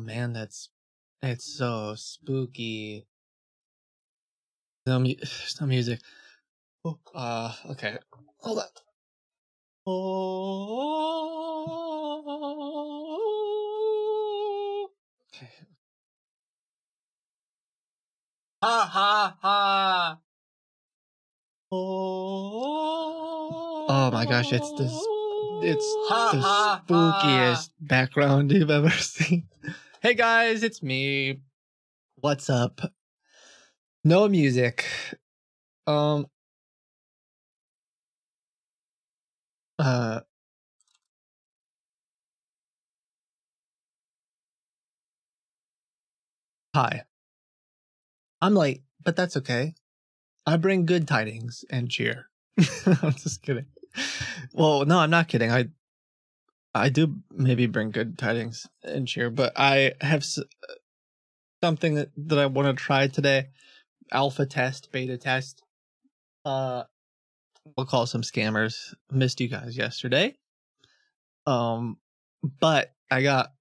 man, that's it's so spooky. No, mu- no music. Oh, uh, okay, hold on. Oh, okay. Ha ha ha. Oh my gosh, it's this it's the spookiest background you've ever seen. Hey guys, it's me. What's up? No music. Um uh Hi. I'm late, but that's okay. I bring good tidings and cheer. I'm just kidding. Well, no, I'm not kidding. I I do maybe bring good tidings and cheer, but I have s- something that, that I want to try today. Alpha test, beta test. Uh we'll call some scammers. Missed you guys yesterday. Um but I got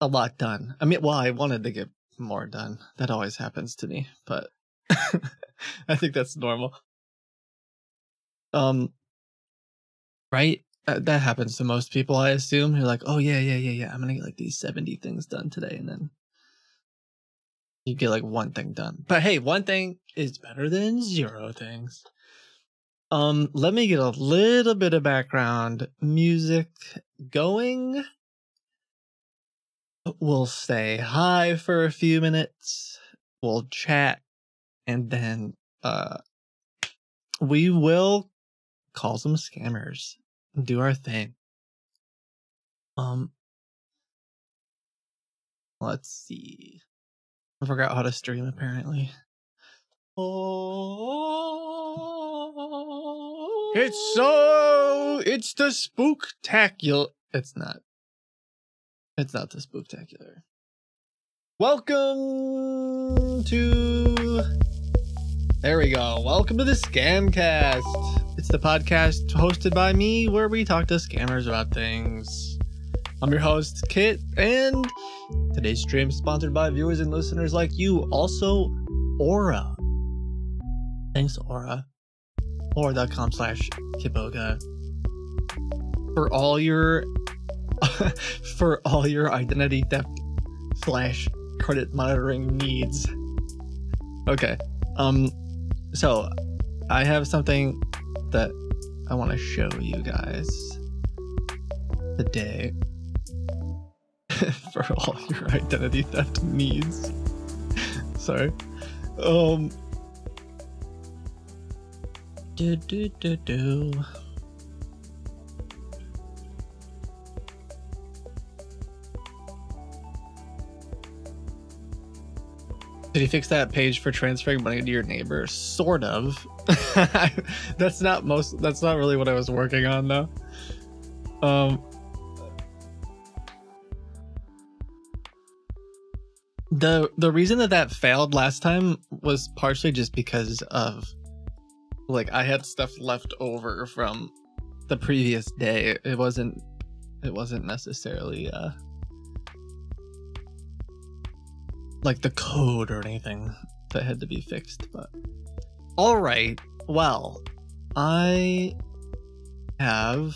a lot done. I mean, well, I wanted to get more done. That always happens to me, but I think that's normal. Um, right? That, that happens to most people, I assume. You're like, oh yeah, yeah, yeah, yeah. I'm gonna get like these 70 things done today, and then you get like one thing done. But hey, one thing is better than zero things. Um, let me get a little bit of background music going. We'll say hi for a few minutes. We'll chat and then uh we will call some scammers do our thing. Um let's see. I forgot how to stream apparently. Oh, it's so it's the spooktacular. It's not. It's not the spooktacular. Welcome to. There we go. Welcome to the Scamcast. It's the podcast hosted by me where we talk to scammers about things. I'm your host, Kit, and today's stream is sponsored by viewers and listeners like you. Also, Aura. Thanks, Aura. Aura.com slash Kitboga. For all your for all your identity theft slash credit monitoring needs. Okay. Um so I have something that I want to show you guys today for all your identity theft needs. Sorry. Um do do do do. Did he fix that page for transferring money to your neighbor? Sort of. that's not most. That's not really what I was working on though. Um. The the reason that that failed last time was partially just because of like I had stuff left over from the previous day. It wasn't it wasn't necessarily uh like the code or anything that had to be fixed, but all right. Well, I have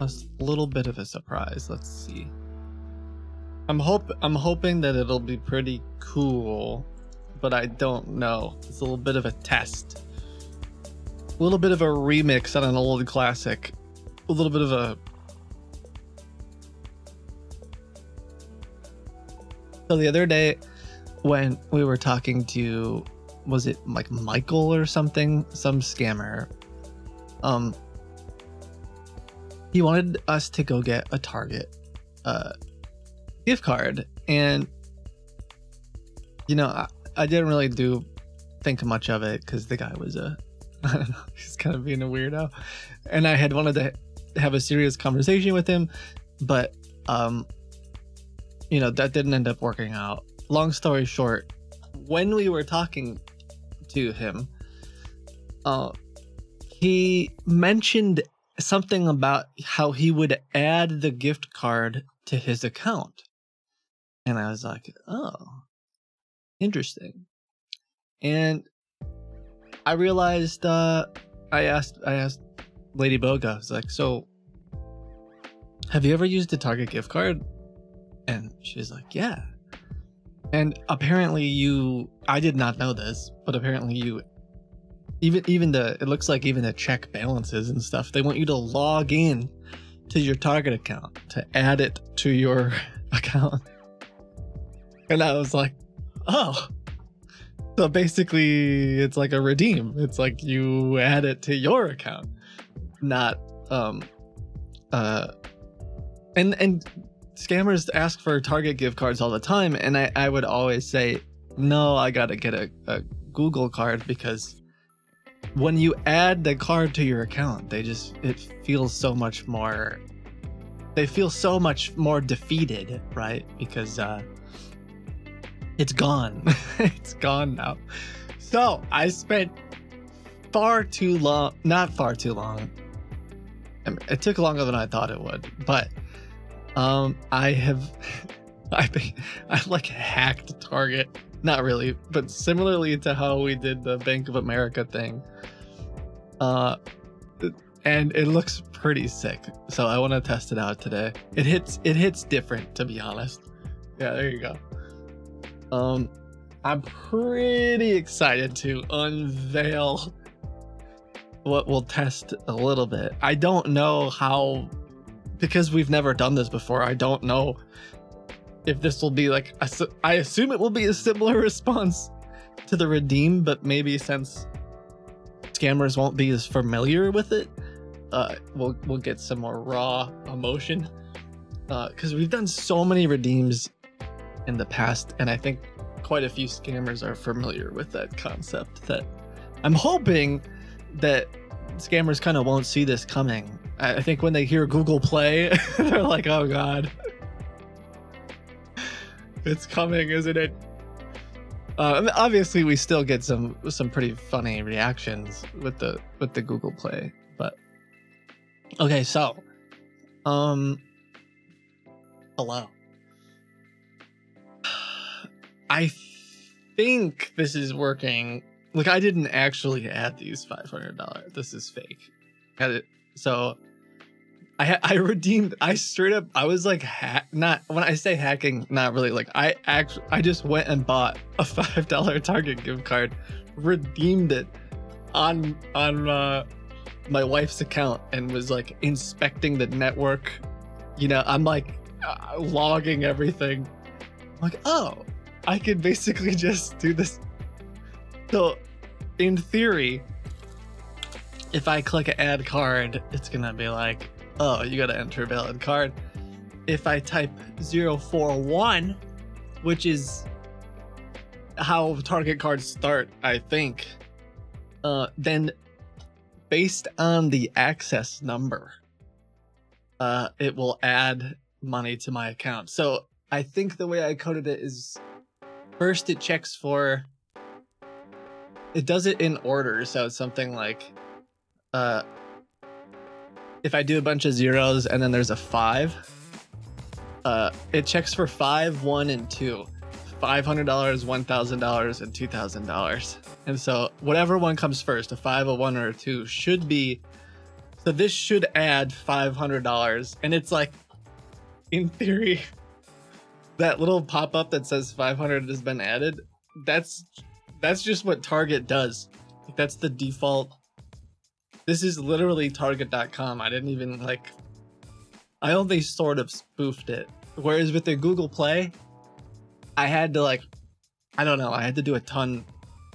a little bit of a surprise. Let's see. I'm hope I'm hoping that it'll be pretty cool, but I don't know. It's a little bit of a test. A little bit of a remix on an old classic. A little bit of a So the other day when we were talking to was it like Michael or something, some scammer. Um he wanted us to go get a Target uh gift card and you know, I, I didn't really do think much of it cuz the guy was a I don't know, he's kind of being a weirdo. And I had wanted to have a serious conversation with him, but um you know, that didn't end up working out. Long story short, when we were talking to him, uh, he mentioned something about how he would add the gift card to his account. And I was like, oh, interesting. And I realized uh I asked I asked Lady Boga, I was like, so have you ever used a Target gift card? And she's like, yeah. And apparently you I did not know this, but apparently you even even the it looks like even the check balances and stuff, they want you to log in to your Target account to add it to your account. And I was like, oh. So basically it's like a redeem. It's like you add it to your account. Not um uh and and scammers ask for Target gift cards all the time, and I, I would always say, no, I gotta get a, a Google card because when you add the card to your account, they just it feels so much more they feel so much more defeated, right? Because uh it's gone. it's gone now. So I spent far too long not far too long. It took longer than I thought it would, but um, I have, I think I like hacked Target. Not really, but similarly to how we did the Bank of America thing. Uh, and it looks pretty sick. So I want to test it out today. It hits, it hits different, to be honest. Yeah, there you go. Um, I'm pretty excited to unveil what we'll test a little bit. I don't know how because we've never done this before, I don't know if this will be like a, I assume it will be a similar response to the redeem, but maybe since scammers won't be as familiar with it, uh, we'll we'll get some more raw emotion. Because uh, we've done so many redeems in the past, and I think quite a few scammers are familiar with that concept. That I'm hoping that scammers kind of won't see this coming I think when they hear Google Play, they're like, "Oh God, it's coming, isn't it?" Uh, obviously, we still get some some pretty funny reactions with the with the Google Play, but okay. So, um, hello. I think this is working. Look, I didn't actually add these five hundred dollars. This is fake. So I I redeemed. I straight up. I was like. Not when I say hacking. Not really. Like I actually. I just went and bought a five dollar Target gift card, redeemed it on on uh, my wife's account, and was like inspecting the network. You know, I'm like uh, logging everything. I'm like, oh, I could basically just do this. So, in theory, if I click an add card, it's gonna be like oh, you gotta enter a valid card. If I type 041, which is how target cards start, I think, uh, then based on the access number, uh, it will add money to my account. So I think the way I coded it is first it checks for it does it in order so it's something like uh if I do a bunch of zeros and then there's a five, uh, it checks for five, one, and two. Five hundred dollars, one thousand dollars, and two thousand dollars. And so whatever one comes first, a five, a one, or a two, should be. So this should add five hundred dollars, and it's like, in theory, that little pop up that says five hundred has been added. That's that's just what Target does. that's the default this is literally Target.com. I didn't even like. I only sort of spoofed it. Whereas with the Google Play, I had to like, I don't know. I had to do a ton.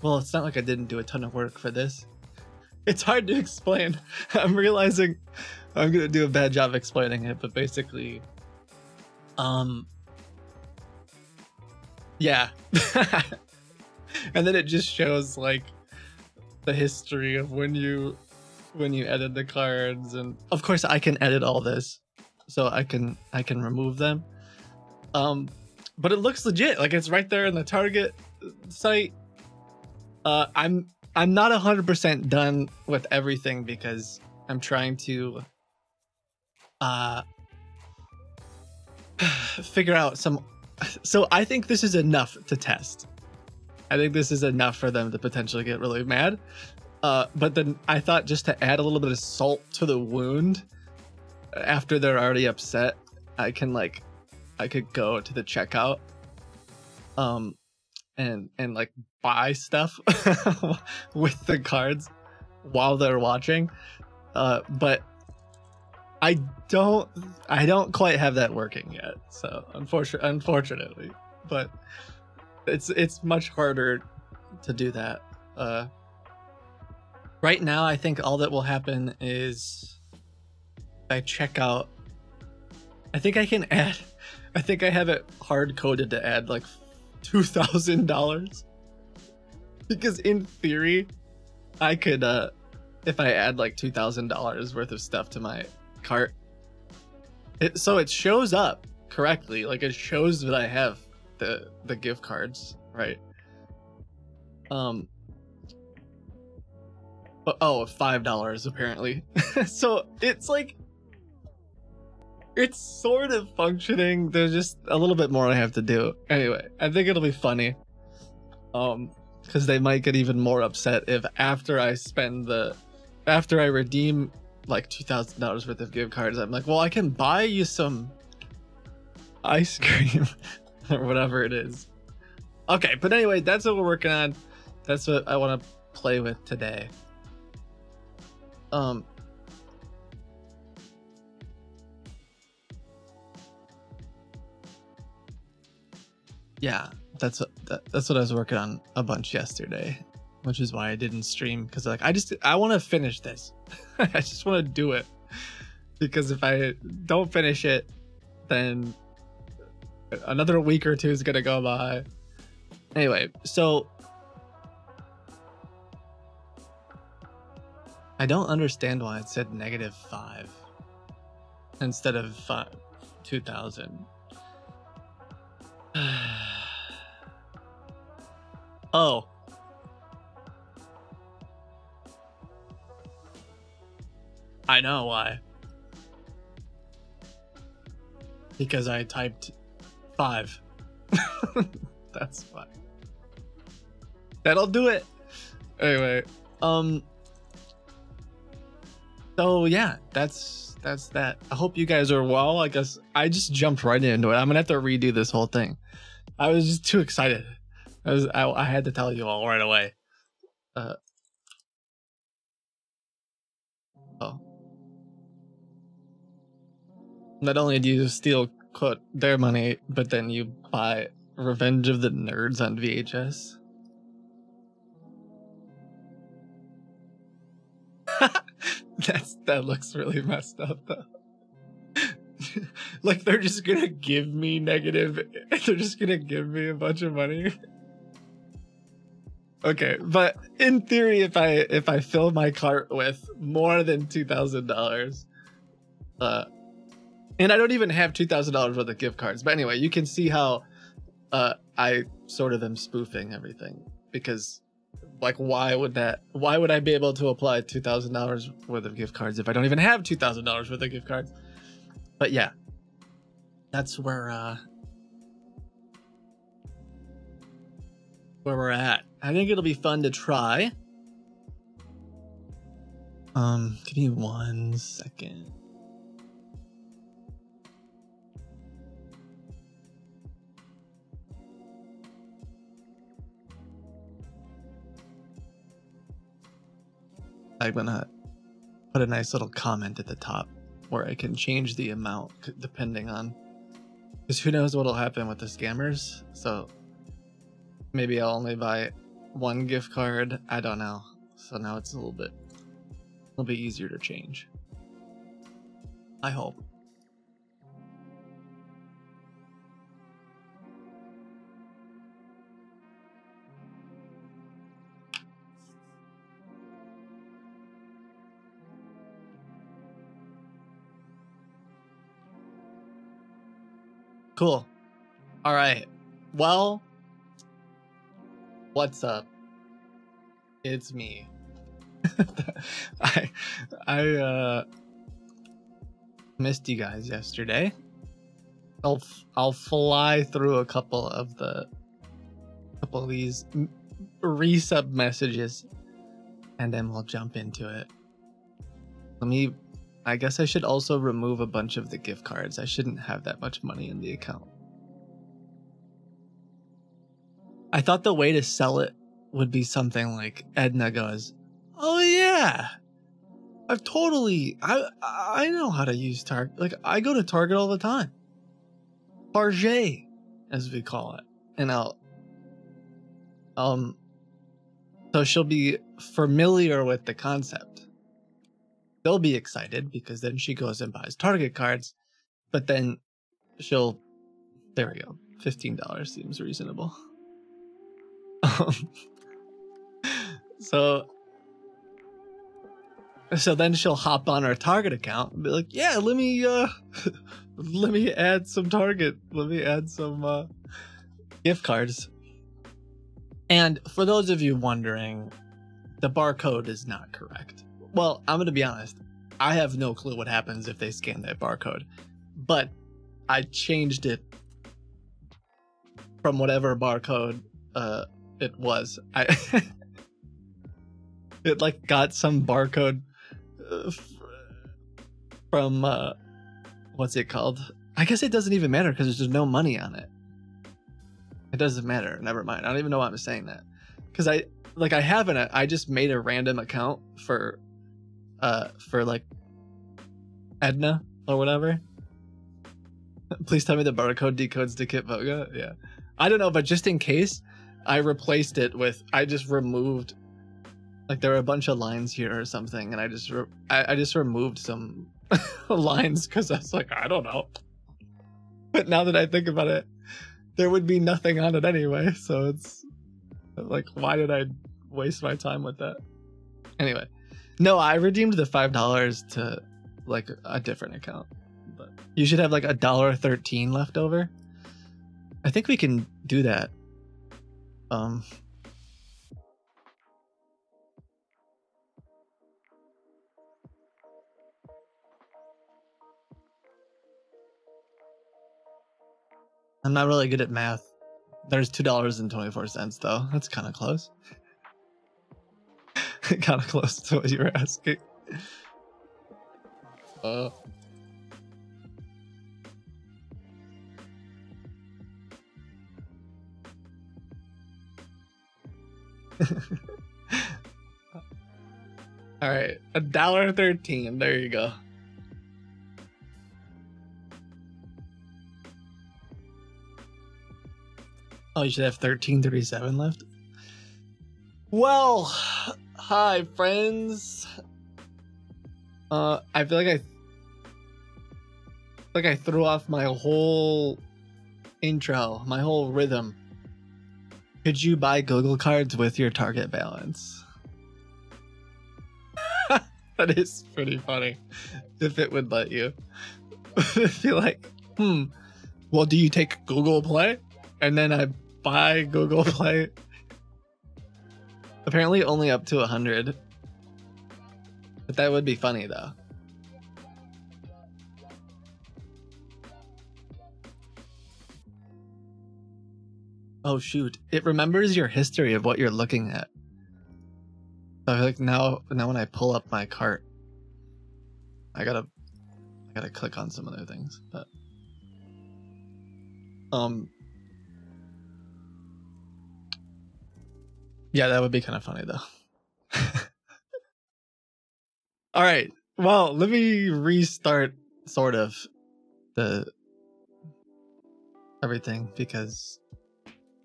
Well, it's not like I didn't do a ton of work for this. It's hard to explain. I'm realizing I'm gonna do a bad job explaining it, but basically, um, yeah. and then it just shows like the history of when you when you edit the cards and of course I can edit all this so I can I can remove them um but it looks legit like it's right there in the target site uh I'm I'm not 100% done with everything because I'm trying to uh figure out some so I think this is enough to test. I think this is enough for them to potentially get really mad. Uh, but then I thought just to add a little bit of salt to the wound after they're already upset, I can like I could go to the checkout um and and like buy stuff with the cards while they're watching. Uh but I don't I don't quite have that working yet. So unfortunately unfortunately, but it's it's much harder to do that. Uh right now I think all that will happen is I check out I think I can add I think I have it hard coded to add like two thousand dollars. Because in theory, I could uh if I add like two thousand dollars worth of stuff to my cart. It, so it shows up correctly. Like it shows that I have the the gift cards, right? Um oh, five dollars apparently. so it's like it's sort of functioning. There's just a little bit more I have to do. Anyway, I think it'll be funny. Um, because they might get even more upset if after I spend the, after I redeem like two thousand dollars worth of gift cards, I'm like, well, I can buy you some ice cream or whatever it is. Okay, but anyway, that's what we're working on. That's what I want to play with today. Um, yeah, that's what that, that's what I was working on a bunch yesterday, which is why I didn't stream because like I just I want to finish this. I just want to do it because if I don't finish it, then another week or two is gonna go by. Anyway, so I don't understand why it said negative five instead of five, 2000. oh. I know why. Because I typed five. That's why. That'll do it. Anyway, um so yeah, that's that's that. I hope you guys are well. I guess I just jumped right into it. I'm gonna have to redo this whole thing. I was just too excited. I was I, I had to tell you all right away. Uh, oh. Not only do you steal quote their money, but then you buy Revenge of the Nerds on VHS. That's that looks really messed up though. like they're just gonna give me negative they're just gonna give me a bunch of money. okay, but in theory if I if I fill my cart with more than two thousand dollars, uh and I don't even have two thousand dollars worth of gift cards. But anyway, you can see how uh I sort of am spoofing everything because like why would that why would i be able to apply $2000 worth of gift cards if i don't even have $2000 worth of gift cards? But yeah. That's where uh where we're at. I think it'll be fun to try. Um give me one second I'm gonna put a nice little comment at the top where I can change the amount depending on because who knows what'll happen with the scammers. So maybe I'll only buy one gift card. I don't know. So now it's a little bit little bit easier to change. I hope. Cool. All right. Well, what's up? It's me. I I uh missed you guys yesterday. I'll I'll fly through a couple of the couple of these resub messages, and then we'll jump into it. Let me. I guess I should also remove a bunch of the gift cards. I shouldn't have that much money in the account. I thought the way to sell it would be something like Edna goes, "Oh yeah, I've totally I I know how to use Target. Like I go to Target all the time. Target, as we call it, and I'll um. So she'll be familiar with the concept. They'll be excited because then she goes and buys Target cards, but then she'll. There we go. Fifteen dollars seems reasonable. So so then she'll hop on our Target account and be like, "Yeah, let me uh let me add some Target. Let me add some uh gift cards." And for those of you wondering, the barcode is not correct. Well, I'm going to be honest. I have no clue what happens if they scan that barcode. But I changed it from whatever barcode uh it was. I it like got some barcode uh, from uh what's it called? I guess it doesn't even matter because there's no money on it. It doesn't matter. Never mind. I don't even know why I'm saying that. Because I like I haven't. I just made a random account for uh for like Edna or whatever. Please tell me the barcode decodes to Kitboga. Yeah. I don't know, but just in case, I replaced it with I just removed like there were a bunch of lines here or something, and I just re- I, I just removed some lines because I was like I don't know. But now that I think about it, there would be nothing on it anyway, so it's like why did I waste my time with that? Anyway, no, I redeemed the five dollars to like a different account, but you should have like a dollar thirteen left over. I think we can do that um, I'm not really good at math. There's two dollars and twenty four cents though. That's kind of close. kind of close to what you were asking. Uh. All right, a dollar thirteen. There you go. Oh, you should have thirteen thirty-seven left. Well, hi friends. Uh, I feel like I like I threw off my whole intro, my whole rhythm. Could you buy Google cards with your Target balance? that is pretty funny. If it would let you. if you're like, hmm, well, do you take Google Play? And then I buy Google Play. Apparently only up to 100. But that would be funny though. Oh shoot! It remembers your history of what you're looking at. So I feel like now, now when I pull up my cart, I gotta, I gotta click on some other things. But, um, yeah, that would be kind of funny though. All right. Well, let me restart sort of the everything because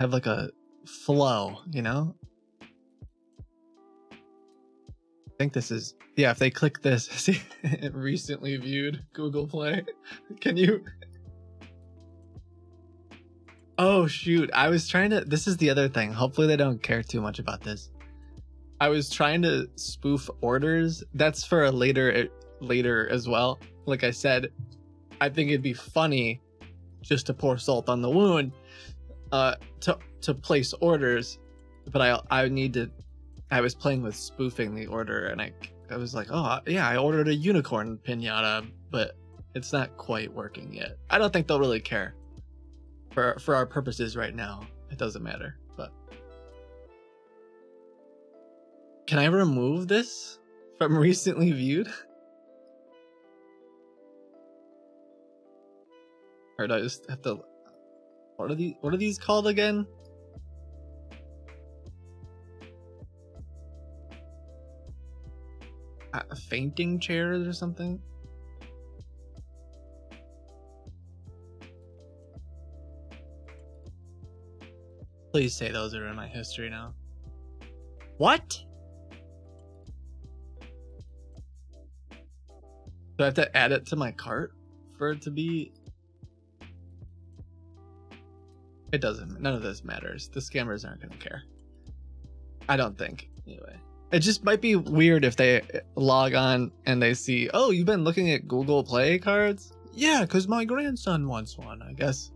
have like a flow, you know? I think this is yeah, if they click this, see recently viewed Google Play. Can you Oh shoot, I was trying to this is the other thing. Hopefully they don't care too much about this. I was trying to spoof orders. That's for a later later as well. Like I said, I think it'd be funny just to pour salt on the wound uh, to to place orders, but I I need to. I was playing with spoofing the order, and I I was like, oh yeah, I ordered a unicorn pinata, but It's not quite working yet. I don't think they'll really care. For for our purposes right now, it doesn't matter. But can I remove this from recently viewed? Or do I just have to what are these what are these called again? Uh, fainting chairs or something? Please say those are in my history now. What? Do I have to add it to my cart for it to be? It doesn't. None of this matters. The scammers aren't going to care. I don't think. Anyway. It just might be weird if they log on and they see, oh, you've been looking at Google Play cards? Yeah, because my grandson wants one. I guess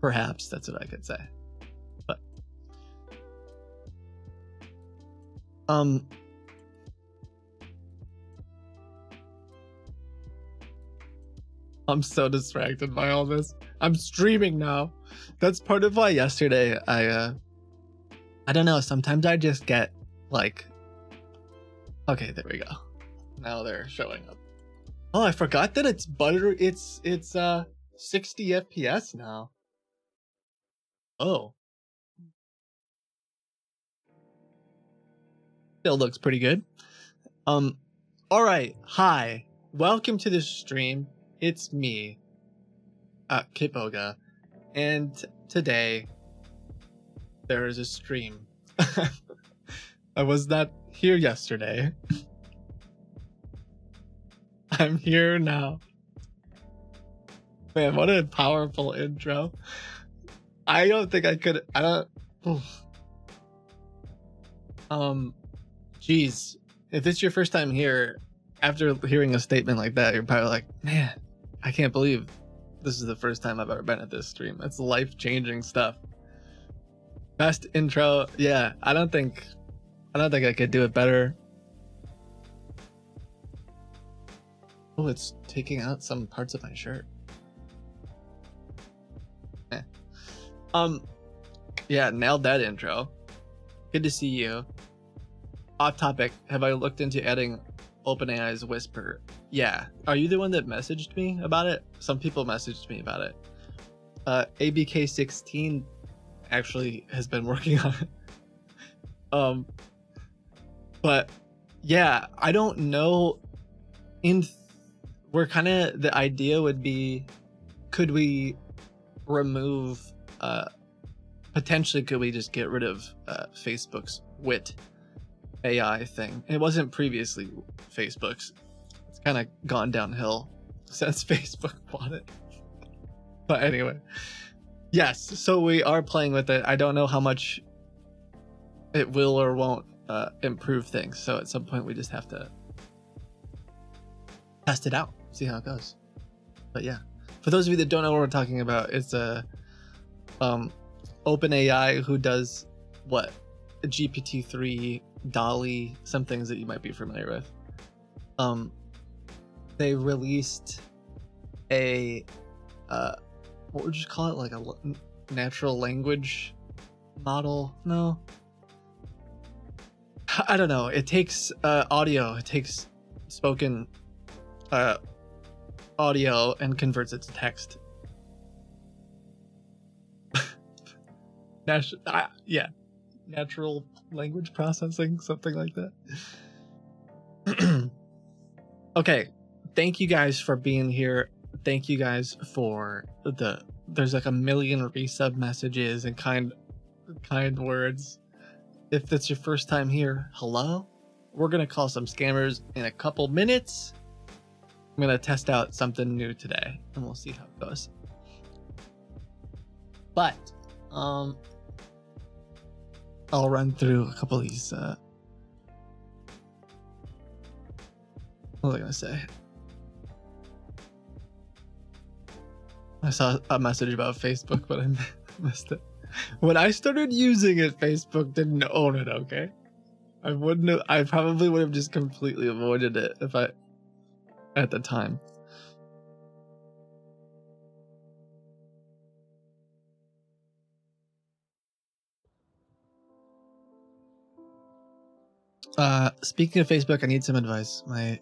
perhaps that's what I could say. Um I'm so distracted by all this. I'm streaming now. That's part of why yesterday I uh I don't know, sometimes I just get like Okay, there we go. Now they're showing up. Oh, I forgot that it's butter it's it's uh 60 FPS now. Oh. Still looks pretty good. Um all right. Hi. Welcome to the stream. It's me, uh Kitboga. And today there is a stream. I was not here yesterday. I'm here now. Man, what a powerful intro. I don't think I could I don't oof. Um jeez. If it's your first time here, after hearing a statement like that, you're probably like, man, I can't believe this is the first time I've ever been at this stream. It's life changing stuff. Best intro, yeah. I don't think I don't think I could do it better. Oh, it's taking out some parts of my shirt. Eh. Um, yeah, nailed that intro. Good to see you. Off topic, have I looked into adding OpenAI's Whisper? Yeah. Are you the one that messaged me about it? Some people messaged me about it. Uh, ABK16 actually has been working on it. Um, but yeah, I don't know. In th- we're kind of the idea would be, could we remove? Uh, potentially, could we just get rid of uh, Facebook's Wit AI thing? It wasn't previously Facebook's. It's kind of gone downhill since Facebook bought it. But anyway, yes. So we are playing with it. I don't know how much it will or won't uh, improve things. So at some point, we just have to test it out, see how it goes. But yeah, for those of you that don't know what we're talking about, it's a um, OpenAI who does what GPT-3, DALL-E, some things that you might be familiar with. Um, they released a uh, what would you call it? Like a natural language model? No, I don't know. It takes uh, audio. It takes spoken uh, audio and converts it to text. Uh, yeah, natural language processing, something like that. okay, thank you guys for being here. Thank you guys for the. There's like a million resub messages and kind, kind words if that's your first time here, hello. We're gonna call some scammers in a couple minutes. I'm gonna test out something new today, and we'll see how it goes. But, um, I'll run through a couple of these. Uh, what was I gonna say? I saw a message about Facebook, but I missed it when I started using it, Facebook didn't own it. Okay, I wouldn't. Have, I probably would have just completely avoided it if I at the time. Uh, speaking of Facebook, I need some advice. My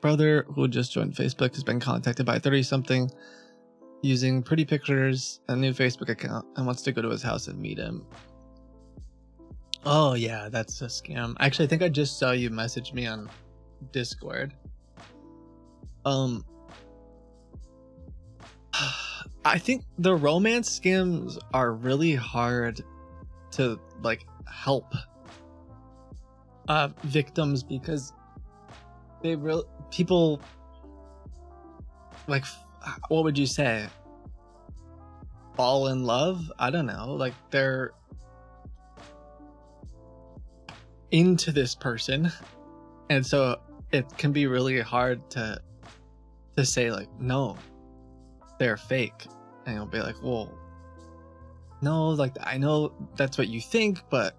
brother, who just joined Facebook, has been contacted by 30 something using pretty pictures, a new Facebook account, and wants to go to his house and meet him. Oh, yeah, that's a scam. Actually, I think I just saw you message me on Discord. Um, I think the romance scams are really hard to like help uh victims because they real people like what would you say? Fall in love? I don't know. Like they're into this person. And so it can be really hard to to say like no they're fake. And you'll be like well no like i know that's what you think but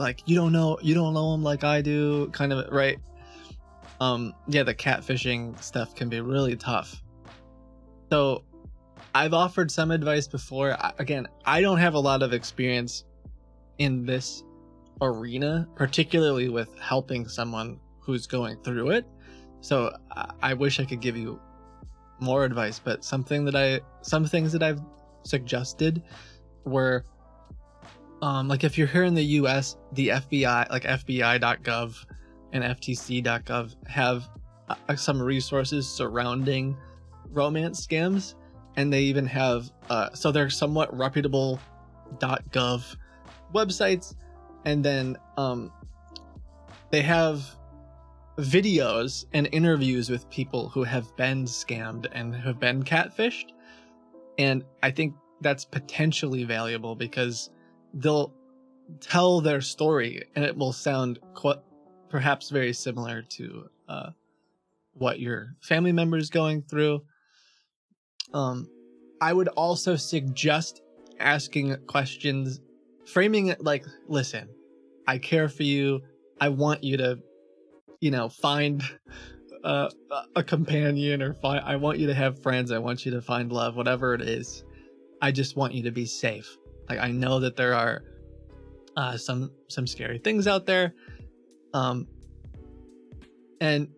like you don't know you don't know them like i do kind of right? Um yeah the catfishing stuff can be really tough. So i've offered some advice before. I, again i don't have a lot of experience in this arena particularly with helping someone who's going through it. So I, I wish i could give you more advice but something that i some things that i've suggested were um like if you're here in the US the FBI like fbi.gov and ftc.gov have uh, some resources surrounding romance scams and they even have uh so they're somewhat reputable .gov websites and then um they have videos and interviews with people who have been scammed and have been catfished and I think that's potentially valuable because they'll tell their story and it will sound quite perhaps very similar to uh, what your family member is going through. Um, I would also suggest asking questions, framing it like, listen, I care for you. I want you to, you know, find uh, a companion or find i want you to have friends i want you to find love whatever it is i just want you to be safe like i know that there are uh, some some scary things out there um and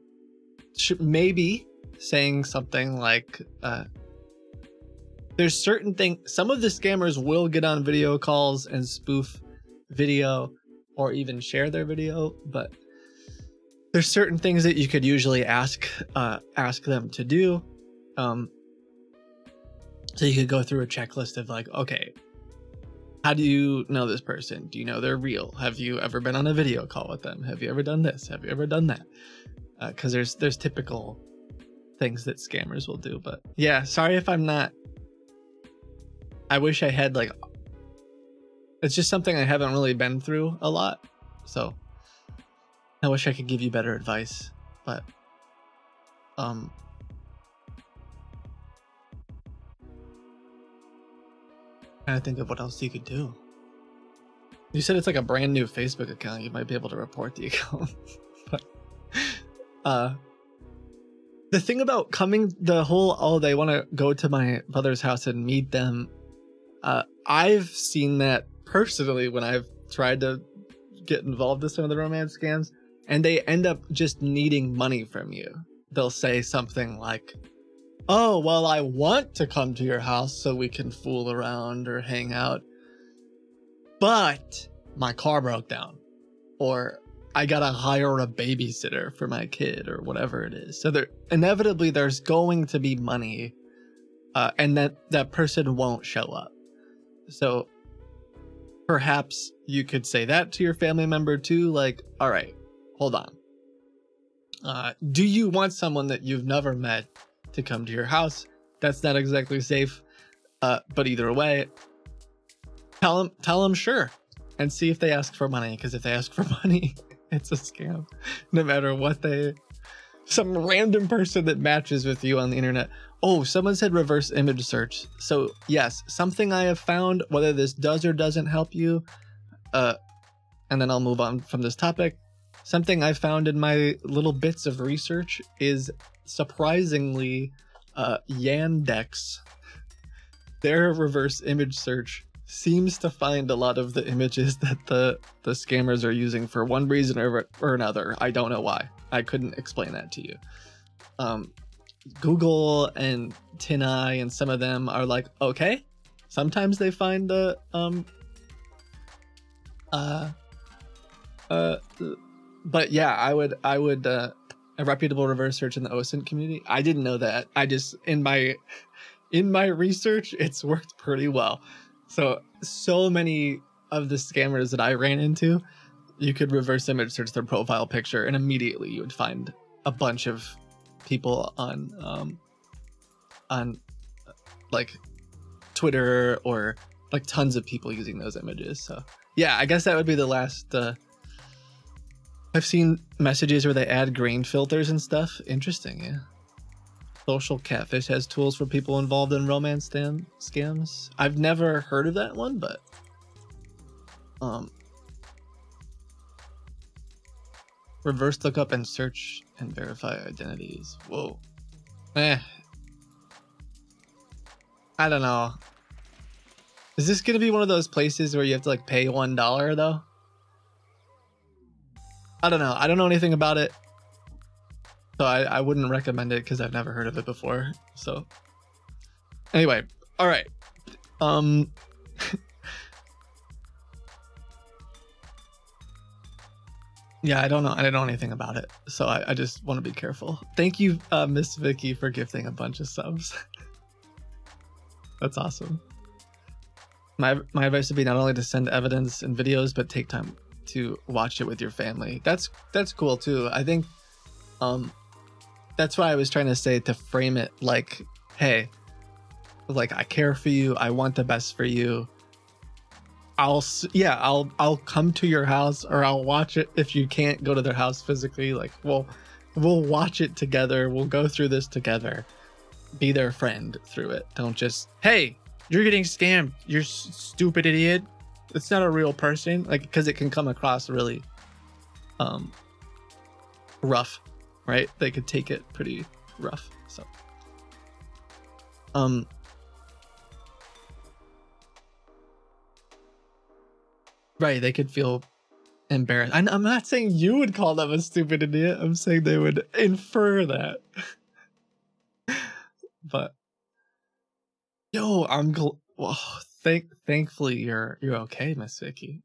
sh- maybe saying something like uh there's certain things some of the scammers will get on video calls and spoof video or even share their video but there's certain things that you could usually ask uh, ask them to do. Um, so you could go through a checklist of like, okay, how do you know this person? Do you know they're real? Have you ever been on a video call with them? Have you ever done this? Have you ever done that? Because uh, there's there's typical things that scammers will do. But yeah, sorry if I'm not. I wish I had like. It's just something I haven't really been through a lot, so I wish I could give you better advice, but um trying to think of what else you could do. You said it's like a brand new Facebook account. You might be able to report the account. but uh the thing about coming the whole oh they want to go to my brother's house and meet them uh I've seen that personally when I've tried to get involved in some of the romance scams and they end up just needing money from you. They'll say something like, Oh, well, I want to come to your house so we can fool around or hang out, but my car broke down, or I gotta hire a babysitter for my kid, or whatever it is. So there inevitably there's going to be money, uh, and that that person won't show up. So perhaps you could say that to your family member too, like, all right, hold on. Uh, do you want someone that you've never met to come to your house? That's not exactly safe. Uh, but either way, tell them, tell them sure, and see if they ask for money. Because if they ask for money, it's a scam. No matter what they, some random person that matches with you on the internet. Oh, someone said reverse image search. So yes, something I have found. Whether this does or doesn't help you, uh, and then I'll move on from this topic. Something I found in my little bits of research is surprisingly uh, Yandex. Their reverse image search seems to find a lot of the images that the the scammers are using for one reason or, or another. I don't know why. I couldn't explain that to you. Um, Google and TinEye and some of them are like, okay. Sometimes they find the um uh uh but yeah, I would I would uh a reputable reverse search in the OSINT community. I didn't know that. I just in my in my research, it's worked pretty well. So so many of the scammers that I ran into, you could reverse image search their profile picture, and immediately you would find a bunch of people on um on like Twitter or like tons of people using those images. So yeah, I guess that would be the last. Uh, I've seen messages where they add grain filters and stuff. Interesting, yeah. Social Catfish has tools for people involved in romance scam scams. I've never heard of that one, but um, reverse lookup and search and verify identities. Whoa, eh. I don't know. Is this gonna be one of those places where you have to like pay one dollar though? I don't know. I don't know anything about it. So I, I wouldn't recommend it because I've never heard of it before. So anyway, all right. Um Yeah, I don't know. I don't know anything about it. So I, I just want to be careful. Thank you, uh, Miss Vicky, for gifting a bunch of subs. That's awesome. My my advice would be not only to send evidence and videos, but take time to watch it with your family. That's that's cool too. I think um that's why I was trying to say to frame it like, hey, like I care for you, I want the best for you. I'll yeah, I'll I'll come to your house or I'll watch it if you can't go to their house physically. Like, we'll we'll watch it together. We'll go through this together. Be their friend through it. Don't just, hey, you're getting scammed. You're stupid idiot. It's not a real person. Like, because it can come across really um rough, right? They could take it pretty rough. So um Right, they could feel embarrassed. I'm not saying you would call them a stupid idiot. I'm saying they would infer that. but yo, I'm gl- well, thank thankfully you're you're okay, Miss Vicky.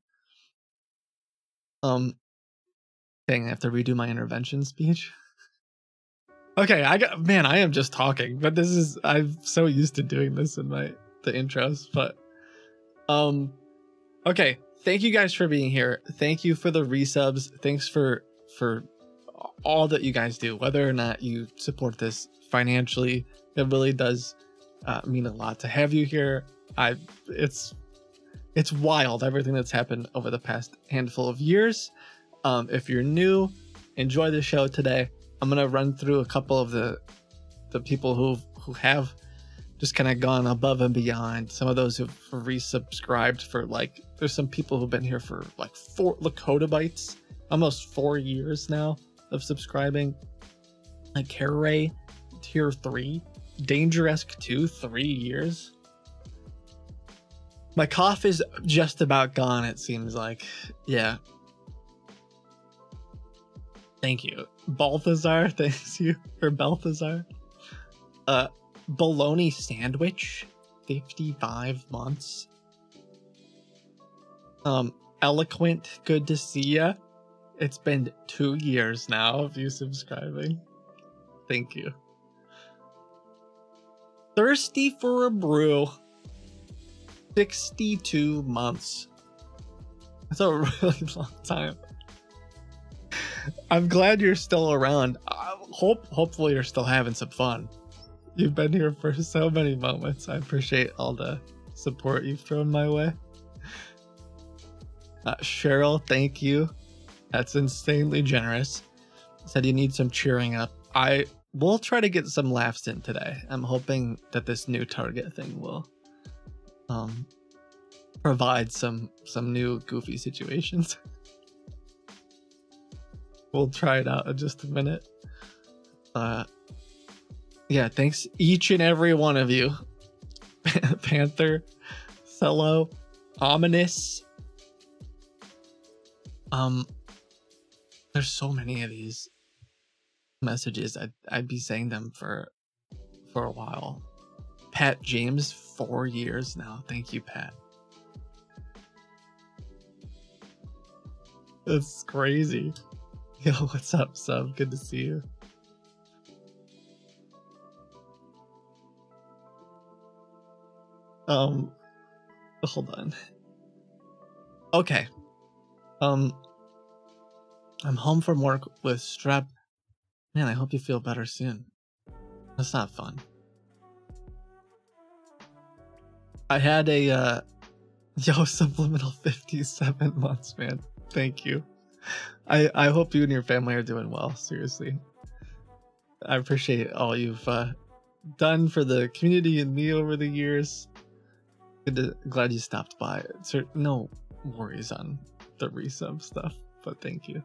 Um, dang, I have to redo my intervention speech. okay, I got man, I am just talking, but this is I'm so used to doing this in my the intros, but um, okay, thank you guys for being here. Thank you for the resubs. Thanks for for all that you guys do, whether or not you support this financially. It really does uh, mean a lot to have you here. I it's it's wild everything that's happened over the past handful of years. Um, if you're new, enjoy the show today. I'm gonna run through a couple of the the people who who have just kind of gone above and beyond. Some of those who've resubscribed for like, there's some people who've been here for like four Lakota bites, almost four years now of subscribing. Like Ray, tier three, Dangeresque two, three years. My cough is just about gone, it seems like. Yeah. Thank you. Balthazar, thanks you for Balthazar. Uh, bologna sandwich 55 months um eloquent good to see ya it's been two years now of you subscribing thank you thirsty for a brew 62 months that's a really long time i'm glad you're still around I hope hopefully you're still having some fun You've been here for so many moments. I appreciate all the support you've thrown my way. Uh, Cheryl, thank you. That's insanely generous. Said you need some cheering up. I will try to get some laughs in today. I'm hoping that this new target thing will um provide some some new goofy situations. we'll try it out in just a minute. Uh yeah, thanks each and every one of you. Panther, Cello, ominous. Um, there's so many of these messages. I'd I'd be saying them for for a while. Pat James, four years now. Thank you, Pat. That's crazy. Yo, what's up, sub? Good to see you. Um, hold on. Okay. Um, I'm home from work with strep. Man, I hope you feel better soon. That's not fun. I had a, uh, yo, subliminal 57 months, man. Thank you. I, I hope you and your family are doing well, seriously. I appreciate all you've uh, done for the community and me over the years. To, glad you stopped by. Sir, no worries on the resub stuff, but thank you.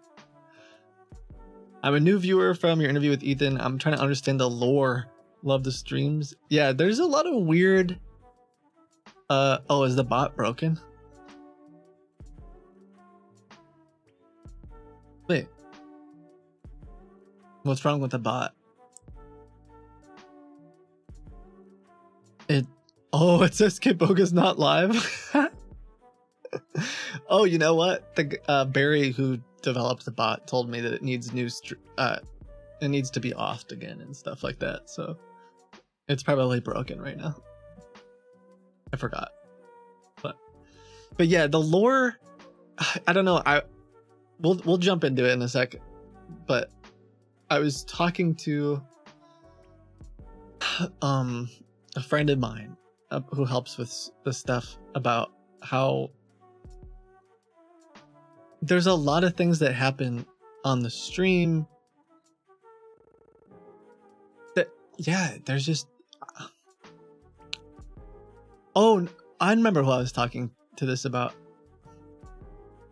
I'm a new viewer from your interview with Ethan. I'm trying to understand the lore. Love the streams. Yeah, there's a lot of weird. Uh oh, is the bot broken? Wait. What's wrong with the bot? It Oh, it says Kitboga's not live. oh, you know what? The uh, Barry who developed the bot told me that it needs new, uh, it needs to be offed again and stuff like that. So it's probably broken right now. I forgot, but but yeah, the lore. I don't know. I we'll we'll jump into it in a second, but I was talking to um a friend of mine uh, who helps with the stuff about how there's a lot of things that happen on the stream that yeah there's just oh i remember who i was talking to this about.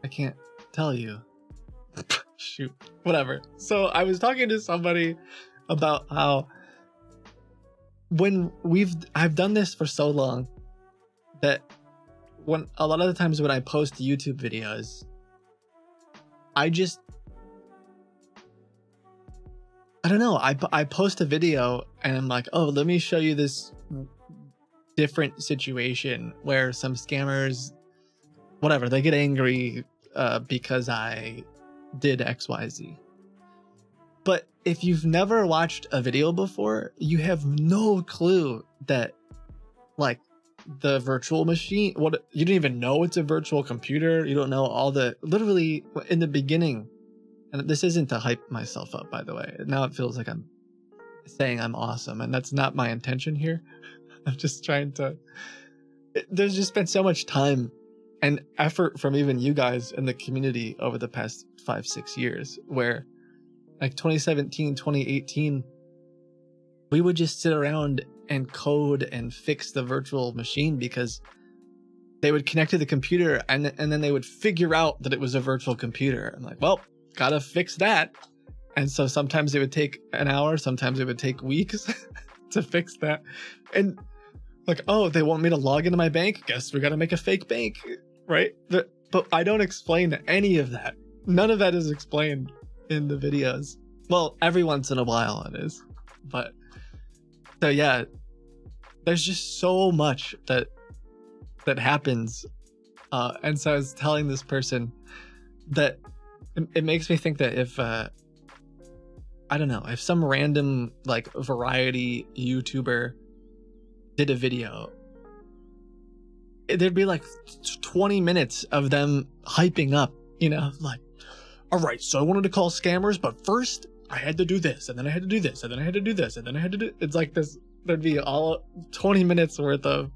I can't tell you. Shoot whatever. So i was talking to somebody about how when we've I've done this for so long that when a lot of the times when I post YouTube videos, I just I don't know. I I post a video and I'm like, oh, let me show you this different situation where some scammers, whatever, they get angry uh, because I did X Y Z. But if you've never watched a video before, you have no clue that like the virtual machine what you don't even know it's a virtual computer. You don't know all the literally in the beginning and this isn't to hype myself up by the way. Now it feels like i'm saying i'm awesome and that's not my intention here i'm just trying to there's just been so much time and effort from even you guys in the community over the past five six years where like 2017 2018 we would just sit around and code and fix the virtual machine because they would connect to the computer and, and then they would figure out that it was a virtual computer. I'm like well gotta fix that. And so sometimes it would take an hour sometimes it would take weeks to fix that. And like oh they want me to log into my bank guess we gotta make a fake bank right but, but i don't explain any of that none of that is explained in the videos. Well, every once in a while it is. But so yeah, there's just so much that that happens. Uh, and so I was telling this person that it, it makes me think that if uh, I don't know, if some random like variety YouTuber did a video, there'd be like 20 minutes of them hyping up, you know, like all right, so I wanted to call scammers, but first I had to do this, and then I had to do this, and then I had to do this, and then I had to do. It's like this. There'd be all 20 minutes worth of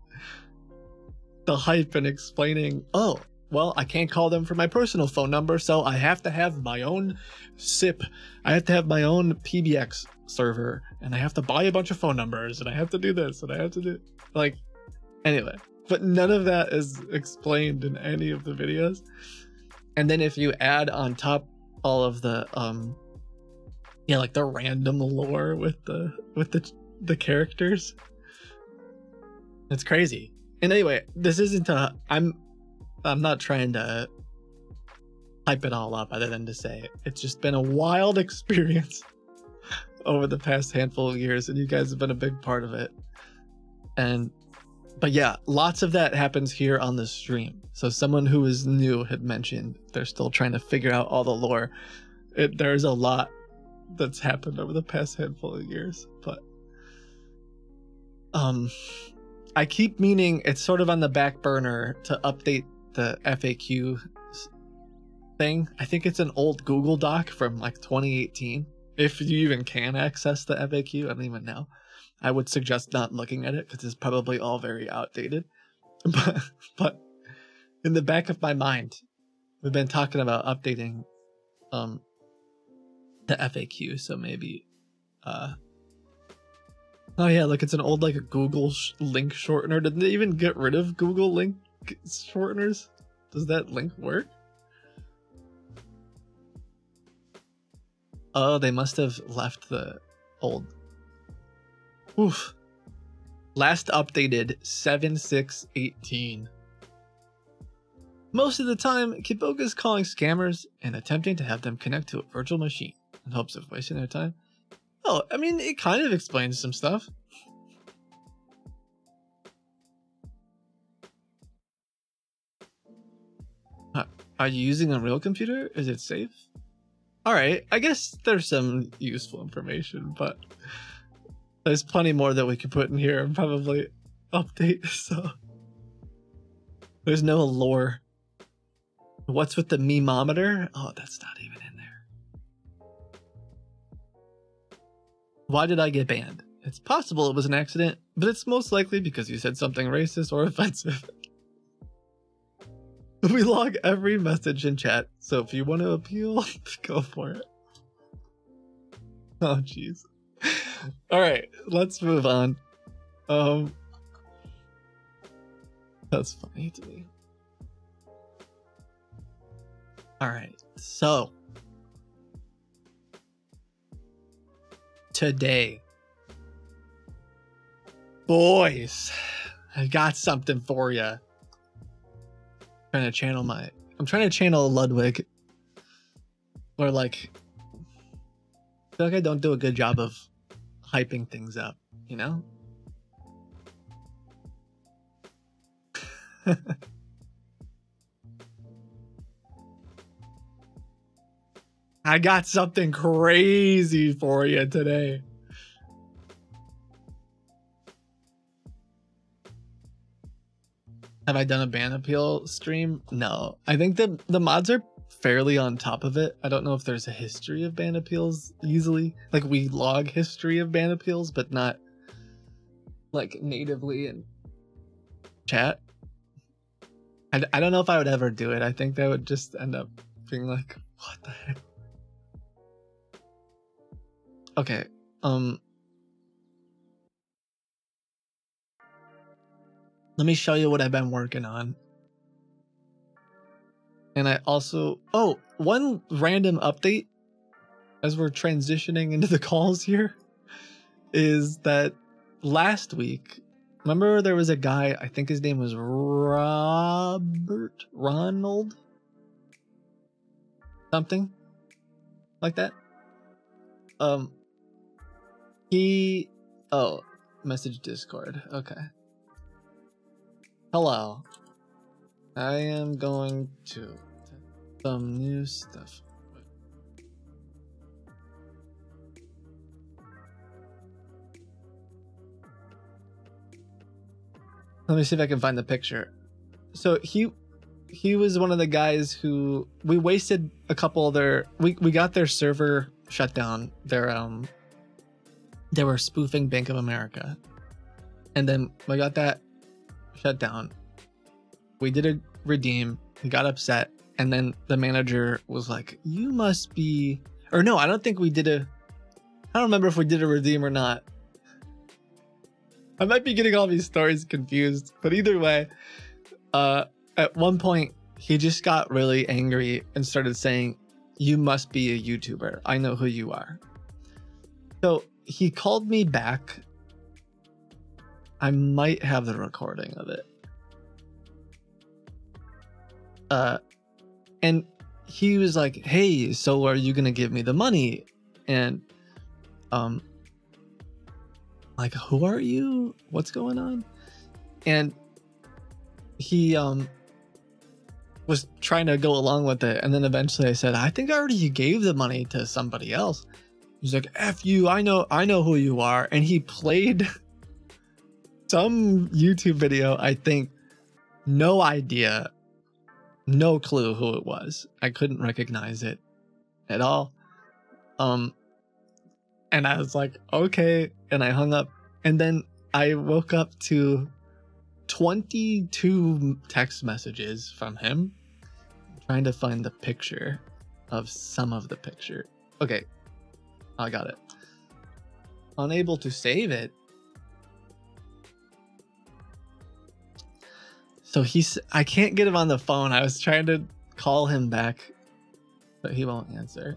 the hype and explaining. Oh, well, I can't call them for my personal phone number, so I have to have my own SIP. I have to have my own PBX server, and I have to buy a bunch of phone numbers, and I have to do this, and I have to do like anyway. But none of that is explained in any of the videos and then if you add on top all of the um yeah like the random lore with the with the the characters it's crazy and anyway this isn't a i'm I'm not trying to hype it all up other than to say it's just been a wild experience over the past handful of years and you guys have been a big part of it. And but yeah, lots of that happens here on the stream. So someone who is new had mentioned they're still trying to figure out all the lore. It, there's a lot that's happened over the past handful of years, but um I keep meaning it's sort of on the back burner to update the FAQ thing. I think it's an old Google Doc from like 2018. If you even can access the FAQ, I don't even know. I would suggest not looking at it because it's probably all very outdated. But but in the back of my mind, we've been talking about updating um the FAQ, so maybe uh Oh yeah, look, it's an old like a Google sh- link shortener. Didn't they even get rid of Google link shorteners? Does that link work? Oh, they must have left the old. Oof. Last updated 7618. Most of the time, Kitboga is calling scammers and attempting to have them connect to a virtual machine in hopes of wasting their time. Oh, I mean, it kind of explains some stuff. Are you using a real computer? Is it safe? Alright, I guess there's some useful information, but there's plenty more that we could put in here and probably update, so. There's no lore. What's with the memometer? Oh, that's not even in there. Why did I get banned? It's possible it was an accident, but it's most likely because you said something racist or offensive. we log every message in chat, so if you want to appeal, go for it. Oh, jeez. All right, let's move on. Um, that's funny to me. All right, so today, boys, I've got something for you. Trying to channel my, I'm trying to channel Ludwig, or like, I feel like I don't do a good job of hyping things up, you know? I got something crazy for you today. Have I done a ban appeal stream? No. I think the the mods are fairly on top of it. I don't know if there's a history of ban appeals easily. Like we log history of ban appeals, but not like natively in chat. I, I don't know if I would ever do it. I think that would just end up being like, what the heck? Okay. Um Let me show you what I've been working on. And I also, oh, one random update as we're transitioning into the calls here is that last week, remember there was a guy, I think his name was Robert Ronald? Something like that. Um, he, oh, message Discord. Okay. Hello. I am going to some new stuff. Let me see if I can find the picture. So he he was one of the guys who we wasted a couple of their we, we got their server shut down. Their um they were spoofing Bank of America. And then we got that shut down. We did a redeem. He got upset, and then the manager was like, "You must be," or no, I don't think we did a. I don't remember if we did a redeem or not. I might be getting all these stories confused, but either way, uh, at one point he just got really angry and started saying, "You must be a YouTuber. I know who you are." So he called me back I might have the recording of it. Uh, and he was like, "Hey, so are you gonna give me the money?" And um, like, who are you? What's going on? And he um was trying to go along with it, and then eventually I said, "I think I already gave the money to somebody else." He's like, "F you! I know, I know who you are." And he played some YouTube video. I think, no idea, no clue who it was. I couldn't recognize it at all. Um, and I was like, "Okay," and I hung up. And then I woke up to 22 text messages from him trying to find the picture of some of the picture. Okay, I got it. Unable to save it. So he's I can't get him on the phone. I was trying to call him back, but he won't answer.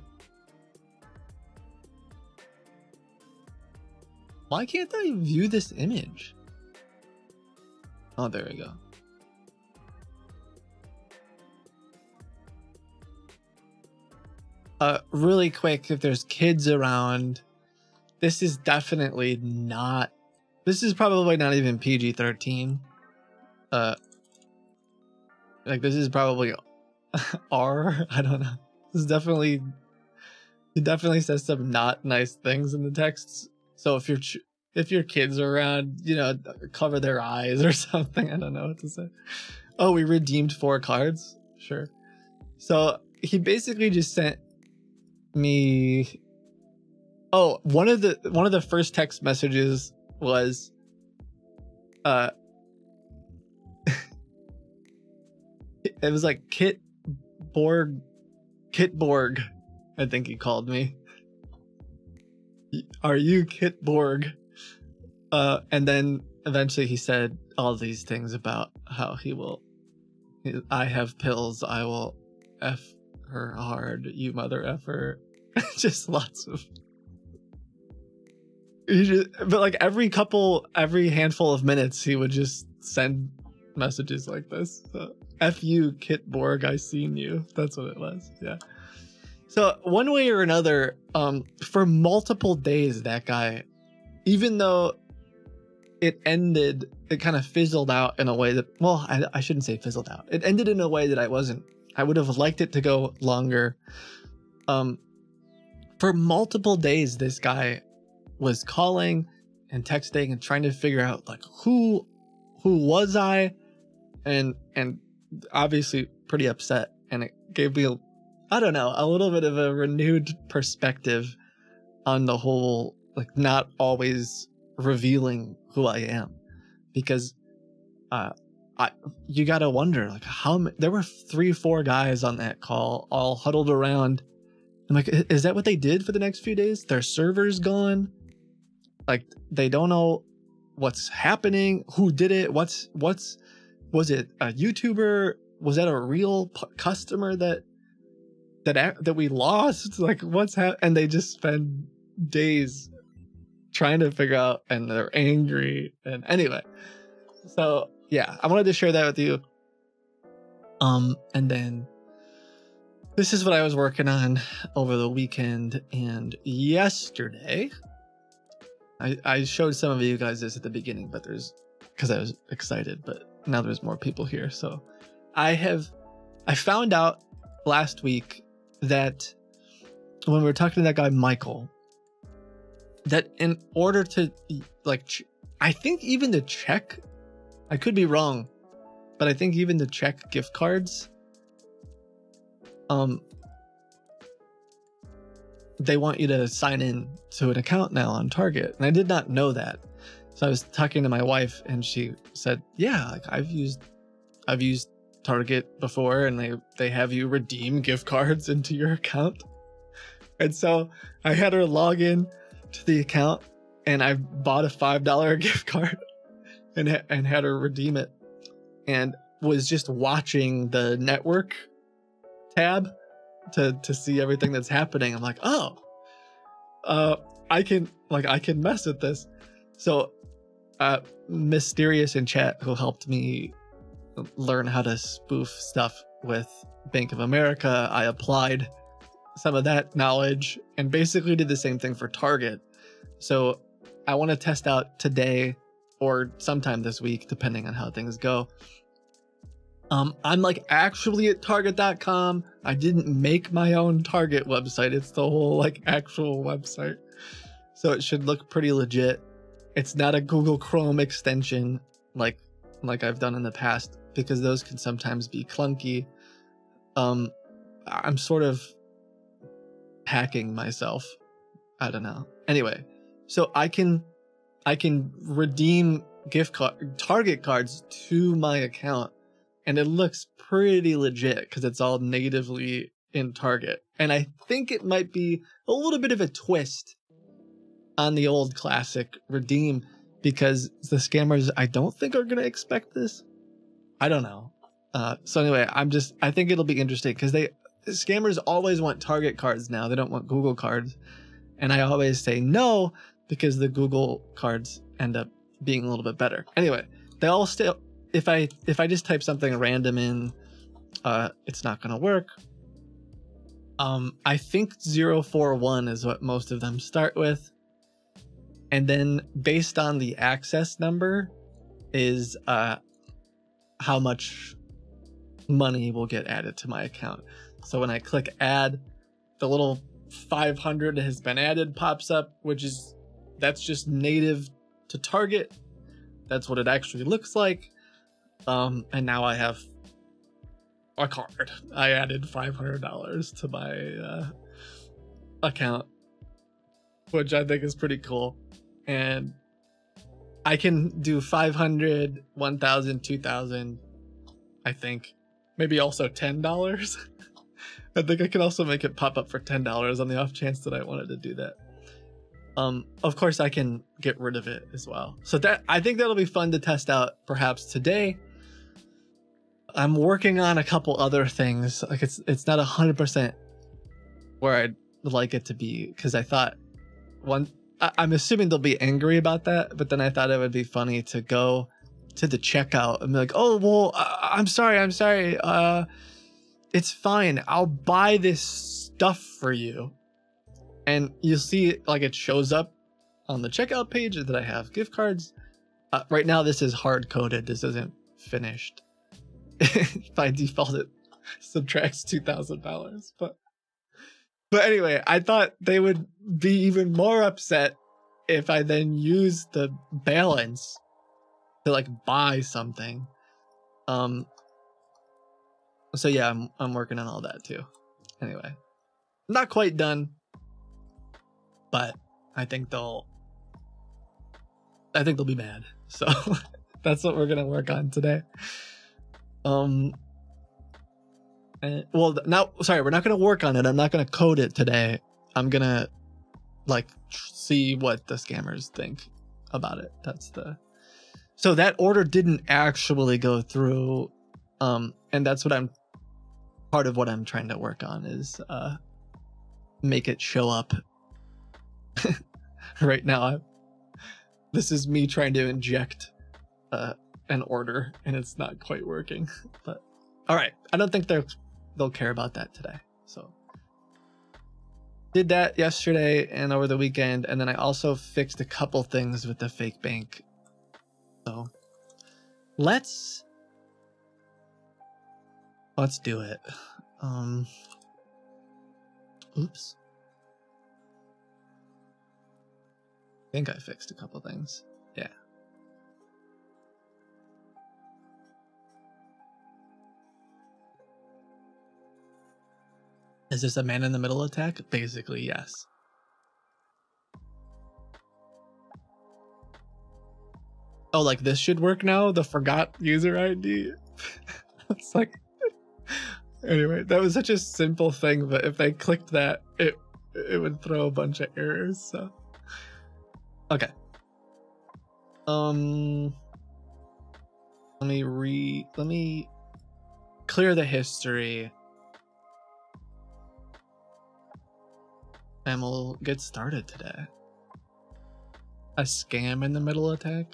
Why can't I view this image? Oh, there we go. Uh, really quick, if there's kids around, this is definitely not. This is probably not even PG 13. Uh, like, this is probably R. I don't know. This is definitely. It definitely says some not nice things in the texts. So if you're if your kids are around, you know, cover their eyes or something. I don't know what to say. Oh, we redeemed four cards? Sure. So he basically just sent me Oh, one of the one of the first text messages was uh it was like Kit Borg Kit Borg, I think he called me. Are you Kit Borg? Uh, and then eventually he said all these things about how he will. I have pills. I will f her hard. You mother effer. just lots of. Just, but like every couple, every handful of minutes, he would just send messages like this. So, F you, Kit Borg. I seen you. That's what it was. Yeah. So one way or another, um, for multiple days, that guy, even though it ended it kind of fizzled out in a way that well I, I shouldn't say fizzled out it ended in a way that i wasn't i would have liked it to go longer um for multiple days this guy was calling and texting and trying to figure out like who who was i and and obviously pretty upset and it gave me a, i don't know a little bit of a renewed perspective on the whole like not always revealing who I am. Because uh I you got to wonder like how there were 3 4 guys on that call all huddled around. I'm like is that what they did for the next few days? Their servers gone? Like they don't know what's happening who did it what's what's was it a YouTuber? Was that a real p- customer that that that we lost? Like what's happening and they just spend days trying to figure out and they're angry and anyway. So yeah i wanted to share that with you. Um and then this is what i was working on over the weekend and yesterday. I i showed some of you guys this at the beginning but there's because i was excited but now there's more people here so. I have i found out last week that when we were talking to that guy michael that in order to like i think even to check i could be wrong but i think even to check gift cards um they want you to sign in to an account now on target and i did not know that so i was talking to my wife and she said yeah like i've used i've used target before and they they have you redeem gift cards into your account and so i had her log in to the account and I bought a five dollar gift card and and had her redeem it, and was just watching the network tab to to see everything that's happening. I'm like, oh, uh, I can like I can mess with this. So, uh, mysterious in chat who helped me learn how to spoof stuff with Bank of America. I applied some of that knowledge and basically did the same thing for Target. So I want to test out today or sometime this week, depending on how things go. Um, I'm like actually at Target.com. I didn't make my own Target website. It's the whole like actual website. So it should look pretty legit. It's not a Google Chrome extension like like I've done in the past because those can sometimes be clunky. Um, I'm sort of hacking myself. I don't know. Anyway, so I can I can redeem gift card Target cards to my account and it looks pretty legit because it's all natively in Target. And I think it might be a little bit of a twist on the old classic redeem because the scammers I don't think are going to expect this. I don't know. Uh, so anyway, I'm just I think it'll be interesting because they scammers always want Target cards now. They don't want Google cards, and I always say no because the Google cards end up being a little bit better. Anyway, they all still if I if I just type something random in, uh, it's not gonna work. Um, I think 041 is what most of them start with. And then based on the access number is uh how much money will get added to my account. So when I click add, the little 500 has been added pops up, which is that's just native to Target. That's what it actually looks like. Um, and now I have a card. I added five hundred dollars to my uh, account, which I think is pretty cool. And I can do 500, 1000, 2000, I think. Maybe also $10. I think I can also make it pop up for $10 on the off chance that I wanted to do that. Um, of course, I can get rid of it as well. So that I think that'll be fun to test out perhaps today. I'm working on a couple other things. Like it's it's not hundred percent where I'd like it to be because I thought one. I, I'm assuming they'll be angry about that, but then I thought it would be funny to go to the checkout and be like, "Oh well, I, I'm sorry, I'm sorry. Uh, it's fine. I'll buy this stuff for you." and you'll see like it shows up on the checkout page that I have gift cards. Uh, right now, this is hard coded. This isn't finished. By default, it subtracts two thousand dollars. But but anyway, I thought they would be even more upset if I then use the balance to like buy something. Um. So yeah, I'm I'm working on all that too. Anyway, not quite done but I think they'll I think they'll be mad. So that's what we're gonna work on today. Um well now sorry, we're not gonna work on it. I'm not gonna code it today. I'm gonna like see what the scammers think about it. That's the so that order didn't actually go through. Um and that's what I'm part of what I'm trying to work on is uh make it show up right now. I'm, this is me trying to inject uh, an order, and it's not quite working. But all right, I don't think they'll they'll care about that today. So did that yesterday and over the weekend, and then I also fixed a couple things with the fake bank. So let's let's do it. Um, oops. I think I fixed a couple things. Is this a man in the middle attack? Basically, yes. Oh, like this should work now? The forgot user ID? it's like. anyway, that was such a simple thing, but if they clicked that, it it would throw a bunch of errors, so. Okay. Um let me re let me clear the history. and we'll get started today. A scam in the middle attack?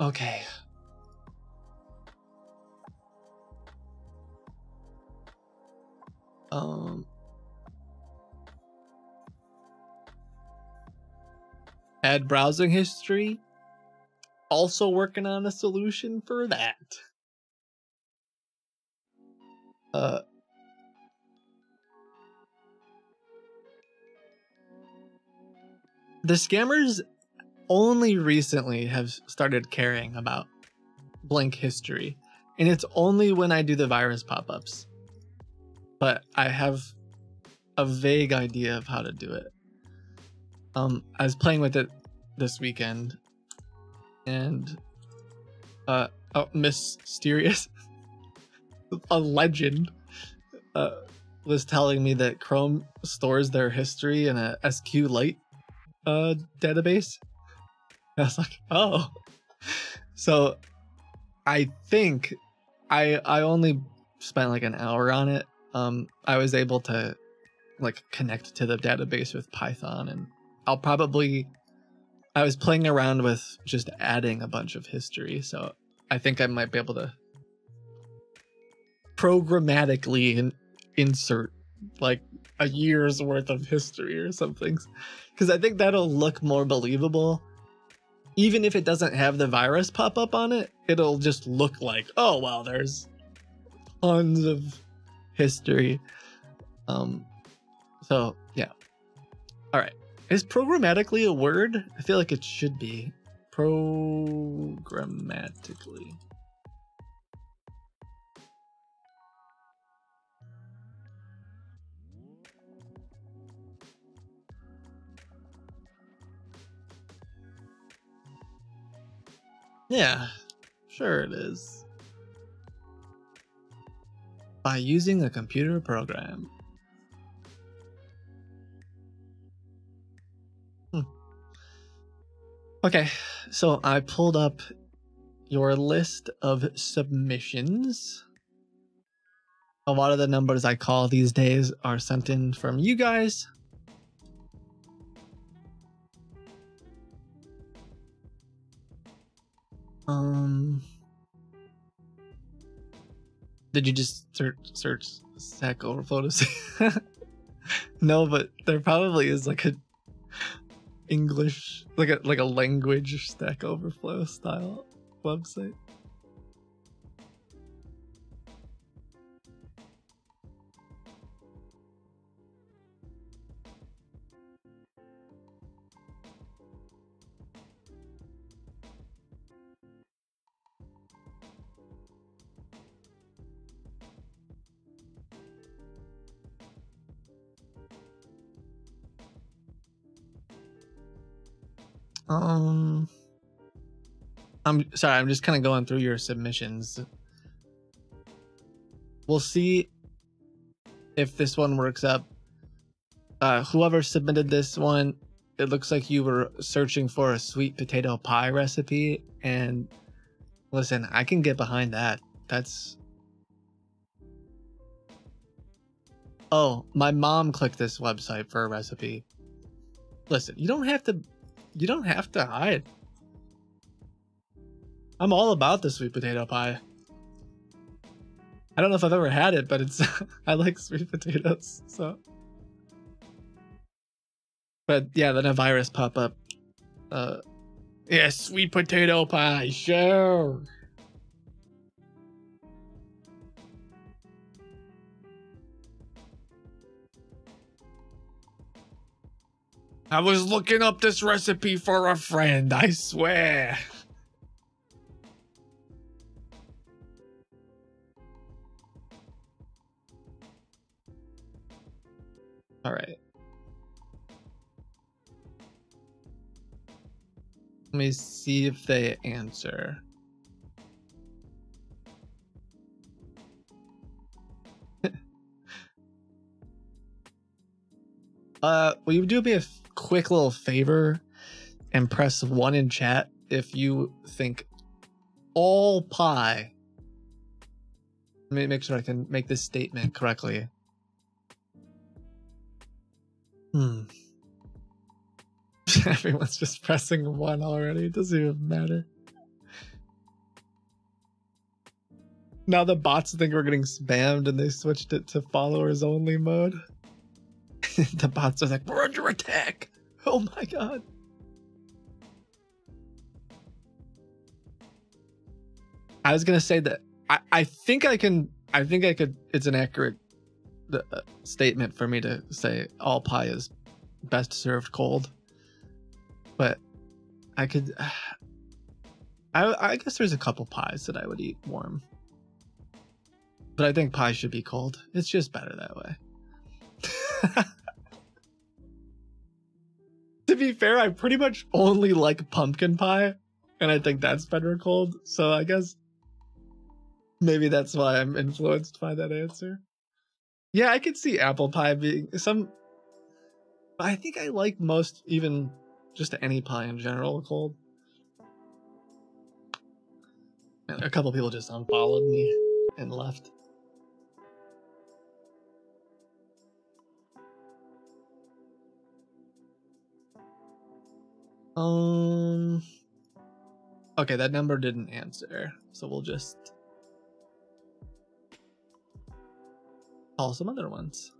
Okay. Um. Add browsing history. Also working on a solution for that. Uh, the scammers only recently have started caring about blank history, and it's only when I do the virus pop ups. But I have a vague idea of how to do it. Um, I was playing with it this weekend, and uh, oh, Mysterious, a legend, uh, was telling me that Chrome stores their history in a SQLite uh, database. I was like, oh. So I think I I only spent like an hour on it. Um I was able to like connect to the database with Python and I'll probably I was playing around with just adding a bunch of history, so I think I might be able to programmatically in, insert like a year's worth of history or something because I think that'll look more believable. Even if it doesn't have the virus pop up on it, it'll just look like, oh well, there's tons of history. Um, so yeah. All right. Is programmatically a word? I feel like it should be. Programmatically. Yeah, sure it is. By using a computer program. Hmm. Okay, so I pulled up your list of submissions. A lot of the numbers I call these days are sent in from you guys. Um, did you just search search Stack Overflow to see? no, but there probably is like a English, like a like a language Stack Overflow style website. Um, I'm sorry. I'm just kind of going through your submissions. We'll see if this one works up. Uh, whoever submitted this one, it looks like you were searching for a sweet potato pie recipe, and listen, I can get behind that. That's Oh, my mom clicked this website for a recipe. Listen, you don't have to you don't have to hide. I'm all about the sweet potato pie. I don't know if I've ever had it, but it's I like sweet potatoes, so. But yeah, then a virus pop up. Uh, yeah, sweet potato pie, sure. I was looking up this recipe for a friend, I swear. All right. Let me see if they answer. uh, will you do me a quick little favor and press one in chat if you think all pie. Let me make sure I can make this statement correctly. Hmm. Everyone's just pressing one already. It doesn't even matter. Now the bots think we're getting spammed and they switched it to followers only mode. the bots are like, we're under attack. Oh my god. I was gonna say that I, I think I can I think I could it's an accurate uh, statement for me to say all pie is best served cold, but I could uh, I I guess there's a couple pies that I would eat warm, but I think pie should be cold. It's just better that way. be fair, I pretty much only like pumpkin pie, and I think that's better cold. So I guess maybe that's why I'm influenced by that answer. Yeah, I could see apple pie being some. I think I like most, even just any pie in general, cold. A couple people just unfollowed me and left. Um. Okay, that number didn't answer, so we'll just call some other ones.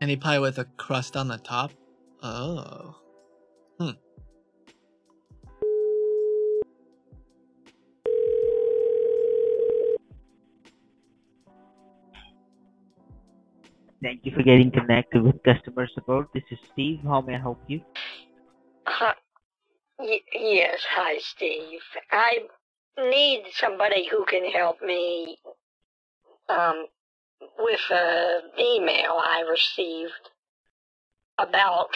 Any pie with a crust on the top? Oh. Thank you for getting connected with customer support. This is Steve. How may I help you? Hi. Y- yes, hi, Steve. I need somebody who can help me um, with an email I received about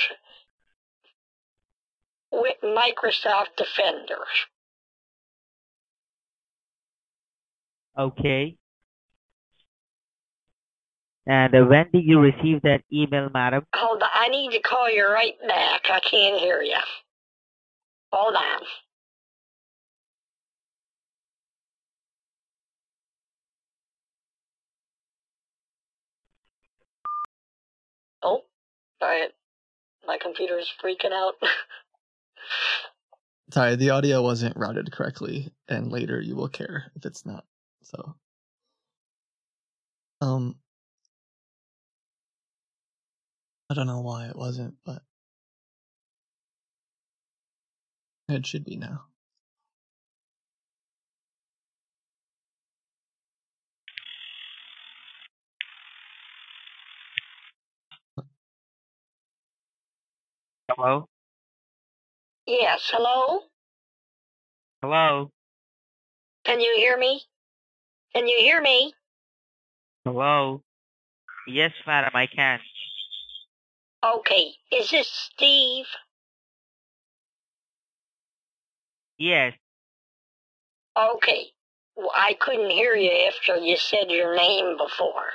with Microsoft Defender. Okay. And uh, when did you receive that email, madam? Hold on, I need to call you right back. I can't hear you. Hold on. Oh, sorry. My computer is freaking out. Sorry, the audio wasn't routed correctly, and later you will care if it's not. So, um, I don't know why it wasn't, but it should be now. Hello? yes, hello? Hello? Can you hear me? Can you hear me? Hello? Yes, madam, I can. Okay, is this Steve? Yes. Okay. Well, I couldn't hear you after you said your name before,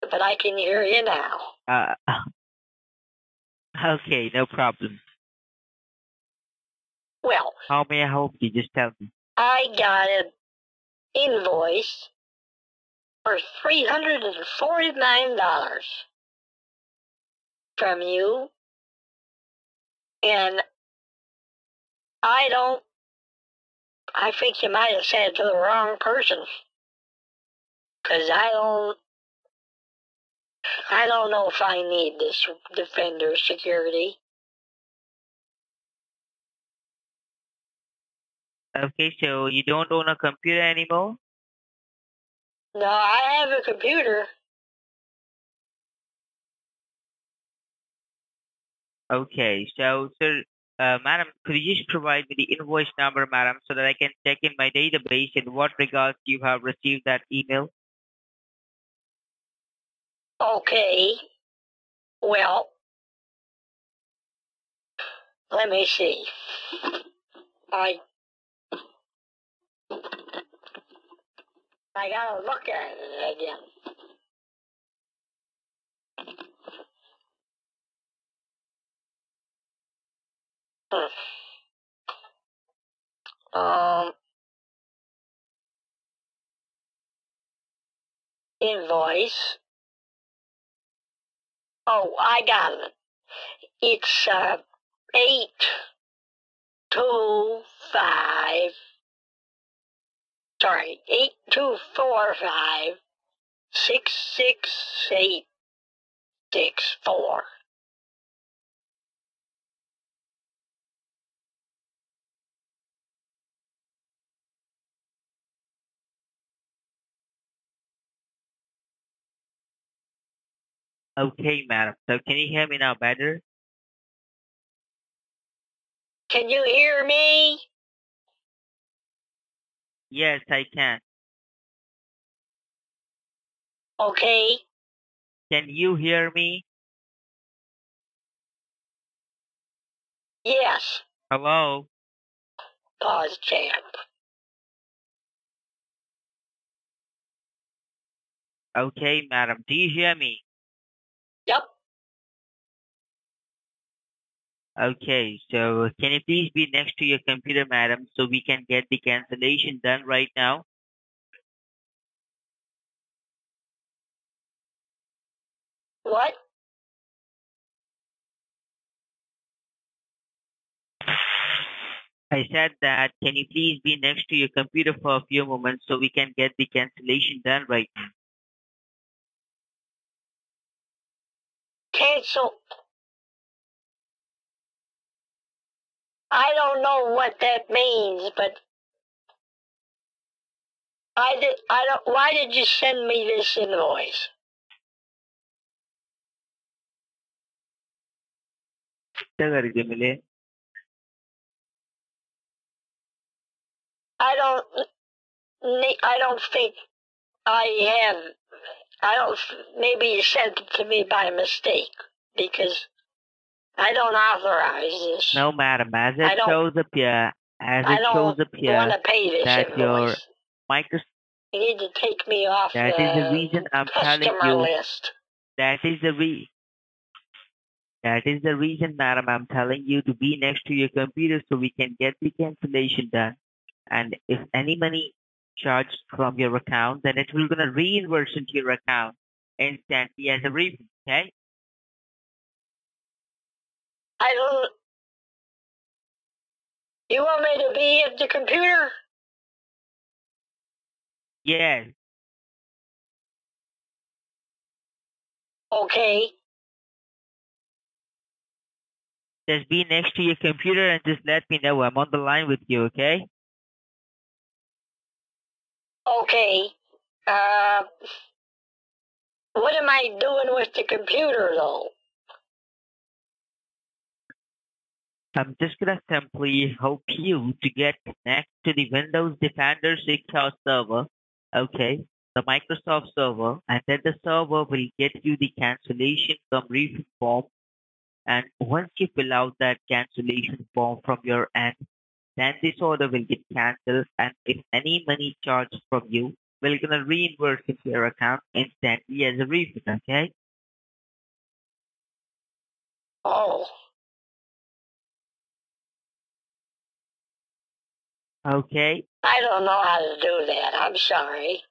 but I can hear you now. Uh, okay, no problem. Well, How may I help you? Just tell me. I got an invoice for $349 from you, and I don't. I think you might have said it to the wrong person. Because I don't. I don't know if I need this Defender security. Okay, so you don't own a computer anymore? No, I have a computer. Okay, so, sir, uh, madam, could you just provide me the invoice number, madam, so that I can check in my database in what regards you have received that email? Okay. Well, let me see. I I gotta look at it again. Hmm. Um, invoice. Oh, I got it. It's uh eight two five. Sorry, eight two four five six six eight six four. Okay, madam. So can you hear me now better? Can you hear me? Yes, I can. Okay. Can you hear me? Yes. Hello? Pause champ. Okay, madam. Do you hear me? Yep. Okay, so can you please be next to your computer, madam, so we can get the cancellation done right now? What? I said that can you please be next to your computer for a few moments so we can get the cancellation done right now? Cancel. I don't know what that means, but I did. I don't. Why did you send me this invoice? I don't. I don't think I have. I don't. Maybe you sent it to me by mistake because I don't authorize this. No, madam, as it shows up here, as I it shows up here, to pay this that your. Microsoft, You need to take me off That the, is the reason I'm telling you. list. that is the re- that is the reason, madam, I'm telling you to be next to your computer so we can get the cancellation done. And if any money charged from your account, then it will gonna reimburse into your account instantly as a refund. Okay? I don't. You want me to be at the computer? Yeah. Okay. Just be next to your computer and just let me know. I'm on the line with you. Okay? Okay. Uh, what am I doing with the computer though? I'm just gonna simply help you to get connect to the Windows Defender Secure server, okay, the Microsoft server, and then the server will get you the cancellation from refund form. And once you fill out that cancellation form from your end, then this order will get cancelled. And if any money charged from you, we're gonna reimburse into your account instantly as a refund, okay? Oh, Okay. I don't know how to do that. I'm sorry.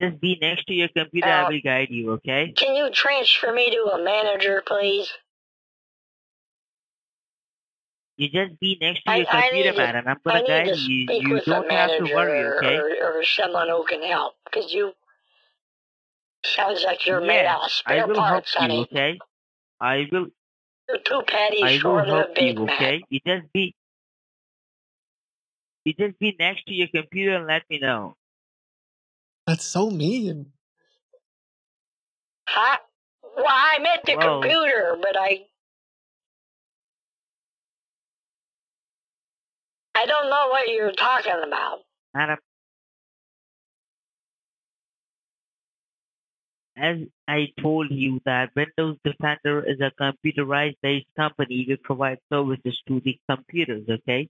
Just be next to your computer. I Uh, will guide you, okay? Can you transfer me to a manager, please? You just be next to I- your I computer, to- man, I'm I gonna need guide to you. speak You with a don't have to manager worry, okay? or, or someone who can help, because you sounds like you're made out of spare I will help parts, you, honey. okay? I will. You're two patties I will short of a Big you, Mac. okay? You just be. You just be next to your computer and let me know. That's so mean. Huh? Well, I'm at the Whoa. computer, but I. I don't know what you're talking about. Madam, as I told you that Windows Defender is a computerized based company, we provides services to the computers, okay?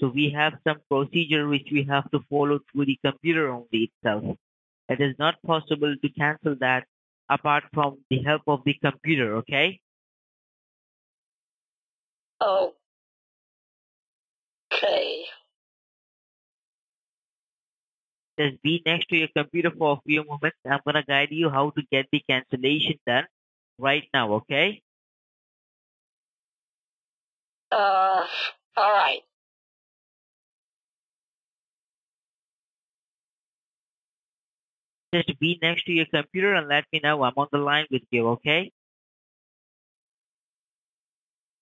So we have some procedure which we have to follow through the computer only itself. It is not possible to cancel that apart from the help of the computer, okay? Okay. Just be next to your computer for a few moments. I'm gonna guide you how to get the cancellation done right now, okay? Uh. All right. Just be next to your computer and let me know I'm on the line with you, okay?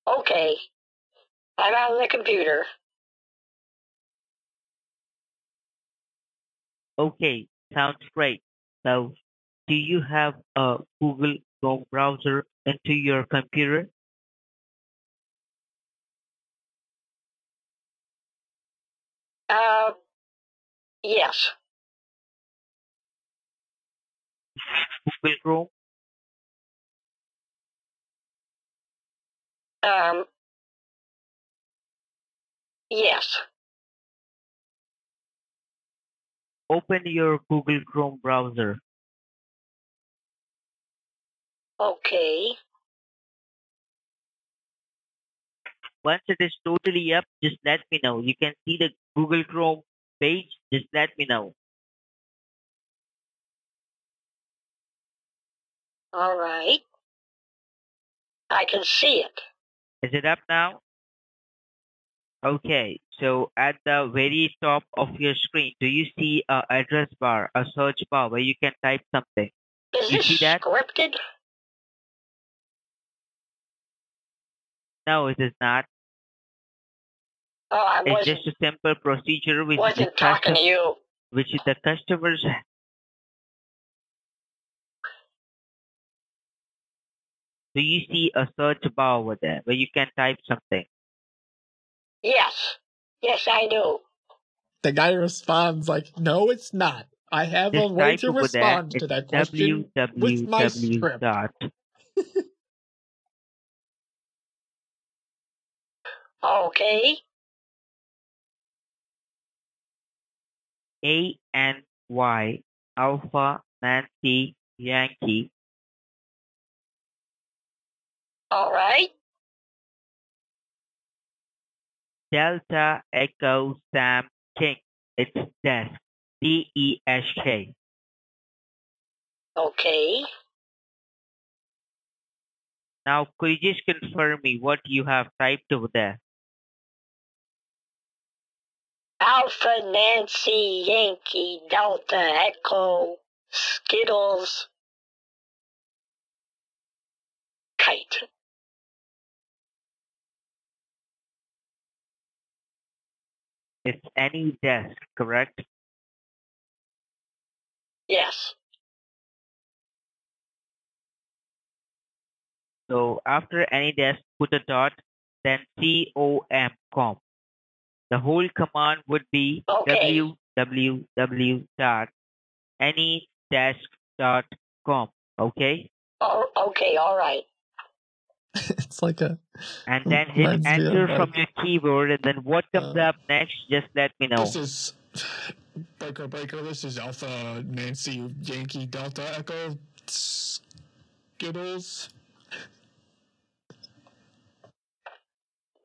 Okay. I'm on the computer. Okay, sounds great. So do you have a Google Chrome browser into your computer? Uh, yes. Google Chrome? Um, yes. Open your Google Chrome browser. Okay. Once it is totally up, just let me know. You can see the Google Chrome page, just let me know. All right. I can see it. Is it up now? Okay, so at the very top of your screen, do you see a address bar, a search bar where you can type something? Is You this see that? scripted? No, it is not. Oh, I It's just a simple procedure which the, wasn't talking to you. which is the customers Do you see a search bar over there where you can type something? Yes. Yes, I do. The guy responds like, "No, it's not. I have a Just way to over there. respond It's to that question with my www script." dot Okay. A N Y Alpha Nancy Yankee All right. Delta Echo Sam King. It's desk. D E S K. Okay. Now, could you just confirm me what you have typed over there? Alpha Nancy Yankee Delta Echo Skittles Kite. It's any desk, correct? Yes. So after any desk, put a dot, then C O M com. The whole command would be Okay. www dot anydesk.com. Okay? Oh, okay, all right. it's like a And then hit enter of, from your keyboard, and then what comes uh, up next, just let me know. This is Breaker Breaker. This is Alpha Nancy Yankee Delta Echo Skittles.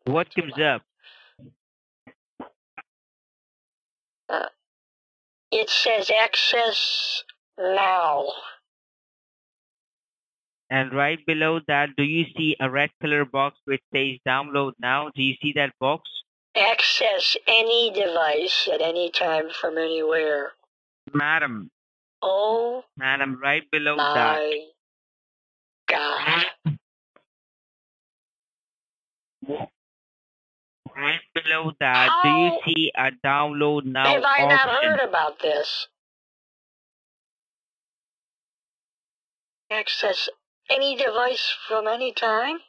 What comes up? It says access now. And right below that, do you see a red color box which says download now? Do you see that box? Access any device at any time from anywhere. Madam, Oh madam, right below that. my god. Right below that, do you see a download now Have I not option? heard about this? Access any device from any time?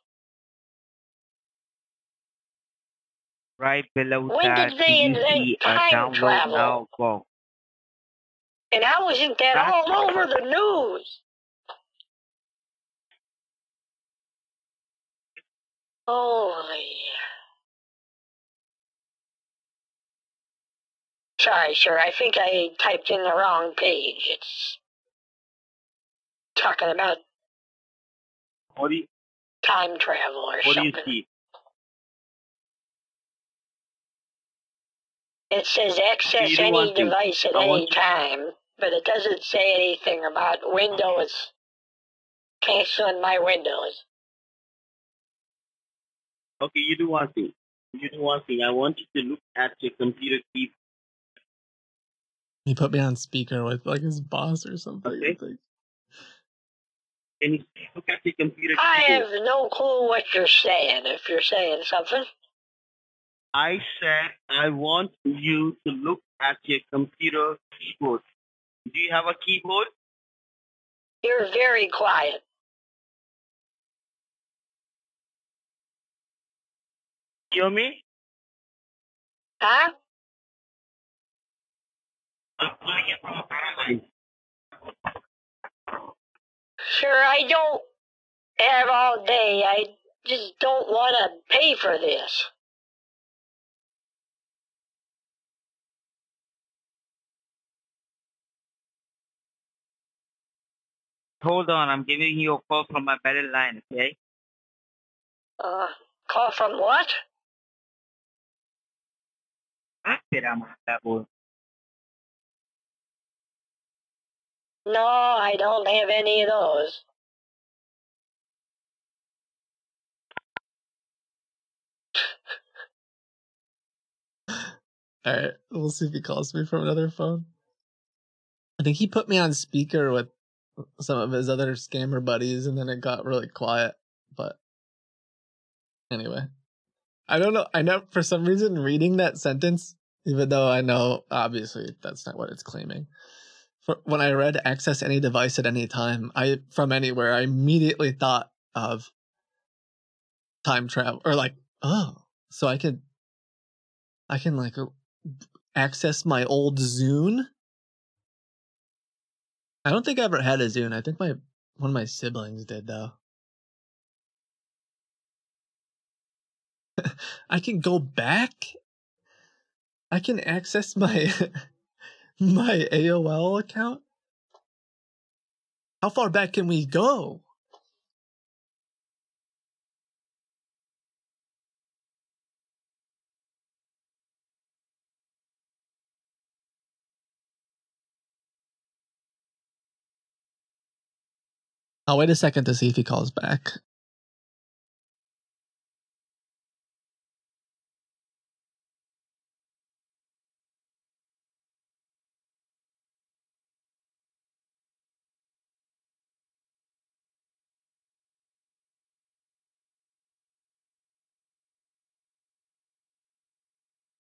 Right below When that, did they invent time travel? box? And how isn't that That's- all over the news? Holy. Sorry, sir. I think I typed in the wrong page. It's talking about What do you, time travel or what do you something. see? It says access you any want to- device at I any want to- time, but it doesn't say anything about Windows canceling my Windows. Okay, you do one thing. You do one thing. I want you to look at your computer key. He put me on speaker with like his boss or something. I Okay. You look at your computer I have no clue what you're saying, if you're saying something. I said I want you to look at your computer keyboard. Do you have a keyboard? You're very quiet. Hear me? Huh? I'm calling you from a. Sure, I don't have all day. I just don't want to pay for this. Hold on, I'm giving you a call from my better line, okay? Uh, call from what? After I'm Ah, No, I don't have any of those. All right, we'll see if he calls me from another phone. I think he put me on speaker with some of his other scammer buddies, and then it got really quiet. But anyway, I don't know. I know for some reason reading that sentence, even though I know obviously that's not what it's claiming. When I read access any device at any time, I from anywhere, I immediately thought of time travel or like, oh, so I could, I can like uh, access my old Zune. I don't think I ever had a Zune. I think my one of my siblings did though. I can go back. I can access my my AOL account. How far back can we go? I'll wait a second to see if he calls back.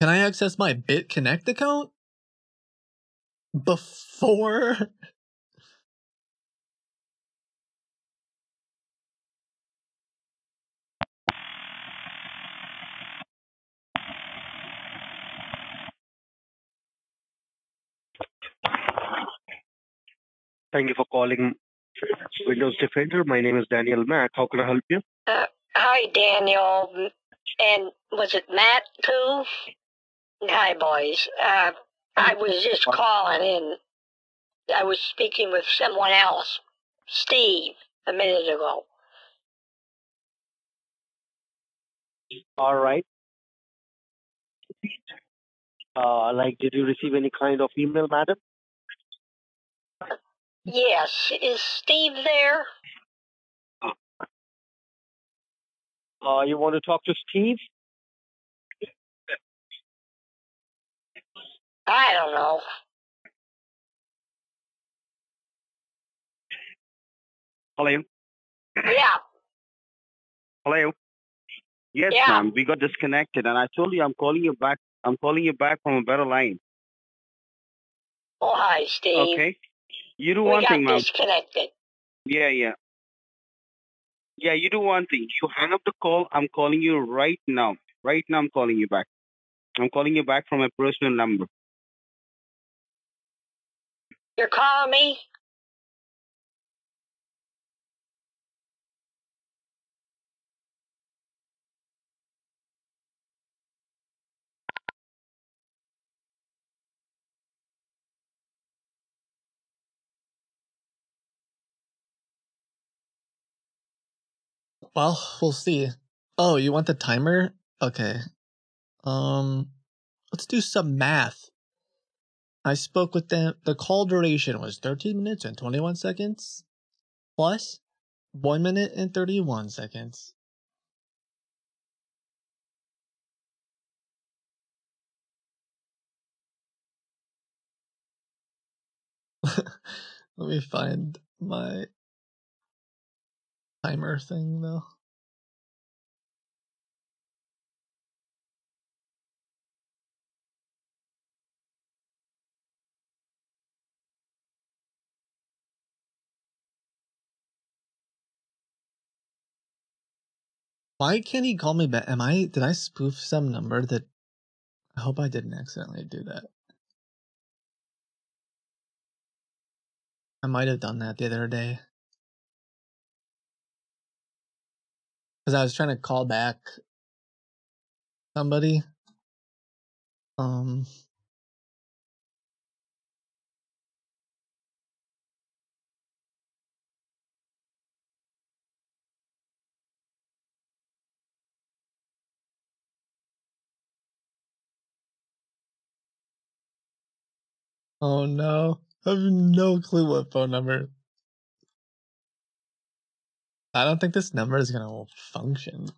Can I access my BitConnect account? Before Thank you for calling Windows Defender. My name is Daniel Mack. How can I help you? Uh, hi, Daniel. And was it Matt too? Hi, boys. Uh, I was just calling in. I was speaking with someone else, Steve, a minute ago. All right. Uh, like, did you receive any kind of email, madam? Yes, is Steve there? Uh, you want to talk to Steve? I don't know. Hello. Yeah, Hello. Yes, Yeah. ma'am. We got disconnected, and I told you I'm calling you back. I'm calling you back from a better line. oh hi, Steve. Okay. You do we one got thing, ma'am. disconnected. Yeah, yeah. Yeah, you do one thing. You hang up the call. I'm calling you right now. Right now, I'm calling you back. I'm calling you back from a personal number. You're calling me? Well, we'll see. Oh, you want the timer? Okay. Um, let's do some math. I spoke with them. The call duration was 13 minutes and 21 seconds, plus 1 minute and 31 seconds. Let me find my timer thing though. Why can't he call me back? Am I did I spoof some number that I hope I didn't accidentally do that. I might have done that the other day. Cuz I was trying to call back somebody um Oh no. I have no clue what phone number. I don't think this number is gonna function.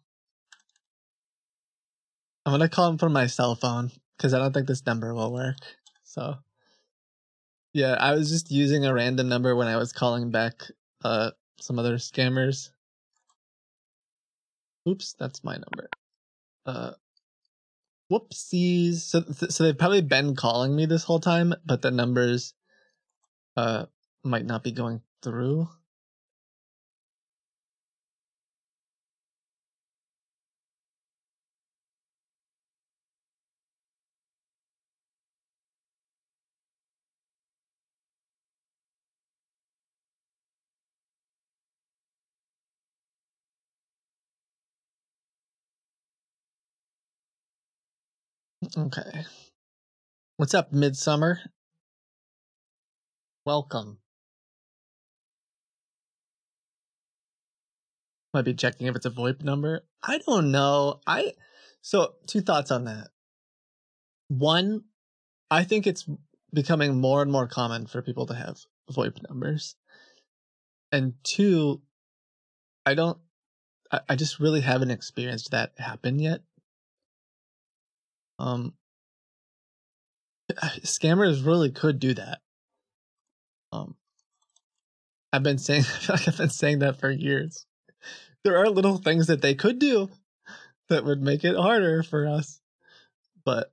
I'm gonna call him from my cell phone because I don't think this number will work. So, yeah, I was just using a random number when I was calling back uh some other scammers. Oops, that's my number. Uh, whoopsies. So, th- so they've probably been calling me this whole time, but the numbers uh might not be going through. Okay. What's up, Midsummer? Welcome. Might be checking if it's a VoIP number. I don't know. I so two thoughts on that. One, I think it's becoming more and more common for people to have VoIP numbers. And two, I don't I, I just really haven't experienced that happen yet. Um scammers really could do that. Um I've been saying I feel like I've been saying that for years. There are little things that they could do that would make it harder for us. But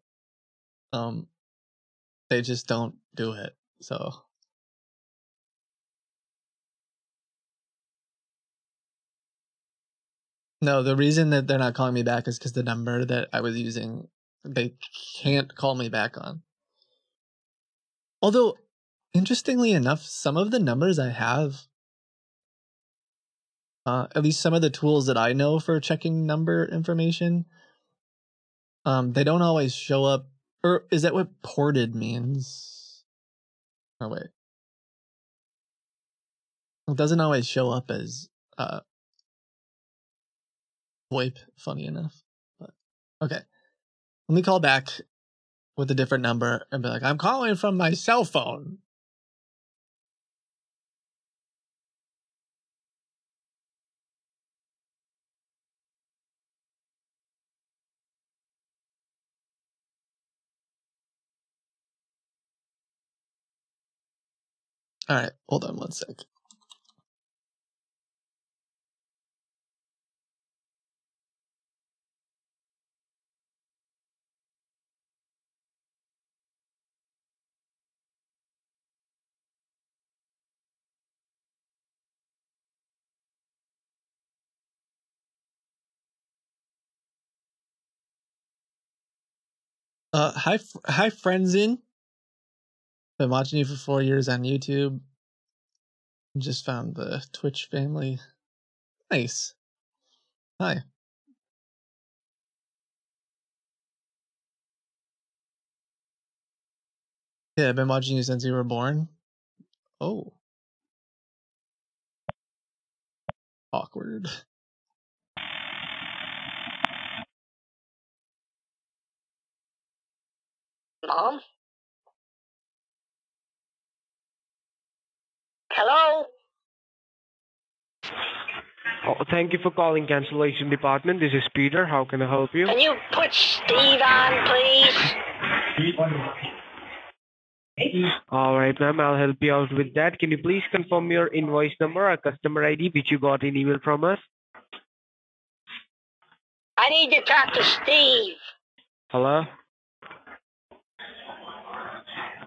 um they just don't do it. So No, the reason that they're not calling me back is because the number that I was using they can't call me back on. Although, interestingly enough, some of the numbers I have, uh, at least some of the tools that I know for checking number information, um, they don't always show up. Or is that what ported means? Oh wait, it doesn't always show up as uh, VoIP. Funny enough, but okay. Let me call back with a different number and be like, I'm calling from my cell phone. All right, hold on one sec. Uh, hi, hi, Friendsin. Been watching you for four years on YouTube. Just found the Twitch family. Nice. Hi. Yeah, I've been watching you since you were born. Oh. Awkward. Mom? Hello? Oh, thank you for calling cancellation department. This is Peter. How can I help you? Can you put Steve on, please? All right, ma'am. I'll help you out with that. Can you please confirm your invoice number or customer ID, which you got in email from us? I need to talk to Steve. Hello?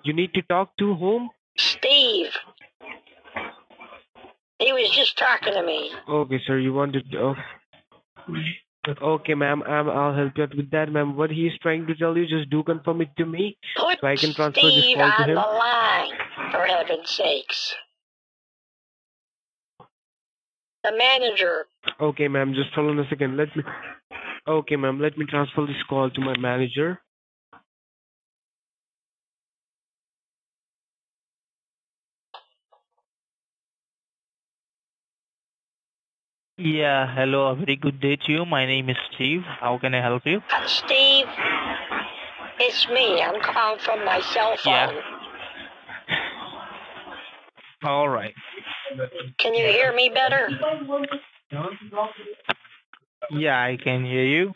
You need to talk to whom? Steve. He was just talking to me. Okay, sir. You wanted to. Oh. Okay, ma'am. Um, I'll help you out with that, ma'am. What he is trying to tell you, just do confirm it to me. Put So I can transfer this Steve call to on him? the line, for heaven's sakes. The manager. Okay, ma'am. Just hold on a second. Let me. Okay, ma'am. Let me transfer this call to my manager. Yeah, hello, a very good day to you. My name is Steve. How can I help you? Uh, Steve, it's me. I'm calling from my cell phone. Yeah. All right. Can you hear me better? Yeah, I can hear you.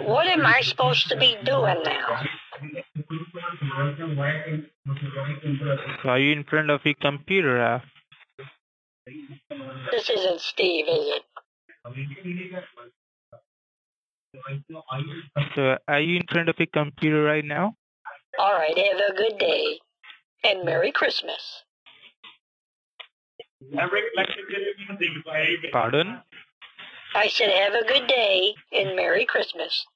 What am I supposed to be doing now? Are you in front of your computer? Uh, This isn't Steve, is it? so, are you in front of a computer right now? All right, have a good day. And Merry Christmas. Pardon? I said, have a good day and Merry Christmas.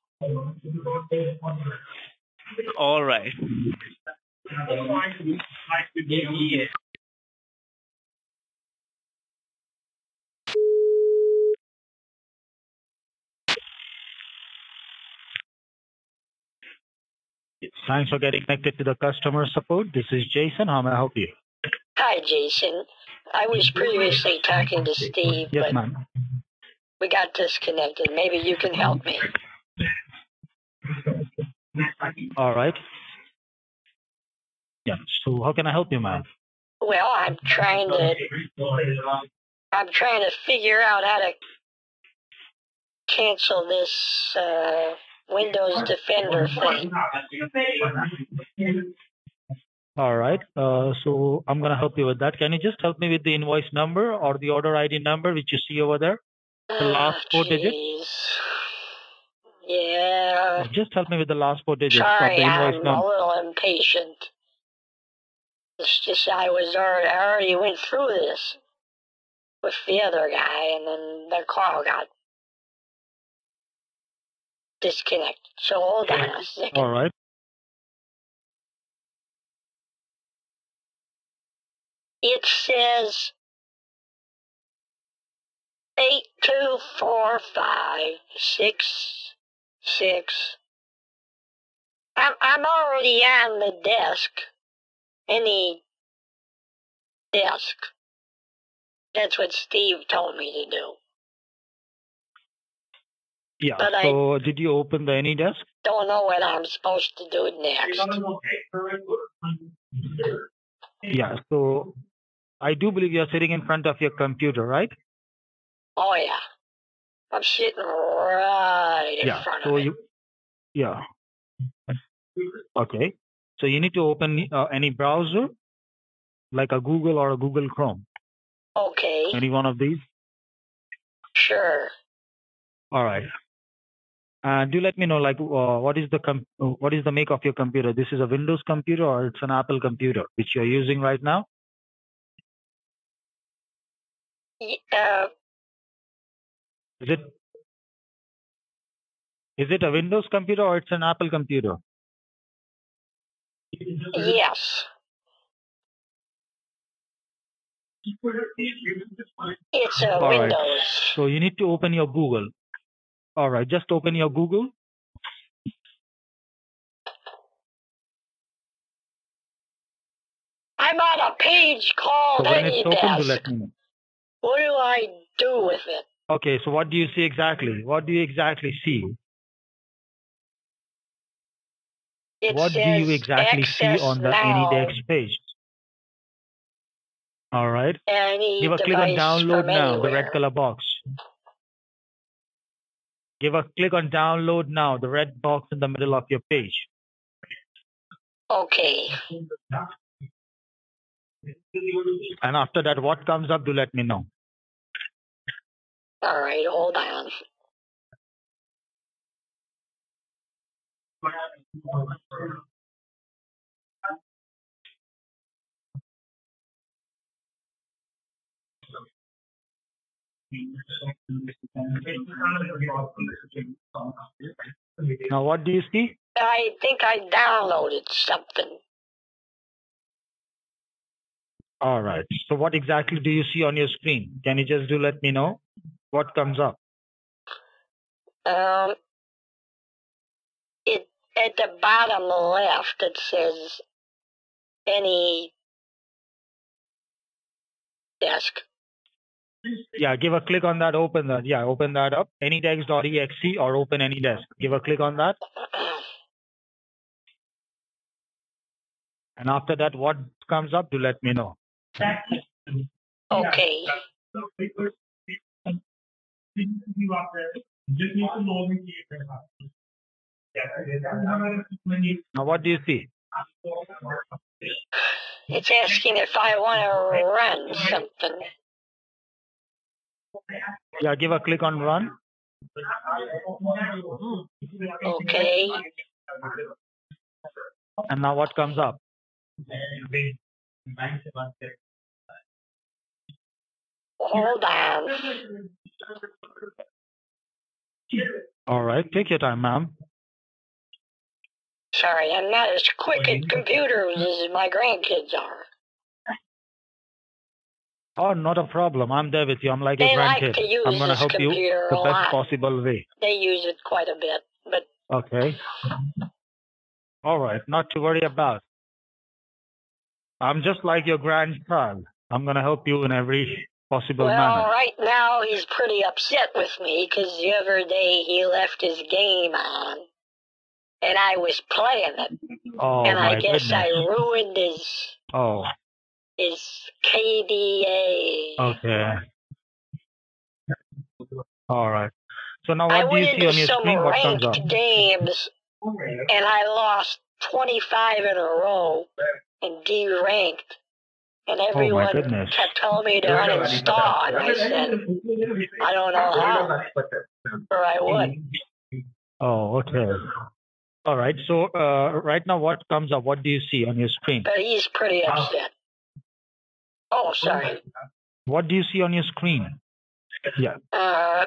All right. Thanks for getting connected to the customer support. This is Jason. How may I help you? Hi, Jason. I was previously talking to Steve, Yes, but ma'am. we got disconnected. Maybe you can help me. All right. Yeah. So how can I help you, ma'am? Well, I'm trying to I'm trying to figure out how to cancel this uh, Windows Defender thing. All right. Uh, so I'm gonna help you with that. Can you just help me with the invoice number or the order ID number which you see over there? The last Ah, four digits? Yeah. Just help me with the last four digits of Sorry, the I'm invoice a little impatient. It's just I was already, I already went through this with the other guy, and then the call got disconnected. So hold on a second. All right. It says eight two four five six six. I'm I'm already on the desk. Any desk. That's what Steve told me to do. Yeah. But I- so did you open the AnyDesk? Don't know what I'm supposed to do next. Yeah. So I do believe you're sitting in front of your computer, right? Oh yeah. I'm sitting right in yeah. front So of it. you, yeah. Okay. So you need to open uh, any browser, like a Google or a Google Chrome. Okay, Any one of these. sure. All right. And do let me know, like, uh, what is the com- uh, what is the make of your computer? This is a Windows computer or it's an Apple computer which you're using right now? Uh, Is it is it a Windows computer or it's an Apple computer? yes. It's a All right. Windows. So you need to open your Google. All right, just open your Google. I'm on a page called So when it's open, do let me know. What do I do with it? Okay, so what do you see exactly? What do you exactly see? It what do you exactly see on the now, AnyDesk page? All right. Any Give a click on download now, the red color box. Give a click on download now, the red box in the middle of your page. Okay. And after that, what comes up, do let me know. All right. Hold on. Now, what do you see? I think I downloaded something. All right. So, what exactly do you see on your screen? Can you just do let me know what comes up? Um, it at the bottom left it says any desk. Yeah, give a click on that. Open that. Yeah, open that up. Anydesk.exe or open AnyDesk. Give a click on that. And after that, what comes up? Do let me know. Okay. Now, what do you see? It's asking if I want to run something. Yeah, give a click on run. Okay. And now, what comes up? Hold on. All right, take your time, ma'am. Sorry, I'm not as quick at computers as my grandkids are. Oh, not a problem. I'm there with you. I'm like They a like grandkid. to use I'm gonna help you the best lot. possible way. They use it quite a bit, but Okay. All right, not to worry about. I'm just like your grandchild. I'm gonna help you in every possible well, manner. right now he's pretty upset with me because the other day he left his game on, and I was playing it, Oh and I guess goodness. I ruined his Oh, his KDA. okay. All right. So now, I what do you see on your some screen? What comes up? ranked games, and I lost 25 in a row and deranked. And everyone goodness. kept telling me to uninstall, and I said, I don't know how, or I would. Oh, okay. All right. So uh, right now, what comes up? What do you see on your screen? But he's pretty upset. Oh, sorry. What do you see on your screen? Yeah. Uh,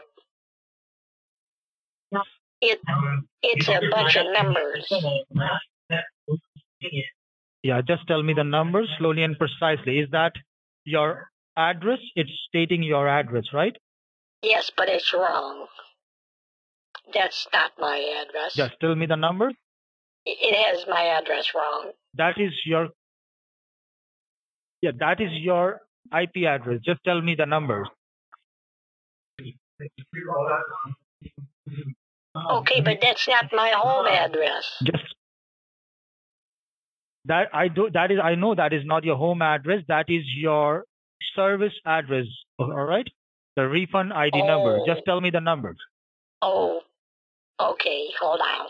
it it's a bunch of numbers. Yeah. Just tell me the numbers slowly and precisely. Is that your address? It's stating your address, right? Yes, but it's wrong. That's not my address. Just tell me the numbers. It has my address wrong. That is your. Yeah, that is your IP address. Just tell me the numbers. Okay, but that's not my home address. Just that I do. That is I know that is not your home address. That is your service address. All right. The refund ID number. Oh. Just tell me the numbers. Oh, okay, hold on.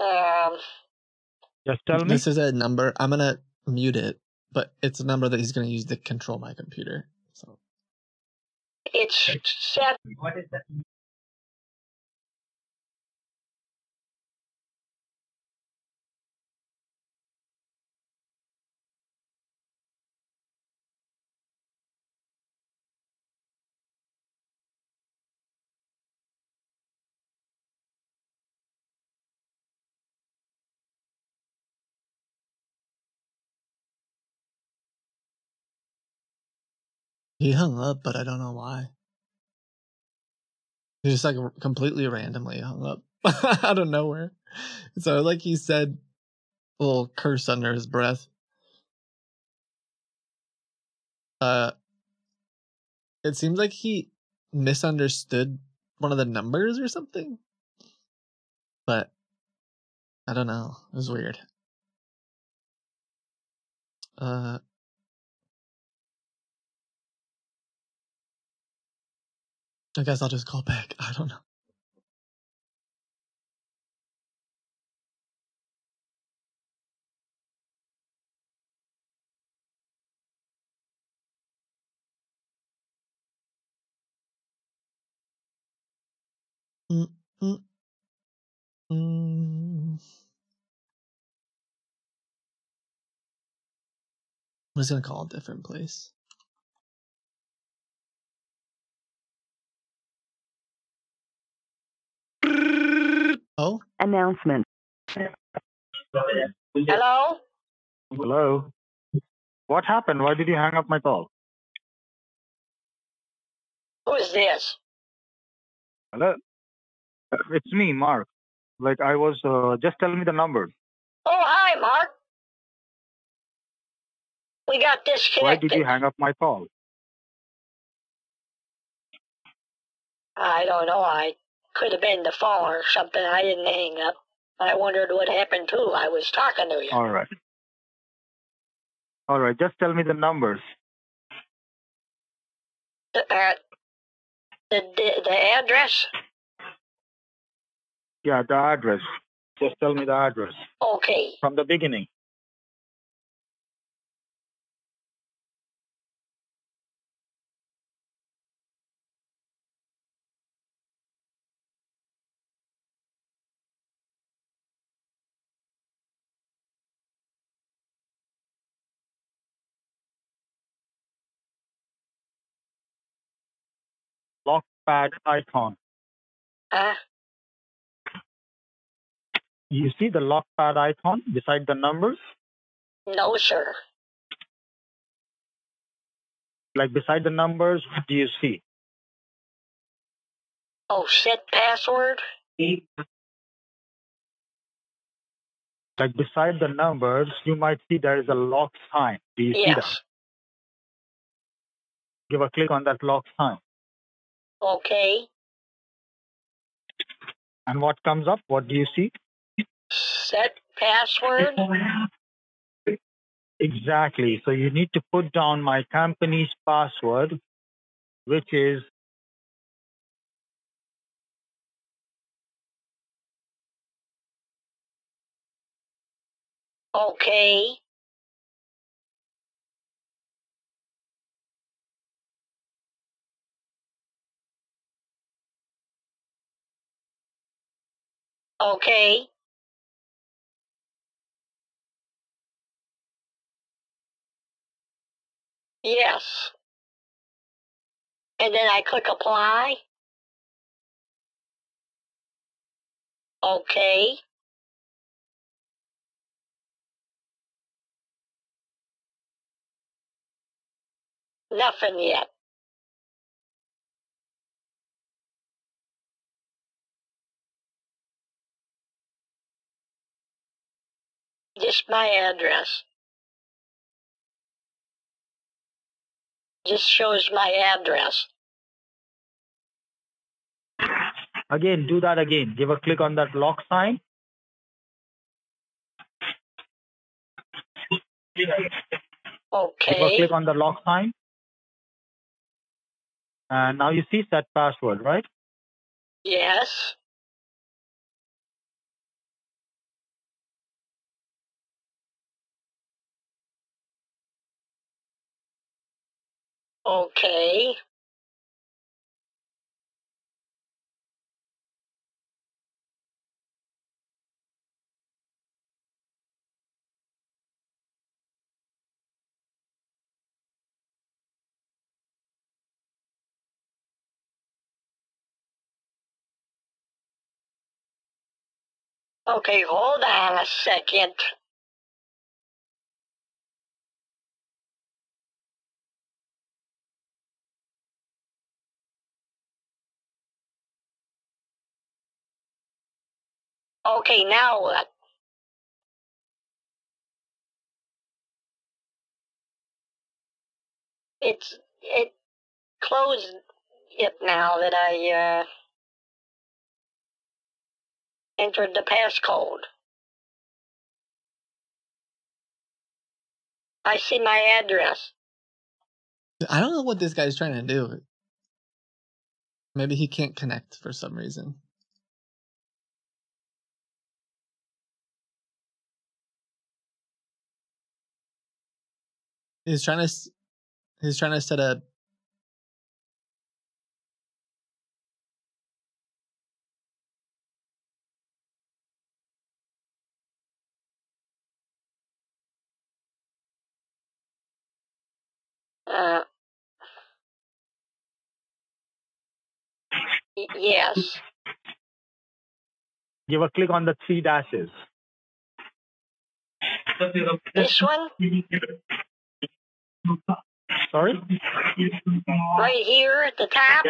Um, Just tell me. This is a number. I'm gonna mute it, but it's a number that he's gonna use to control my computer. So it's set. He hung up, but I don't know why. He just like completely randomly hung up out of nowhere. So like he said, a little curse under his breath. Uh, it seems like he misunderstood one of the numbers or something. But I don't know. It was weird. Uh, I guess I'll just call back. I don't know. Mm, mm, mm. I'm just gonna call a different place. Oh, Announcement. Hello? Hello. What happened? Why did you hang up my call? Who is this? Hello. Uh, It's me, Mark. Like I was, uh, just tell me the number. Oh, hi, Mark. We got this shit. Why did you hang up my call? I don't know. I could have been the phone or something. I didn't hang up. I wondered what happened too. I was talking to you. All right. All right. Just tell me the numbers. Uh, the, the the address? Yeah, the address. Just tell me the address Okay. from the beginning. Pad icon. Huh? You see the lock pad icon beside the numbers? No, sir. Like beside the numbers, what do you see? Oh, set password? Like beside the numbers, you might see there is a lock sign. Do you see that? Yes. Give a click on that lock sign. Okay. And what comes up? What do you see? Set password? Exactly. So you need to put down my company's password, which is Okay. Okay. Yes. And then I click apply. Okay. Nothing yet. Just my address. Just shows my address. again, do that again. Give a click on that lock sign. Okay. Give a click on the lock sign. And now you see set password, right? Yes. Okay. Okay, hold on a second. Okay, now what? It's it closed it now that I uh entered the passcode. I see my address. I don't know what this guy's trying to do. Maybe he can't connect for some reason. He's trying to. He's trying to set a. Uh, yes. Give a click on the three dashes. This one? Sorry? Right here at the top?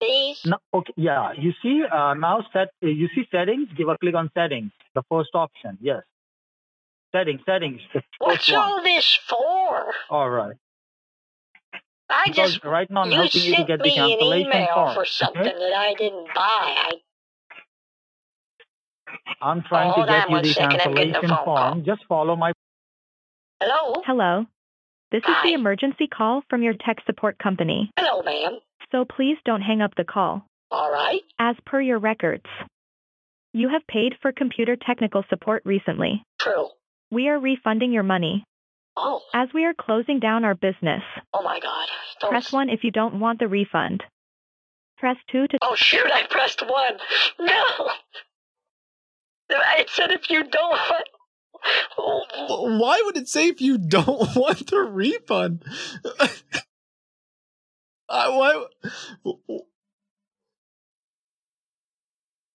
These? No, okay, yeah. You see uh, now set. uh, You see settings. Give a click on settings. The first option. Yes. Settings. Settings. What's one. all this for? All right. I Because just right now I'm you helping you to get the me an cancellation email form. for something okay? that I didn't buy. I, I'm trying Oh, to get you the cancellation phone call. form. Just follow my. Hello? Hello. This is Hi. the emergency call from your tech support company. Hello, ma'am. So please don't hang up the call. All right. As per your records, you have paid for computer technical support recently. True. We are refunding your money. Oh, As we are closing down our business, oh my God. Those- press 1 if you don't want the refund. Press 2 to Oh shoot! I pressed one. No. It said if you don't want. Why would it say if you don't want the refund? I why?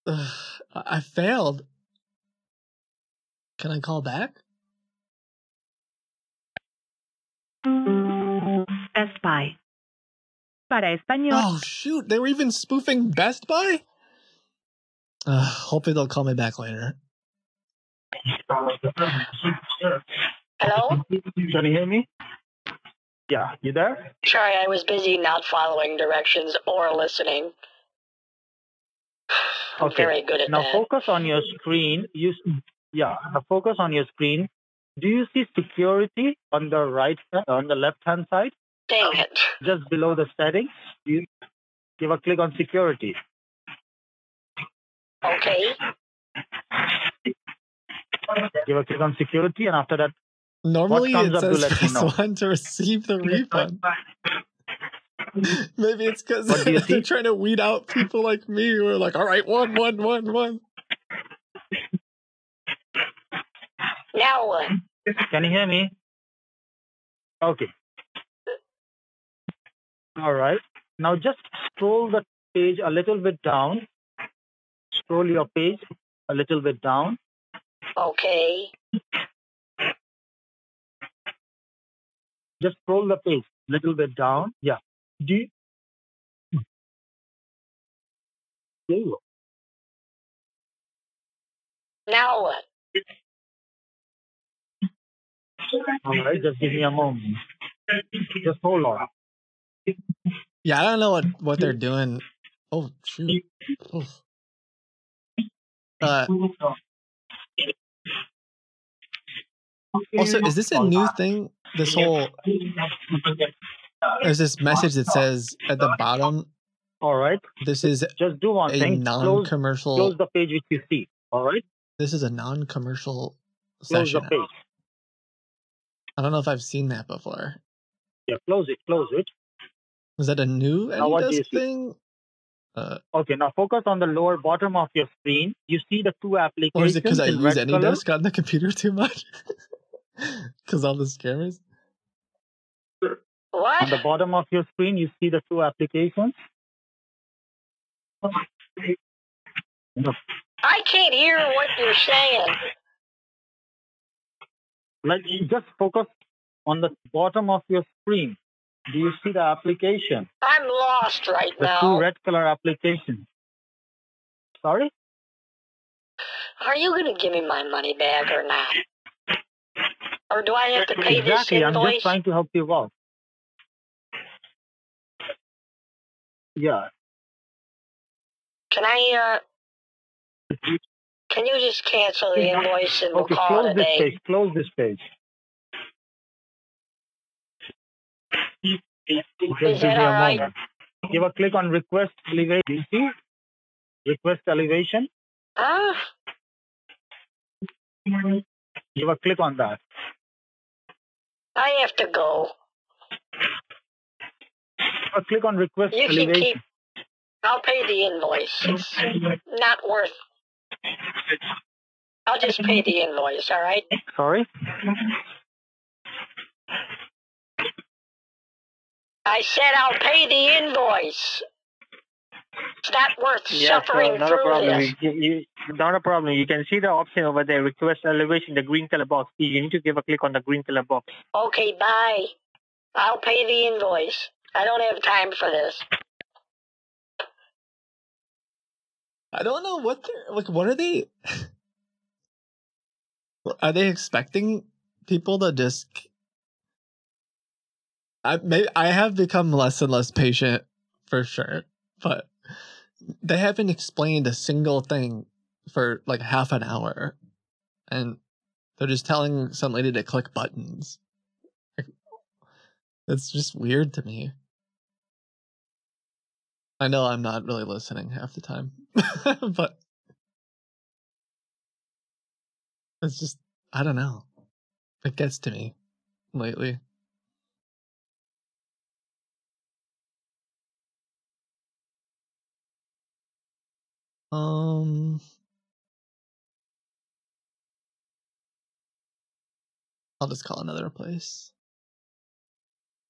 Ugh, I I failed. Can I call back? Best Buy. Para español. Oh shoot! They were even spoofing Best Buy. Uh, hopefully they'll call me back later. Hello? Can you hear me? Yeah, you there? Sorry, I was busy not following directions or listening. I'm Okay. very good at Now that. focus on your screen. You, yeah. Now focus on your screen. Do you see security on the right, on the left hand side, Dang it. just below the settings? You give a click on security. Okay. Give a click on security, and after that, Normally comes it up to says let me press know? one to receive the refund. Maybe it's because What do you they're see? trying to weed out people like me who are like, all right, one, one, one, one. Now what? can you hear me? Okay. All right. Now just scroll the page a little bit down. Scroll your page a little bit down. Okay. Just scroll the page a little bit down. Yeah. Do you, there you go. Now what? All right. Just give me a moment. Just hold on. Yeah, I don't know what, what they're doing. Oh, shoot. Oof. Uh, also, is this a new thing? This whole, there's this message that says at the bottom, All right. this is Just do one a thing. Non-commercial, close the page which you see. All right. this is a non-commercial Close the session. page. I don't know if I've seen that before. Yeah. Close it. Close it. Is that a new Now what do you AnyDesk thing? Uh, Okay. Now focus on the lower bottom of your screen. You see the two applications or is it because I use color? AnyDesk on the computer too much? Because all the scammers? What? On the bottom of your screen, you see the two applications. No, I can't hear what you're saying. Like you just focus on the bottom of your screen. Do you see the application? I'm lost right The now. two red color applications. Sorry? Are you going to give me my money back or not? Or do I have to pay exactly. this I'm just trying to help you out. Yeah. Can I, uh, can you just cancel the invoice and we'll Okay, call close it a this day? page. Close this page. Is give that me a all right? moment. Give a click on request elevation. Request elevation. Huh? Give a click on that. I have to go. Give a click on request You can keep, I'll pay the invoice. It's not worth, I'll just pay the invoice, all right? Sorry? I said I'll pay the invoice. It's not worth Yeah, suffering sure, not a problem. this. You, you, not a problem. You can see the option over there, request elevation, the green color box. You need to give a click on the green color box. Okay, bye. I'll pay the invoice. I don't have time for this. I don't know what they're like. What are they? Are they expecting people to just? I may I have become less and less patient for sure, but they haven't explained a single thing for like half an hour, and they're just telling some lady to click buttons. It's just weird to me. I know I'm not really listening half the time, but it's just I don't know. It gets to me lately. Um I'll just call another place.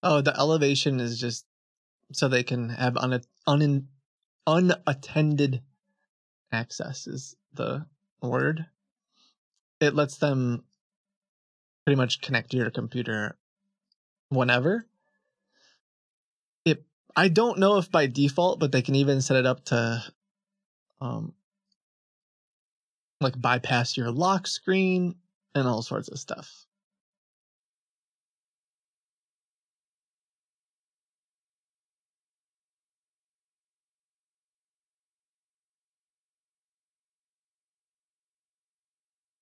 Oh, the elevation is just so they can have un, un, unattended access is the word. It lets them pretty much connect to your computer whenever. It I don't know if by default, but they can even set it up to um like bypass your lock screen and all sorts of stuff.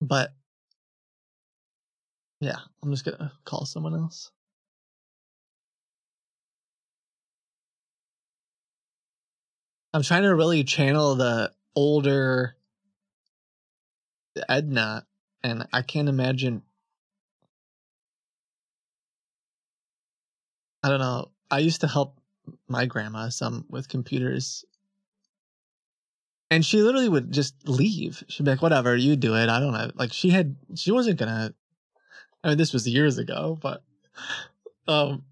But yeah, I'm just gonna call someone else. I'm trying to really channel the older Edna, and I can't imagine. I don't know. I used to help my grandma some with computers. And she literally would just leave. She'd be like, whatever, you do it. I don't know. Like she had she wasn't gonna I mean this was years ago, but um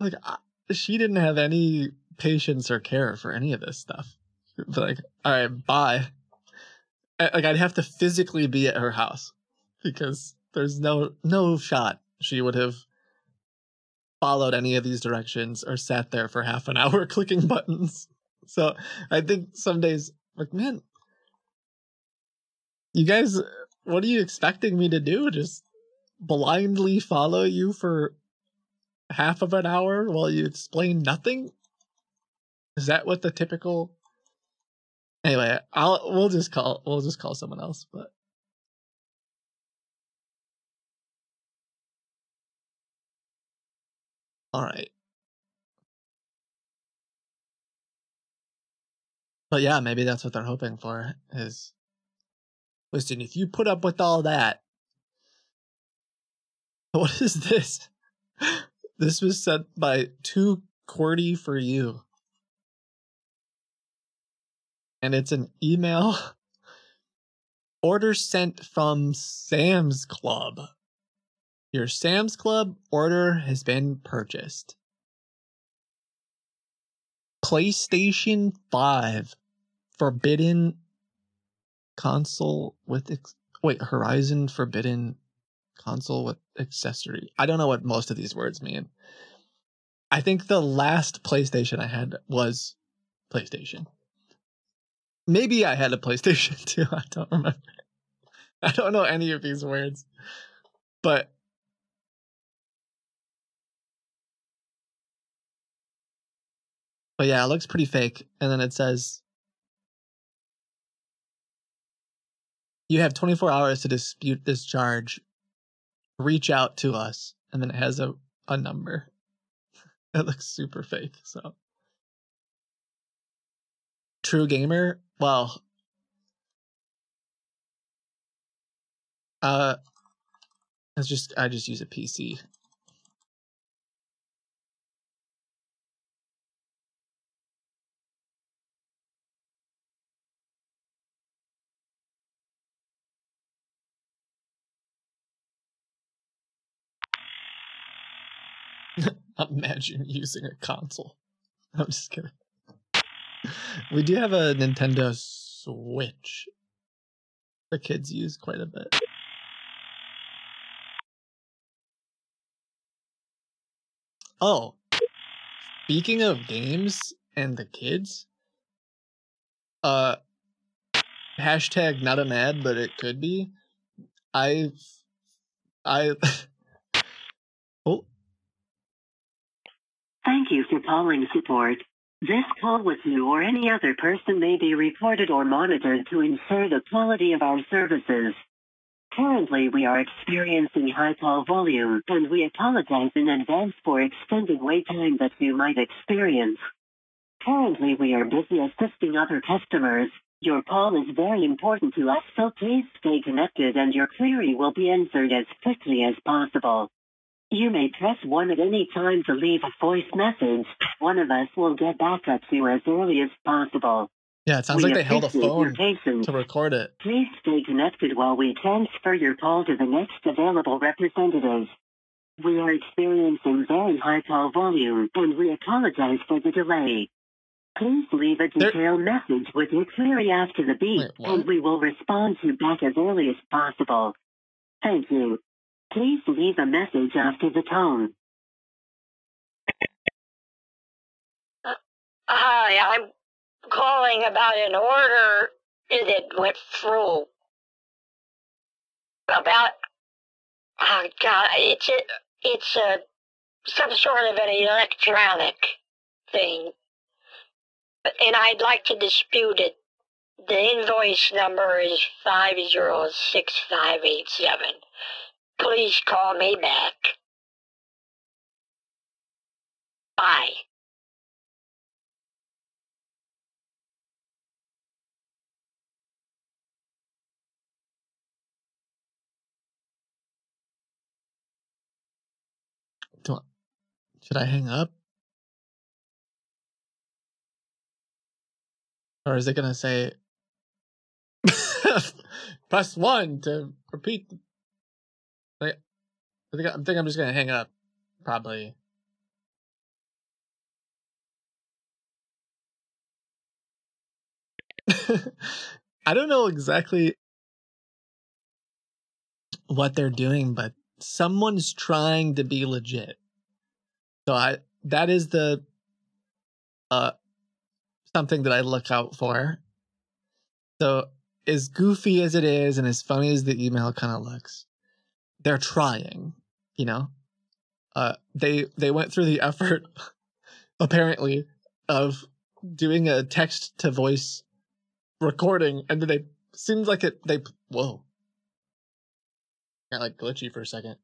like I, she didn't have any patience or care for any of this stuff. She'd like, all right, bye. Like I'd have to physically be at her house because there's no no shot she would have followed any of these directions or sat there for half an hour clicking buttons. So I think some days, like, man, you guys, what are you expecting me to do? Just blindly follow you for half of an hour while you explain nothing? Is that what the typical? Anyway, I'll we'll just call we'll just call someone else. But all right. But yeah, maybe that's what they're hoping for is listen, if you put up with all that, what is this? This was sent by two QWERTY for you. And it's an email order sent from Sam's Club. Your Sam's Club order has been purchased. PlayStation 5 Forbidden console with ex- wait, Horizon Forbidden console with accessory. I don't know what most of these words mean. I think the last PlayStation I had was PlayStation. Maybe I had a PlayStation 2, I don't remember. I don't know any of these words. But But yeah, it looks pretty fake. And then it says you have 24 hours to dispute this charge. Reach out to us. And then it has a, a number. It looks super fake. So, True Gamer, well, uh, it's just, I just use a PC. Imagine using a console. I'm just kidding. We do have a Nintendo Switch. The kids use quite a bit. Oh, speaking of games and the kids, uh, hashtag not an ad, but it could be. I, I, oh, Thank you for calling support. This call with you or any other person may be recorded or monitored to ensure the quality of our services. Currently, we are experiencing high call volume, and we apologize in advance for extended wait time that you might experience. Currently, we are busy assisting other customers. Your call is very important to us, so please stay connected and your query will be answered as quickly as possible. You may press 1 at any time to leave a voice message. One of us will get back to you as early as possible. yeah, it sounds We like they held a phone to record it. Please stay connected while we transfer your call to the next available representative. We are experiencing very high call volume, and we apologize for the delay. Please leave a detailed message with your query after the beep, Wait, and we will respond to you back as early as possible. Thank you. Please leave a message after the tone. Uh, hi, I'm calling about an order that went through. About, oh God, it's a, it's a, some sort of an electronic thing. And I'd like to dispute it. The invoice number is 506587. Please call me back. Bye. Do should I hang up? Or is it gonna say press one to repeat? I think I think I'm just gonna hang up. Probably. I don't know exactly what they're doing, but someone's trying to be legit. So I that is the uh something that I look out for. So as goofy as it is and as funny as the email kind of looks, they're trying, you know? Uh they they went through the effort apparently of doing a text to voice recording and then they seems like it they whoa got like glitchy for a second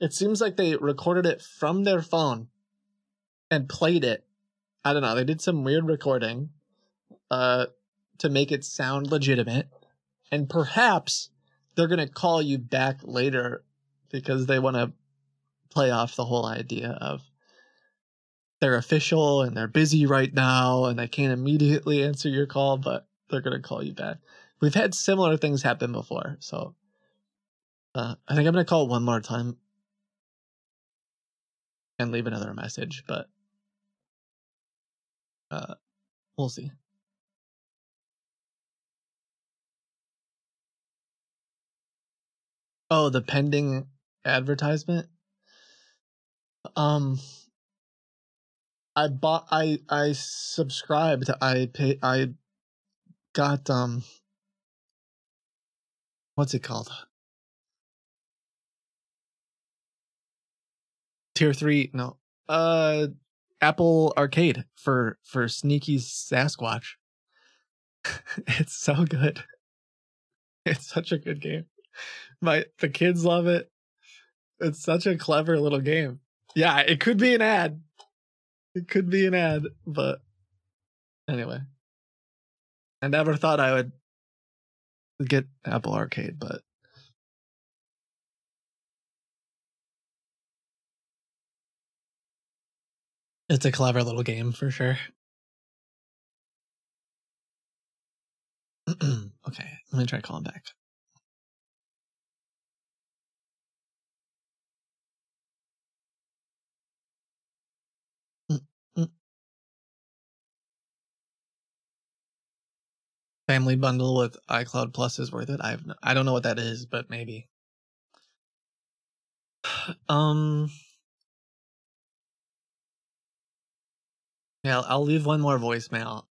it seems like they recorded it from their phone and played it i don't know they did some weird recording uh to make it sound legitimate and perhaps they're going to call you back later because they want to play off the whole idea of they're official and they're busy right now and they can't immediately answer your call but they're going to call you back. We've had similar things happen before so uh, i think i'm going to call one more time. And leave another message but uh, we'll see. Oh the pending advertisement um i bought i i subscribed i pay i got um what's it called? Tier 3 no uh apple arcade for for sneaky sasquatch. It's so good. It's such a good game. My the kids love it. It's such a clever little game yeah it could be an ad. It could be an ad but anyway. I never thought i would get apple arcade but it's a clever little game for sure. Okay let me try calling back family bundle with iCloud Plus is worth it. I've I don't know what that is, but maybe. Um. Yeah, I'll, I'll leave one more voicemail,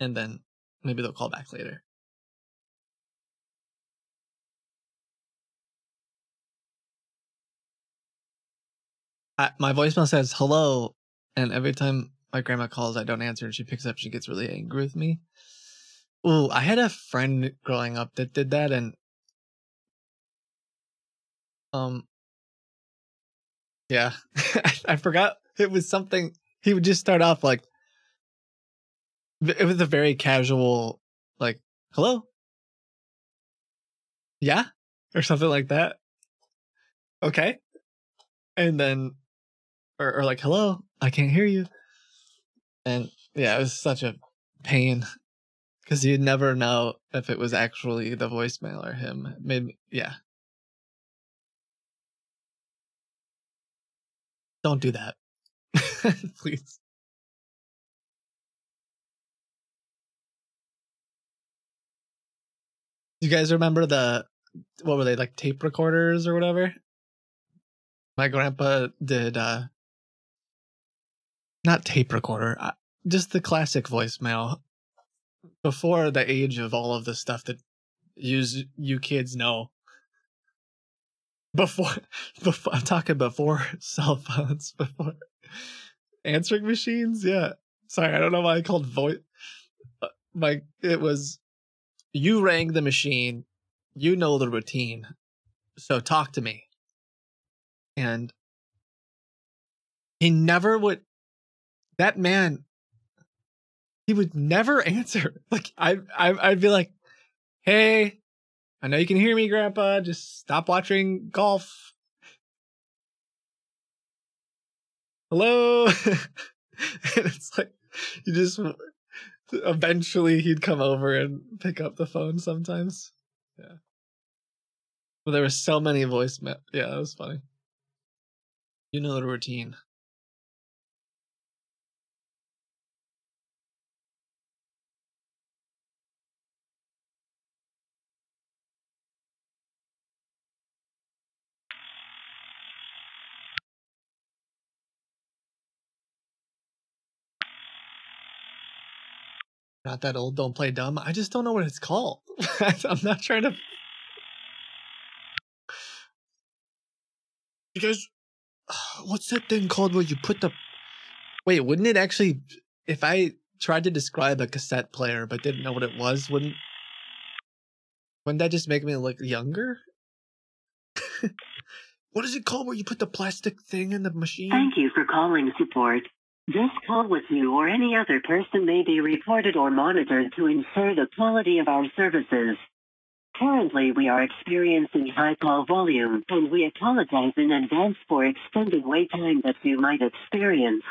and then maybe they'll call back later. I, my voicemail says hello, and every time my grandma calls, I don't answer, and she picks up. She gets really angry with me. Ooh, I had a friend growing up that did that, and um, yeah, I, forgot it was something. He would just start off like it was a very casual, like hello, yeah, or something like that. Okay, and then or, or like hello, I can't hear you, and yeah, it was such a pain because you'd never know if it was actually the voicemail or him. Maybe, yeah. Don't do that, please. You guys remember the what were they like tape recorders or whatever? My grandpa did uh not tape recorder, uh, just the classic voicemail before the age of all of the stuff that you you kids know. Before, before I'm talking before cell phones, before answering machines. Yeah, sorry, I don't know why I called voice. Uh, my it was you rang the machine. You know the routine, so talk to me. And he never would. That man he would never answer. Like I, I I'd be like, "Hey, I know you can hear me, Grandpa. Just stop watching golf." Hello, and it's like you just eventually he'd come over and pick up the phone sometimes. Yeah, but there were so many voicemail. Yeah, that was funny. You know the routine. Not that old. Don't play dumb. I just don't know what it's called. I'm not trying to. Guys, what's that thing called where you put the? Wait, wouldn't it actually? If I tried to describe a cassette player but didn't know what it was, wouldn't? Wouldn't that just make me look younger? what is it called where you put the plastic thing in the machine? Thank you for calling support. This call with you or any other person may be recorded or monitored to ensure the quality of our services. Currently, we are experiencing high call volume, and we apologize in advance for extended wait time that you might experience.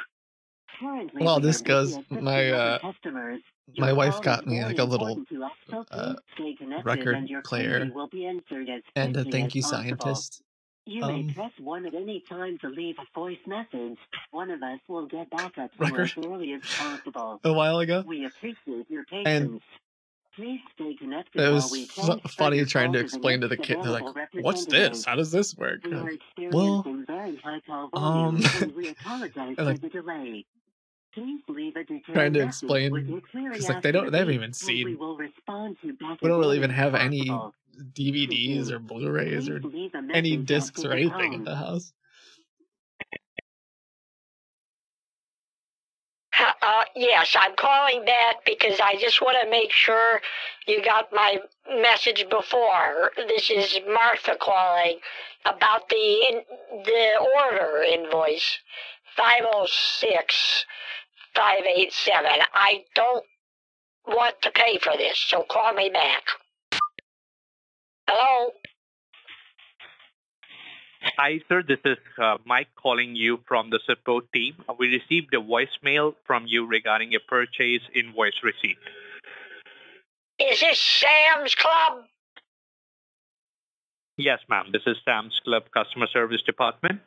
Currently, well, we this goes. My uh, customers. my wife got me like a little important to us, so uh, please stay connected record and your player will be answered as and a thank you scientist. You may Um, press 1 at any time to leave a voice message. One of us will get back at you Record. as early as possible. a while ago. We appreciate your patience. And Please stay connected it while was we fu- transfer funny trying to explain to the kid. They're like, "What's this? How does this work?" We I'm are like, very high call um, and we apologize I'm like- trying to message explain with because like they don't they haven't even seen we to you we don't really even have any. DVDs or Blu-rays or Please leave a any discs or anything in the house. Uh, yes, I'm calling back because I just want to make sure you got my message before. This is Martha calling about the in, the order invoice five zero six five eight seven. I don't want to pay for this, so call me back. Hello. Hi, sir. This is uh, Mike calling you from the support team. We received a voicemail from you regarding a purchase invoice receipt. Is this Sam's Club? Yes, ma'am. This is Sam's Club Customer Service Department.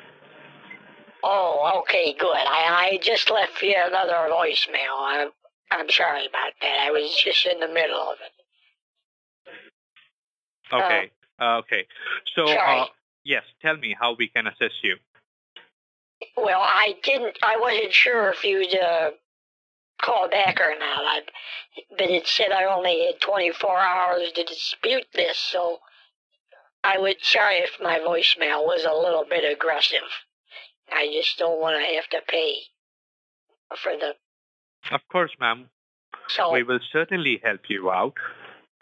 Oh, okay, good. I, I just left you another voicemail. I'm, I'm sorry about that. I was just in the middle of it. Okay. Uh, okay. So, uh, yes, tell me how we can assist you. Well, I didn't. I wasn't sure if you'd uh, call back or not. I, but it said I only had 24 hours to dispute this, so I would. Sorry if my voicemail was a little bit aggressive. I just don't want to have to pay for the. Of course, ma'am. So We will certainly help you out.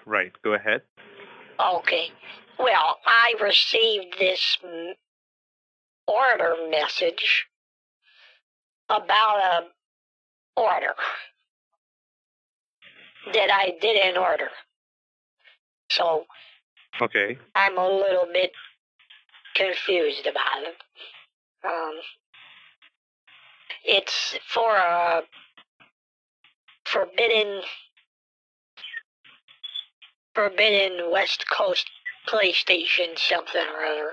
Right. Go ahead. Okay. Well, I received this order message about a order that I didn't order. So Okay. I'm a little bit confused about it. Um, it's for a forbidden forbidden West Coast PlayStation something or other.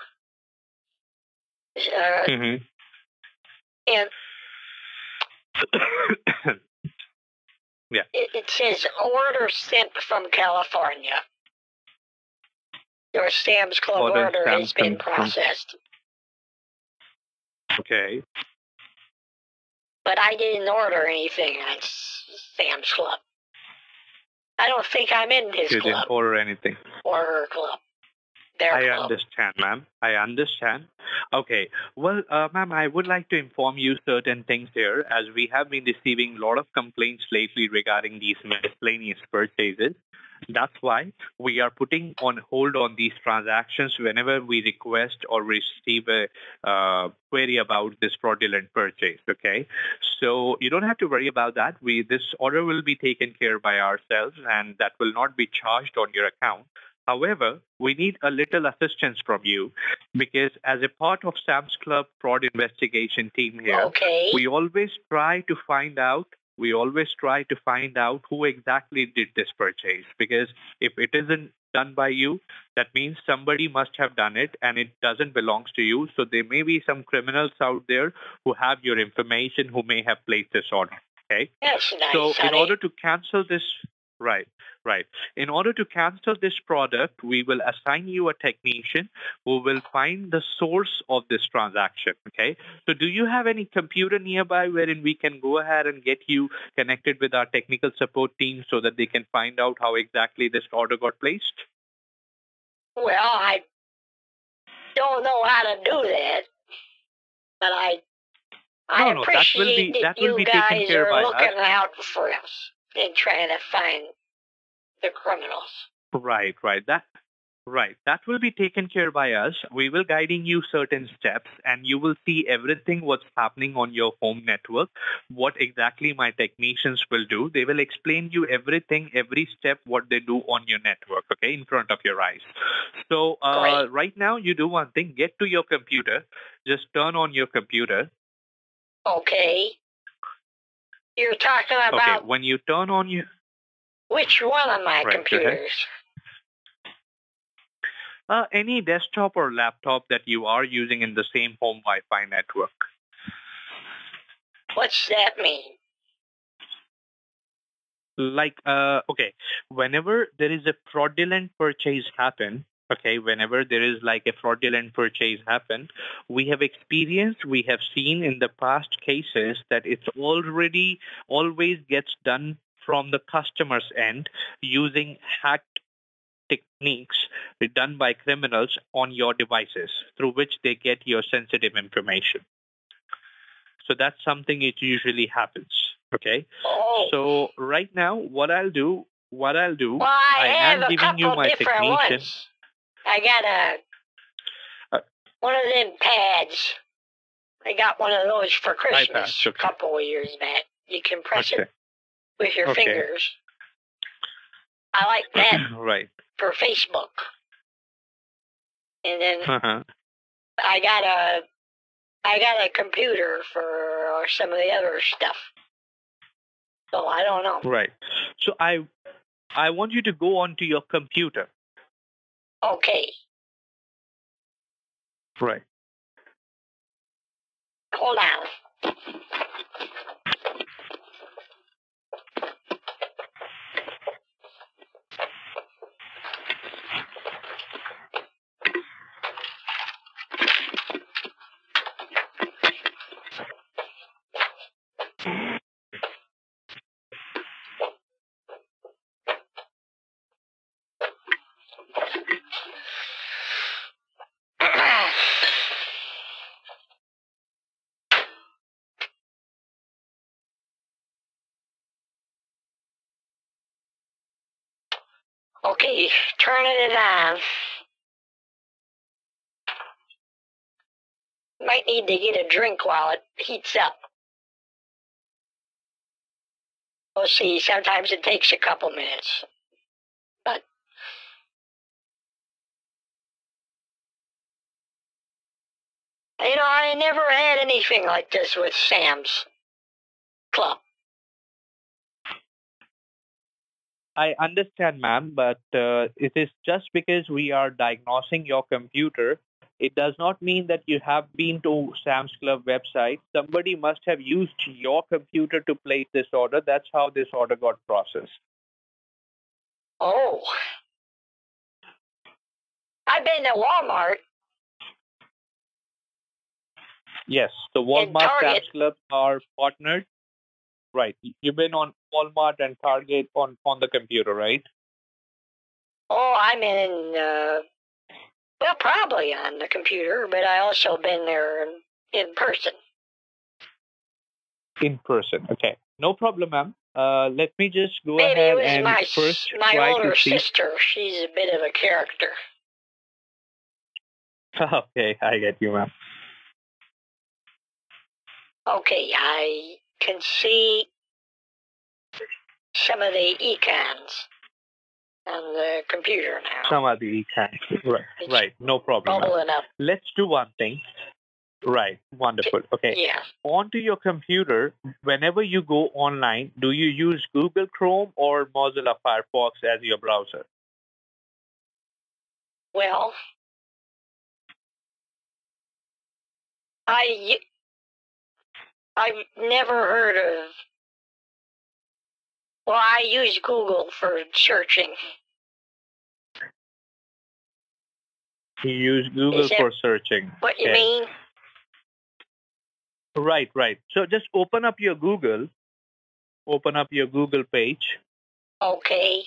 Uh, Mm-hmm. and yeah. it, it says order sent from California. Your Sam's Club Order order has been from- processed. Okay. but I didn't order anything at Sam's Club. I don't think I'm in his You club didn't order anything. or her club. Their I club. understand, ma'am. I understand. Okay. Well, uh, ma'am, I would like to inform you certain things here, as we have been receiving a lot of complaints lately regarding these miscellaneous purchases. That's why we are putting on hold on these transactions whenever we request or receive a uh, query about this fraudulent purchase. Okay, so you don't have to worry about that. We this order will be taken care by ourselves, and that will not be charged on your account. However, we need a little assistance from you because as a part of Sam's Club fraud investigation team here, Okay. we always try to find out we always try to find out who exactly did this purchase because if it isn't done by you that means somebody must have done it and it doesn't belong to you. So there may be some criminals out there who have your information who may have placed this order okay? That's nice, so in order to cancel this right right. In order to cancel this product we will assign you a technician who will find the source of this transaction okay? So do you have any computer nearby wherein we can go ahead and get you connected with our technical support team so that they can find out how exactly this order got placed? Well, I don't know how to do that, but I I No, no, that will appreciate be- that will you be taken guys care are by us. looking out for us and trying to find the criminals. Right, right. That right. That will be taken care by us. We will guiding you certain steps and you will see everything what's happening on your home network, what exactly my technicians will do. They will explain you everything, every step what they do on your network, okay, in front of your eyes. So uh, right now you do one thing, get to your computer, just turn on your computer. Okay. You're talking about... Okay, about when you turn on your which one of my Right, computers? uh, any desktop or laptop that you are using in the same home Wi-Fi network. What's that mean? like uh okay whenever there is a fraudulent purchase happen okay whenever there is like a fraudulent purchase happen we have experienced we have seen in the past cases that it's already always gets done from the customer's end using hacked techniques done by criminals on your devices through which they get your sensitive information so that's something it usually happens okay Oh. so right now, what I'll do, what I'll do, Well, I, have am giving you my technician. ones. I got a Uh, one of them pads. I got one of those for Christmas iPads, a couple of years back. You can press Okay. it with your Okay. fingers. I like that right. for Facebook. And then Uh-huh. I got a I got a computer for some of the other stuff. So I don't know. Right. So I, I want you to go onto your computer. Okay, Right. hold on. Okay, turning it on. Might need to get a drink while it heats up. We'll see. Sometimes it takes a couple minutes. But you know, I never had anything like this with Sam's Club. I understand, ma'am, but uh, it is just because we are diagnosing your computer, it does not mean that you have been to Sam's Club website. Somebody must have used your computer to place this order. That's how this order got processed. Oh. I've been to Walmart. Yes, the Walmart Sam's Club are partnered. Right. You've been on Walmart and Target on, on the computer, right? Oh, I'm in, uh, well, probably on the computer, but I also been there in, in person. In person. Okay. No problem, ma'am. Uh, let me just go Maybe ahead it was and my, first my try older to see. sister. She's a bit of a character. okay, I get you, ma'am. Okay, I can see some of the econs on the computer now. Some of the can. Right. Right. No problem. ma'am. Bubbling up. Let's do one thing. Right. Wonderful. Okay. Yeah. Onto your computer, whenever you go online, do you use Google Chrome or Mozilla Firefox as your browser? Well, I I've never heard of. Well, I use Google for searching. You use Google for searching. What you Okay. mean? Right, right. So just open up your Google. Open up your Google page. Okay.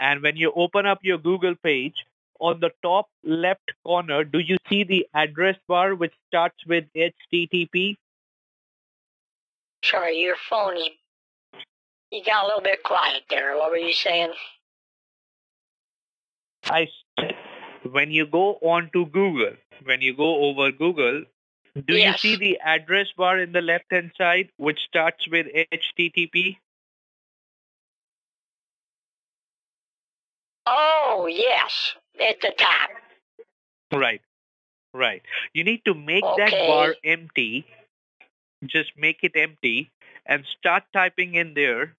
And when you open up your Google page, on the top left corner, do you see the address bar which starts with HTTP? Sorry, your phone is. You got a little bit quiet there. What were you saying? I said, when you go on to Google, when you go over Google, do Yes. you see the address bar in the left hand side which starts with HTTP? Oh, yes, at the top. Right. Right. You need to make that bar empty. Just make it empty and start typing in there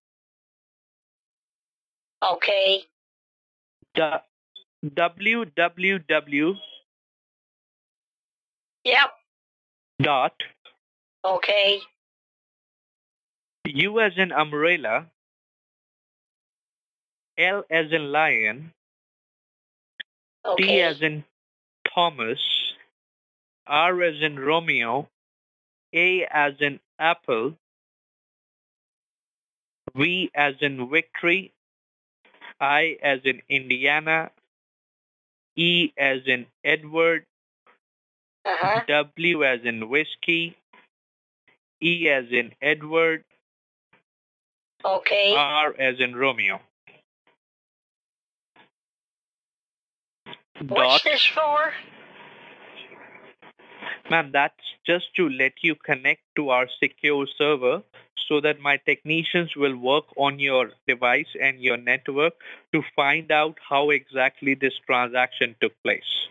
Okay. the www Yep. dot Okay. U as in umbrella, L as in lion, T as in Thomas, R as in Romeo, A as in apple, V as in victory, I as in Indiana, E as in Edward, Uh-huh. W as in whiskey, E as in Edward, Okay. R as in Romeo. What's Dot. this for? Ma'am, that's just to let you connect to our secure server so that my technicians will work on your device and your network to find out how exactly this transaction took place.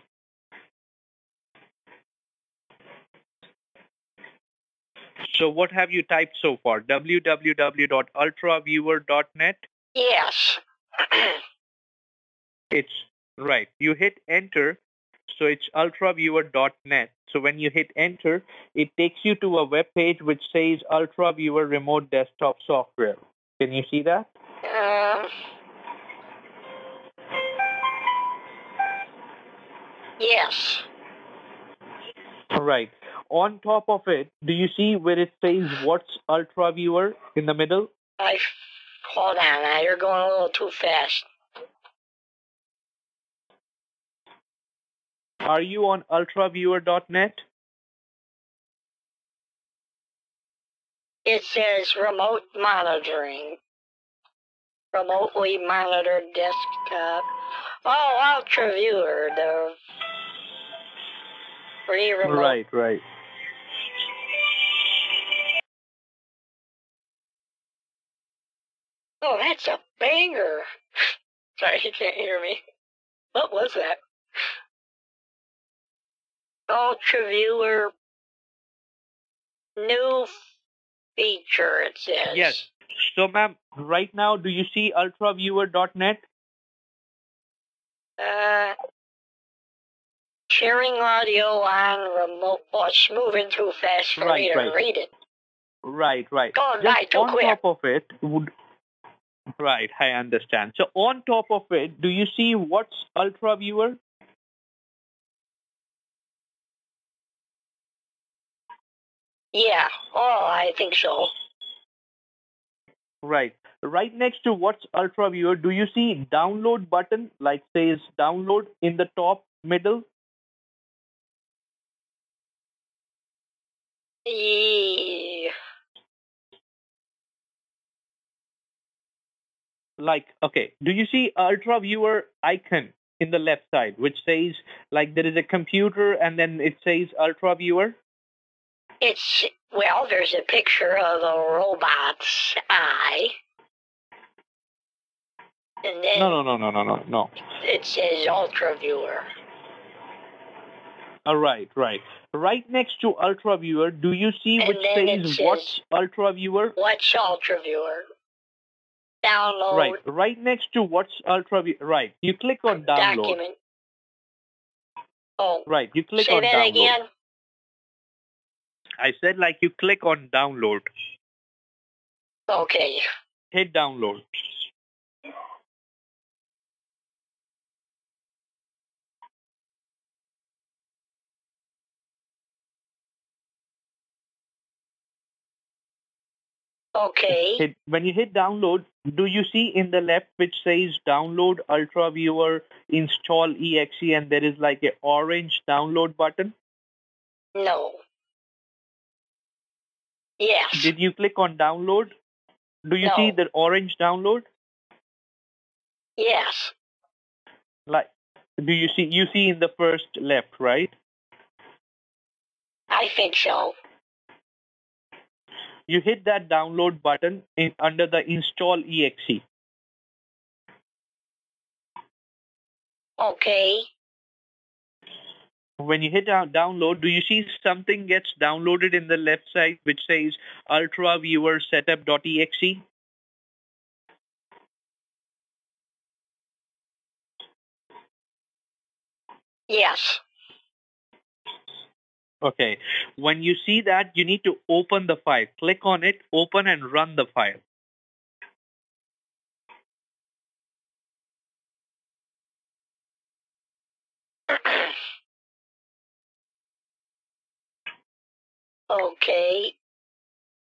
So what have you typed so far? www.ultraviewer.net? Yes. It's right. You hit enter, so it's ultraviewer.net. So when you hit enter, it takes you to a web page which says UltraViewer Remote Desktop Software. Can you see that? Um. Yes. All right. On top of it, do you see where it says what's UltraViewer in the middle? I hold on. Now you're going a little too fast. Are you on ultraviewer.net? It says remote monitoring. remotely monitored desktop. Oh, Ultra Viewer, the free remote. Right, right. Oh, that's a banger. Sorry, you can't hear me. What was that? Ultra Viewer new feature, it says. Yes. So, ma'am, right now, do you see ultraviewer.net? Uh, sharing audio on remote. Oh, it's moving too fast for Right, me to right. read it. Right, right. Going Just by too on quick. top of it would right, I understand. So on top of it, do you see what's ultraviewer? Yeah. Oh, I think so. Right. Right next to what's ultraviewer, do you see download button like says download in the top middle? Yeah. Like okay, do you see ultraviewer icon in the left side which says like there is a computer and then it says ultraviewer? It's well. There's a picture of a robot's eye, and then No, no, no, no, no, no, no. it says Ultra Viewer. All uh, right, right. Right next to ultraviewer, do you see And which says says- what's ultraviewer? What's Ultra Viewer? Download Right, right next to what's ultraviewer. Right, you click on download. document. Oh, Right, you click say on that download. again. I said like you click on download. Okay. Hit download. Okay. Hit, when you hit download, do you see in the left which says download ultraviewer install exe and there is like a orange download button? No. Yes. Did you click on download? Do you see the orange download? Yes. Like do you see you see in the first left, right? I think so. You hit that download button in, under the install exe. Okay. When you hit down, download, do you see something gets downloaded in the left side which says ultraviewer setup.exe? Yes. Okay. When you see that, you need to open the file. Click on it, open and run the file. Okay.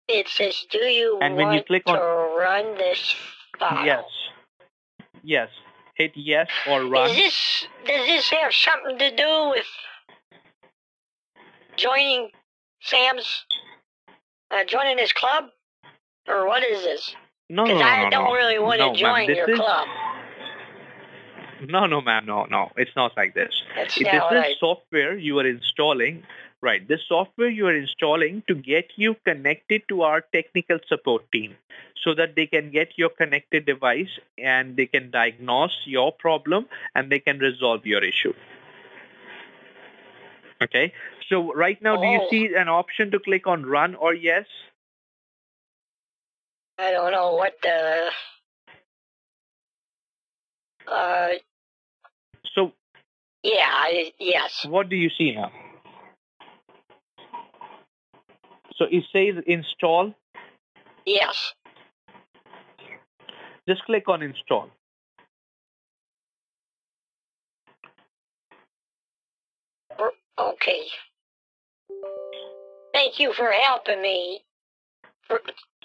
It says, "Do you And when you want click on- to run this file?" Yes. Yes. Hit yes or run. Is this does this have something to do with joining Sam's uh, joining his club, or what is this? No, no, no, I no, don't no. really want no, to join your is- club. No, no, ma'am, no, no. It's not like this. That's It- this what is software you are installing. Right. This software you are installing to get you connected to our technical support team so that they can get your connected device and they can diagnose your problem and they can resolve your issue. Okay. So right now, do you Oh. see an option to click on run or yes? I don't know what the. Uh, So yeah, I, yes. what do you see now? So it says install. Yes. Just click on install. Okay. Thank you for helping me for,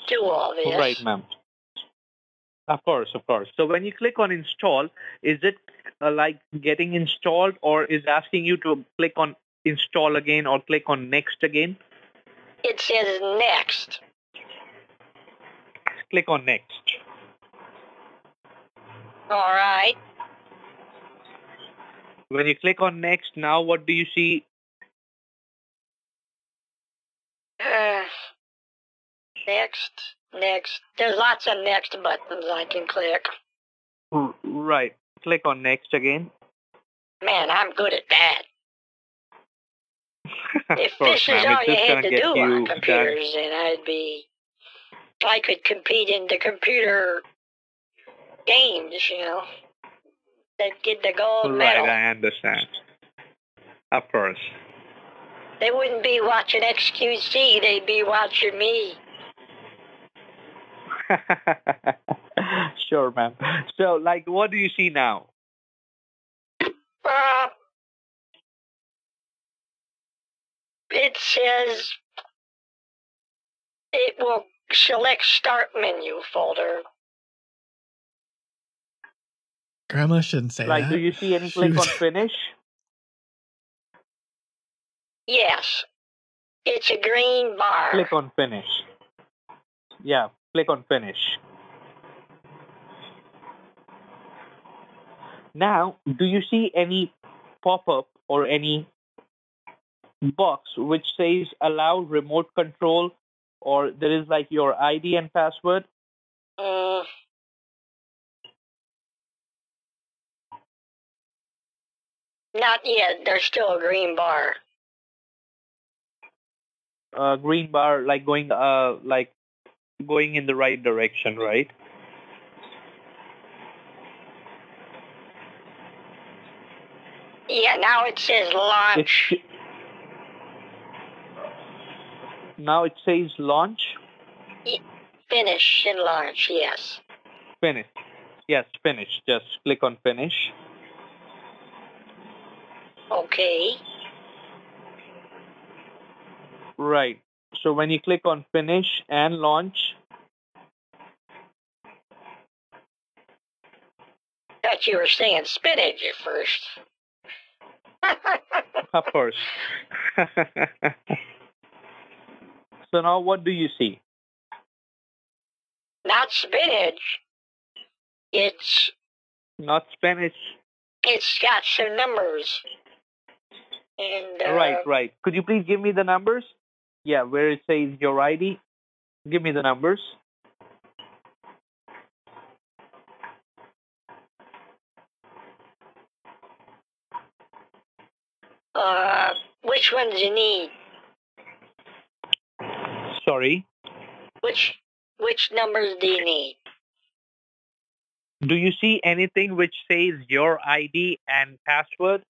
do all this. Right, ma'am. Of course, of course. So when you click on install, is it uh, like getting installed or is asking you to click on install again or click on next again? It says next. Click on next. All right. When you click on next, now what do you see? Uh, next, next. There's lots of next buttons I can click. Right. Click on next again. Man, I'm good at that. If course, this is all you had gonna do on done. computers, then I'd be. I could compete in the computer games, you know. That get the gold Right, medal. I understand. Of course. They wouldn't be watching XQC, they'd be watching me. sure, ma'am. So, like, what do you see now? Uh, it says it will select start menu folder. Grandma shouldn't say like, that. do you see any click on finish? Yes. It's a green bar. Click on finish. Yeah, click on finish. Now, do you see any pop-up or any box which says allow remote control or there is like your ID and password? Mm. Not yet. There's still a green bar. Uh, green bar like going uh like going in the right direction, right? Yeah, now it says launch. It's, now it says launch. Finish and launch, yes. Finish. Yes, finish. Just click on finish. Okay. Right. So when you click on finish and launch, Thought you were saying spinach at first. of course. so now what do you see? Not spinach. It's Not Spanish. it's got some numbers. And uh, right, right. Could you please give me the numbers? Yeah, where it says your ID. Give me the numbers. uh which ones you need? Sorry. Which which numbers do you need? Do you see anything which says your ID and password?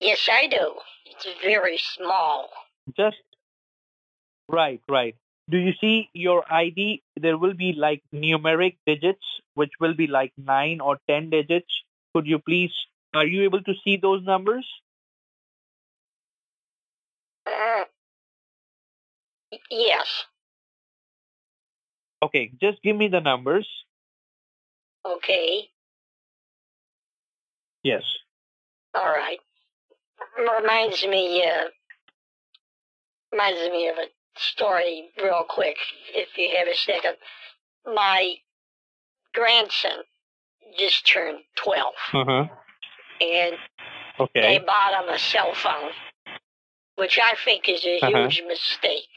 Yes, I do. It's very small. Just right, right. Do you see your ID? There will be like numeric digits, which will be like nine or ten digits. Could you please? Are you able to see those numbers? Uh, yes. Okay, just give me the numbers. Okay. Yes. All right. Reminds me, uh, reminds me of a story real quick, if you have a second. My grandson just turned 12, Uh huh. and Okay. they bought him a cell phone, which I think is a Uh-huh. huge mistake.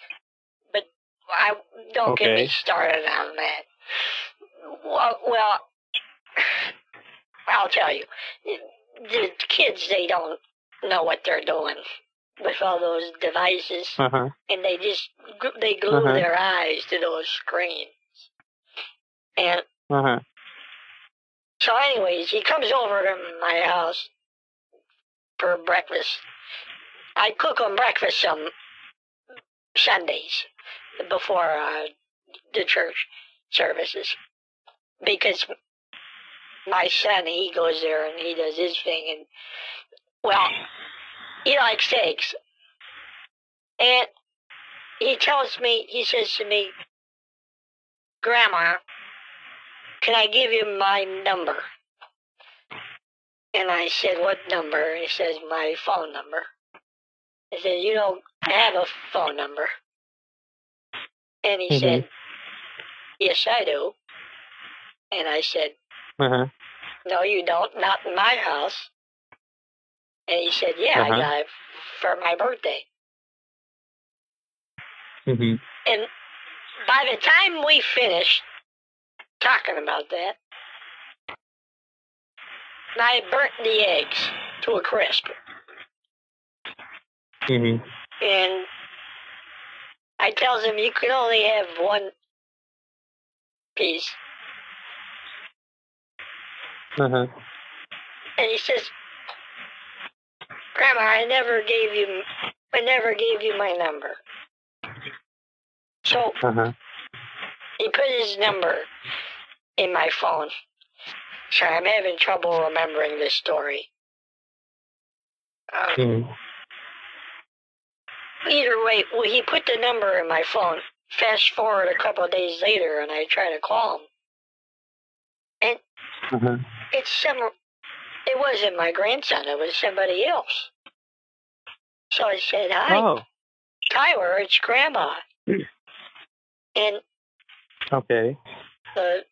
I don't get me started on that. Well, well, I'll tell you, the kids they don't know what they're doing with all those devices, Uh huh. and they just they glue Uh-huh. their eyes to those screens. And Uh huh. so, anyways, he comes over to my house for breakfast. I cook him breakfast some Sundays before uh, the church services because my son he goes there and he does his thing and well he likes steaks and he tells me he says to me grandma can i give you my number? And i said what number? He says my phone number. I said you don't have a phone number and he Mhm. said yes i do And I said, Uh-huh. No, you don't. Not in my house. And he said, Yeah, I Uh-huh. got it for my birthday. Mm-hmm. And by the time we finished talking about that, I burnt the eggs to a crisp. Mm-hmm. And I tells him you can only have one piece. Uh-huh. And he says, Grandma, I never gave you I never gave you my number. So Uh-huh. he put his number in my phone. Sorry, I'm having trouble remembering this story. Um, Mm-hmm. Either way, well, he put the number in my phone. Fast forward a couple of days later, and I try to call him. And Uh-huh. it's some. It wasn't my grandson. It was somebody else. So I said, "Hi, Oh, Tyler. It's Grandma." and okay. the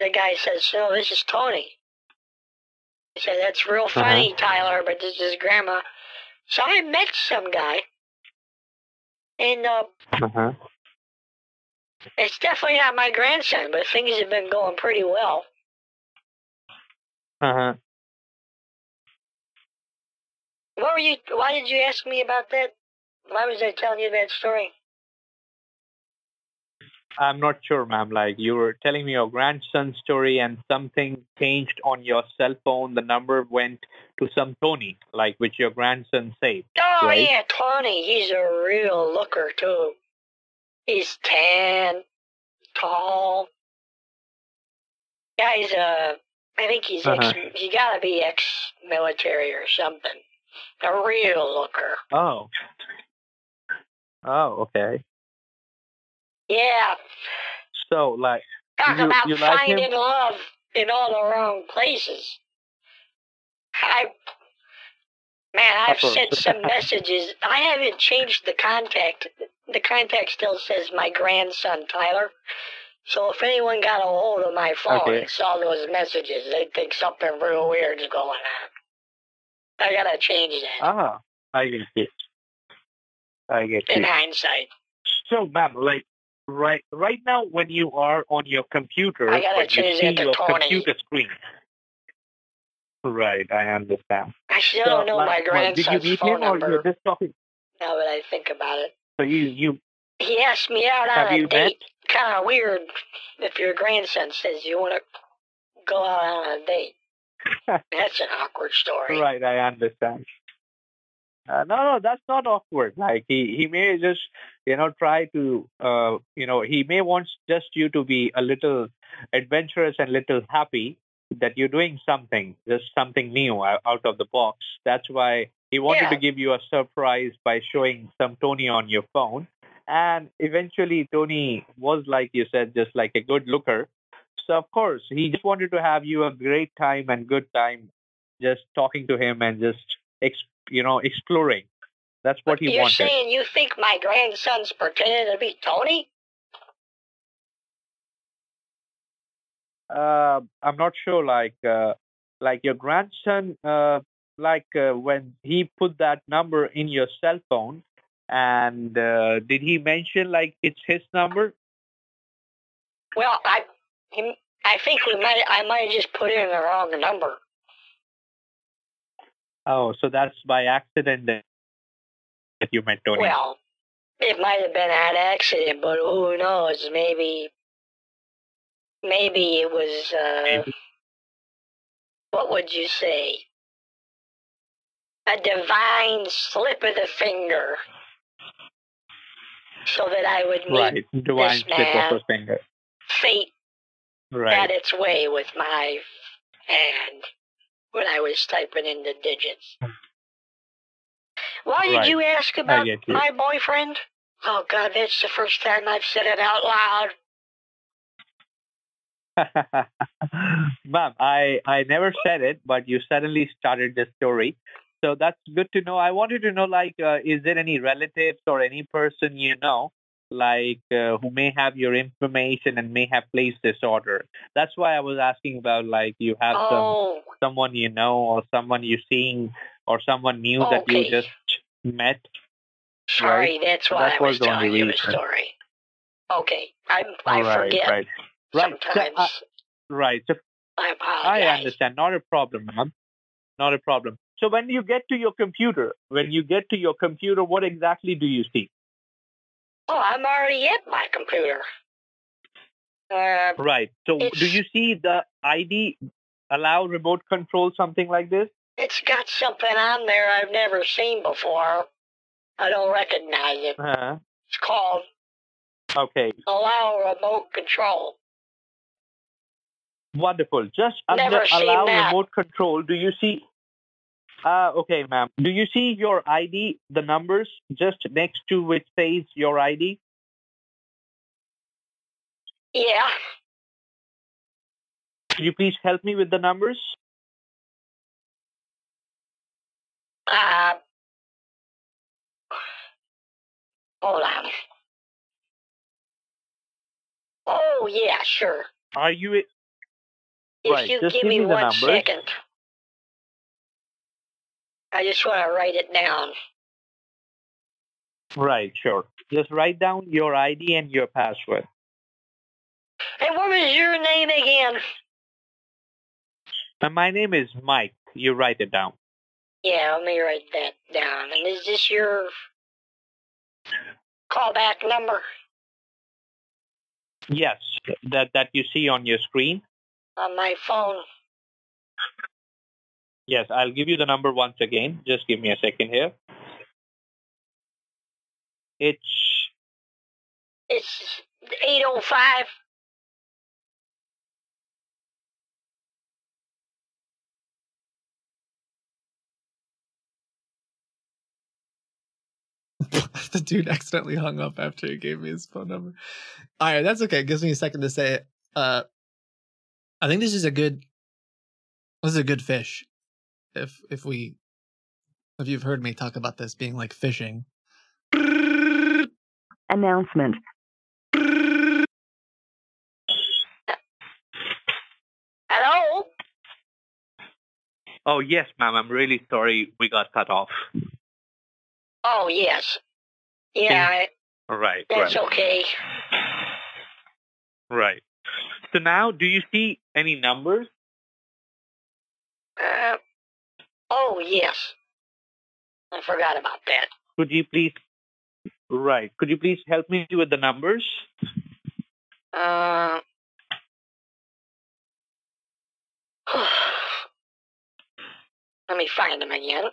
the guy says, "No, this is Tony." I said, "That's real funny, Tyler, but this is Grandma." So I met some guy, and uh, Uh-huh. it's definitely not my grandson, but things have been going pretty well. Uh-huh. What were you? Why did you ask me about that? Why was I telling you that story? I'm not sure, ma'am. Like you were telling me your grandson's story and something changed on your cell phone. The number went to some Tony, like which your grandson saved. Oh right? yeah, Tony. He's a real looker too. He's tan, tall. Yeah, he's a. I think he's ex. Uh-huh. He gotta be ex-military or something. A real looker. Oh. Oh, okay. Yeah, So, like, talk you, about you like finding him? love in all the wrong places. I, man, I've sent some messages. I haven't changed the contact. The contact still says my grandson Tyler. So if anyone got a hold of my phone Okay. and saw those messages, they'd think something real weird's going on. I gotta change that Ah, I get it. I get in it. hindsight. So, ma'am, like, right, right now when you are on your computer, I gotta when you see your 20. computer screen. Right, I understand. I still So, don't know my like, what, did you grandson's meet phone him or number. you're just talking? Now that I think about it. So you, you, He asked me out on a you met? date. Kind of weird if your grandson says you want to go out on a date. That's an awkward story. right, I understand. Uh, no, no, that's not awkward. Like he, he may just, you know, try to, uh, you know, he may want just you to be a little adventurous and little happy that you're doing something, just something new out of the box. That's why he wanted Yeah. to give you a surprise by showing some Tony on your phone. And eventually, Tony was, like you said, just like a good looker. So, of course, he just wanted to have you a great time and good time just talking to him and just, ex- you know, exploring. That's what he You're wanted. saying you think my grandson's pretending to be Tony? Uh, I'm not sure. Like, uh, like your grandson, uh, like uh, when he put that number in your cell phone, and uh, did he mention like it's his number? Well, I, him, I think we might. I might have just put in the wrong number. Oh, so that's by accident that that you met Tony. Well, it might have been an accident, but who knows? Maybe, maybe it was. Uh, Maybe. what would you say? A divine slip of the finger, so that I would meet right, divine this slip man. of the finger. fate had Right. its way with my hand when I was typing in the digits. Why did Right. you ask about you. my boyfriend? Oh God, that's the first time I've said it out loud. Ma'am, I, I never said it, but you suddenly started the story. So that's good to know. I wanted to know, like, uh, is there any relatives or any person you know like uh, who may have your information and may have placed this order. That's why I was asking about like you have some Oh, someone you know or someone you're seeing or someone new that you just met. sorry. That's why That I was was telling you the story. Okay, I I right, forget right, right. So, uh, right. So I I understand. Not a problem, ma'am. Not a problem. So when you get to your computer, when you get to your computer, what exactly do you see? Oh, I'm already at my computer. Uh, Right. So do you see the ID allow remote control something like this? it's got something on there I've never seen before. I don't recognize it. Uh-huh. It's called Okay. Allow Remote Control. Wonderful. Just under allow that. remote control, do you see? Uh, okay, ma'am. Do you see your ID, the numbers just next to which says your ID? Yeah. Could you please help me with the numbers? Uh, hold on. Oh, yeah, sure. Are you? Right, you just give give me me the one numbers. second. I just want to write it down. Right, sure. Just write down your ID and your password. And what was your name again? And my name is Mike. You write it down. Yeah, let me write that down. And is this your callback number Yes, that that you see on your screen. On my phone? Yes, I'll give you the number once again. Just give me a second here. It's It's 805. the dude accidentally hung up after he gave me his phone number. All right, that's okay. It gives me a second to say it. Uh, I think this is a good. This is a good fish. If if we, if you've heard me talk about this being like fishing. Announcement. Hello? oh yes, ma'am. I'm really sorry we got cut off. Oh, yes. Yeah, I, Right, that's right, okay. right. So now, do you see any numbers? Uh, oh, yes. I forgot about that. Could you please? Right. Could you please help me with the numbers? Uh, let me find them again.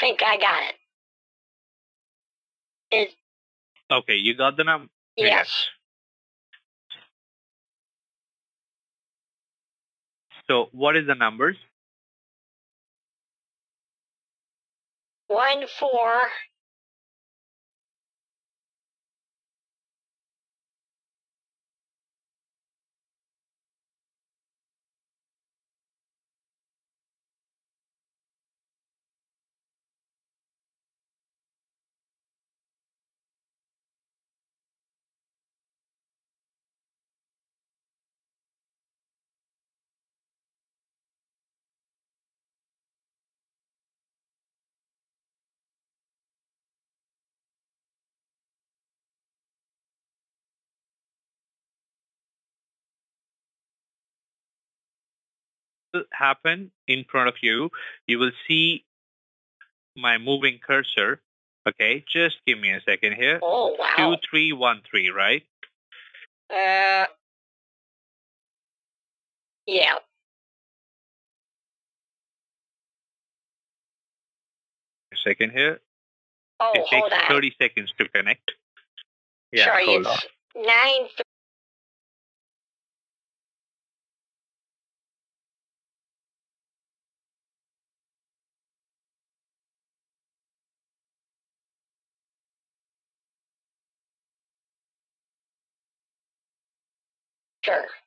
Think I got it. It Okay, you got the number. yes. So, what is the numbers? One four happen in front of you. You will see my moving cursor. Okay, just give me a second here. Oh wow. Two, three, one, three, right? Uh yeah. A second here. Oh it hold takes on. 30 seconds to connect. Yeah, Sorry, hold on. nine Sure.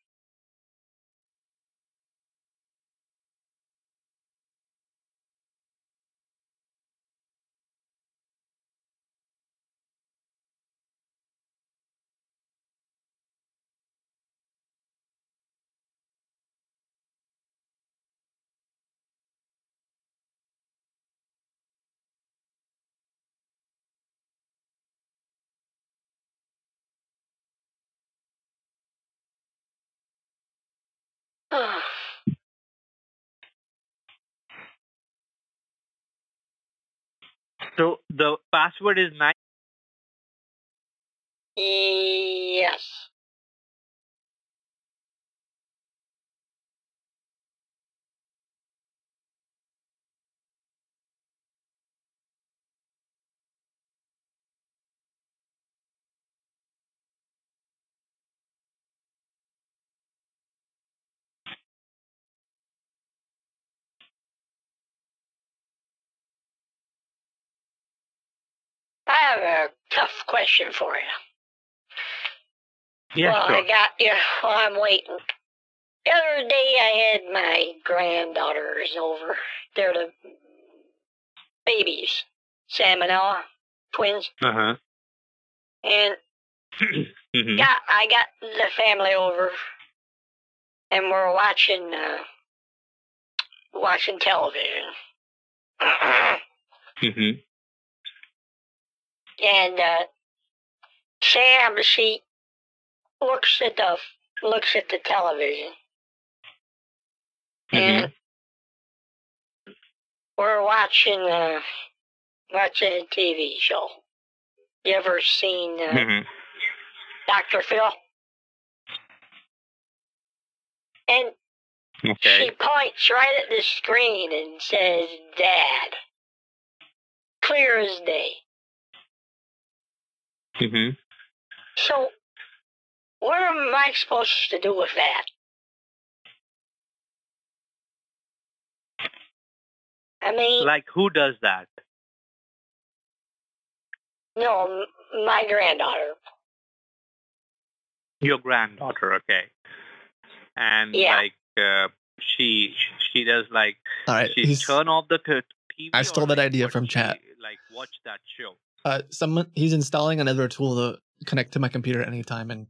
So the password is nine. yes. I have a tough question for you. Yeah, well, sure. I got you while I'm waiting. The other day I had my granddaughters over. They're the babies, Salmonella twins, Uh huh. and got I got the family over, and we're watching uh, watching television. hmm and uh, Sam, she looks at the looks at the television, and we're watching uh, watching a TV show. You ever seen uh, hmm Doctor Phil? And she points right at the screen and says, "Dad." Clear as day. Hmm So, what am I supposed to do with that? I mean, Like who does that? no, my granddaughter. Your granddaughter, okay. And Yeah. like uh, she she does like All right, she turn off the TV. I stole that like, idea from she, chat. Like watch that show. Uh, someone he's installing another tool to connect to my computer anytime and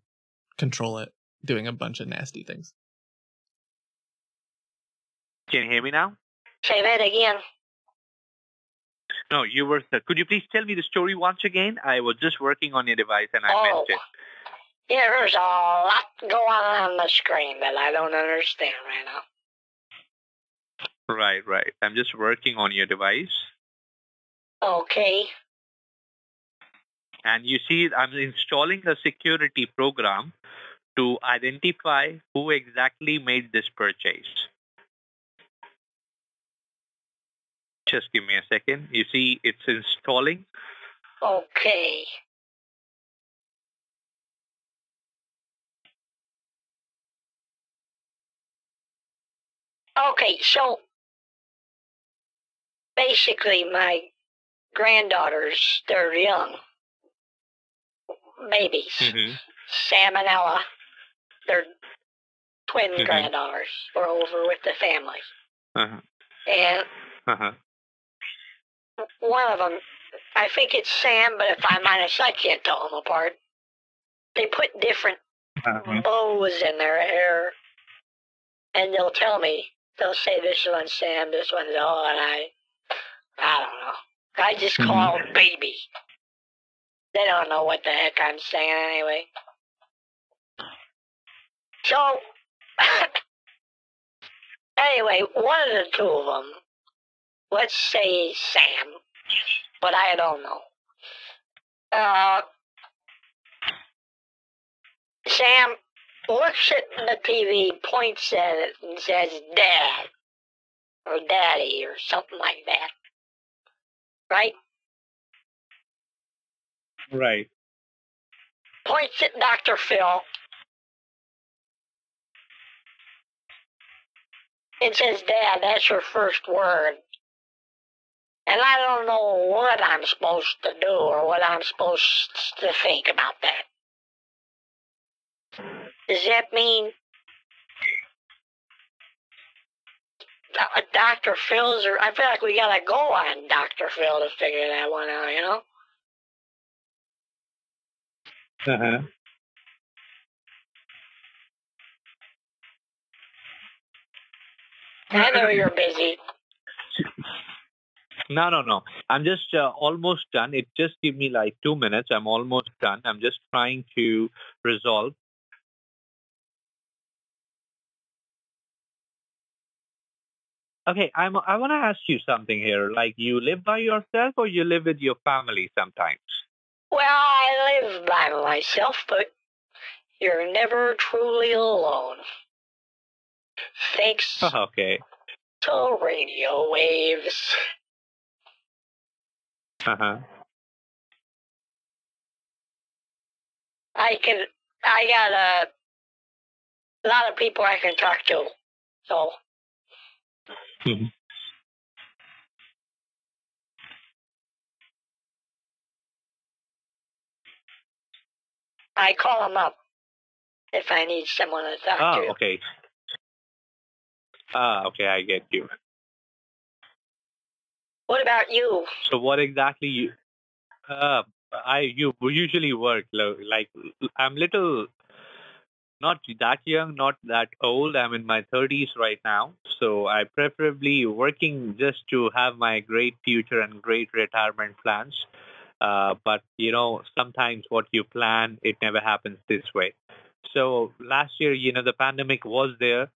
control it, doing a bunch of nasty things. Can you hear me now? Say that again. No, you were. Could you please tell me the story once again? I was just working on your device and I Oh. missed it. Yeah, there's a lot going on on the screen that I don't understand right now. Right, right. I'm just working on your device. Okay. And you see, I'm installing a security program to identify who exactly made this purchase. Just give me a second. You see, it's installing. Okay. Okay, so basically my granddaughters, they're young babies. hmm Salmonella, they're twin Mhm. granddaughters. We're over with the family. Uh-huh. And Uh-huh. one of them, I think it's Sam, but if I'm honest, I can't tell them apart. They put different Uh-huh. bows in their hair, and they'll tell me. They'll say this one's Sam, this one's oh, and I, I don't know. I just call them baby. They don't know what the heck I'm saying anyway. So, anyway, one of the two of them, let's say Sam, but I don't know. Uh, Sam looks at the TV, points at it, and says, Dad, or Daddy, or something like that. Right? Right. Points at Dr. Phil and says, Dad, that's your first word. And I don't know what I'm supposed to do or what I'm supposed to think about that. Does that mean Dr. Phil's or I feel like we gotta go on Dr. Phil to figure that one out, you know? Uh-huh. I know you're busy. No, no, no. I'm just uh, almost done. It just give me like two minutes. I'm almost done. I'm just trying to resolve Okay, I'm. I want to ask you something here. Like, you live by yourself or you live with your family sometimes? Well, I live by myself, but you're never truly alone. Thanks okay. to radio waves. Uh huh. I can, I got a, lot of people I can talk to. So, Mhm. I call them up if I need someone to talk Ah, to. okay. Ah, okay. I get you. What about you? So, what exactly you? Uh, I you usually work like I'm little, not that young, not that old. I'm in my thirties right now, so I preferably working just to have my great future and great retirement plans. Uh, but you know, sometimes what you plan, it never happens this way. So last year, you know, the pandemic was there,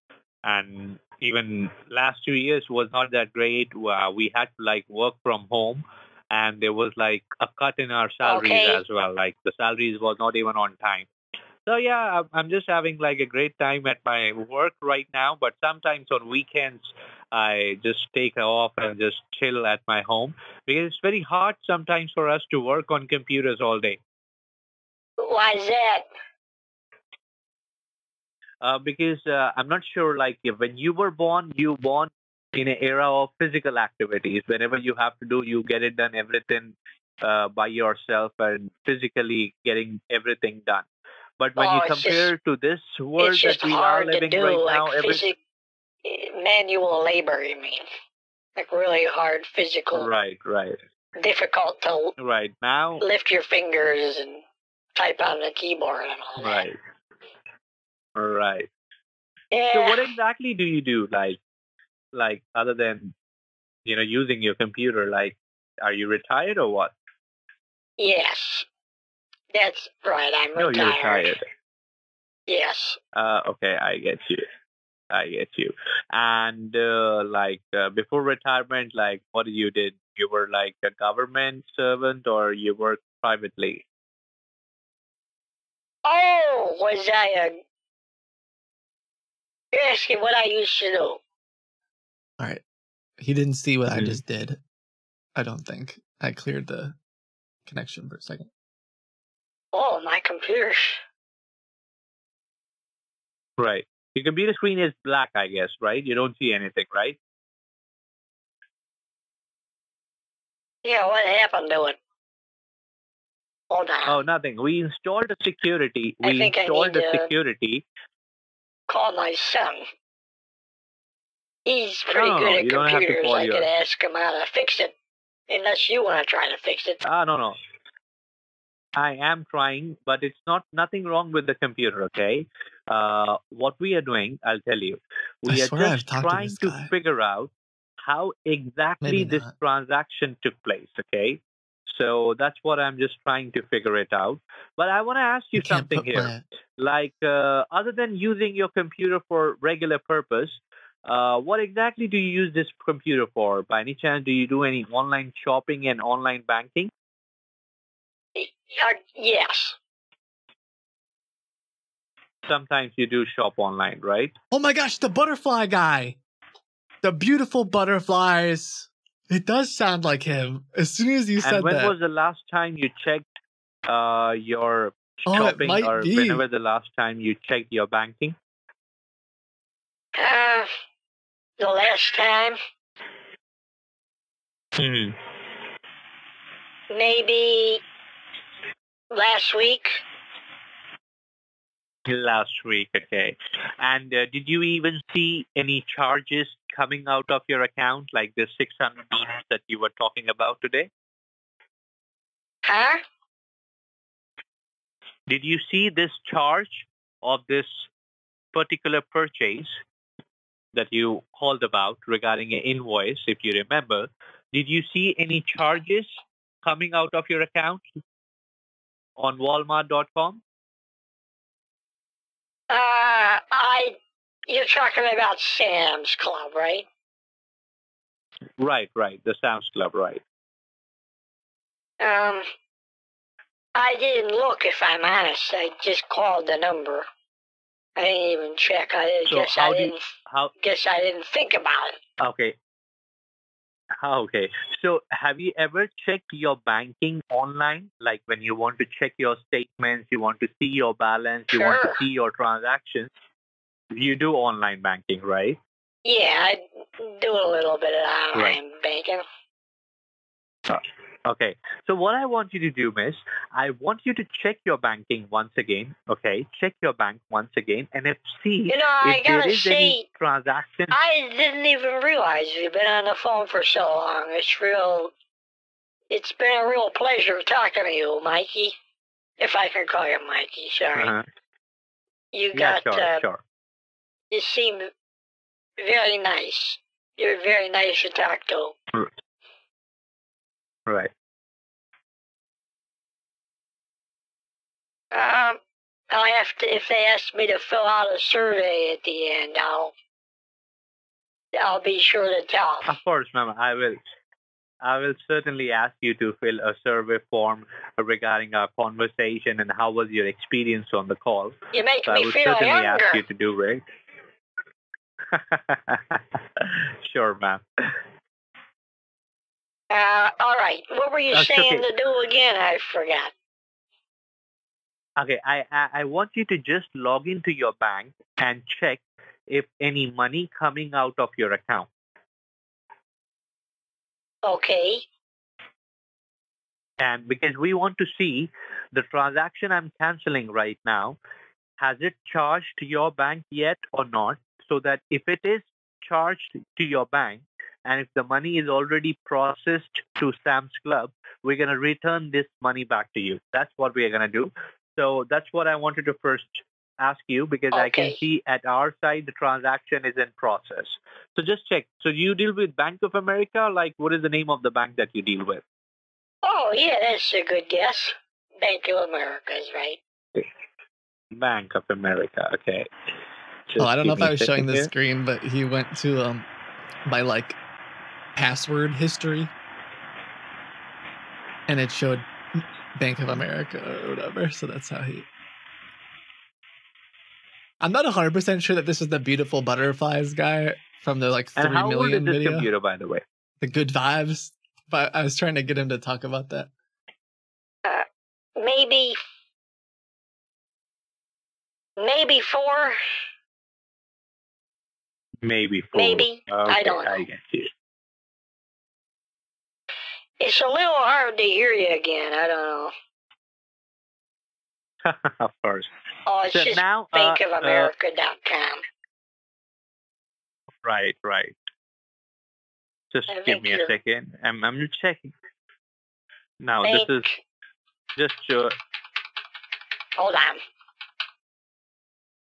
and even last two years was not that great. Uh, we had to like work from home, and there was like a cut in our salaries Okay. as well. Like the salaries was not even on time. So yeah, I'm- I'm just having like a great time at my work right now. But sometimes on weekends, I just take off and just chill at my home because it's very hard sometimes for us to work on computers all day. Why is that? Uh, because uh, I'm not sure, like when you were born, you born in an era of physical activities. Whenever you have to do, you get it done everything uh, by yourself and physically getting everything done. But when Oh, you it's just- compare to this world that we are living do, right like now, every, physic, manual labor. You mean, like really hard physical, right, right, difficult to right now, lift your fingers and type on the keyboard and all that. right, right. Yeah. So what exactly do you do? Like, like other than you know using your computer, like, are you retired or what? Yes, that's right. I'm retired. No, you're retired. retired. Yes. Uh, okay, I get you. I get you. And uh, like uh, before retirement, like what you did? You were like a government servant, or you worked privately? Oh, was I a? You're asking what I used to do. All right. He didn't see what I Mhm. just did. I don't think. I cleared the connection for a second. Oh, my computer. Right. Your computer screen is black, I guess, right? You don't see anything, right? Yeah, what happened to it? Hold on. Oh, nothing. We installed a security. I We think I installed need a to- security. Call my son. He's pretty No, good at you don't have to computers. call I your- could ask him how to fix it. Unless you want to try to fix it. Ah, no, no. I am trying, but it's not nothing wrong with the computer. Okay. Uh, what we are doing, I'll tell you. We I are just talked to trying to figure out how exactly this transaction took place. Okay. So that's what I'm just trying to figure it out. But I want to ask you You something here. my- Like, uh, other than using your computer for regular purpose, uh, what exactly do you use this computer for? By any chance, do you do any online shopping and online banking? Uh, yes. Sometimes you do shop online, right? Oh my gosh, the butterfly guy. The beautiful butterflies. It does sound like him. As soon as you said and when that. was the last time you checked uh, your Oh, shopping, might or be. whenever the last time you checked your banking? Uh, the last time, Hmm. maybe last week. Last week, okay. And uh, did you even see any charges coming out of your account, like the 600 dollars that you were talking about today? Huh? Did you see this charge of this particular purchase that you called about regarding an invoice, if you remember? Did you see any charges coming out of your account on Walmart.com? Uh, I. You're talking about Sam's Club, right? Right, right. The Sam's Club, right. Um, I didn't look. If I'm honest, I just called the number. I didn't even check. I So guess I didn't. How? Guess I didn't think about it. Okay. Ah, Okay. So have you ever checked your banking online? Like when you want to check your statements, you want to see your balance, you want to see your transactions. You do online banking, right? Yeah, I do a little bit of online Right. banking. Okay. So what I want you to do, miss, I want you to check your banking once again. Okay. Check your bank once again and if see You know, I if there is any transaction. I didn't even realize we've been on the phone for so long. It's real. It's been a real pleasure talking to you, Mikey. If I can call you Mikey, sorry. Uh-huh. You Yeah, got. sure, uh, sure. You seem very nice. You're very nice to talk to. Right. Um, I have to. If they ask me to fill out a survey at the end, I'll. I'll be sure to tell. Of course, ma'am. I will. I will certainly ask you to fill a survey form regarding our conversation and how was your experience on the call. You make So I will feel certainly younger. ask you to do it. sure, ma'am. Uh, all right. What were you That's saying to do again? I forgot. Okay, I, I I want you to just log into your bank and check if any money coming out of your account. Okay. And because we want to see the transaction I'm canceling right now, has it charged to your bank yet or not? So that if it is charged to your bank and if the money is already processed to Sam's Club, we're going to return this money back to you. That's what we are going to do. So that's what I wanted to first ask you because I can see at our side the transaction is in process. So just check. So you deal with Bank of America? Like what is the name of the bank that you deal with? Oh, yeah, that's a good guess. Bank of America is right. Bank of America. Okay. oh, I don't know if I was showing the screen, but he went to um my like password history, and it showed Bank of America or whatever. So that's how he. I'm not 100 percent sure that this is the beautiful butterflies guy from the like three And how old is this video. computer, by the way? The good vibes. But I was trying to get him to talk about that. Uh, maybe. Maybe four. Maybe four. Maybe. I don't know. I get you. It's a little hard to hear you again. I don't know. of course. Oh, it's So just now, uh, uh, bankofamerica.com. Right, right. Just I give me a second. I'm I'm checking. Now this is just your Hold on.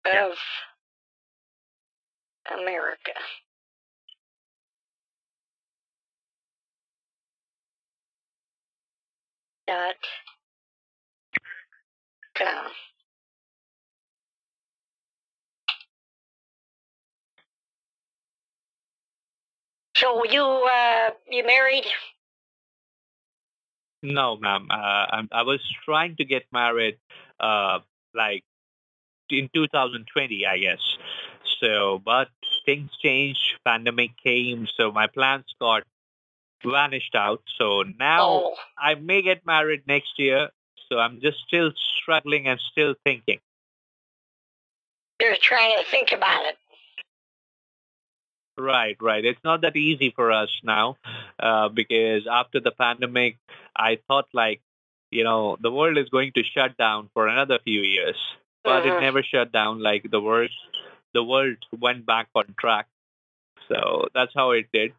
Of America. Dot com. So you uh you married? no, ma'am. Uh, I'm, I was trying to get married, uh, like in 2020, I guess. So, but things changed. Pandemic came, so my plans got vanished out. So now Oh, I may get married next year. So I'm just still struggling and still thinking. you're trying to think about it. Right, right. It's not that easy for us now uh, because after the pandemic, I thought like, you know, the world is going to shut down for another few years, but it never shut down. Like the world, the world went back on track. So that's how it did.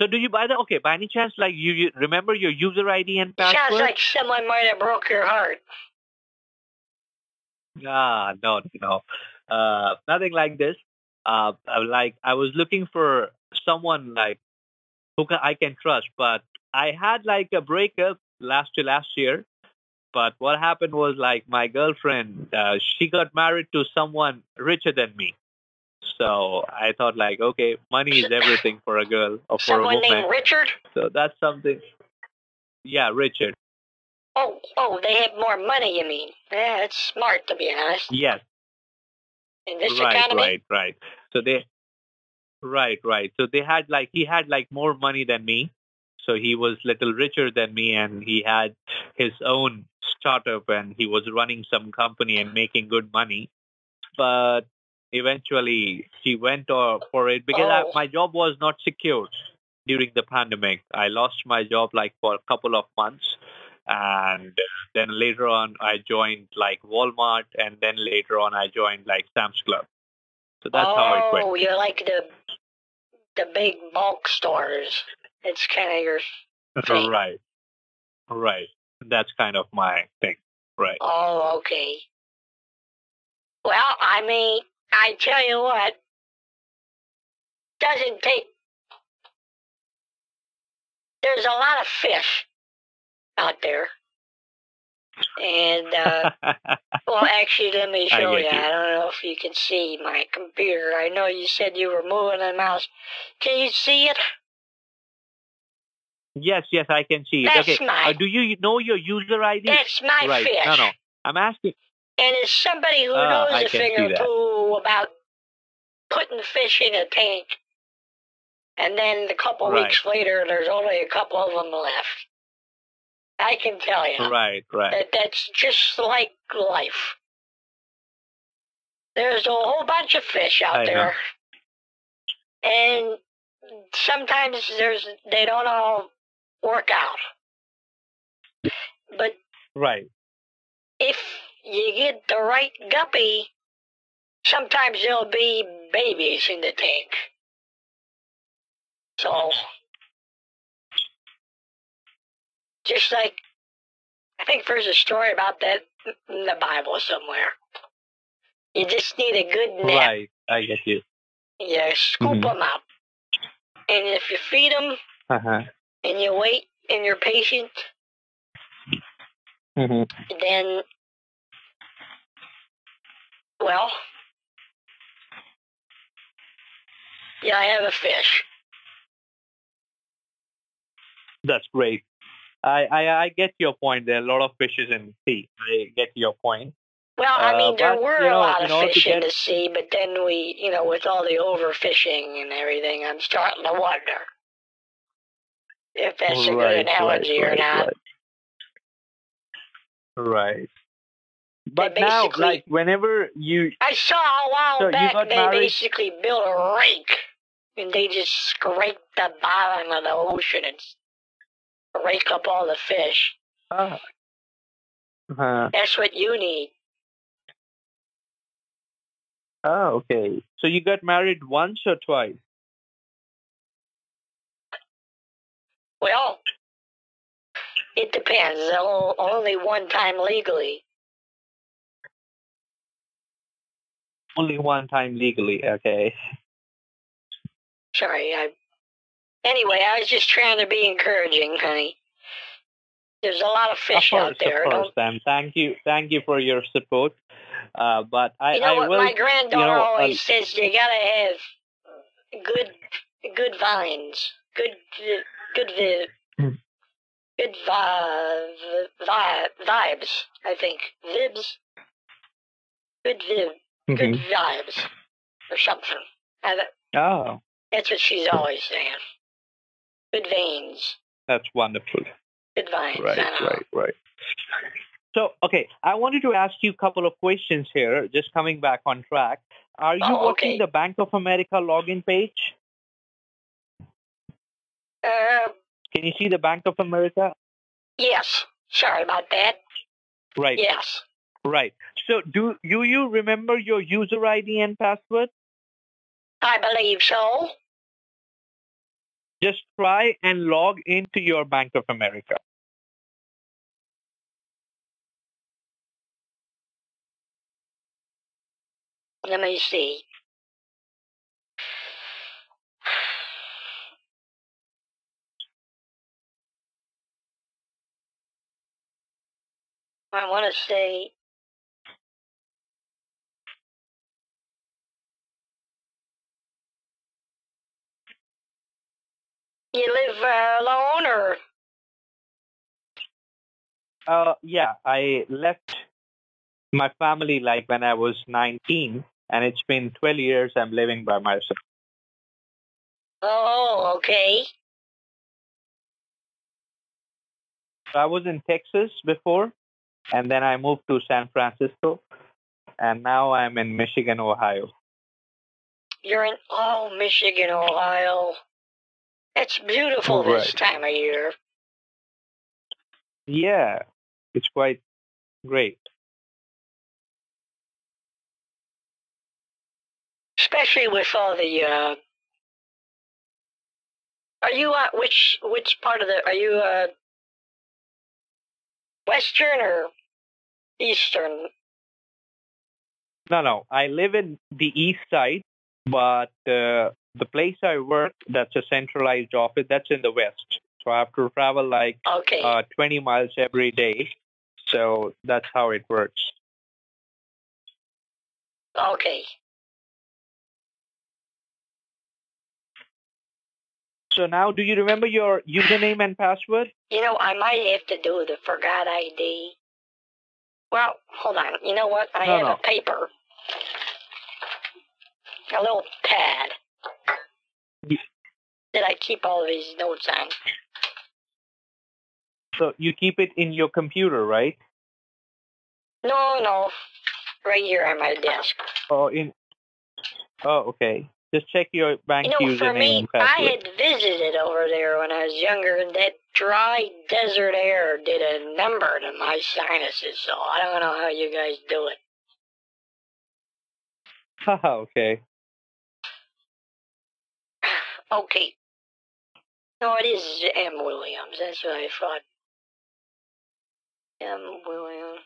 So do you by the okay by any chance like you, you remember your user ID and Sounds password? like someone might have broke your heart. Ah, no, no, uh, nothing like this. Uh, like I was looking for someone like who ca I can trust, but I had like a breakup last to last year. But what happened was like my girlfriend, uh, she got married to someone richer than me. So I thought like, okay, money is everything for a girl or for a woman. Someone named Richard? So that's something. Yeah, Richard. Oh, oh, they have more money, you mean? Yeah, it's smart, to be honest. Yes. In this right, economy? right, right. So they, right, right. So they had like he had like more money than me. So he was little richer than me, and he had his own startup, and he was running some company and making good money. But eventually, she went uh, for it because I, Oh. my job was not secure during the pandemic. I lost my job like for a couple of months. And then later on, I joined like Walmart, and then later on, I joined like Sam's Club. So that's oh, how it went. you're like the the big bulk stores. It's kind of your thing. Right. Right. That's kind of my thing. Right. Oh, okay. Well, I mean, I tell you what, doesn't take. There's a lot of fish out there. And, uh, well, actually, let me show get you. you. I don't know if you can see my computer. I know you said you were moving the mouse. Can you see it? yes, yes, I can see it. That's okay. my- Uh, do you know your user ID? That's my right. fish. No, no. I'm asking. And as somebody who Ah, knows I a thing or two about putting fish in a tank, and then a couple Right. weeks later, there's only a couple of them left. I can tell you Right, right. that that's just like life. There's a whole bunch of fish out I know. there, and sometimes there's they don't all work out. But Right. if you get the right guppy, sometimes there'll be babies in the tank. So, just like, I think there's a story about that in the Bible somewhere. You just need a good net. Right. I get you. You scoop Mhm. them up. And if you feed them Uh-huh. and you wait and you're patient, hmm then, well, yeah, I have a fish. That's great. I, I I get your point. There are a lot of fishes in the sea. I get your point. Well, I Uh, mean, there but, were a know, lot of fish in the sea, but then we, you know, with all the overfishing and everything, I'm starting to wonder if that's a right, good analogy right, or right, not. Right. But now, like, whenever you I saw a while So back they married- basically built a rake and they just scrape the bottom of the ocean and rake up all the fish. Ah. Uh, That's what you need. oh, okay. So you got married once or twice? Well, it depends. Only one time legally. Only one time legally. Okay. Sorry, I. Anyway, I was just trying to be encouraging, honey. There's a lot of fish of out there. of course, Sam. Thank you, thank you for your support. Uh, but I, you know I what will. my granddaughter you know, always uh, says? You gotta have good, good vines, good, good, good vi- vi- vibes. I think vibes, good viv, good Mhm. vibes, or something. Th- Oh, That's what she's always saying. Good veins, that's wonderful. good vines. Right, I don't know. right, right. So, okay, I wanted to ask you a couple of questions here, just coming back on track. Are you Oh, watching okay. the Bank of America login page? Uh, Can you see the Bank of America? yes. Sorry about that. Right, Yes. Right. So, do, do you remember your user ID and password? I believe so. Just try and log into your Bank of America. Let me see. I want to say You live uh, alone, or Uh, yeah, I left my family like when I was 19, and it's been 12 years I'm living by myself. oh, okay. I was in Texas before, and then I moved to San Francisco, and now I'm in Michigan, Ohio. You're in oh Michigan, Ohio. It's beautiful this Right. time of year. Yeah, it's quite great. especially with all the. Uh, are you uh, which which part of the? Are you uh, western or eastern? No, no, I live in the east side, but uh, the place I work, that's a centralized office, that's in the west. So I have to travel like Okay. uh, 20 miles every day. So that's how it works. okay. So now, do you remember your username and password? You know, I might have to do the forgot ID. Well, hold on. You know what? I No, have no. a paper, a little pad that I keep all of these notes on. So you keep it in your computer, right? No, no, right here on my desk. Oh, in. Oh, okay. Just check your bank You know, for me, I had visited over there when I was younger, and that dry desert air did a number to my sinuses. So I don't know how you guys do it. Haha, okay. Okay. No, it is M. Williams. That's what I thought. M. Williams.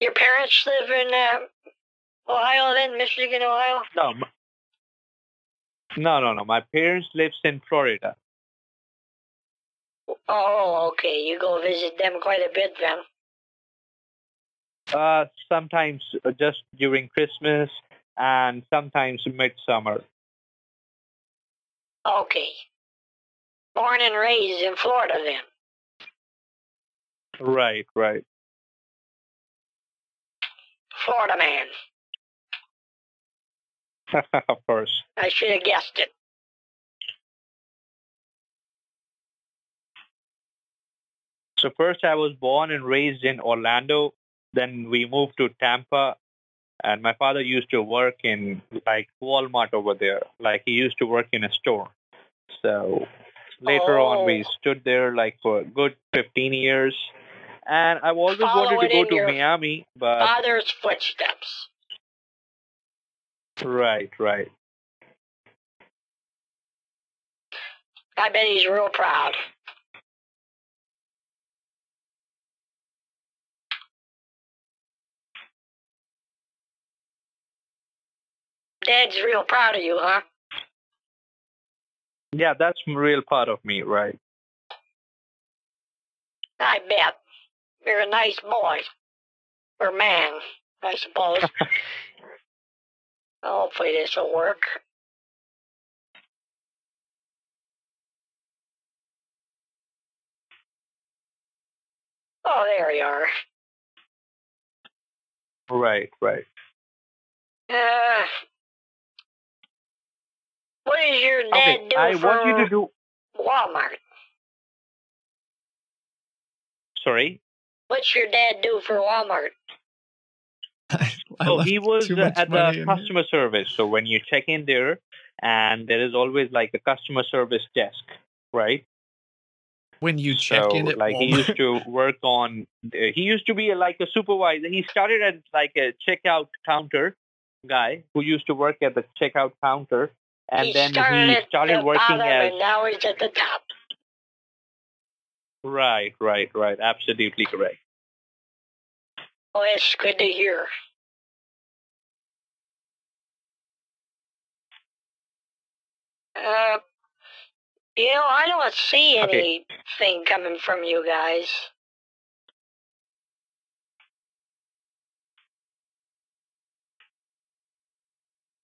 Your parents live in uh, Ohio, then Michigan, Ohio. No, no, no, no. My parents lives in Florida. Oh, okay. You go visit them quite a bit then. Uh, sometimes uh, just during Christmas and sometimes midsummer. Okay. Born and raised in Florida then. Right, right. Florida man. of course. I should have guessed it. So first I was born and raised in Orlando. Then we moved to Tampa. And my father used to work in like Walmart over there. Like he used to work in a store. So later on we Oh. stood there like for a good 15 years. And I've always wanted to go to Miami, but Father's footsteps. right, right. I bet he's real proud. Dad's real proud of you, huh? Yeah, that's real part of me, right? I bet. You're a nice boy. Or man, I suppose. Hopefully this will work. Oh, there you are. Right, right. Uh, what does your dad Okay, do I for want you to do. Walmart? Sorry. What's your dad do for Walmart? I oh, left he was uh, at the in customer service. So when you check in there, and there is always like a customer service desk, right? When you check so, in at like he used to work on. Uh, he used to be like a supervisor. He started as like a checkout counter guy who used to work at the checkout counter, and he then started he started working bottom as and now he's at the top. right, right, right. Absolutely correct. Oh, it's good to hear. Uh, you know, I don't see Okay. anything coming from you guys.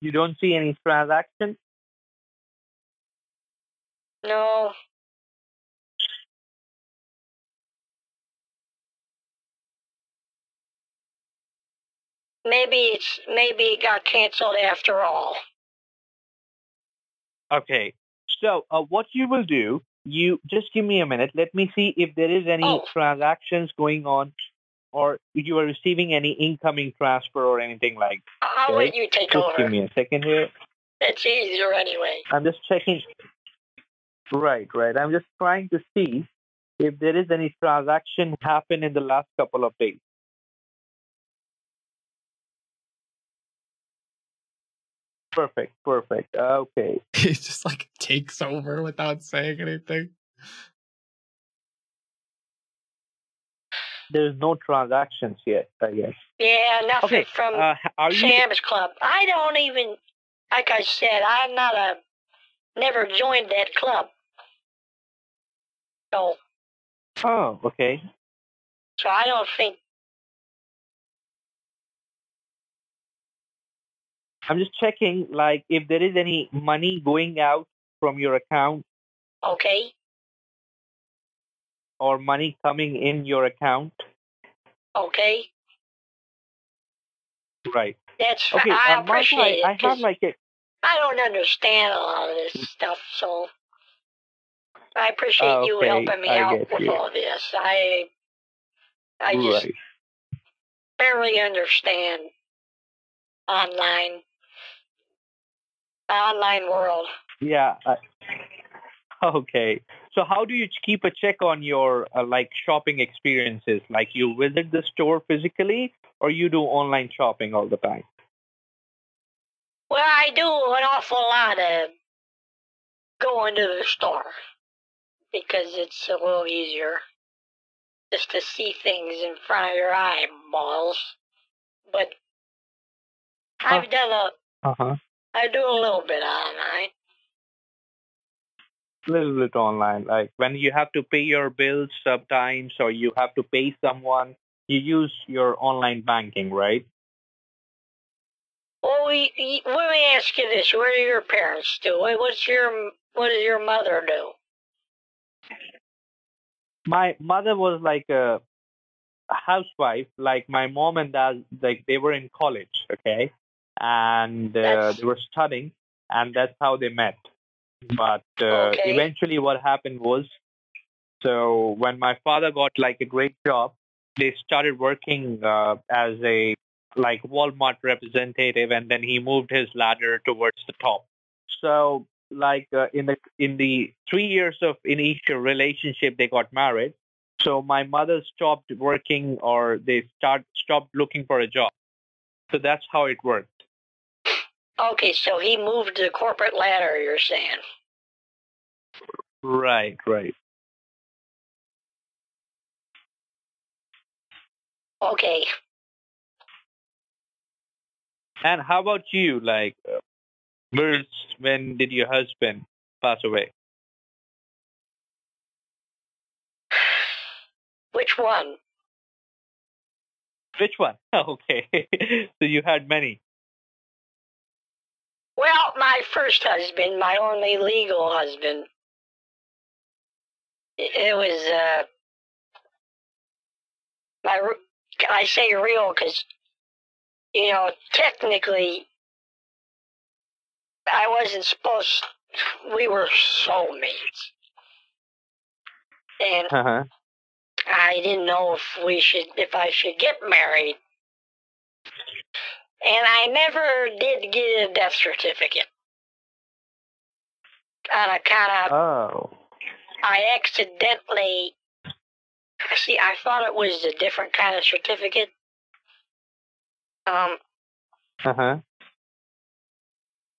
You don't see any transactions? No. Maybe it's maybe it got canceled after all. Okay. So uh, what you will do, you just give me a minute. Let me see if there is any Oh. transactions going on or you are receiving any incoming transfer or anything like I'll Okay. let you take Just over. give me a second here. It's easier anyway. I'm just checking. Right, right. I'm just trying to see if there is any transaction happen in the last couple of days. Perfect, perfect. Okay. He just like takes over without saying anything. There's no transactions yet, I guess. Yeah, nothing Okay. from Uh, are you Sam's Club. I don't even, like I said, I'm not a, never joined that club. Oh, okay. so I don't think, I'm just checking like if there is any money going out from your account okay, or money coming in your account. okay, Right. that's, Okay, I uh, I, appreciate I it, have 'cause like a I don't understand a lot of this stuff, so I appreciate Ah, you helping me I out with you. all this. I, I just right. barely understand online, online world. Yeah. I, okay. So how do you keep a check on your uh, like shopping experiences? Like you visit the store physically or you do online shopping all the time? Well, I do an awful lot of going to the store because it's a little easier just to see things in front of your eyeballs. But I've done a, Uh-huh. I do a little bit online. little bit online. Like when you have to pay your bills sometimes or you have to pay someone, you use your online banking, right? Well, we, we- let me ask you this: What do your parents do? What- What's your what does your mother do? My mother was like a housewife. Like my mom and dad, like they were in college, okay, and uh, they were studying, and that's how they met. But uh, Okay. eventually, what happened was, so when my father got like a great job, they started working uh, as a like Walmart representative, and then he moved his ladder towards the top. So like uh, in the in the three years of initial relationship, they got married. So my mother stopped working, or they start stopped looking for a job. So that's how it worked. Okay, so he moved the corporate ladder. You're saying? Right, right. Okay. And how about you? Like, where's when did your husband pass away? Which one? Which one? Okay, so you had many. Well, my first husband, my only legal husband. It, was uh, my. re- I say real because, you know, technically, I wasn't supposed. We were soulmates, and Uh-huh. I didn't know if we should, if I should get married. And I never did get a death certificate. On account of Oh. I accidentally, see, I thought it was a different kind of certificate. Um, Uh-huh.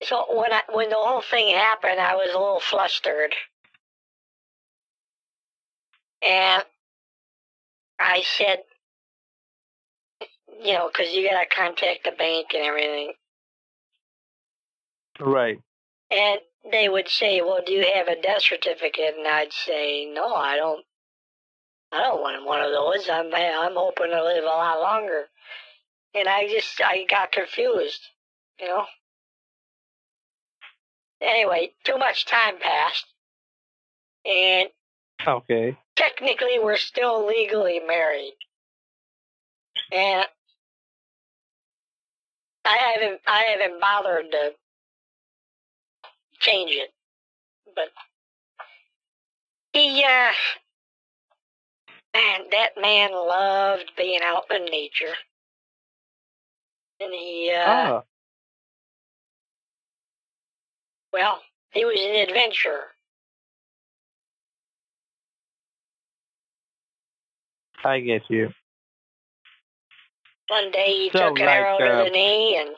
So when I, when the whole thing happened, I was a little flustered. And I said, you know, because you got to contact the bank and everything. Right. And they would say, "Well, do you have a death certificate?" And I'd say, "No, I don't. I don't want one of those. I'm I'm hoping to live a lot longer." And I just I got confused, you know. Anyway, too much time passed, and Okay. technically we're still legally married, and I haven't I haven't bothered to change it, but he uh man that man loved being out in nature, and he uh Ah. Well he was an adventurer. I get you. One day he So, took an like, arrow to uh, the knee and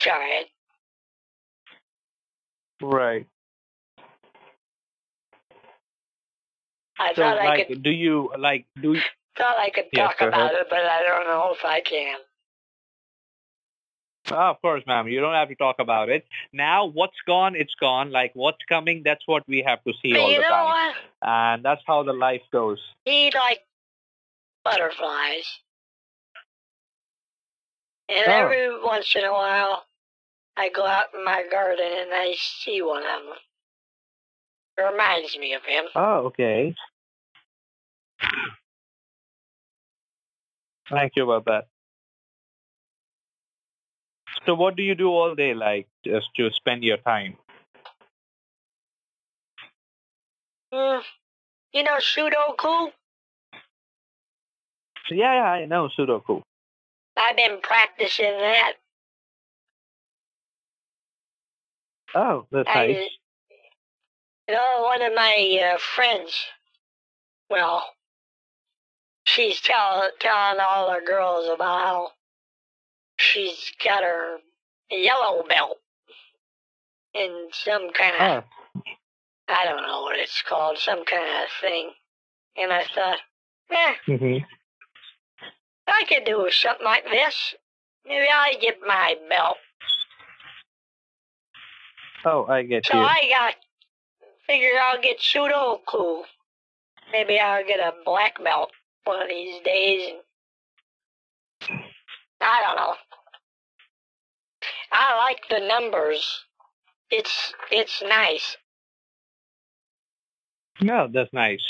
tried. Right. I So, thought I like, could do you like do? You, thought I could Yes, talk about it, but I don't know if I can. Ah, of course, ma'am. You don't have to talk about it. Now, what's gone, it's gone. Like what's coming, that's what we have to see But all you the time, what? and that's how the life goes. He liked butterflies. And Oh. every once in a while, I go out in my garden and I see one of them. It reminds me of him. Oh, okay. Thank you about that. So, what do you do all day, like, just to spend your time? Hmm. You know Sudoku? Yeah, yeah, I know Sudoku. I've been practicing that. Oh, that's I, nice. You know, one of my uh, friends, well, she's tell, telling all the girls about how she's got her yellow belt in some kind of, Oh, I don't know what it's called, some kind of thing. And I thought, eh, hmm I could do something like this. Maybe I get my belt. oh, I get So you. I got figured I'll get Sudoku. Maybe I'll get a black belt one of these days. I don't know. I like the numbers. It's it's nice. No, that's nice.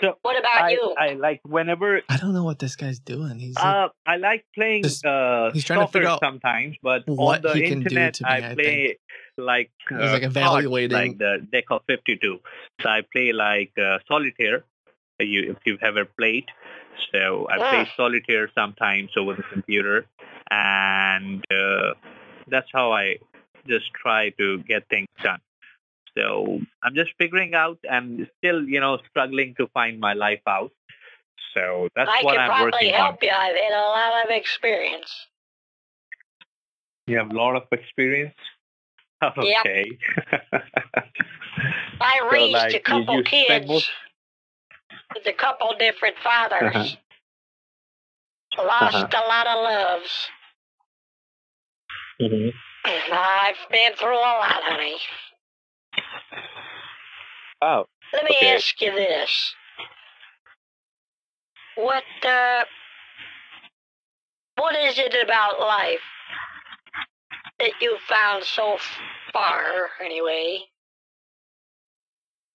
So, What about I, you? I like whenever I don't know what this guy's doing. He's like, Uh, I like playing Just- uh, he's trying to figure out sometimes, but what on the he can do internet to me, I I play like uh, He's, like, cards, evaluating- like the deck of fifty-two. So I play like uh, solitaire. uh, You, if you've ever played, so I play Ah. solitaire sometimes over the computer, and uh, that's how I just try to get things done. So I'm just figuring out and still, you know, struggling to find my life out. So that's I what I'm probably working on. help you. I've had a lot of experience. You have a lot of experience. Yep. Okay. I So, raised like, a couple kids with a couple different fathers. Uh-huh. Lost a lot of loves. Mhm. I've been through a lot, honey. Oh, Let me Okay. ask you this. What uh what is it about life that you found so far anyway?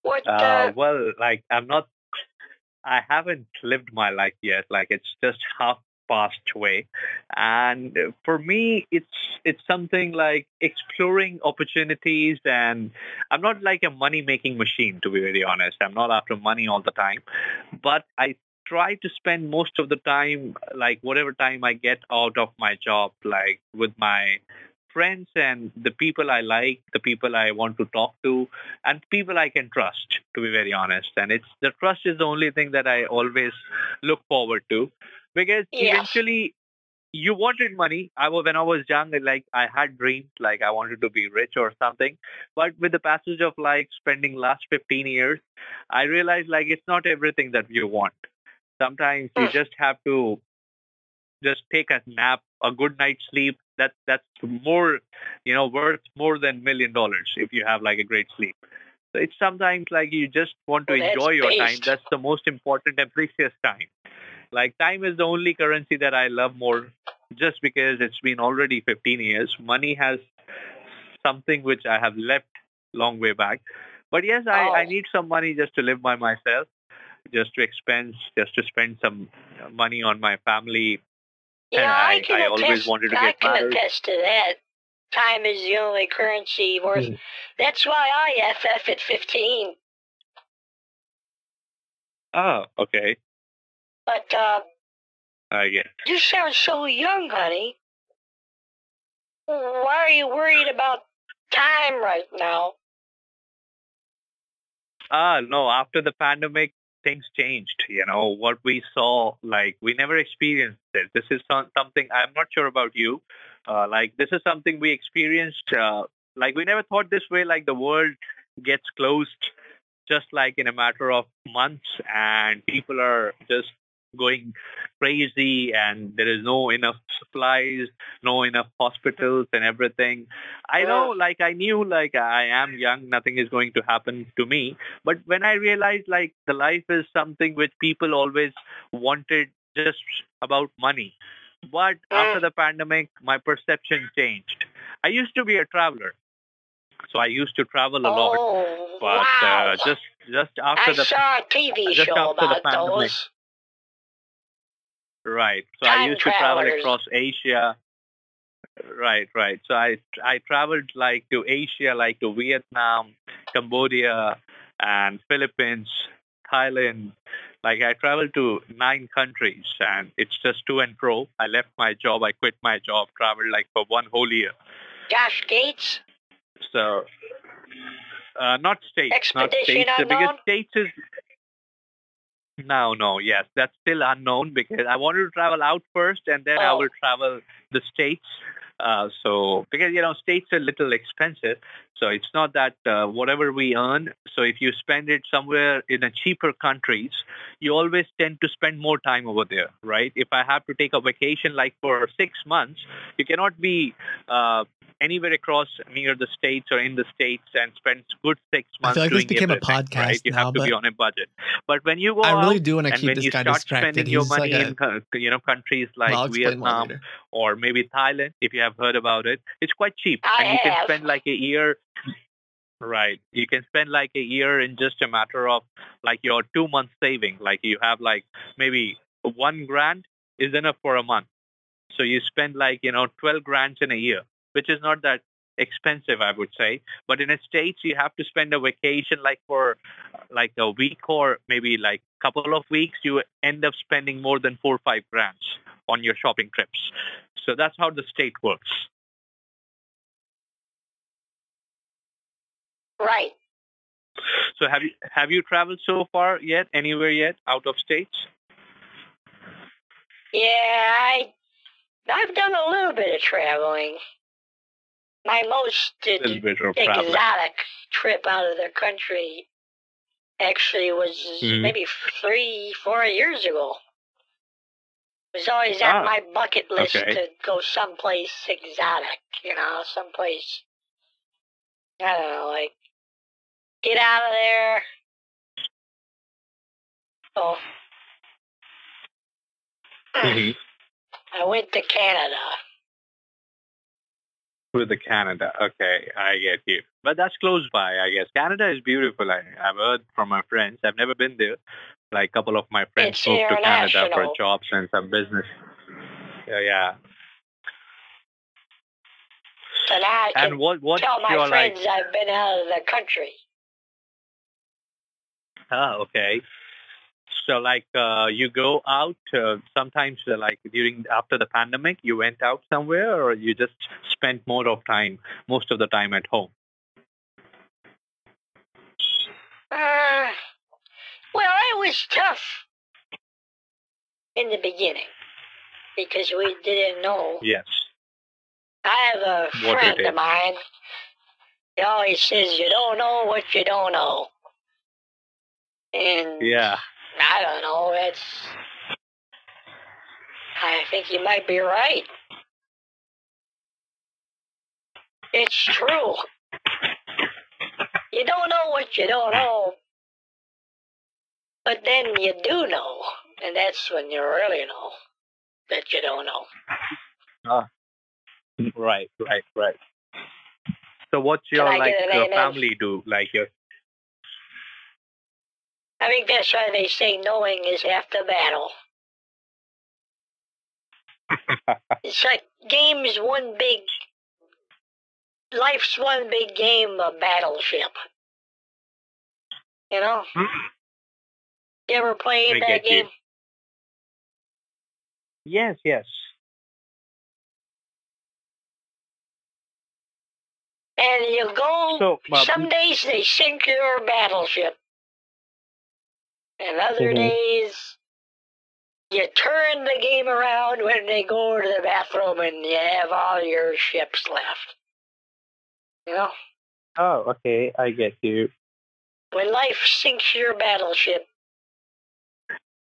What uh, uh, well, like I'm not. I haven't lived my life yet. Like it's just half passed away, and for me, it's it's something like exploring opportunities. And I'm not like a money making machine, to be very honest. I'm not after money all the time, but I try to spend most of the time, like whatever time I get out of my job, like with my friends and the people I like, the people I want to talk to, and people I can trust, to be very honest. And it's the trust is the only thing that I always look forward to, because Yes. eventually you wanted money. I was when I was young, like I had dreams, like I wanted to be rich or something. But with the passage of like spending last 15 years, I realized like it's not everything that you want. Sometimes you Mm. just have to just take a nap, a good night's sleep, That's that's more, you know, worth more than million dollars if you have like a great sleep. So it's sometimes like you just want to Well, enjoy your time. That's the most important and precious time. Like time is the only currency that I love more, just because it's been already 15 years. Money has something which I have left long way back. But yes, I, I Oh. need some money just to live by myself, just to expense, just to spend some money on my family. Yeah, And I, I- can I attest, always wanted to I get can married. attest to that. Time is the only currency worth. Mm. That's why I FF at 15. Oh, okay. But uh, I get. you sound so young, honey. Why are you worried about time right now? Ah, no, after the pandemic, things changed. You know, what we saw, like, we never experienced it. This is something, I'm not sure about you. Uh, like, this is something we experienced. Uh, like, we never thought this way, like, the world gets closed just like in a matter of months and people are just going crazy and there is no enough supplies, no enough hospitals and everything. I know, like I knew, like I am young, nothing is going to happen to me. But when I realized, like the life is something which people always wanted just about money. But after the pandemic, my perception changed. I used to be a traveler, so I used to travel a lot. Oh, But wow. uh, just just after I the saw a TV just show after the about pandemic. those. Right. So I Time used to travel across Asia. Right, right. So I I traveled like to Asia, like to Vietnam, Cambodia, and Philippines, Thailand. Like I traveled to nine countries, and it's just to and fro. I left my job, I quit my job, traveled like for one whole year. Josh Gates? So, uh, not states, not states, because unknown? states is. No, no, yes, that's still unknown because I wanted to travel out first, and then I Oh. will travel the states. Uh, so because you know states are a little expensive, so it's not that uh, whatever we earn. So if you spend it somewhere in a cheaper countries, you always tend to spend more time over there, right? If I have to take a vacation like for six months, you cannot be uh, anywhere across near the states or in the states and spend good six I months feel like this became a podcast right? You now, have to be on a budget. But when you go I really do want to and keep when this you guy start distracted. spending your He's like money a, in uh, you know countries like I'll Vietnam or maybe Thailand, if you have heard about it, it's quite cheap, I and you can spend like a year. Right, you can spend like a year in just a matter of like your two months saving. Like you have like maybe one grand is enough for a month, so you spend like you know twelve grands in a year, which is not that expensive, I would say. But in the states, you have to spend a vacation like for like a week or maybe like a couple of weeks. You end up spending more than four or five grands on your shopping trips. So that's how the state works. Right. So have you have you traveled so far yet? Anywhere yet out of states? Yeah, I, I've done a little bit of traveling. My most A little bit of traveling. exotic trip out of the country actually was Mhm. maybe three, four years ago. It was always on Ah, my bucket list okay. to go someplace exotic, you know, someplace, I don't know, like, get out of there. Oh, Mhm. I went to Canada. With the Canada. Okay, I get you. But that's close by, I guess. Canada is beautiful. I, I've heard from my friends. I've never been there. Like a couple of my friends It's moved to Canada for jobs and some business. Yeah, yeah. Now I And what what's tell my your like? friends I've been out of the country. Ah, okay. So like uh, you go out uh, sometimes uh, like during after the pandemic you went out somewhere or you just spent more of time most of the time at home. Uh, well, it was tough in the beginning because we didn't know. Yes. I have a What friend of mine. He always says, "You don't know what you don't know," and Yeah. I don't know. It's. I think you might be right. It's true. You don't know what you don't know. But then you do know. And that's when you really know that you don't know. Ah. Right, right, right. So what's your like amen? family do? Like your I think that's why they say knowing is half the battle. It's like game's one big, life's one big game of battleship. You know? You ever played that get you. game? Yes, yes. And you go, So, uh, some days they sink your battleship. And other Mhm. days, you turn the game around when they go to the bathroom and you have all your ships left. You know? Oh, okay, I get you. When life sinks your battleship,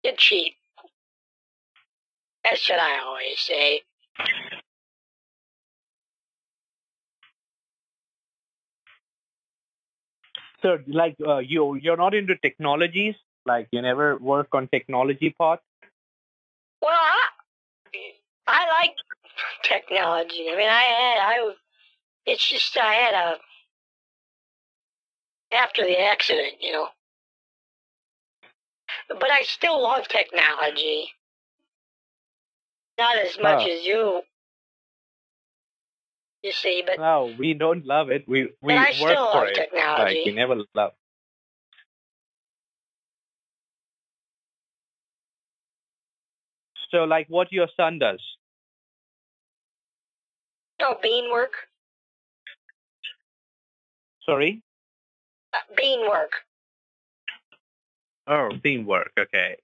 you cheat. That's what I always say. So like uh, you you're not into technologies? Like you never work on technology part? Well, I, I like technology. I mean, I had, I, it's just I had a, after the accident, you know. But I still love technology. Not as much Oh. as you. You see, but No, we don't love it. We we work still for love it. technology. Like we never love. So like what your son does? Oh, bean work. Sorry? Uh, bean work. Oh, teamwork. Okay.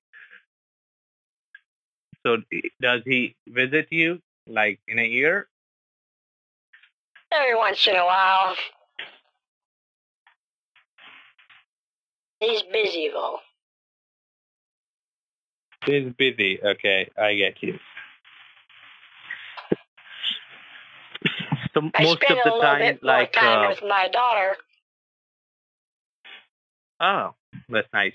So does he visit you like in a year? Every once in a while. He's busy though. He's busy. Okay, I get you. So I most spend of a the little time, bit more like, time uh, with my daughter. oh, that's nice.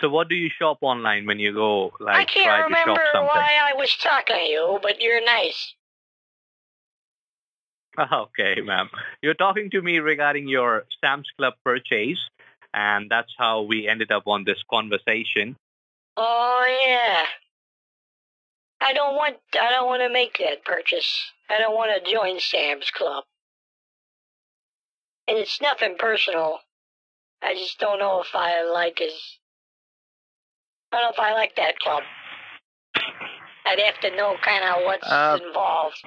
So what do you shop online when you go like I can't try to remember shop something? why I was talking to you, but you're nice. Okay, ma'am. You're talking to me regarding your Sam's Club purchase, and that's how we ended up on this conversation. Oh yeah. I don't want I don't want to make that purchase. I don't want to join Sam's Club. And it's nothing personal. I just don't know if I like his I don't know if I like that club. I'd have to know kind of what's Uh, involved.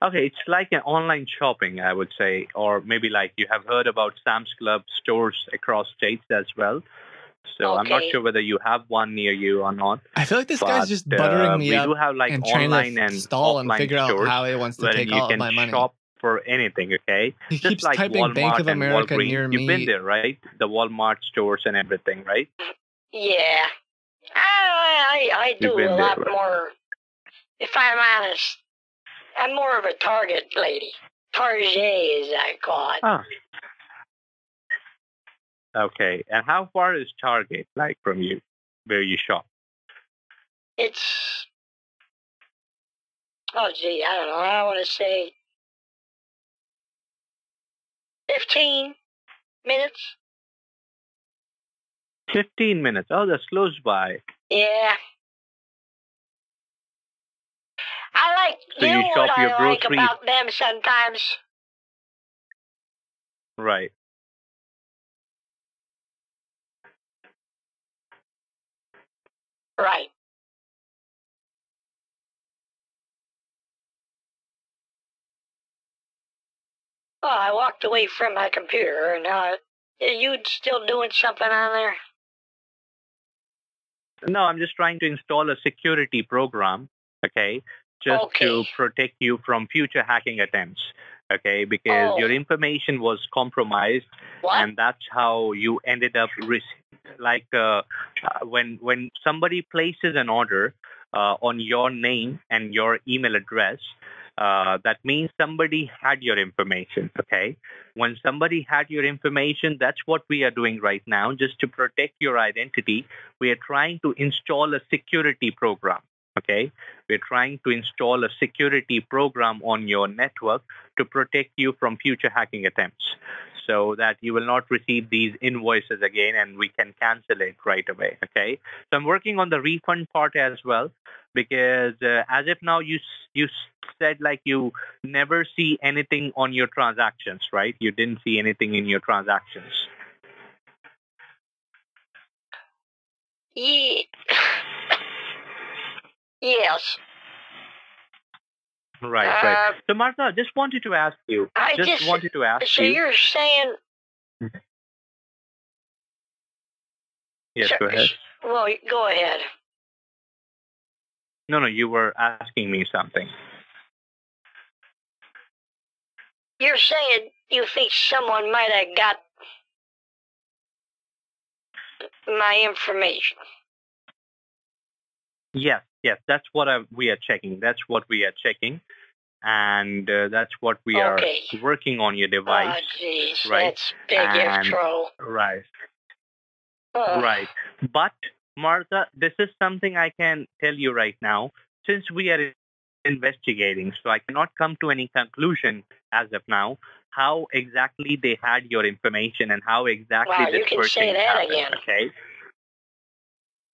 Okay, it's like an online shopping, I would say, or maybe like you have heard about Sam's Club stores across states as well. So I'm not sure whether you have one near you or not. I feel like this guy's just buttering uh, me we up do have like and trying online to and stall and figure out how he wants to where take you all of can my money. shop for anything. Okay, He just keeps like typing Walmart Bank of and America Walgreens. near You've been there, right? The Walmart stores and everything, right? Yeah. I I, I do You've a there, lot right? more if I'm honest. I'm more of a Target lady. Target as I call it. Ah. Okay, and how far is Target like from you, where you shop? It's oh gee, I don't know. I want to say fifteen minutes. Fifteen minutes. Oh, that's close by. Yeah. I like So you you shop what your I like groceries- about them sometimes. Right. Right. Oh, I walked away from my computer and uh are you still doing something on there? No, I'm just trying to install a security program, okay, just to protect you from future hacking attempts, okay, because Oh. your information was compromised, What? and that's how you ended up like uh, uh, when when somebody places an order uh, on your name and your email address, uh, that means somebody had your information. Okay, when somebody had your information, that's what we are doing right now, just to protect your identity. We are trying to install a security program. Okay, we're trying to install a security program on your network to protect you from future hacking attempts so that you will not receive these invoices again and we can cancel it right away. Okay. So I'm working on the refund part as well because uh, as if now you you said like you never see anything on your transactions, right? You didn't see anything in your transactions. Ye- yes. Right, Uh, right. So Martha, just wanted to ask you. I just, just- wanted to ask So you. you're saying, Yes, so- go ahead. well, go ahead. No, no, you were asking me something. You're saying you think someone might have got my information. Yes, yes, that's what I, we are checking. That's what we are checking, and uh, that's what we Okay. are working on your Oh, device. right. that's big And- intro. Right, Oh, right. But Martha, this is something I can tell you right now. Since we are investigating, so I cannot come to any conclusion as of now how exactly they had your information and how exactly Wow, this you can purchase say that happened. again. Okay.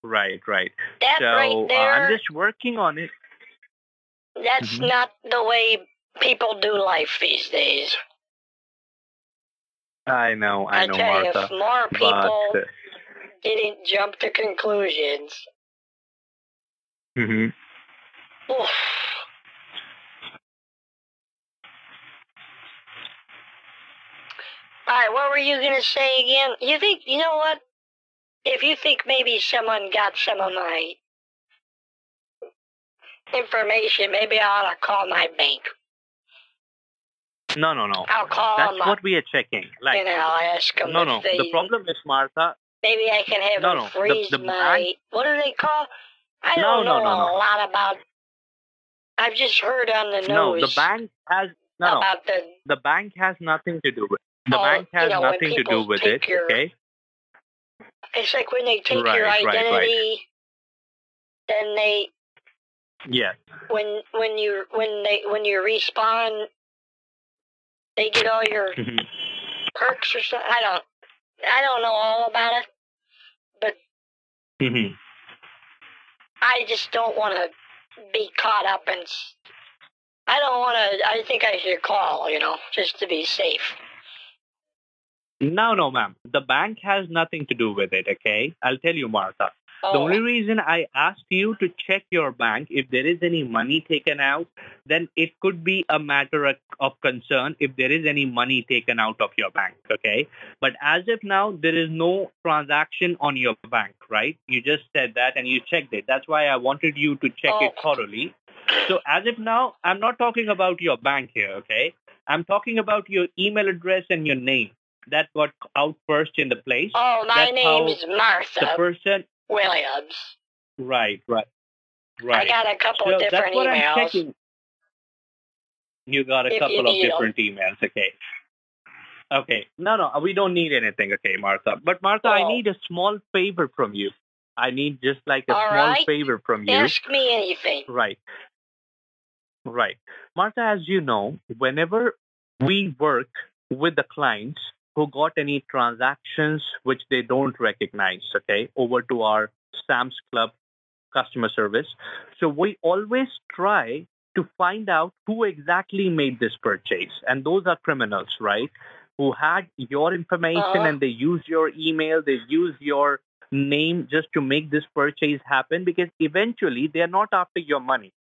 Right, right. That so right uh, I'm just working on it. that's Mhm. not the way people do life these days. I know, I, I know, tell you, if more but people uh, didn't jump to conclusions, mm-hmm. oof, All right, what were you gonna say again? You think you know what? If you think maybe someone got some of my information, maybe I ought to call my bank. no, no, no. I'll call That's them what we are checking. Like, and I'll ask them no, no. they. The problem is, Martha. Maybe I can have No, no, the- freeze the my. bank- What do they call? I don't no, know no, no. a lot about. I've just heard on the news. No, the bank has no, about the. The bank has nothing to do with. The Oh, bank you has know, nothing to do with it. your- Okay. It's like when they take your Right, right, right. identity, then they Yeah. when when you when they when you respawn, they get all your Mhm. perks or something. I don't I don't know all about it, but mm-hmm. I just don't want to be caught up and I don't want to. I think I should call, you know, just to be safe. No, no, ma'am. The bank has nothing to do with it. Okay. I'll tell you, Martha. The Oh, only reason I asked you to check your bank if there is any money taken out, then it could be a matter of, concern if there is any money taken out of your bank, okay? But as of now, there is no transaction on your bank, right? You just said that and you checked it. That's why I wanted you to check it Oh. thoroughly. So as of now, I'm not talking about your bank here, okay? I'm talking about your email address and your name. That got out first in the place. oh, my that's is name's The Martha person, Williams. right, right, right. I got a couple So different what emails. You got a If couple of different emails, okay. Okay. No, no, we don't need anything, okay, Martha. But Martha, I Oh. need a small favor from you. I need just like a All small right. favor from you. Ask me anything. Right. Right. Martha, as you know, whenever we work with the clients who got any transactions which they don't recognize, okay, over to our Sam's Club customer service. So we always try to find out who exactly made this purchase. And those are criminals, right? Who had your information Uh-huh. and they use your email, they use your name just to make this purchase happen because eventually they're not after your money.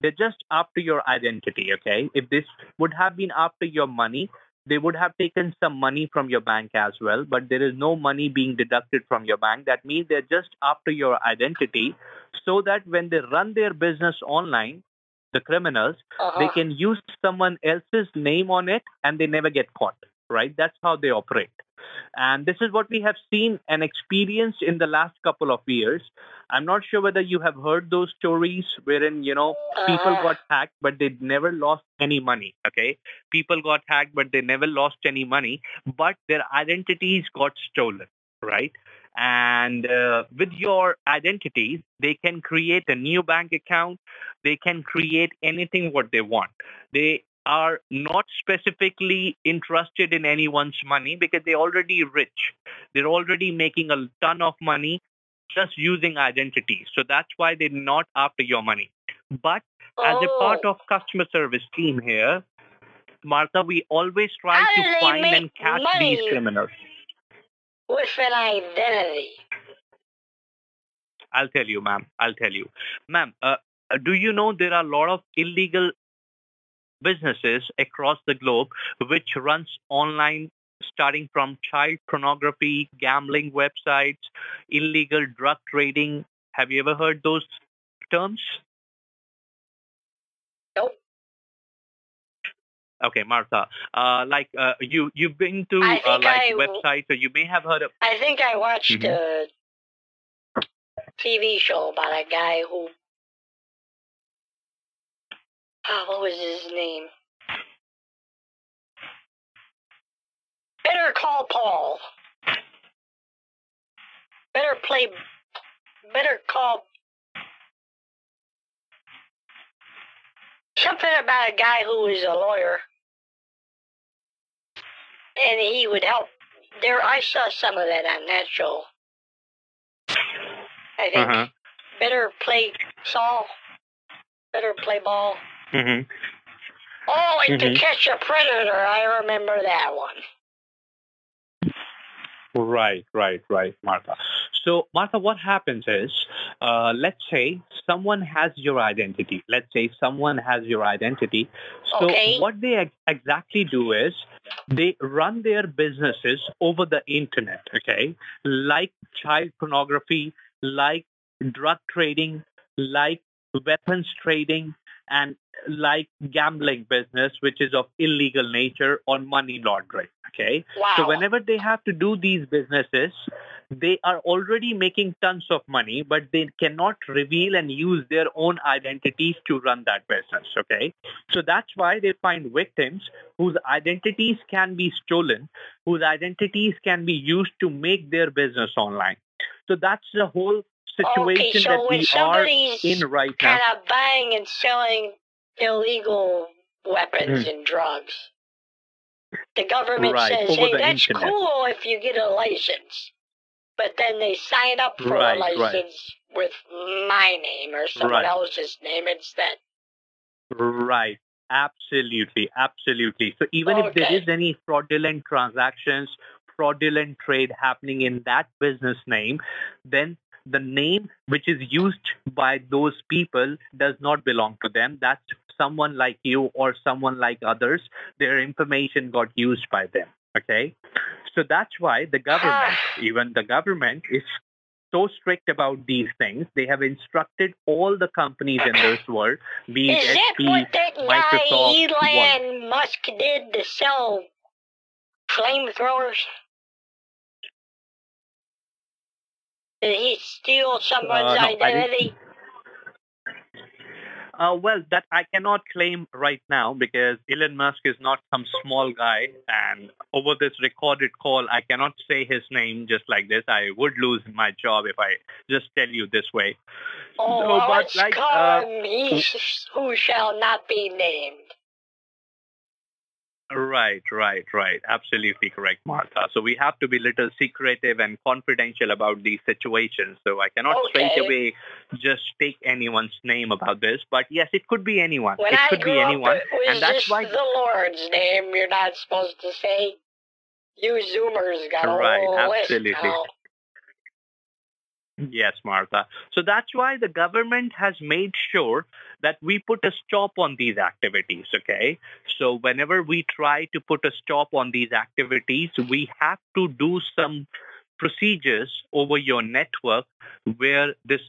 They're just after your identity, okay? If this would have been after your money, they would have taken some money from your bank as well, but there is no money being deducted from your bank. That means they're just after your identity so that when they run their business online, the criminals, Uh-huh. they can use someone else's name on it and they never get caught, right? That's how they operate. And this is what we have seen and experienced in the last couple of years. I'm not sure whether you have heard those stories wherein, you know, people got hacked, but they never lost any money. Okay. People got hacked, but they never lost any money, but their identities got stolen, right? And uh, with your identities, they can create a new bank account. They can create anything what they want. They are not specifically interested in anyone's money because they're already rich. They're already making a ton of money just using identities. So that's why they're not after your money. But as a part Oh. of customer service team here, Martha, we always try How to find and catch these criminals. with an identity. I'll tell you, ma'am. I'll tell you. Ma'am, uh, uh, do you know there are a lot of illegal businesses across the globe which runs online starting from child pornography, gambling websites, illegal drug trading. Have you ever heard those terms? Nope. Okay, Martha. Uh, like uh, you, you've been to uh, like I websites, or you may have heard of. I think I watched Mhm. a TV show about a guy who. Oh, what was his name? Better call Paul. Better play. Better call. Something about a guy who was a lawyer. And he would help. There, I saw some of that on that show. I think Uh-huh. better play Saul. Better play ball. Hmm Oh, and to Mhm. catch a predator, I remember that one. Right, right, right, Martha. So, Martha, what happens is, uh, let's say someone has your identity. Let's say someone has your identity. So, Okay. what they ex- exactly do is they run their businesses over the internet, okay? Like child pornography, like drug trading, like weapons trading, and like gambling business, which is of illegal nature or money laundering, okay? Wow. So whenever they have to do these businesses, they are already making tons of money, but they cannot reveal and use their own identities to run that business. Okay. So that's why they find victims whose identities can be stolen, whose identities can be used to make their business online. So that's the whole situation okay, so that when we are somebody's in right now. kind of buying and selling illegal weapons Mhm. and drugs, the government Right, says, "Hey, that's internet." cool if you get a license," but then they sign up for Right, a right. license with my name or someone Right. else's name instead. Right. Absolutely. Absolutely. So even if there is any fraudulent transactions, fraudulent trade happening in that business name, then the name which is used by those people does not belong to them. That's someone like you or someone like others. Their information got used by them. Okay. So that's why the government, even the government, is so strict about these things. They have instructed all the companies in this world, be it Is that HP, what that guy Microsoft, what- Elon Musk did to sell flamethrowers? Did he steal someone's Uh, no, identity? Uh, well, that I cannot claim right now because Elon Musk is not some small guy, and over this recorded call, I cannot say his name just like this. I would lose my job if I just tell you this way. Oh, well, but let's like, call uh, him he who shall not be named. Right, right, right. Absolutely correct, Martha. So we have to be little secretive and confidential about these situations. So I cannot straight away just take anyone's name about this. But yes, it could be anyone. When it I could be anyone, and that's why. the Lord's name you're not supposed to say. You Zoomers got a Right, whole list absolutely. now. Yes, Martha. So that's why the government has made sure that we put a stop on these activities, okay? So whenever we try to put a stop on these activities, we have to do some procedures over your network where this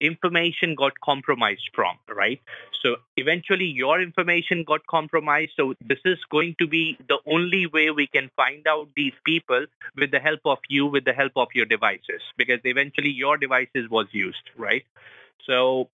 information got compromised from, right? So eventually your information got compromised. So this is going to be the only way we can find out these people with the help of you, with the help of your devices, because eventually your devices was used, right? So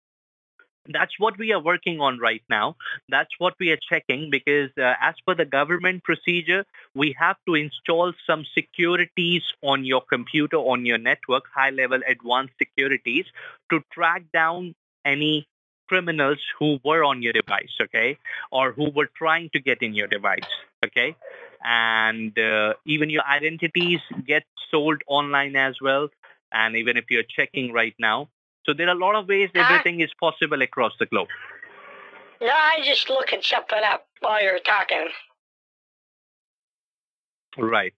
that's what we are working on right now. That's what we are checking because uh, as per the government procedure, we have to install some securities on your computer, on your network, high level advanced securities to track down any criminals who were on your device, okay, or who were trying to get in your device, okay. And uh, even your identities get sold online as well. And even if you're checking right now, so there are a lot of ways Huh? everything is possible across the globe. No, I just looking something up while you're talking, Right.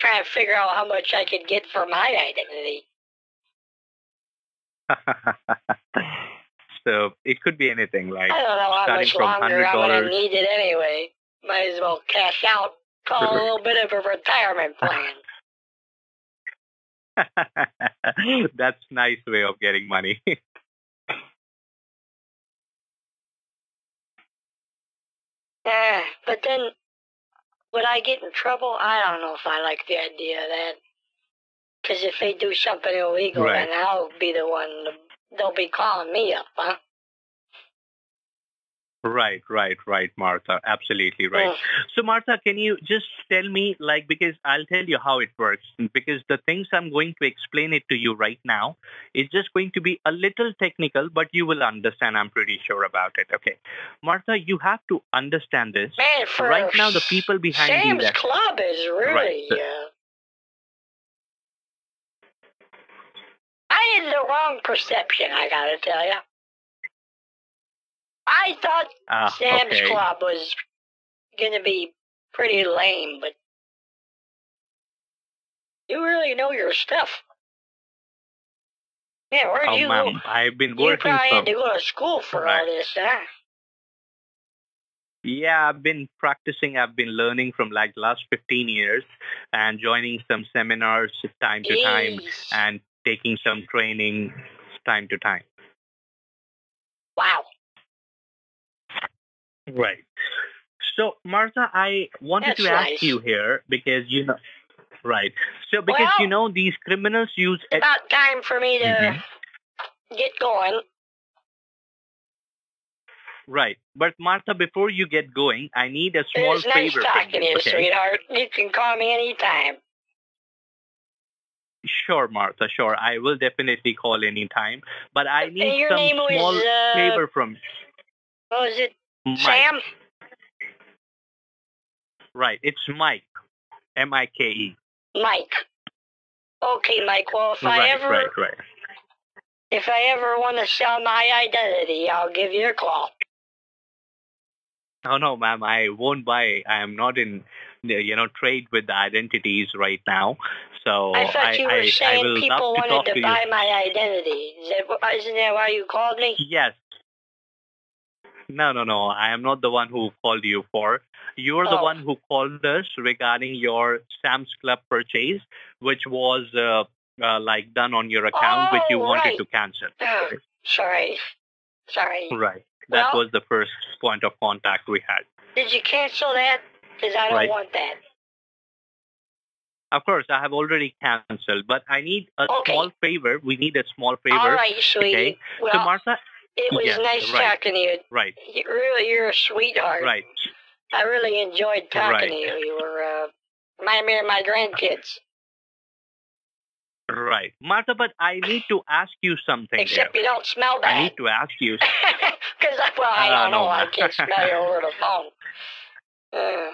trying to figure out how much I could get for my identity. so it could be anything like I don't know how starting much from longer I'm gonna need it anyway. Might as well cash out, call a little bit of a retirement plan. That's nice way of getting money. yeah, but then, would I get in trouble? I don't know if I like the idea of that. Because if they do something illegal, Right. then I'll be the one. To, they'll be calling me up, huh? Right, right, right, Martha. Absolutely right. So Martha, can you just tell me like because I'll tell you how it works because the things I'm going to explain it to you right now is just going to be a little technical, but you will understand. I'm pretty sure about it. Okay, Martha, you have to understand this. Man, for right now, the people behind Sam's these Club is really. Right. Uh, I had the wrong perception. I gotta tell you. I thought Ah, Sam's okay. Club was gonna be pretty lame, but you really know your stuff. Yeah, where'd Oh, you go? I've been You working probably from. had to go to school for all this, huh? Yeah, I've been practicing. I've been learning from like the last 15 years and joining some seminars time to time and taking some training time to time. Wow. Right. So, Martha, I wanted That's to ask you here because you know, right. So, because Well- you know, these criminals use. It's about time for me to Mhm. get going. Right. But, Martha, before you get going, I need a small It's nice favor from talking to you. you, Okay. sweetheart. You can call me anytime. Sure, Martha. Sure. I will definitely call anytime. But I need your some name was, small uh, favor from What was it? Mike. Sam? Right. It's Mike. M I K E. Mike. Okay, Mike. Well, if I ever right, right. if I ever want to sell my identity, I'll give you a call. Oh no, ma'am. I won't buy. I am not in, you know, trade with the identities right now. So I thought you were I, I saying will people wanted talk to to buy you. my identity. Is that, isn't that why you called me? Yes. No, no, no. I am not the one who called you for. You're the Oh. one who called us regarding your Sam's Club purchase, which was uh, uh, like done on your account, which you Oh, wanted right. to cancel. Oh, sorry. Sorry. Right. That Well- was the first point of contact we had. Did you cancel that? Because I don't Right. want that. Of course, I have already canceled, but I need a Okay. small favor. We need a small favor. All right, sweetie. Okay. Well, so, Martha, it was yes, nice right. talking to you. right, You really, you're a sweetheart. right. I really enjoyed talking Right. to you. You were uh, reminded me my grandkids. Right. Martha, but I need to ask you something Except here. you don't smell bad. I need to ask you. Because well, I don't know. no. I can't smell you over the phone. Uh,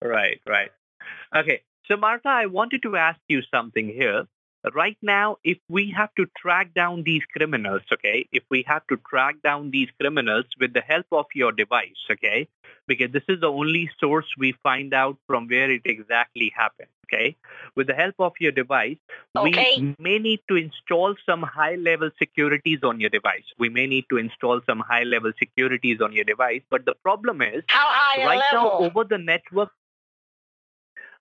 Right, right. Okay. So, Martha, I wanted to ask you something here. Right now, if we have to track down these criminals, okay, if we have to track down these criminals with the help of your device, okay, because this is the only source we find out from where it exactly happened, okay, with the help of your device, Okay. we may need to install some high-level securities on your device. We may need to install some high-level securities on your device, but the problem is how high right now over the network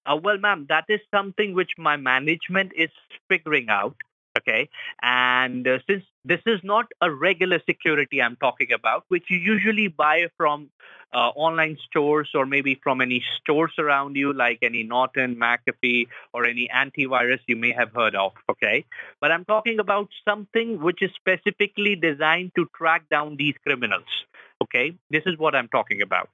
uh, well ma'am that is something which my management is figuring out Okay. And uh, since this is not a regular security I'm talking about, which you usually buy from uh, online stores or maybe from any stores around you, like any Norton, McAfee, or any antivirus you may have heard of. Okay. But I'm talking about something which is specifically designed to track down these criminals. Okay. This is what I'm talking about.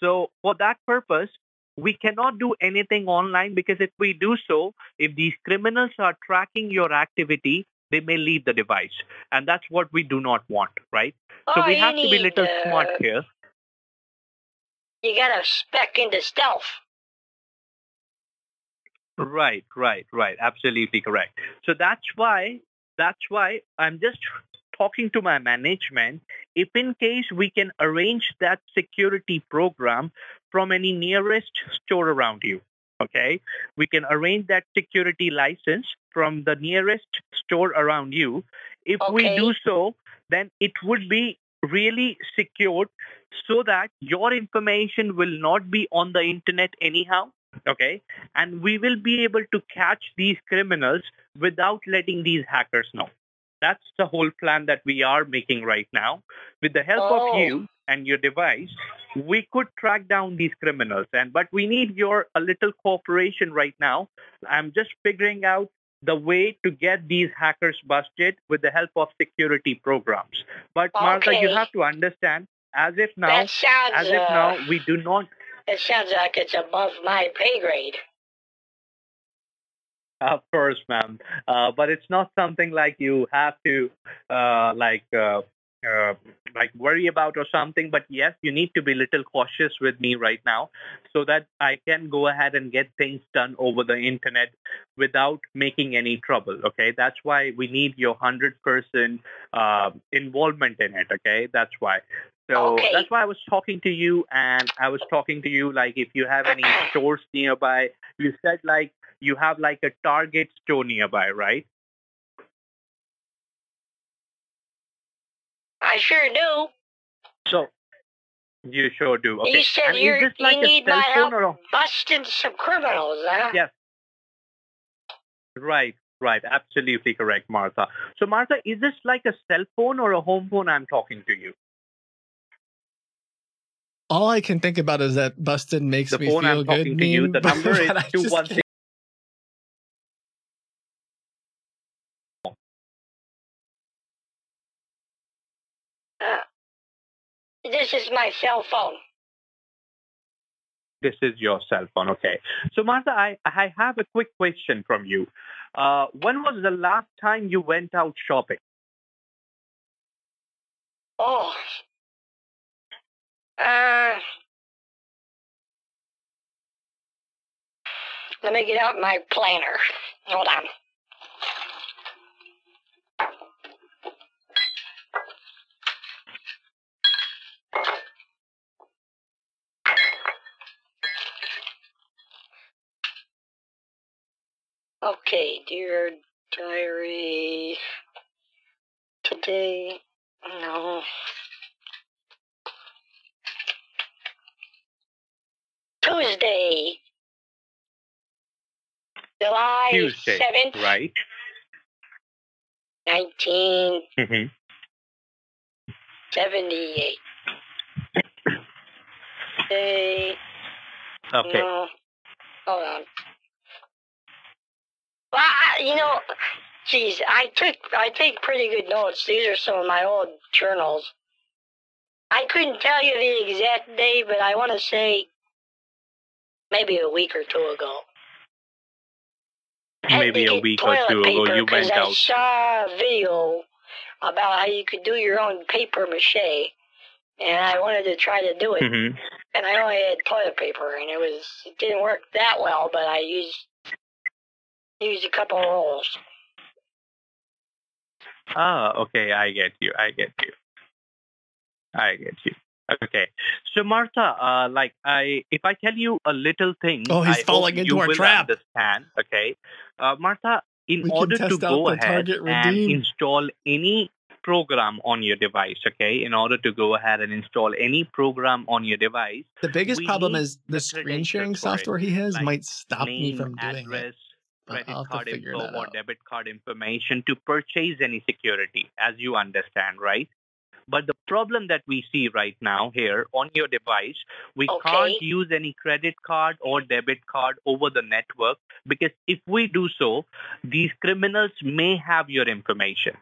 So for that purpose, we cannot do anything online because if we do so, if these criminals are tracking your activity, they may leave the device. And that's what we do not want, right? So Oh, we you have to be little smart here. You gotta spec into stealth. Right, right, right. Absolutely correct. So that's why that's why I'm just talking to my management if in case we can arrange that security program from any nearest store around you. Okay? We can arrange that security license from the nearest store around you. If we do so, then it would be really secured so that your information will not be on the internet anyhow okay and we will be able to catch these criminals without letting these hackers know that's the whole plan that we are making right now with the help Oh. of you and your device we could track down these criminals and but we need your a little cooperation right now i'm just figuring out the way to get these hackers busted with the help of security programs but martha you have to understand as if now sounds. as if uh, now we do not It sounds like it's above my pay grade. Of course, ma'am. Uh, but it's not something like you have to uh, like uh, like worry about or something. But yes, you need to be a little cautious with me right now, so that I can go ahead and get things done over the internet without making any trouble. Okay, that's why we need your hundred percent uh, involvement in it. Okay, that's why. So Okay. that's why I was talking to you, and I was talking to you like if you have any stores nearby. You said like you have like a Target store nearby, right? I sure do. So you sure do. Okay. You said and you're, like you need my help or busting some criminals, huh? Yes. Right, right. Absolutely correct, Martha. So Martha, is this like a cell phone or a home phone I'm talking to you? All I can think about is that busted makes The me phone feel I'm good. talking to you, the number is I just 216. can't- Uh, this is my cell phone. This is your cell phone, okay. So Martha, I, I have a quick question from you. Uh, when was the last time you went out shopping? Oh. Uh. Let me get out my planner. Hold on. Okay, dear diary. Today, no. Tuesday, July Tuesday, 7th, right? 1978. Mm-hmm. Day, Okay. no. Hold on. Well, I, you know, geez, I took I take pretty good notes. These are some of my old journals. I couldn't tell you the exact day, but I want to say maybe a week or two ago. Maybe a week or two ago you went I out. saw a video about how you could do your own paper mache, and I wanted to try to do it. Mm-hmm. And I only had toilet paper, and it was it didn't work that well, but I used used a couple rolls. Ah, okay, I get you. I get you. I get you. Okay. So Martha, uh, like I, if I tell you a little thing, Oh, he's I falling hope into you our will trap. Understand? Okay, uh, Martha. In We order to go ahead and redeem. install any program on your device, okay, in order to go ahead and install any program on your device, The biggest problem is the the screen sharing for it, software he has like might stop me from doing it. address, but credit I'll card figure info or debit card information to purchase any security, as you understand, right? But the problem that we see right now here on your device, we Okay. can't use any credit card or debit card over the network because if we do so, these criminals may have your information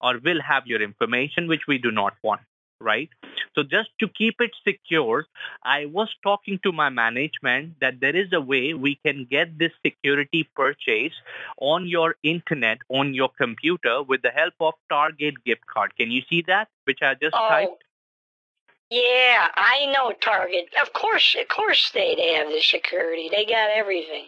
or will have your information, which we do not want, right? So just to keep it secure, I was talking to my management that there is a way we can get this security purchase on your internet, on your computer with the help of Target gift card. Can you see that, which I just Oh, typed? yeah, I know Target. Of course, of course they, they have the security. They got everything.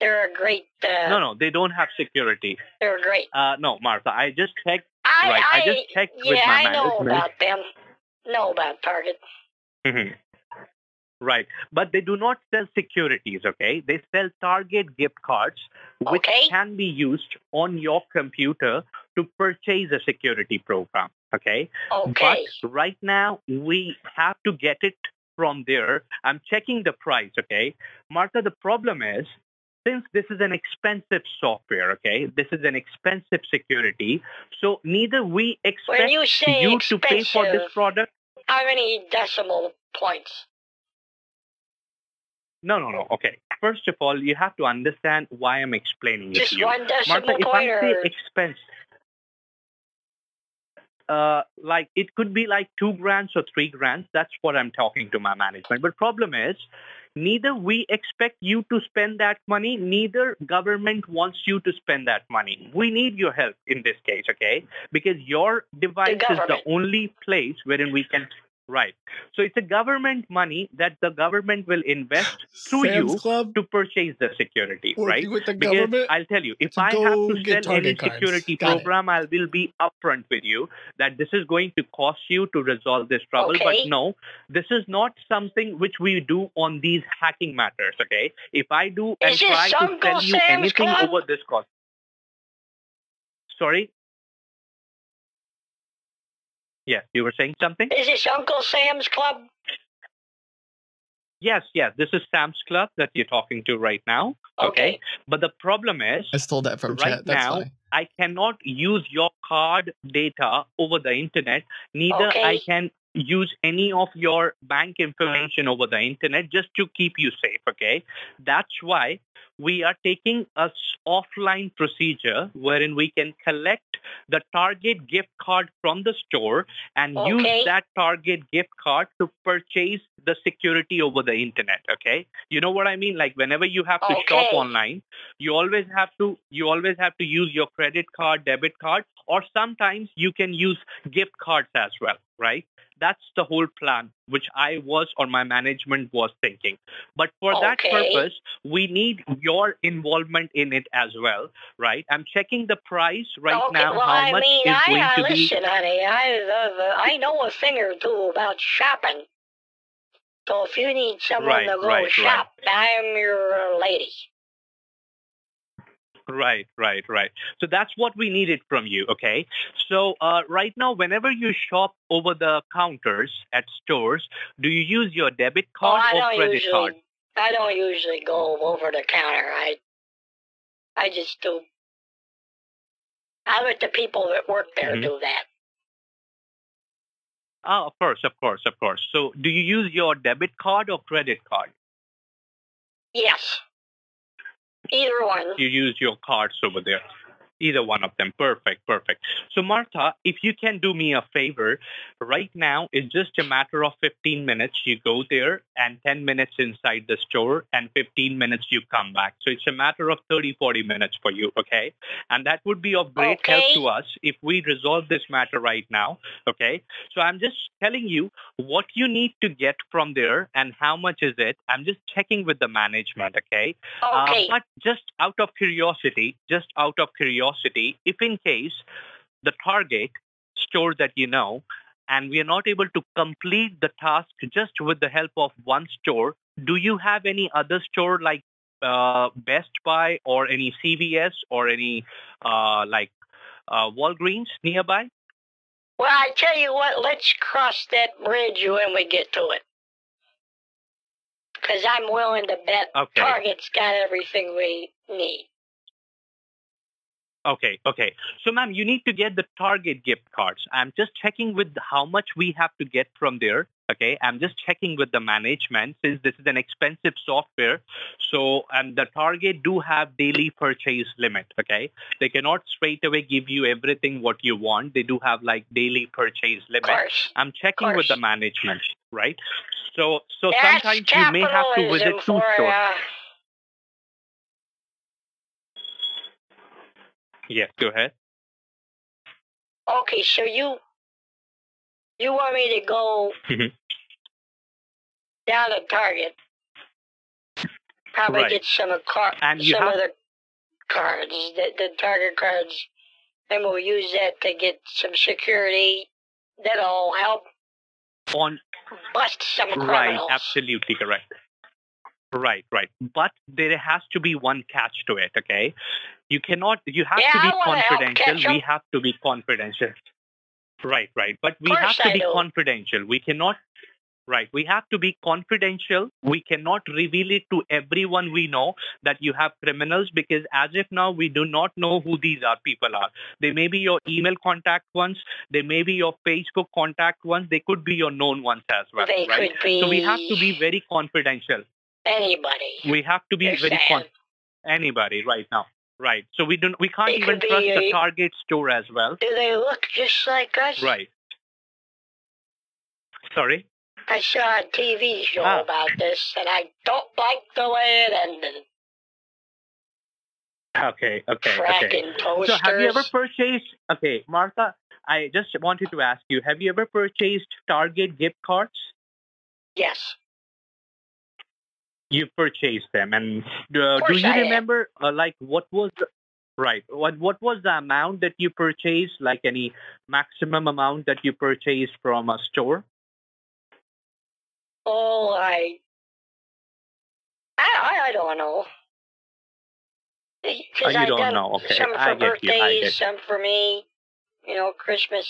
They're a great. Uh, No, no, they don't have security. They're great. Uh, no, Martha, I just checked. I, right, I, I, just checked yeah, with my I know management. about them. Know about Target. Mhm. Right. But they do not sell securities, okay? They sell Target gift cards, which Okay. can be used on your computer to purchase a security program, okay? Okay. But right now, we have to get it from there. I'm checking the price, okay? Martha, the problem is, since this is an expensive software, okay, this is an expensive security, so neither we expect When you say you to pay for this product How many decimal points? No, no, no. Okay. First of all, you have to understand why I'm explaining it to you. one decimal Martha, if I point say expense, uh, like it could be like two grants or three grants. That's what I'm talking to my management. But problem is, neither we expect you to spend that money, neither government wants you to spend that money. We need your help in this case, okay? Because your device is the only place wherein we can. Right. So it's a government money that the government will invest through Sam's you Club to purchase the security, right? with the because government I'll tell you, if I have to sell any Target cards. security Got it. program, I will be upfront with you that this is going to cost you to resolve this trouble. But no, this is not something which we do on these hacking matters, okay? If I do and Is this try to sell you Sam's anything Club? over this cost. Sorry? Yes, you were saying something? Is this Uncle Sam's Club? Yes, yes. This is Sam's Club that you're talking to right now. Okay. But the problem is, I stole that from right chat. That's now, fine. I cannot use your card data over the internet. Neither Okay. I can use any of your bank information over the internet just to keep you safe. Okay. That's why we are taking a offline procedure wherein we can collect the Target gift card from the store and use that Target gift card to purchase the security over the internet. Okay. You know what I mean? Like whenever you have to shop online, you always have to you always have to use your credit card, debit card, or sometimes you can use gift cards as well, right? That's the whole plan, which I was or my management was thinking. But for that purpose, we need your involvement in it as well, right? I'm checking the price right okay, now. well, how I much mean, is I, going uh, to be? listen, honey, I, uh, the, I know a thing or two about shopping. So if you need someone Right, to go right, right. shop, I'm your uh, lady. Right, right, right. So that's what we needed from you, okay? So uh, right now, whenever you shop over the counters at stores, do you use your debit Oh, card I or don't credit usually, card? I don't usually go over the counter. I, I just do. I let the people that work there Mhm. do that. Oh, of course, of course, of course. So do you use your debit card or credit card? Yes. Either one. You use your cards over there. Either one of them. Perfect, perfect. So, Martha, if you can do me a favor, right now it's just a matter of 15 minutes. You go there and 10 minutes inside the store and 15 minutes you come back. So it's a matter of 30, 40 minutes for you, okay? And that would be of great help to us if we resolve this matter right now, okay? So I'm just telling you what you need to get from there and how much is it. I'm just checking with the management, okay? Uh, Okay. but just out of curiosity, just out of curiosity, if in case the target store that you know, and we are not able to complete the task just with the help of one store, do you have any other store like uh, Best Buy or any CVS or any uh, like uh, Walgreens nearby? Well, I tell you what, let's cross that bridge when we get to it. Because I'm willing to bet Okay. Target's got everything we need. Okay, okay. So, ma'am, you need to get the Target gift cards. I'm just checking with how much we have to get from there. Okay, I'm just checking with the management since this is an expensive software. So, and the Target do have daily purchase limit. Okay, they cannot straight away give you everything what you want. They do have like daily purchase limit. course. I'm checking with the management, right? So, so That's sometimes you may have to visit two stores. Yes, go ahead. Okay, so you you want me to go Mhm. down to Target, probably Right. get some of car And some have- of the cards, the, the Target cards, and we'll use that to get some security that'll help On bust some criminals. Right, absolutely correct. Right, right. But there has to be one catch to it, okay? You cannot, you have Yeah, to be confidential. We have to be confidential. Right, right. But we have to I be do. confidential. We cannot, right, we have to be confidential. We cannot reveal it to everyone we know that you have criminals because as of now, we do not know who these are people are. They may be your email contact ones. They may be your Facebook contact ones. They could be your known ones as well, They right? could be So we have to be very confidential. anybody. We have to be very saying. con- anybody right now. Right. So we don't we can't even trust be the Target store as well. Do they look just like us? Right. Sorry. I saw a TV show Ah. about this, and I don't like the way it ended. Okay. Okay. Okay. Cracking So have you ever purchased? Okay, Martha. I just wanted to ask you: Have you ever purchased Target gift cards? Yes. You purchased them, and uh, do you I remember, uh, like, what was the right? What what was the amount that you purchased? Like any maximum amount that you purchased from a store? Oh, I. I, I, I don't know. Oh, Because you I don't know. Okay, some for I get you. I birthdays, get some for me. You know, Christmas.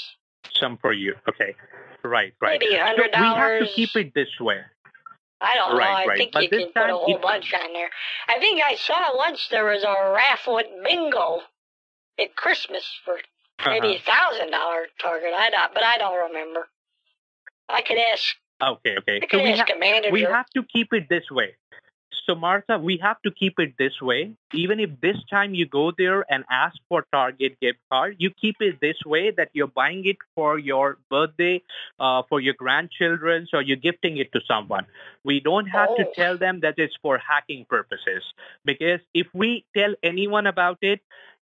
some for you. Okay, right, right. Maybe So $100. we have to keep it this way. I don't Right, know. I right. think But you can put a whole bunch on there. I think I saw once there was a raffle at bingo at Christmas for maybe a Uh-huh. thousand dollar target. I don't, but I don't remember. I could ask. Okay, okay. I So could we, ask ha- a manager. we have to keep it this way. So Martha, we have to keep it this way. Even if this time you go there and ask for Target gift card, you keep it this way that you're buying it for your birthday, uh, for your grandchildren, or you're gifting it to someone. We don't have to Oh. tell them that it's for hacking purposes. Because if we tell anyone about it,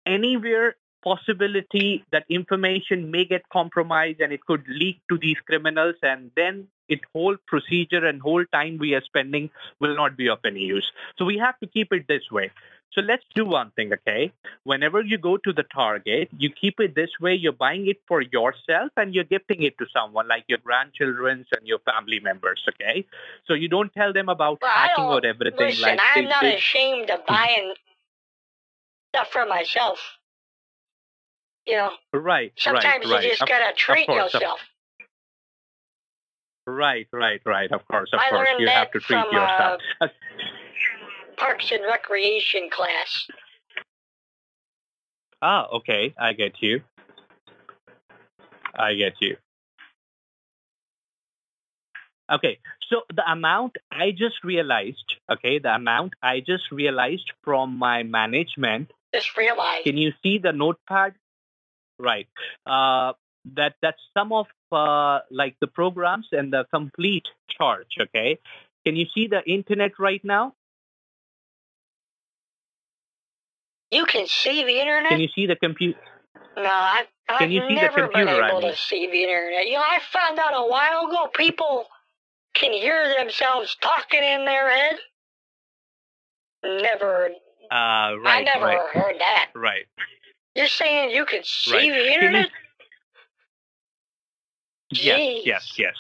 anywhere possibility that information may get compromised and it could leak to these criminals and then it whole procedure and whole time we are spending will not be of any use. So we have to keep it this way. So let's do one thing, okay? Whenever you go to the Target, you keep it this way. You're buying it for yourself and you're gifting it to someone like your grandchildren and your family members, okay? So you don't tell them about Well, hacking or everything. Listen, like I'm they- not they- ashamed of buying stuff for myself. You know, Right, sometimes right, right. you just Of- gotta of treat course, of- yourself. Right, right, right. Of course, of I course. learned You have to treat from, yourself. Uh, Parks and Recreation class. Ah, okay. I get you. I get you. Okay, so the amount I just realized, okay, the amount I just realized from my management, Just realized. can you see the notepad? Right. Uh, that that's some of uh, like the programs and the complete charge, okay? Can you see the internet right now? You can see the internet? Can you see the computer? No, I, I've Can you see the never been computer, I able mean? to see the internet. You know, I found out a while ago people can hear themselves talking in their head. Never, Uh, right, I never right, heard that. right. You're saying you can see Right. the internet? Yes, yes, yes.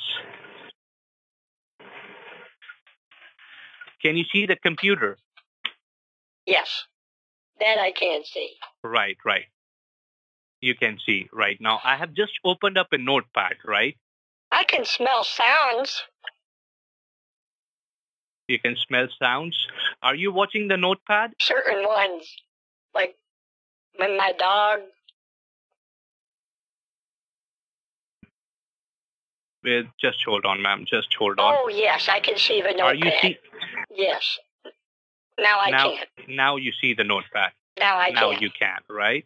Can you see the computer? Yes, that I can see. Right, right. You can see right now. I have just opened up a notepad, right? I can smell sounds. You can smell sounds. Are you watching the notepad? Certain ones, like when my dog. With just hold on, ma'am. Just hold on. Oh yes, I can see the notepad. Are you see Yes. Now I now? can't. Now you see the notepad. Now I now can't. you can, right?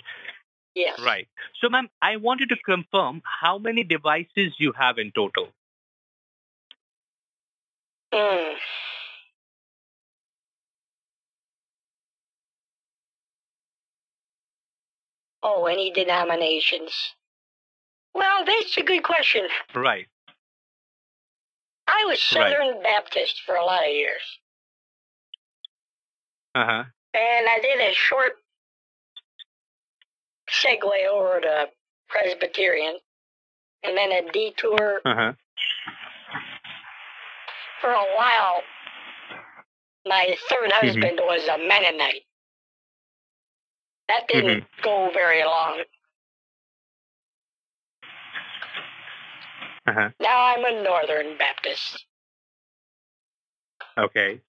Yes. Right. So, ma'am, I wanted to confirm how many devices you have in total. Mm. Oh, any denominations? Well, that's a good question. Right. I was Right. Southern Baptist for a lot of years, Uh huh. and I did a short segue over to Presbyterian, and then a detour Uh huh. for a while. My third Mm-hmm. husband was a Mennonite. That didn't Mm-hmm. go very long. Uh huh. Now I'm a Northern Baptist. Okay.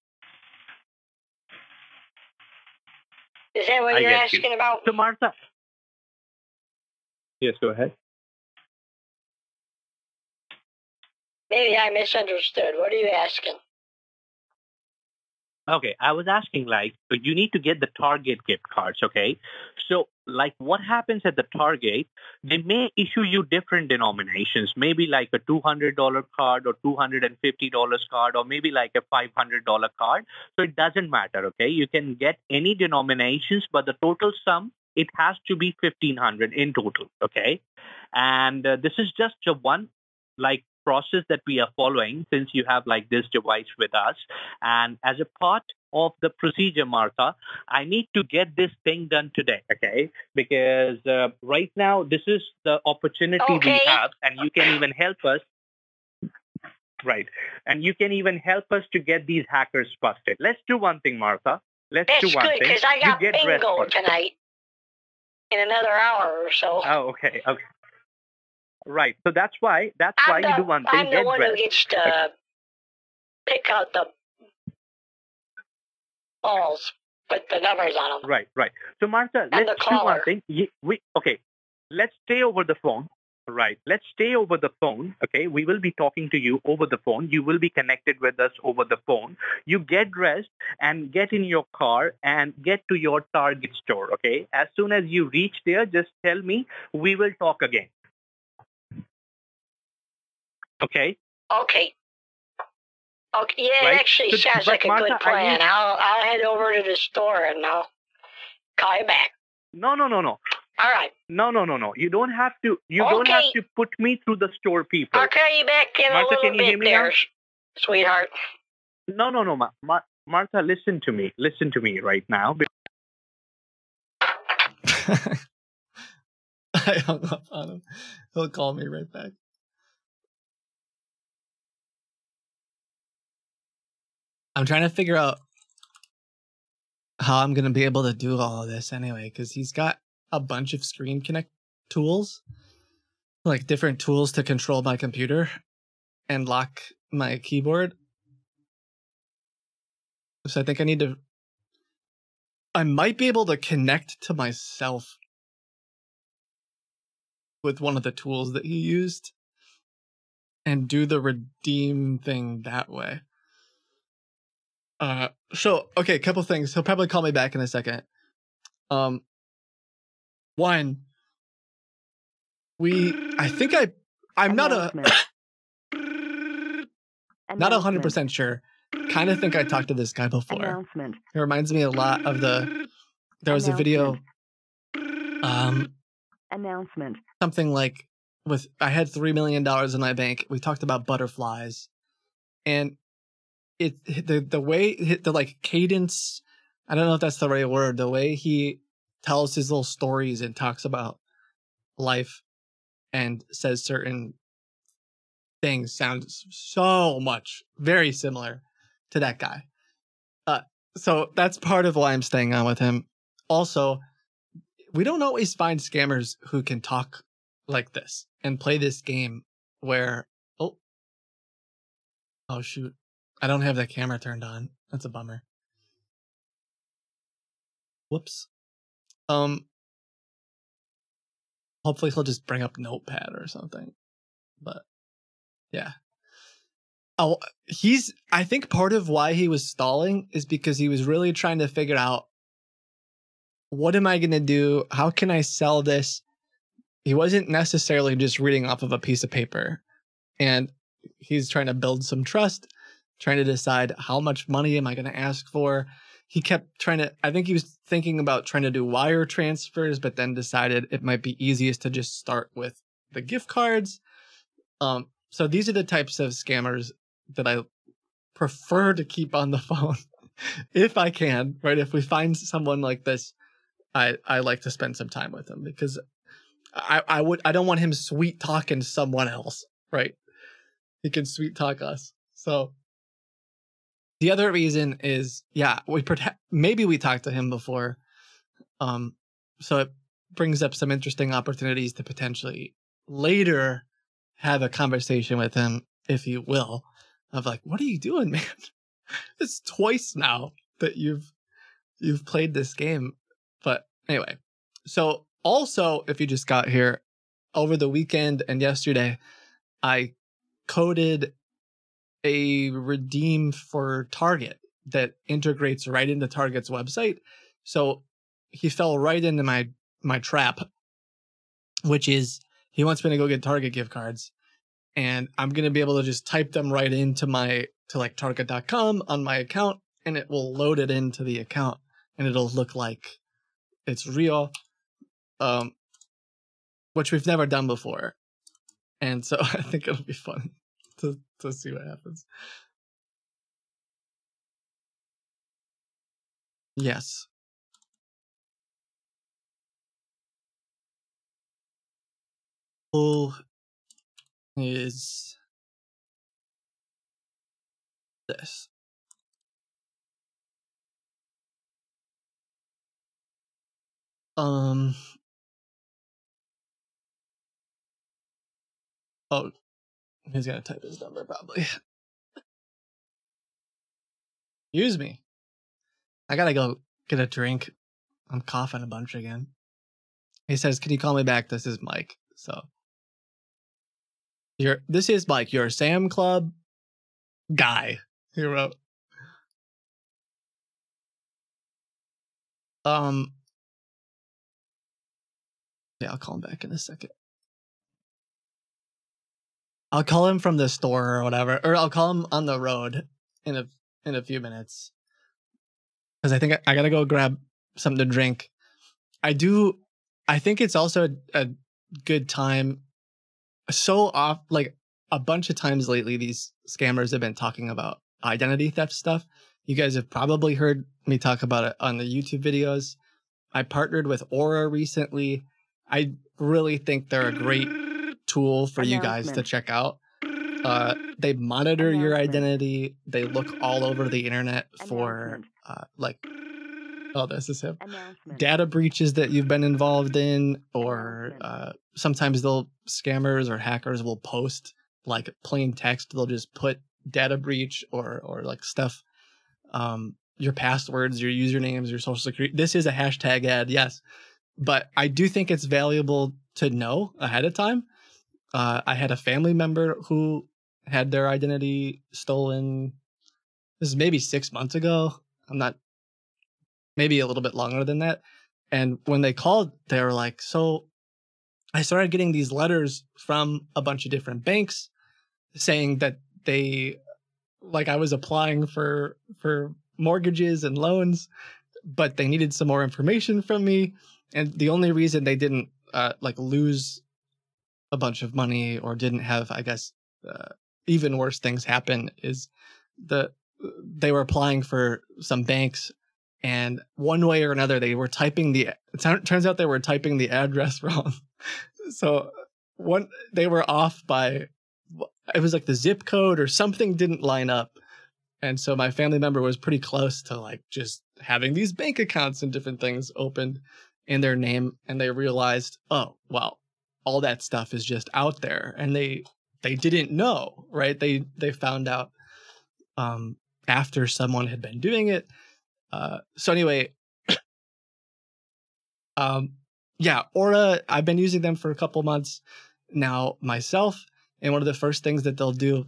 Is that what I you're get you. asking about? So, Martha. Yes, go ahead. Maybe I misunderstood. What are you asking? Okay, I was asking like you need to get the Target gift cards, okay? So like what happens at the Target, they may issue you different denominations, maybe like a $200 card or $250 card or maybe like a $500 card. So it doesn't matter, okay? You can get any denominations, but the total sum it has to be 1500 in total, okay? And uh, this is just a one like process that we are following since you have like this device with us. And as a part of the procedure martha i need to get this thing done today okay? Because uh, right now this is the opportunity Okay. we have and you can even help us. Right. And you can even help us to get these hackers busted. Let's do one thing martha. Let's That's do one good thing. because I you got bingo tonight in another hour or so. oh okay okay right so that's why that's why I'm you the, do one thing I'm the one who gets to pick out the balls with the numbers on them. Right, right. So Martha, And let's do one thing. We okay. Let's stay over the phone. Right. Let's stay over the phone. Okay. We will be talking to you over the phone. You will be connected with us over the phone. You get dressed and get in your car and get to your Target store. Okay. As soon as you reach there, just tell me. We will talk again. Okay. Okay. Okay. Yeah, Right. it actually So- sounds but like a Martha, good plan. need- I'll I'll head over to the store and I'll call you back. No, no, no, no. All right. No, no, no, no. You don't have to. You don't have to put me through the store people. I'll call you back in Martha, a little can you hear bit me now? sweetheart. No, no, no, Ma- Ma- Martha, listen to me. Listen to me right now. I hung up on him. He'll call me right back. I'm trying to figure out how I'm going to be able to do all of this anyway, because he's got a bunch of Screen Connect tools, like different tools to control my computer and lock my keyboard. So I think I need to. I might be able to connect to myself with one of the tools that he used and do the redeem thing that way. Uh so okay, a couple things. He'll probably call me back in a second. Um one we I think I I'm not a not a hundred percent sure. Kind of think I talked to this guy before. It reminds me a lot of the there was a video um Announcement. something like with I had three million dollars in my bank. We talked about butterflies, and it the the way the like cadence. I don't know if that's the right word. The way he tells his little stories and talks about life and says certain things sounds so much very similar to that guy. Uh, so that's part of why I'm staying on with him. Also, we don't always find scammers who can talk like this and play this game where oh oh shoot i don't have that camera turned on that's a bummer whoops um hopefully he'll just bring up Notepad or something. But yeah. Oh, he's. I think part of why he was stalling is because he was really trying to figure out what am I going to do? How can I sell this? He wasn't necessarily just reading off of a piece of paper. And he's trying to build some trust, trying to decide how much money am I going to ask for. He kept trying to, I think he was thinking about trying to do wire transfers, but then decided it might be easiest to just start with the gift cards. Um, so these are the types of scammers that I prefer to keep on the phone if I can, right? If we find someone like this, I, I like to spend some time with him because I, I would I don't want him sweet talking someone else, right? He can sweet talk us. So the other reason is yeah, we maybe we talked to him before. Um so it brings up some interesting opportunities to potentially later have a conversation with him, if you will, of like, what are you doing, man? it's twice now that you've you've played this game. But anyway, so also if you just got here over the weekend and yesterday, I coded a redeem for Target that integrates right into Target's website. So he fell right into my my trap, which is he wants me to go get Target gift cards, and I'm gonna be able to just type them right into my to like Target.com on my account, and it will load it into the account, and it'll look like it's real, um, which we've never done before, and so I think it'll be fun to see what happens. Yes. Who is this? Um. Oh, he's gonna type his number probably. Use me. I gotta go get a drink. I'm coughing a bunch again. He says, "Can you call me back?" This is Mike. So, you're this is Mike. You're Sam Club guy. He wrote. Um. Yeah, I'll call him back in a second. I'll call him from the store or whatever, or I'll call him on the road in a in a few minutes. Because I think I, I, gotta go grab something to drink. I do. I think it's also a, a good time. So off, like a bunch of times lately, these scammers have been talking about identity theft stuff. You guys have probably heard me talk about it on the YouTube videos. I partnered with Aura recently. I really think they're a great tool for you guys to check out. Uh, they monitor your identity. They look all over the internet for uh, like, oh, this is him. Data breaches that you've been involved in, or uh, sometimes they'll scammers or hackers will post like plain text. They'll just put data breach or or like stuff, um, your passwords, your usernames, your social security. This is a hashtag ad, yes, but I do think it's valuable to know ahead of time. Uh, I had a family member who had their identity stolen. This is maybe six months ago. I'm not, maybe a little bit longer than that. And when they called, they were like, So I started getting these letters from a bunch of different banks saying that they, like, I was applying for, for mortgages and loans, but they needed some more information from me. And the only reason they didn't, uh, like, lose a bunch of money or didn't have, I guess, uh, even worse things happen is the they were applying for some banks and one way or another they were typing the it turns out they were typing the address wrong. So one they were off by it was like the zip code or something didn't line up. And so my family member was pretty close to like just having these bank accounts and different things opened in their name and they realized oh well all that stuff is just out there and they they didn't know right they they found out um after someone had been doing it uh so anyway um yeah, Aura, I've been using them for a couple months now myself. And one of the first things that they'll do,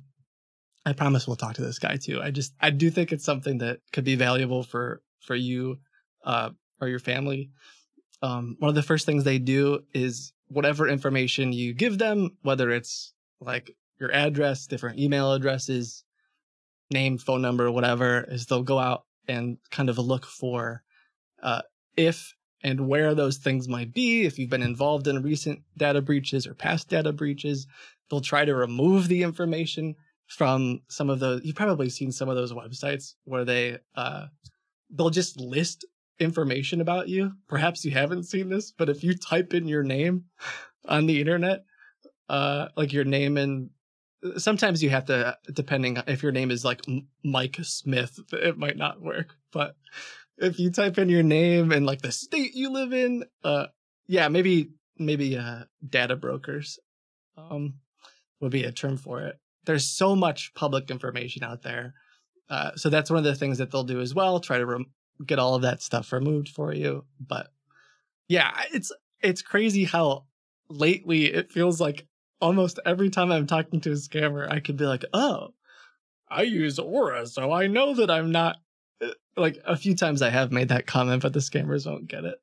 I promise we'll talk to this guy too. I just, I do think it's something that could be valuable for, for you, uh, or your family. Um, one of the first things they do is whatever information you give them, whether it's like your address, different email addresses, name, phone number, whatever, is they'll go out and kind of look for uh, if and where those things might be. If you've been involved in recent data breaches or past data breaches, they'll try to remove the information from some of those. You've probably seen some of those websites where they uh, they'll just list information about you. Perhaps you haven't seen this, but if you type in your name on the internet, uh, like your name and sometimes you have to, depending if your name is like Mike Smith, it might not work. But if you type in your name and like the state you live in, uh, yeah, maybe maybe uh, data brokers, um, would be a term for it. There's so much public information out there. Uh, so that's one of the things that they'll do as well. Try to rem- get all of that stuff removed for you. But yeah, it's it's crazy how lately it feels like almost every time I'm talking to a scammer, I could be like, "Oh, I use Aura, so I know that I'm not." Uh, like a few times I have made that comment, but the scammers won't get it.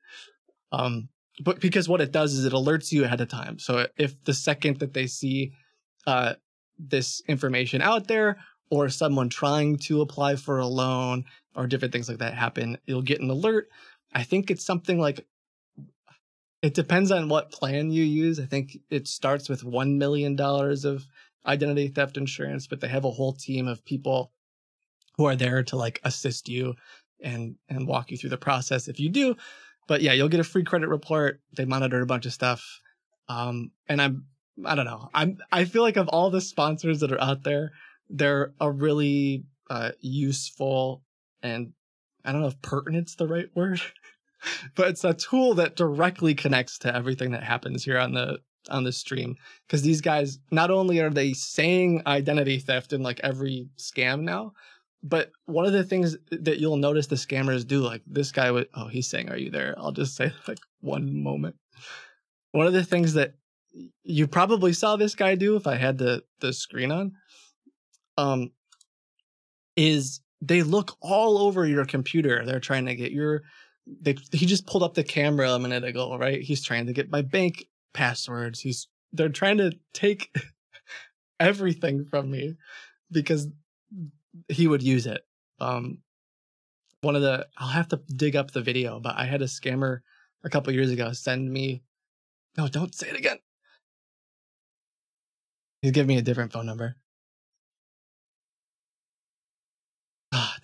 Um, but because what it does is it alerts you ahead of time. So if the second that they see uh, this information out there, or someone trying to apply for a loan, or different things like that happen, you'll get an alert. I think it's something like it depends on what plan you use. I think it starts with $1 million of identity theft insurance, but they have a whole team of people who are there to like assist you and and walk you through the process if you do. But yeah, you'll get a free credit report. They monitor a bunch of stuff. Um, and I'm I don't know. I'm I feel like of all the sponsors that are out there, they're a really uh, useful and I don't know if pertinent's the right word, but it's a tool that directly connects to everything that happens here on the on the stream. Because these guys not only are they saying identity theft in like every scam now but one of the things that you'll notice the scammers do like this guy would oh he's saying are you there? I'll just say like one moment. One of the things that you probably saw this guy do if i had the the screen on um is they look all over your computer they're trying to get your they he just pulled up the camera a minute ago, right? He's trying to get my bank passwords. He's they're trying to take everything from me because he would use it. Um one of the I'll have to dig up the video, but I had a scammer a couple years ago send me No, don't say it again. He's giving me a different phone number.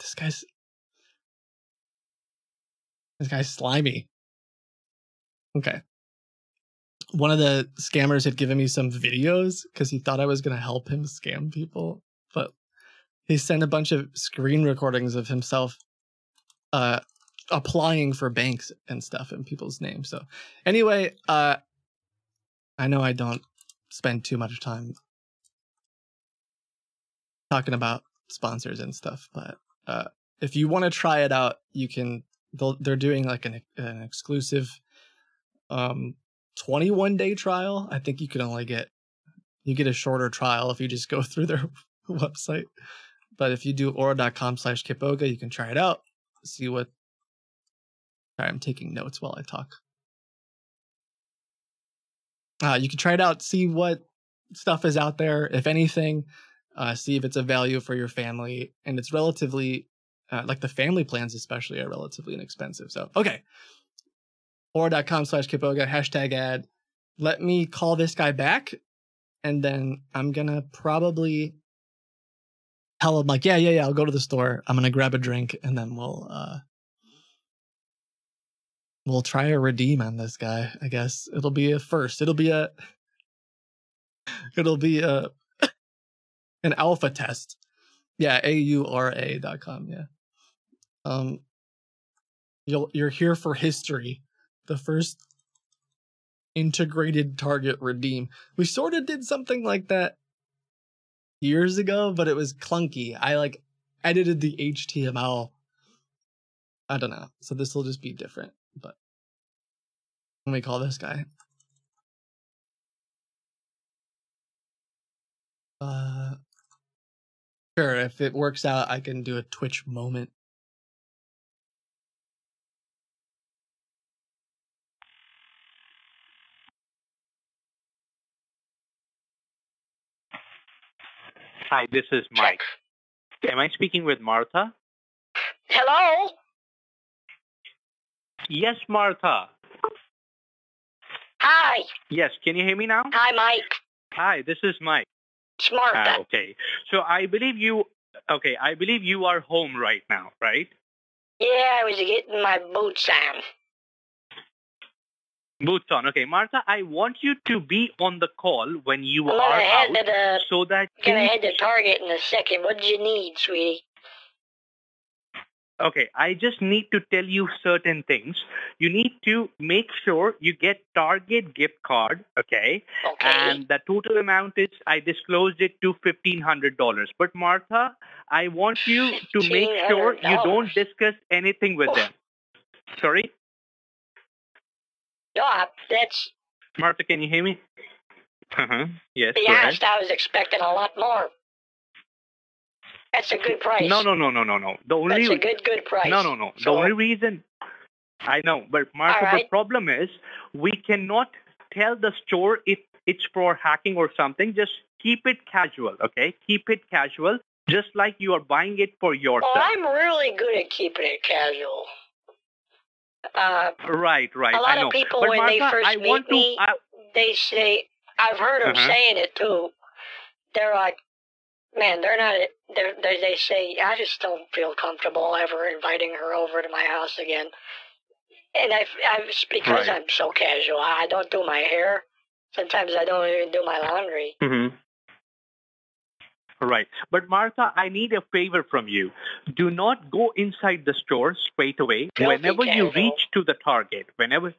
This guy's this guy's slimy. Okay. One of the scammers had given me some videos because he thought I was going to help him scam people, but he sent a bunch of screen recordings of himself uh, applying for banks and stuff in people's names. So, anyway, uh, I know I don't spend too much time talking about sponsors and stuff, but uh, if you want to try it out, you can they're doing like an, an exclusive um 21 day trial. I think you can only get you get a shorter trial if you just go through their website. But if you do aura.com slash Kitboga, you can try it out, see what. Sorry, I'm taking notes while I talk. Uh, you can try it out, see what stuff is out there, if anything, uh, see if it's a value for your family. And it's relatively uh, like the family plans especially are relatively inexpensive. So okay, aura.com slash Kitboga hashtag ad. Let me call this guy back, and then I'm gonna probably tell him like, yeah, yeah, yeah, I'll go to the store. I'm gonna grab a drink, and then we'll uh we'll try a redeem on this guy. I guess it'll be a first. It'll be a it'll be a an alpha test. Yeah, A U R A dot com. Yeah. Um, you'll you're here for history. The first integrated target redeem. We sort of did something like that years ago, but it was clunky. I like edited the HTML. I don't know. So this will just be different, but Let me call this guy. Uh, sure. If it works out, I can do a Twitch moment. Hi, this is Mike. Am I speaking with Martha? Hello? Yes, Martha. Hi. Yes, can you hear me now? Hi, Mike. Hi, this is Mike. Smart. Ah, okay. So I believe you. Okay, I believe you are home right now, right? Yeah, I was getting my boots on. Boots on. Okay, Martha, I want you to be on the call when you I'm are out, to the so that gonna things- head to Target in a second. What do you need, sweetie? Okay, I just need to tell you certain things. You need to make sure you get Target gift card, okay? Okay. And the total amount is I disclosed it to fifteen hundred dollars. But Martha, I want you to make sure you don't discuss anything with them. Sorry, No, that's Martha, can you hear me? Uh-huh. Yes. be go ahead. honest. I was expecting a lot more. That's a good price. No, no, no, no, no, no. The only That's a good, good price. No, no, no. The only reason I know, but Martha, All the problem is we cannot tell the store if it's for hacking or something. Just keep it casual, okay? Keep it casual, just like you are buying it for Well, yourself. I'm really good at keeping it casual. Uh, Right, right. a lot I know. of people but when Martha, they first I meet want me. I, they say I've heard them Uh-huh. saying it too. They're like, man, they're not. They're, they they say I just don't feel comfortable ever inviting her over to my house again. And I, I because Right. I'm so casual. I don't do my hair. Sometimes I don't even do my laundry. Mhm. Right. But Martha, I need a favor from you. Do not go inside the store straight away. Don't whenever you reach to the target, whenever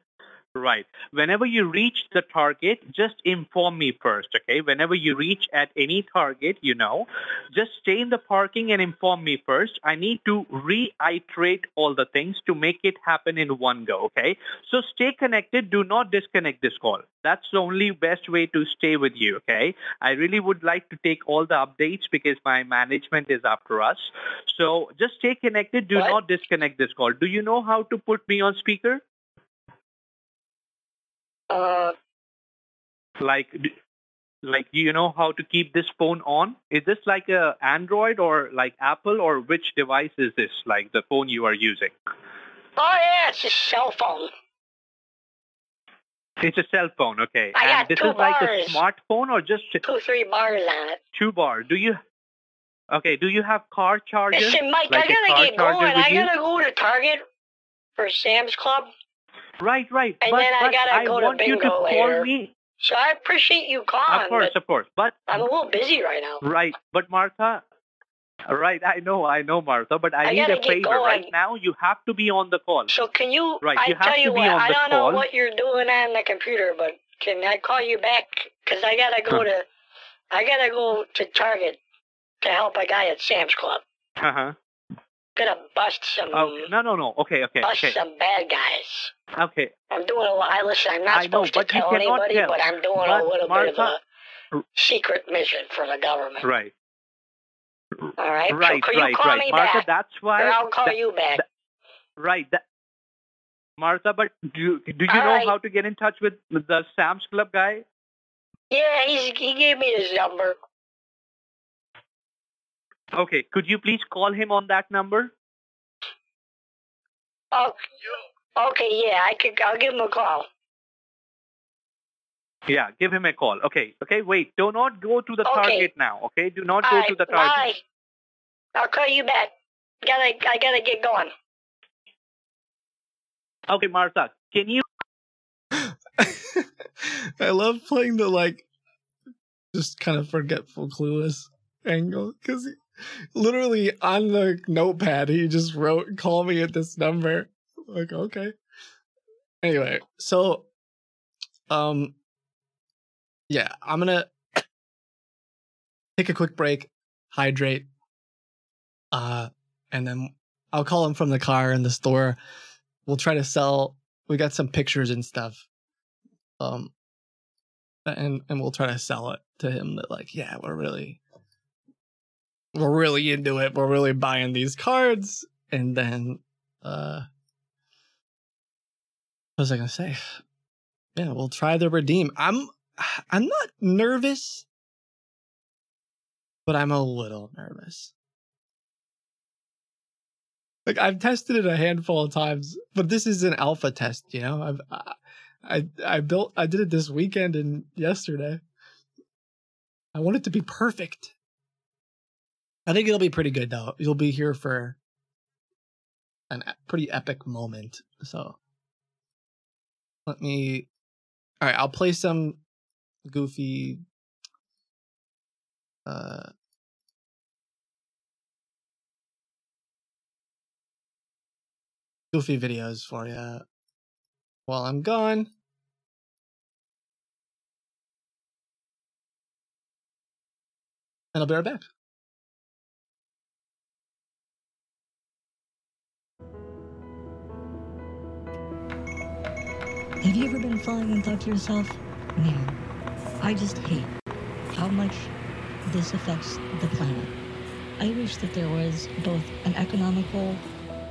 Right. Whenever you reach the target, just inform me first, okay? Whenever you reach at any target, you know, just stay in the parking and inform me first. I need to reiterate all the things to make it happen in one go, okay? So stay connected. Do not disconnect this call. That's the only best way to stay with you, okay? I really would like to take all the updates because my management is after us. So just stay connected. Do What? not disconnect this call. Do you know how to put me on speaker? Uh, like like do you know how to keep this phone on is this like a android or like apple or which device is this like the phone you are using oh yeah, it's a cell phone. it's a cell phone okay I and this is like a smartphone or just Two, three bars on it. two bar do you okay do you have car charger Listen, Mike, like I gotta get going. I gotta go to Target for Sam's Club. Right right And but, then I gotta I go to want you to bingo call later. me So I appreciate you calling. of course of course but I'm a little busy right now. Right, but Martha, right, I know, I know, Martha, but I, I need a favor right now. You have to be on the call. So can you? Right, I you have tell to you be what, on I the don't call. know what you're doing on the computer, but can I call you back? Cause I gotta go to, I gotta go to Target to help a guy at Sam's Club. Uh huh. Gonna bust some, Oh no, no, no. Okay, okay, bust okay, some bad guys. okay. I'm doing a. I listen. I'm not I supposed but to tell anybody, tell. but I'm doing But a little bit of a secret mission for the government. Right, All right. right, so right, call right. me Martha, back, that's why. I'll call that- you back. that- right. That, Martha, but do do you All know right. how to get in touch with the Sam's Club guy? yeah, he's he gave me his number. Okay, could you please call him on that number? Oh, okay. Yeah, I could. I'll give him a call. Yeah, give him a call. Okay, okay. Wait, do not go to the Okay. target now. Okay, do not All go right, to the target. bye. I'll call you back. Gotta, I gotta get going. Okay, Martha, can you I love playing the like just kind of forgetful clueless angle because literally on the notepad he just wrote call me at this number. Like okay. Anyway so um yeah i'm gonna take a quick break hydrate uh and then i'll call him from the car in the store. We'll try to sell we got some pictures and stuff Um, and and we'll try to sell it to him that like, yeah, we're really we're really into it. We're really buying these cards, and then uh, what was I gonna say? Yeah, we'll try the redeem. I'm I'm not nervous, but I'm a little nervous. Like I've tested it a handful of times, but this is an alpha test, you know. I've I I, I built I did it this weekend and yesterday. I want it to be perfect. I think it'll be pretty good though. You'll be here for an pretty epic moment. So let me all right, I'll play some goofy uh goofy videos for you while I'm gone. And I'll be right back. Have you ever been flying and thought to yourself, man, I just hate how much this affects the planet? I wish that there was both an economical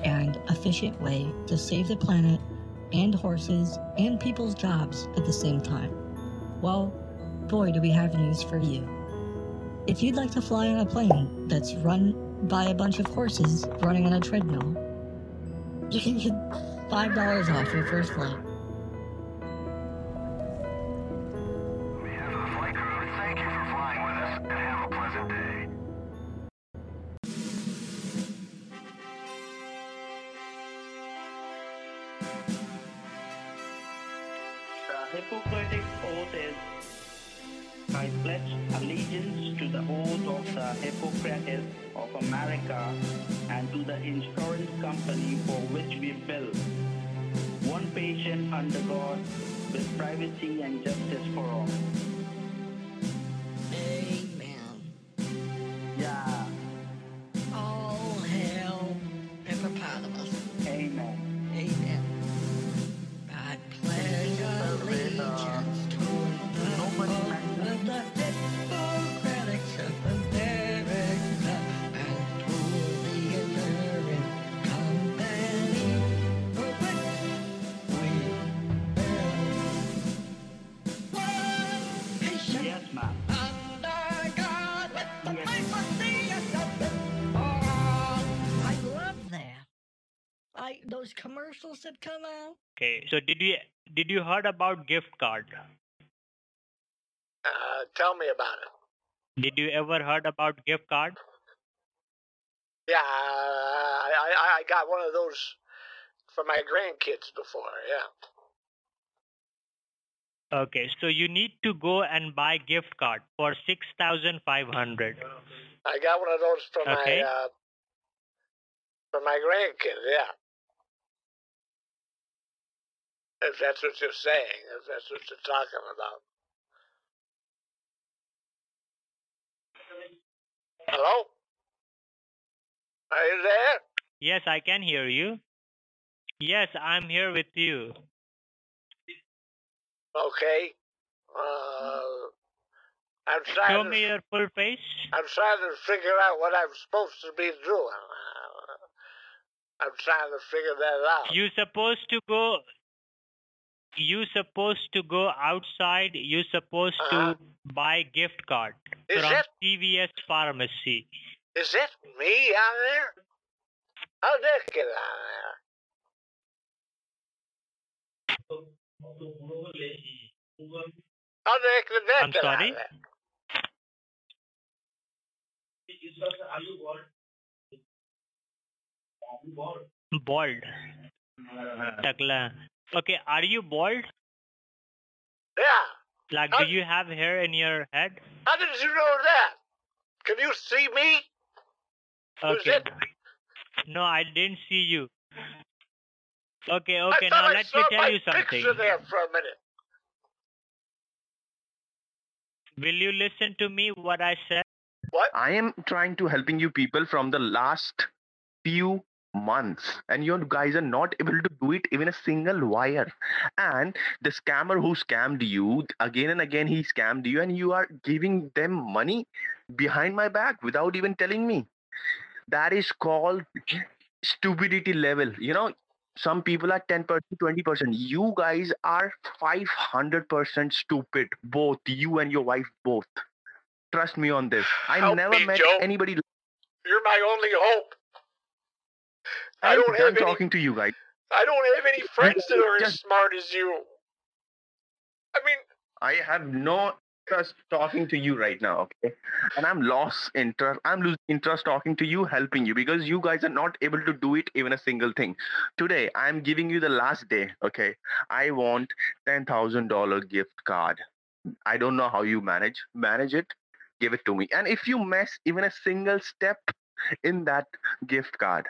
and efficient way to save the planet and horses and people's jobs at the same time. Well, boy, do we have news for you. If you'd like to fly on a plane that's run by a bunch of horses running on a treadmill, you can get $5 off your first flight. Okay, so did you did you heard about gift card? Uh, tell me about it. Did you ever heard about gift card? Yeah, I, I, I got one of those for my grandkids before. Yeah. Okay, so you need to go and buy gift card for six thousand five hundred. I got one of those for Okay. my uh, for my grandkids. Yeah. If that's what you're saying, if that's what you're talking about. Hello? Are you there? Yes, I can hear you. Yes, I'm here with you. Okay. Uh, I'm trying Show to me your full face. I'm trying to figure out what I'm supposed to be doing. I'm trying to figure that out. You're supposed to go. You supposed to go outside. You supposed Uh-huh. to buy gift card Is from it? CVS pharmacy. Is it me on there? How'd that get on there? How the heck did that I'm get sorry? on there? Bald. Takla. Okay, are you bald? Yeah. Like, do you have hair in your head? How did you know that? Can you see me? Who's Okay. it? No, I didn't see you. Okay, I okay. thought Now I let saw me tell my you something. picture there for a minute. Will you listen to me? What I said? What? I am trying to helping you people from the last few months and you guys are not able to do it even a single wire. And the scammer who scammed you again and again he scammed you and you are giving them money behind my back without even telling me. That is called stupidity level. You know some people are 10% 20% you guys are 500% stupid both you and your wife both. Trust me on this. I Help never me, met Joe. anybody You're my only hope. I i'm don't done have any. talking to you guys I don't have any friends that are as smart as you. I mean, I have no interest talking to you right now, okay? And I'm lost interest. I'm losing interest talking to you, helping you because you guys are not able to do it even a single thing. Today, I'm giving you the last day, okay? I want ten thousand dollar gift card. I don't know how you manage. Manage it. Give it to me. And if you mess even a single step in that gift card,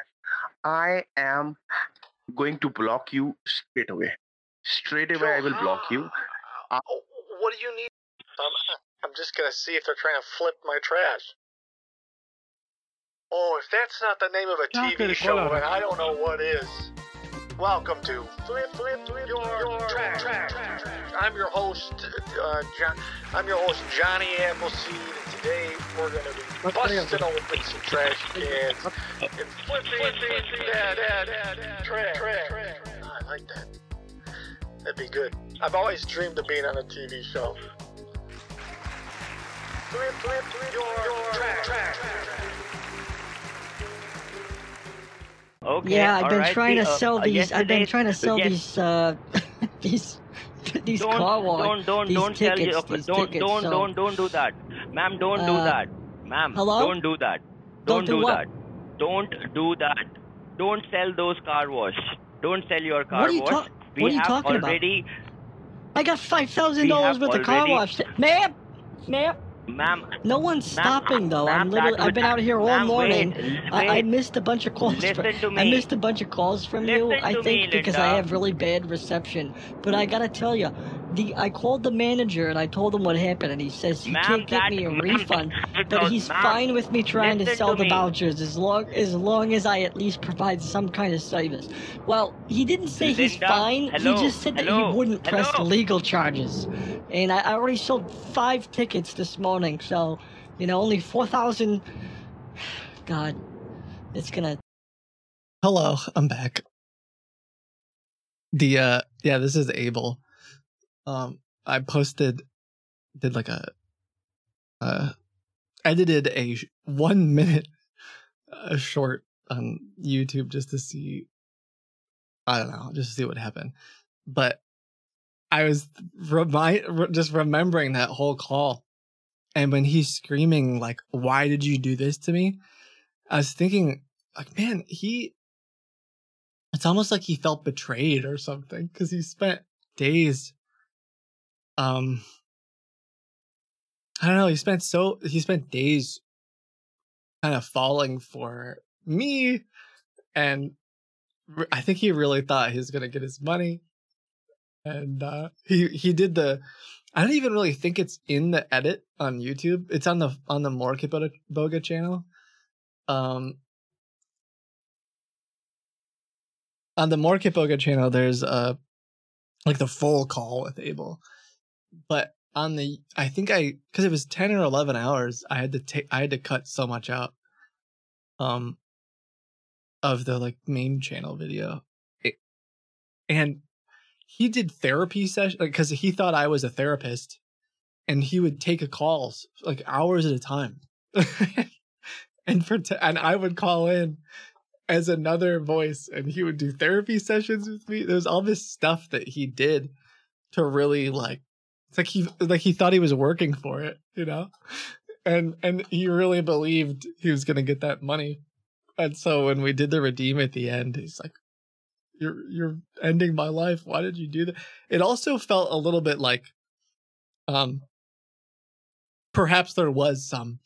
I am going to block you straight away. Straight away, I will block you. Uh, what do you need? Um, I'm just gonna see if they're trying to flip my trash. Oh, if that's not the name of a TV show, then I don't know what is. Welcome to Flip Flip Flip Your, trash. I'm your host, uh, John. I'm your host, Johnny Appleseed, and today we're gonna be busting open some trash cans and flipping that, that, that, that trash. Oh, I like that. That'd be good. I've always dreamed of being on a TV show. Flip, flip, flip your, your trash. Okay. yeah, I've been alright, trying to uh, sell uh, these. I've been trying to sell yes- these. Uh, these. These don't, car wash. don't, don't, these don't tickets. tell you. these Don't, tickets, don't, so- don't, don't do that, ma'am. Don't do Uh, that, ma'am. hello? Don't do that. Don't Don't, do do, what? that. Don't do that. Don't sell those car wash. Don't sell your car What are you wash. talk- we what are you have talking about? already, I got five thousand dollars worth of car already- wash, ma'am. Ma'am. ma'am. No one's stopping though. I'm ma'am, literally. I've would- been out here all ma'am, morning. wait, I, I wait. missed a bunch of calls. Listen to I me. missed a bunch of calls from you. Listen I to think me, because I Linda. have really bad reception. But I gotta tell you, the I called the manager and I told him what happened, and he says he Ma'am, can't give that- me a refund, but he's ma'am, fine with me trying to sell to the me. vouchers as long as long as I at least provide some kind of service. Well, he didn't say he's fine. hello, he just said that he wouldn't press legal charges, and I, I already sold five tickets this morning, so you know only four thousand. God, it's gonna. Hello, I'm back. The uh yeah, this is Abel. Um I posted did like a uh edited a sh- 1 minute uh, short on YouTube just to see I don't know, just to see what happened. But I was remind re- just remembering that whole call and when he's screaming like why did you do this to me? I was thinking like man, he it's almost like he felt betrayed or something because he spent days um i don't know he spent so he spent days kind of falling for me and I think he really thought he was going to get his money and uh he he did the i don't even really think it's in the edit on youtube it's on the on the Moreboga, channel um on the Moreboga channel, there's uh like the full call with Abel, but on the I think I because it was ten or eleven hours, I had to take I had to cut so much out, um, of the like main channel video, it, and he did therapy session because he thought I was a therapist, and he would take a calls like hours at a time, and for and I would call in as another voice and he would do therapy sessions with me. There's all this stuff that he did to really like it's like he like he thought he was working for it, you know? And and he really believed he was gonna get that money. And so when we did the redeem at the end, he's like, You're you're ending my life. Why did you do that? It also felt a little bit like um perhaps there was some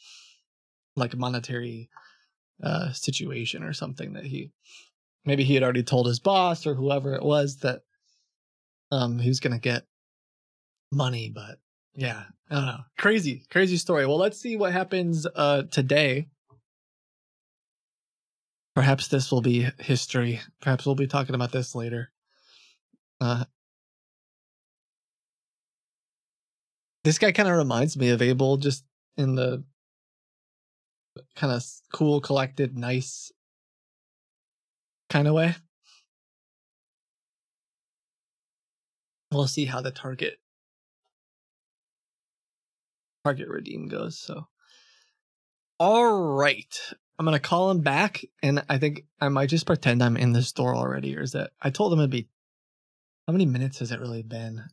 like monetary uh situation or something that he maybe he had already told his boss or whoever it was that um he was gonna get money but yeah i don't know crazy crazy story well let's see what happens uh today Perhaps this will be history. Perhaps we'll be talking about this later. Uh, this guy kind of reminds me of Abel, just in the kind of cool, collected, nice kind of way. We'll see how the target target redeem goes. So, all right, I'm gonna call him back, and I think I might just pretend I'm in the store already. Or is that I told him it'd be how many minutes has it really been?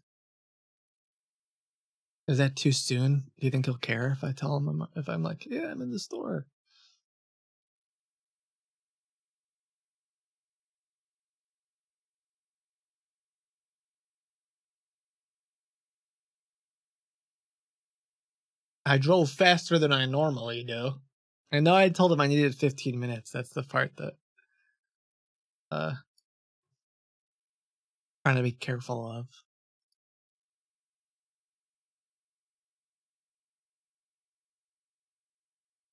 Is that too soon? Do you think he'll care if I tell him I'm, if I'm like, yeah, I'm in the store? I drove faster than I normally do. I know I told him I needed 15 minutes. That's the part that uh trying to be careful of.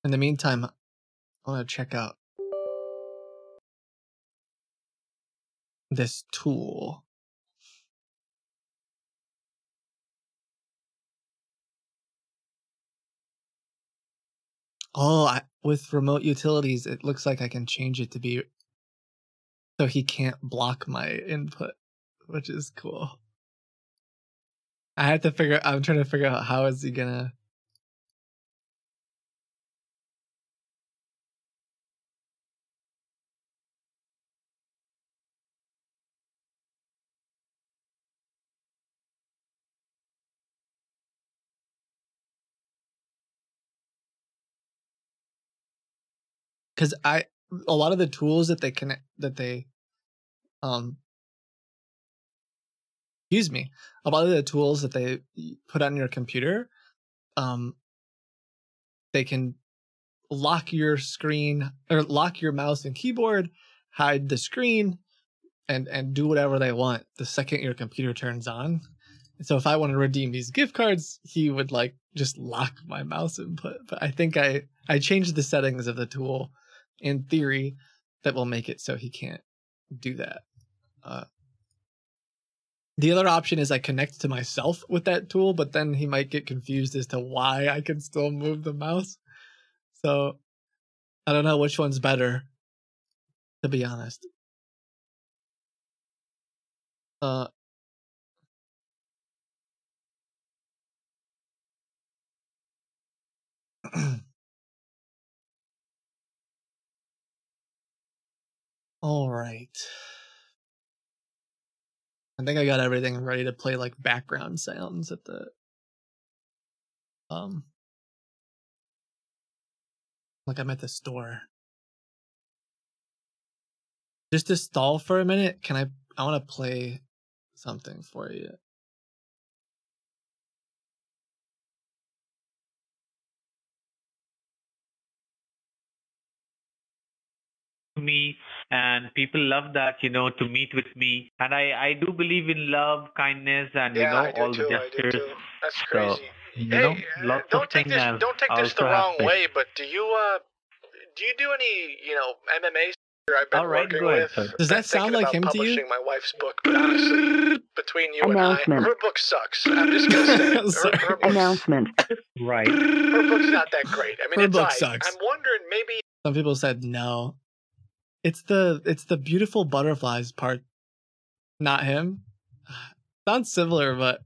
In the meantime, I want to check out this tool. Oh, I, with remote utilities, it looks like I can change it to be so he can't block my input, which is cool. I have to figure. I'm trying to figure out how is he gonna. Because I a lot of the tools that they connect that they um excuse me. A lot of the tools that they put on your computer um they can lock your screen or lock your mouse and keyboard hide the screen and and do whatever they want the second your computer turns on. So if i want to redeem these gift cards he would like just lock my mouse input but i think i i changed the settings of the tool in theory that will make it so he can't do that uh the other option is I connect to myself with that tool, but then he might get confused as to why I can still move the mouse. So I don't know which one's better, to be honest. Uh, all right. I think I got everything ready to play like background sounds at the um like I'm at the store. Just to stall for a minute, can I I want to play something for you. me and people love that you know to meet with me and i i do believe in love kindness and Yeah, you know I do all too, the I do gestures too. That's so crazy. you Hey, know uh, lots don't of take this I've don't take this the wrong have way, but do you uh do you do any you know MMA? I've been All right, working go ahead, with. sir. Does that sound like him to you? publishing my wife's book, but honestly, between you and I, her book sucks. I'm just gonna say Her, her, Announcement. Right. her book's not that great. I mean, Her it's book alright. sucks. I'm wondering maybe Some people said no. It's the it's the beautiful butterflies part, not him. Sounds similar, but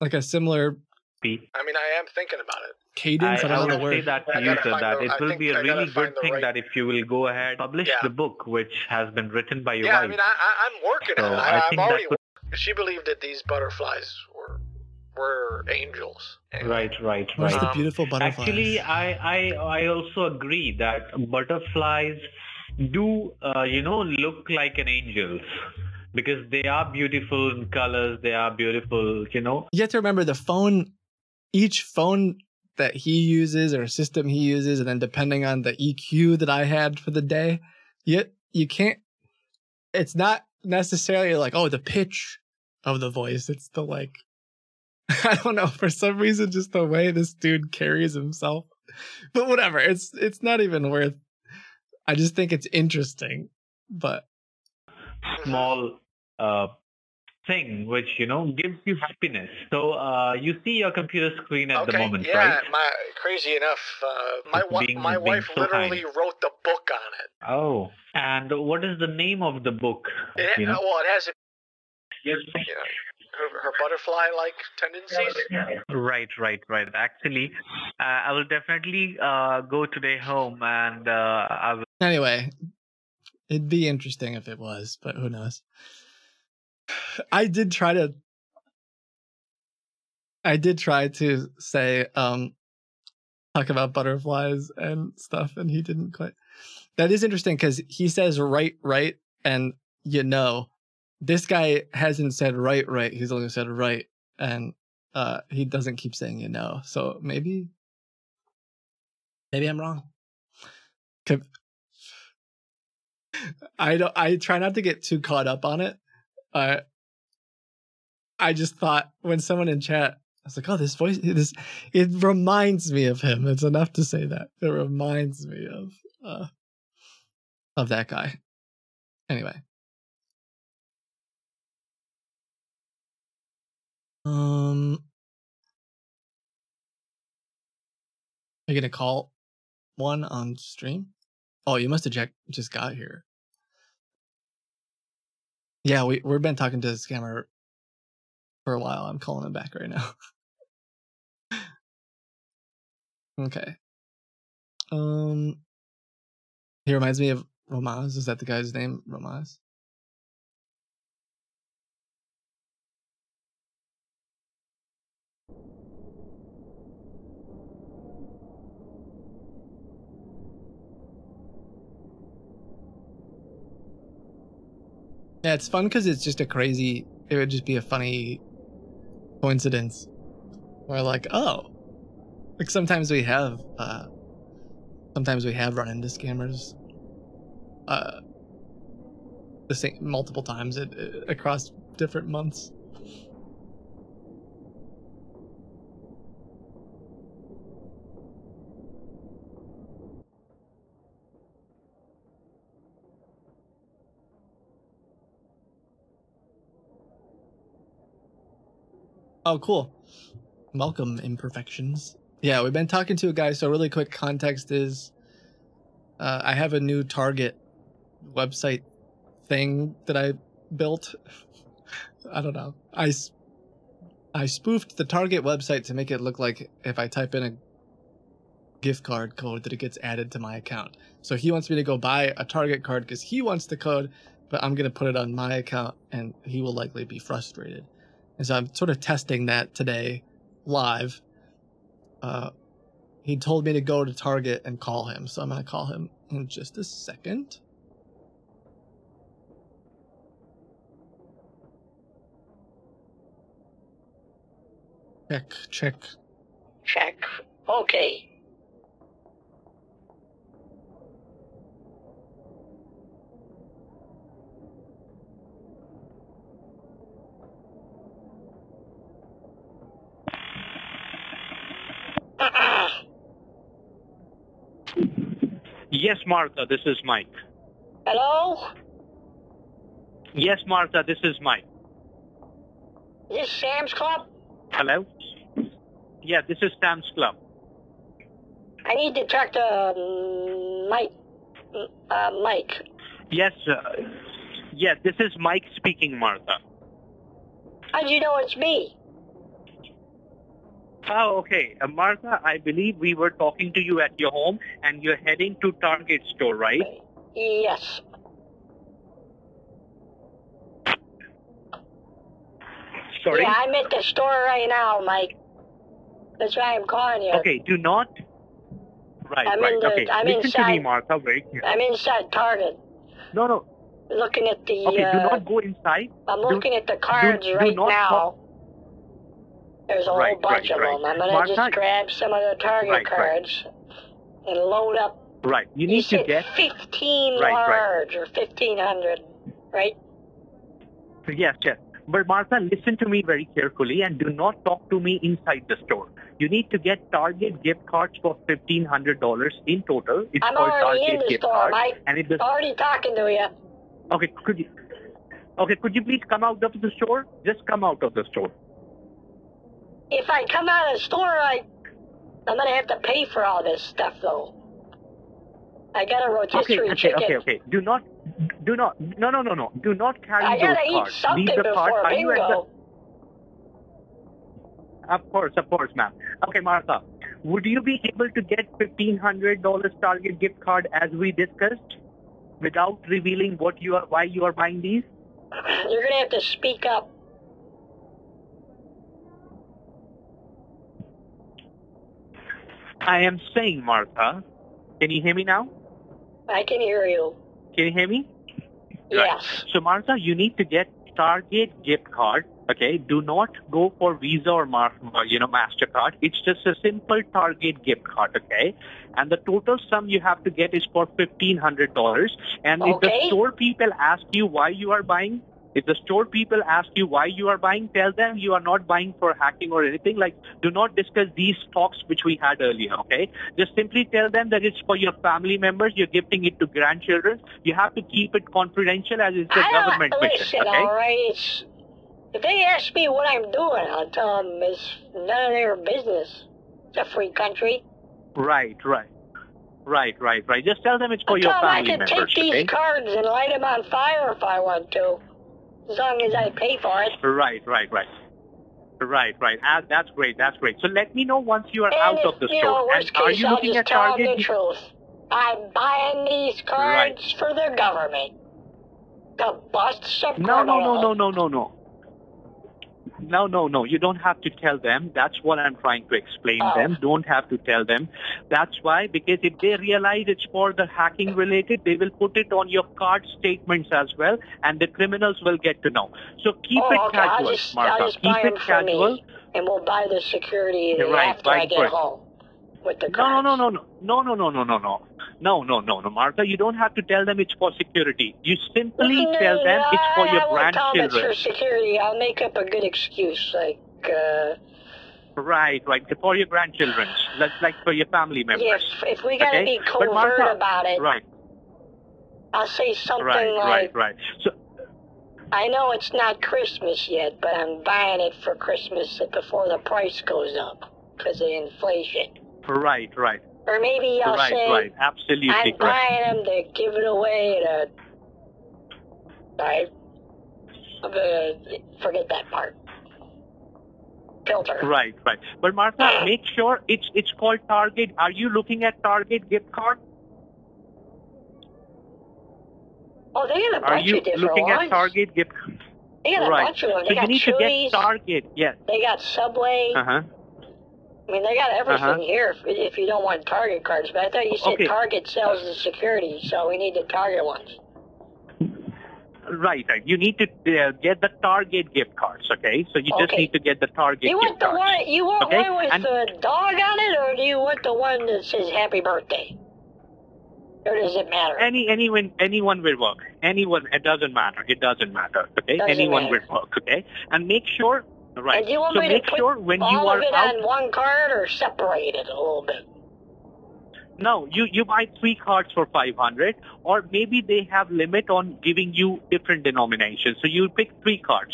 like a similar beat. I mean, I am thinking about it. cadence. I, I, I know would the say that to you, gotta sir, that the- it will be a really good thing right- that if you will go ahead publish Yeah. the book which has been written by your Yeah, I wife. mean, I, I, I'm working So on it. I I, I'm think that already. would- She believed that these butterflies were were angels. Anyway. Right, right, Where's right. the Um, beautiful butterflies? Actually, I, I I also agree that butterflies do uh, you know look like an angels because they are beautiful in colors. They are beautiful, you know. you have to remember the phone each phone that he uses or system he uses and then depending on the eq that i had for the day you, you can't it's not necessarily like oh the pitch of the voice it's the like i don't know for some reason just the way this dude carries himself but whatever it's it's not even worth I just think it's interesting, but small uh, thing which you know gives you happiness. So uh, you see your computer screen at the Okay, moment, yeah, right? my crazy enough, uh, my It's wi- being- my being wife so literally wrote the book on it. Oh, and what is the name of the book? It you know? well, it has you know, her, her butterfly-like tendencies. Right, right, right. Actually, uh, I will definitely uh, go today home and uh, I will. Anyway, it'd be interesting if it was, but who knows? I did try to I did try to say um talk about butterflies and stuff and he didn't quite. That is interesting cuz he says right right and you know this guy hasn't said right right he's only said right and uh he doesn't keep saying you know. So maybe maybe I'm wrong. I don't. I try not to get too caught up on it. Uh, I just thought when someone in chat, I was like, "Oh, this voice, this it reminds me of him." It's enough to say that it reminds me of uh, of that guy. Anyway, um, are you gonna call one on stream? Oh, you must have checked, just got here. Yeah, we we've been talking to the scammer for a while. I'm calling him back right now. okay. Um he reminds me of Romaz. Is that the guy's name? Romaz? Yeah, it's fun because it's just a crazy. It would just be a funny coincidence. Where like, oh, like sometimes we have, uh sometimes we have run into scammers, uh, the same multiple times it- across different months. Oh, cool. Welcome, imperfections. Yeah, we've been talking to a guy. So, really quick context is uh, I have a new Target website thing that I built. I don't know. I, I spoofed the Target website to make it look like if I type in a gift card code that it gets added to my account. So he wants me to go buy a Target card because he wants the code, but I'm going to put it on my account and he will likely be frustrated. So I'm sort of testing that today live. Uh, he told me to go to Target and call him, so I'm going to call him in just a second. Check, check. Check. Okay. Yes, Martha, this is Mike. Hello? Yes, Martha, this is Mike. Is this Sam's Club? Hello? Yeah, this is Sam's Club. I need to talk to um, Mike. Uh, Mike. Yes, uh, yeah, this is Mike speaking, Martha. How'd you know it's me? Oh, okay. Uh, Martha, I believe we were talking to you at your home and you're heading to Target store, right? Yes. Sorry? Yeah, I'm at the store right now, Mike. That's why I'm calling you. Okay, do not. Right, I'm right. the- okay, I'm listen to me, inside. Martha, clear. I'm inside Target. No, no. Looking at the. Okay, do uh, not go inside. I'm Do- looking at the cards do right not now. There's a Right, whole bunch right, of right. them. I'm gonna just grab some of the Target cards and load up. Right, you You need to get. 15 Right, right. large or 1500, right? Yes, yes. But Martha, listen to me very carefully and do not talk to me inside the store. You need to get Target gift cards for fifteen hundred dollars in total. It's I'm called already Target in the gift store, card, Mike. and it does. Already talking to you. Okay, could you? Okay, could you please come out of the store? Just come out of the store. If I come out of the store, I, I'm gonna have to pay for all this stuff though. I got a Okay, rotisserie okay, chicken. okay, okay. okay. Do not, do not, no, no, no, no. Do not carry I those gotta eat cards. something Leave the card. before Are you the? Of course, of course, ma'am. Okay, Martha, would you be able to get fifteen hundred dollars Target gift card as we discussed, without revealing what you are, why you are buying these? You're gonna have to speak up. I am saying, Martha. Can you hear me now? I can hear you. Can you hear me? Yes. So, Martha, you need to get Target gift card. Okay, do not go for Visa or Mar- uh, you know Mastercard. It's just a simple Target gift card. Okay, and the total sum you have to get is for fifteen hundred dollars. And if the store people ask you why you are buying, if the store people ask you why you are buying, tell them you are not buying for hacking or anything. Like, do not discuss these talks which we had earlier. Okay, just simply tell them that it's for your family members. You're gifting it to grandchildren. You have to keep it confidential as it's a I government don't, mission. Okay. all right. If they ask me what I'm doing, I'll tell them it's none of their business. It's a free country. Right, right. Right, right, right. Just tell them it's for I'll your tell them I family can members, take these okay? cards and light them on fire if I want to, as long as I pay for it. Right, right, right. Right, right. Ah, that's great. That's great. So let me know once you are And out if, of the store. know, and are you I'll looking at Target? the truth. I'm buying these cards for the government. The bust some No, no, no, no, no, no, no. No, no, no. You don't have to tell them. That's what I'm trying to explain Oh. them. Don't have to tell them. That's why, because if they realize it's for the hacking related, they will put it on your card statements as well, and the criminals will get to know. So keep oh, it okay. Casual, Martha. Keep it casual. and we'll buy the security Right, after I get home with the No, no, no, no, no, no, no, no, no, no. No, no, no, no, Martha, you don't have to tell them it's for security. You simply No, tell them it's for I- your won't tell them it's for security. I'll make up a good excuse, like, uh, Right, right, for your grandchildren, like, like for your family members. if, if we gotta okay? be covert Martha, about it, Right, I'll say something right, like, right, right. So, I know it's not Christmas yet, but I'm buying it for Christmas before the price goes up because of inflation. Right, right, Or maybe I'll right, say, right. Absolutely I'm correct. buying them to give it away to. I. Uh, forget that part. Filter. Right, right. But Martha, make sure it's it's called Target. Are you looking at Target gift card? Oh, they got a Are you of different looking ones. at Target gift? They got a right. bunch of them. So They you got need to get Target. Yes. They got Subway. Uh huh. I mean, they got everything Uh-huh. here if, if you don't want Target cards. But I thought you said Okay. Target sells the security, so we need the Target ones. Right, right. You need to uh, get the Target gift cards, okay? So you just Okay. need to get the Target You gift want the cards. one? You want Okay, one with and- the dog on it, or do you want the one that says Happy Birthday? Or does it matter? Any anyone anyone will work. Anyone it doesn't matter. It doesn't matter. Okay? Doesn't anyone matter. will work, okay? And make sure right. And you want so me make to put sure when all you of are it out on one card or separate it a little bit? No, you, you buy three cards for 500 or maybe they have limit on giving you different denominations. So you pick three cards.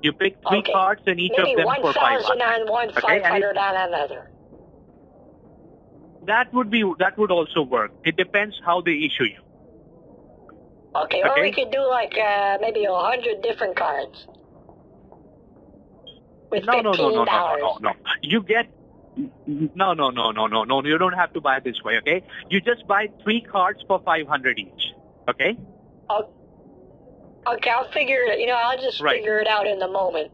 You pick three Okay. cards and each Maybe of them for thousand 500. on one, Okay, five and it- hundred on another. That would be that would also work. It depends how they issue you. Okay, okay? or we could do like uh, maybe a hundred different cards. With No, no, no, no, no, no, no, no. You get no, no, no, no, no, no. You don't have to buy this way, okay? You just buy three cards for 500 each, okay? Okay, I'll figure it. You know, I'll just Right. figure it out in the moment.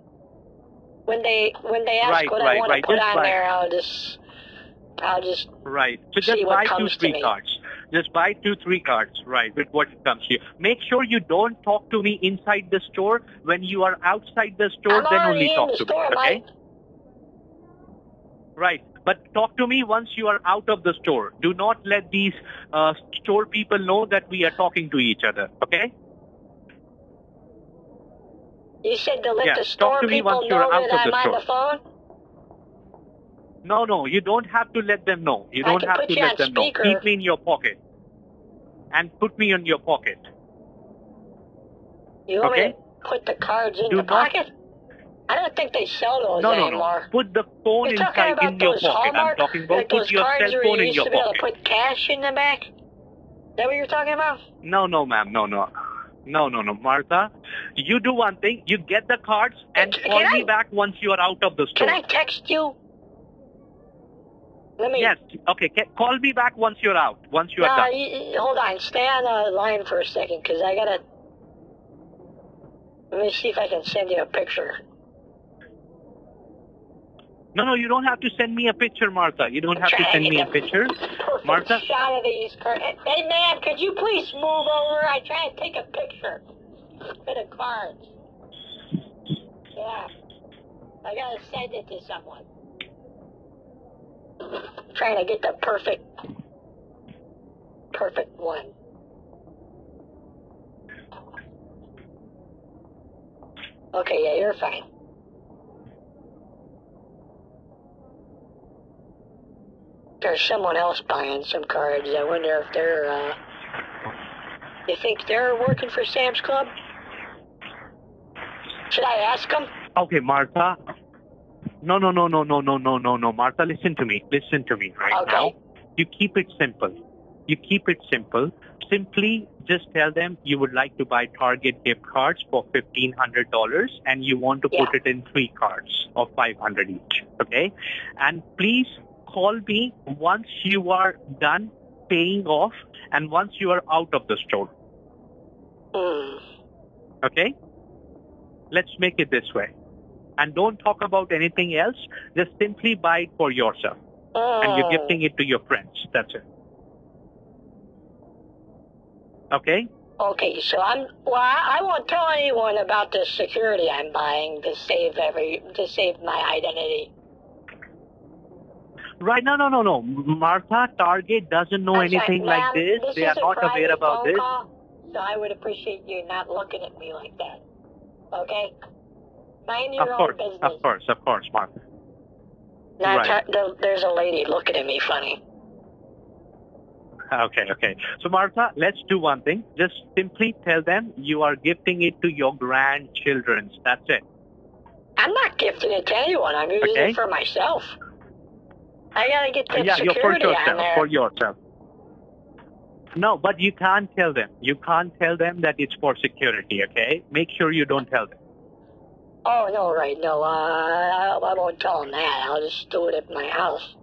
When they when they ask Right, what I want right. to put Just on buy- there, I'll just I'll just Right. So just buy two, three cards. Just buy two, three cards, right, with what comes to you. Make sure you don't talk to me inside the store. When you are outside the store, I'm then only talk to store, me, okay? Mike. Right. But talk to me once you are out of the store. Do not let these uh, store people know that we are talking to each other, okay? You said to let Yeah, the talk store to me people once you're know out that of I'm the on the phone. No, no, you don't have to let them know. You I don't have to let them speaker. know. Keep me in your pocket. And put me in your pocket. You want me Okay. to put the cards in Do the pocket? I don't think they sell those No, no, anymore. no. Put the phone You're inside about in your pocket. I'm talking about like put your cards cell phone you in your to be able pocket. put cash in the back. Is that what you're talking about? No, no, ma'am. No, no. No, no, no. Martha, you do one thing. You get the cards and Can call I- me back once you are out of the store. Can I text you? Let me. Yes. Okay. ca- Call me back once you're out. Once you are no, done. you, hold on. Stay on the line for a second, because I gotta. Let me see if I can send you a picture. No, no. You don't have to send me a picture, Martha. You don't have to send me a picture. Martha? shot of these cards. Hey, man, could you please move over? I try to take a picture Bit of cards. Yeah. I gotta send it to someone. Trying to get the perfect, perfect one. Okay, yeah, you're fine. There's someone else buying some cards. I wonder if they're, uh... You think they're working for Sam's Club? Should I ask them? Okay, Martha. No, no, no, no, no, no, no, no, no. Martha, listen to me. Listen to me right Okay. now. You keep it simple. You keep it simple. Simply just tell them you would like to buy Target gift cards for $1,500 and you want to put it in three cards of 500 each. Okay? And please call me once you are done paying off and once you are out of the store. Hmm. Okay? Let's make it this way. And don't talk about anything else. Just simply buy it for yourself. And you're Oh. gifting it to your friends. That's it. Okay? Okay, so I'm. Well, I, I won't tell anyone about the security I'm buying to save every to save my identity. Right. No, no, no, no. Martha, Target doesn't know I'm sorry, anything like this. This They are not aware about this. Call, so I would appreciate you not looking at me like that. Okay? Mind your Of own course, business. of course, of course, Martha. Not right. there's a lady looking at me funny. Okay, okay. So, Martha, let's do one thing. Just simply tell them you are gifting it to your grandchildren. That's it. I'm not gifting it to anyone. I'm using Okay. it for myself. I gotta get the yeah, you're for security yourself. there. For yourself. No, but you can't tell them. You can't tell them that it's for security, okay? Make sure you don't tell them. Oh no, right? No, uh, I I won't tell them that. I'll just do it at my house.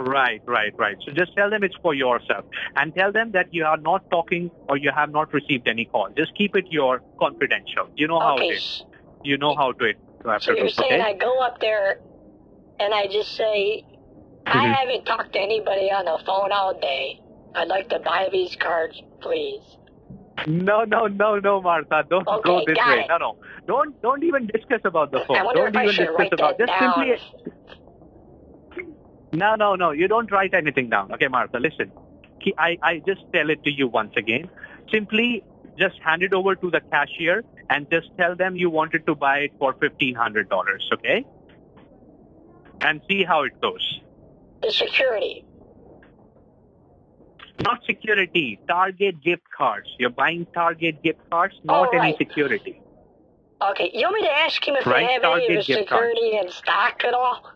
Right, right, right. So just tell them it's for yourself. And tell them that you are not talking or you have not received any call. Just keep it your confidential. You know how Okay, it is. You know how to it So you're saying okay? I go up there and I just say, I Mhm. haven't talked to anybody on the phone all day. I'd like to buy these cards, please. No, no, no, no, Martha. Don't go this way. it. No, no. Don't don't even discuss about the phone. Don't even discuss about just down. simply No, no, no. You don't write anything down. Okay, Martha, listen. I, I just tell it to you once again. Simply just hand it over to the cashier and just tell them you wanted to buy it for $1,500, okay? And see how it goes. The security. Not security, Target gift cards. You're buying Target gift cards, not Oh, any security. Okay, you want me to ask him if Right, they have any Target cards. security in stock at all?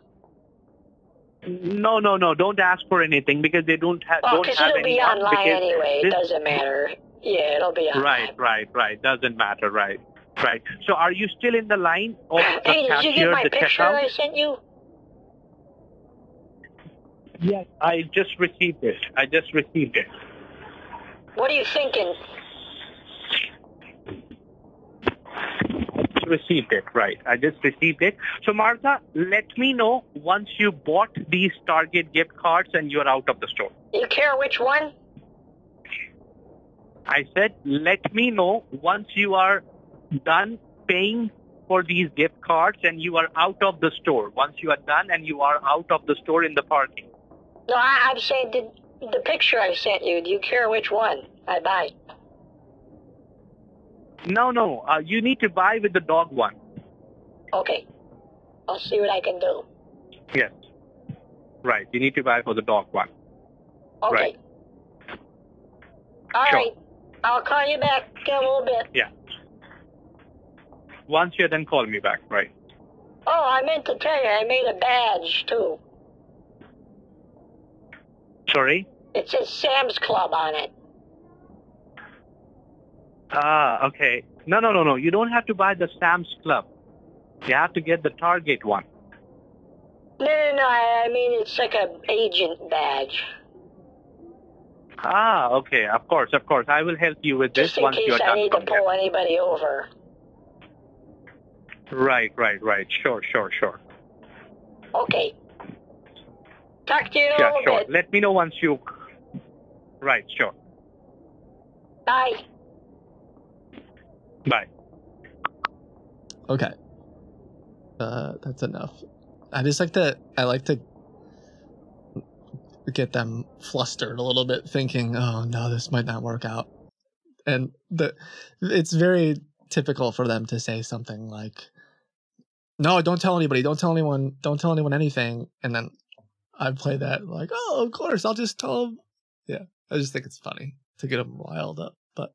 No, no, no. Don't ask for anything because they don't, ha- Oh, don't because have it'll be online anyway. It doesn't matter. Yeah, it'll be online. Right, right, right. Doesn't matter, right, right. So are you still in the line of the Hey, did you get my picture checkout? I sent you? Yes, I just received it. I just received it. What are you thinking? I just received it, right. I just received it. So Martha, let me know once you bought these Target gift cards and you're out of the store. You care which one? I said, let me know once you are done paying for these gift cards and you are out of the store. Once you are done and you are out of the store in the parking. No, I, I'm saying the, the picture I sent you. Do you care which one I buy? No, no, uh, you need to buy with the dog one. Okay. I'll see what I can do. Yes. Right. You need to buy for the dog one. Okay. Right. All Sure. right. I'll call you back in a little bit. Yeah. Once you're done, call me back. Right. Oh, I meant to tell you, I made a badge too. Sorry. It says Sam's Club on it. Ah, okay. No, no, no, no. You don't have to buy the Sam's Club. You have to get the Target one. No, no, no. I, I mean, it's like a agent badge. Ah, okay. Of course, of course. I will help you with this Just in once case you're I done. need to from here. pull anybody over. Right, right, right. Sure, sure, sure. Okay. Talk to you in Yeah, sure. bit. Let me know once you. Right, sure. Bye. Bye. Okay. Uh, that's enough. I just like to. I like to get them flustered a little bit, thinking, "Oh no, this might not work out," and the it's very typical for them to say something like, "No, don't tell anybody. Don't tell anyone. Don't tell anyone anything." And then I play that like, "Oh, of course, I'll just tell them." Yeah, I just think it's funny to get them riled up, but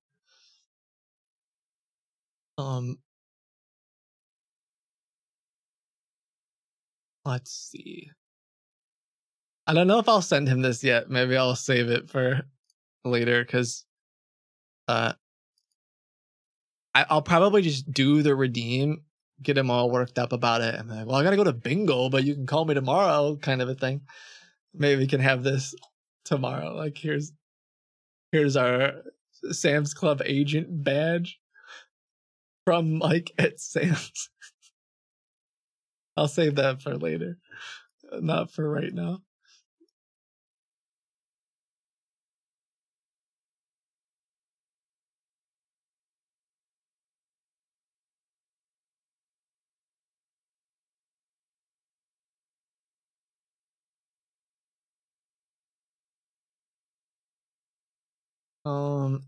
um. Let's see. I don't know if I'll send him this yet. Maybe I'll save it for later because uh I, I'll probably just do the redeem, get him all worked up about it, and be like, well, I gotta go to bingo, but you can call me tomorrow, kind of a thing. Maybe we can have this tomorrow. Like here's here's our Sam's Club agent badge from Mike at Sam's. I'll save that for later. Not for right now. Um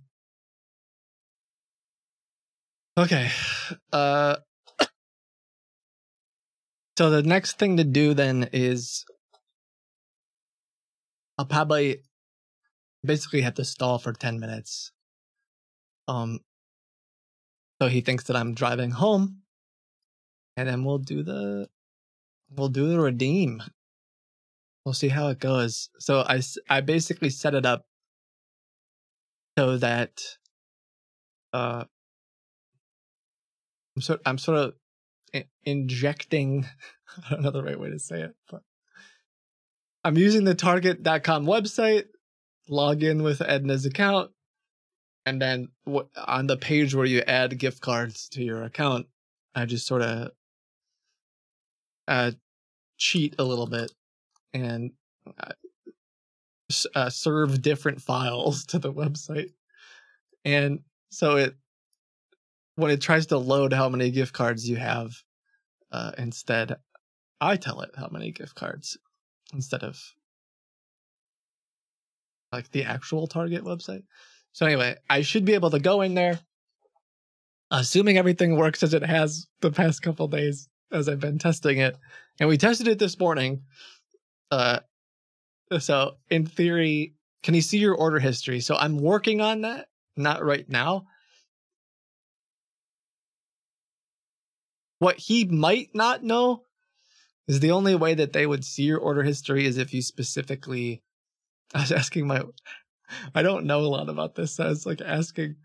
Okay. Uh so the next thing to do then is I'll probably basically have to stall for 10 minutes. Um so he thinks that I'm driving home and then we'll do the we'll do the redeem. We'll see how it goes. So I I basically set it up so that uh I'm sort I'm sort of injecting I don't know the right way to say it, but I'm using the target.com website, log in with Edna's account, and then w- on the page where you add gift cards to your account, I just sort of uh, cheat a little bit and uh, serve different files to the website. And so it, when it tries to load how many gift cards you have, uh, instead, I tell it how many gift cards instead of like the actual Target website. So anyway, I should be able to go in there, assuming everything works as it has the past couple days as I've been testing it, and we tested it this morning. Uh, so in theory, can you see your order history? So I'm working on that, not right now. What he might not know is the only way that they would see your order history is if you specifically. I was asking my. I don't know a lot about this. So I was like asking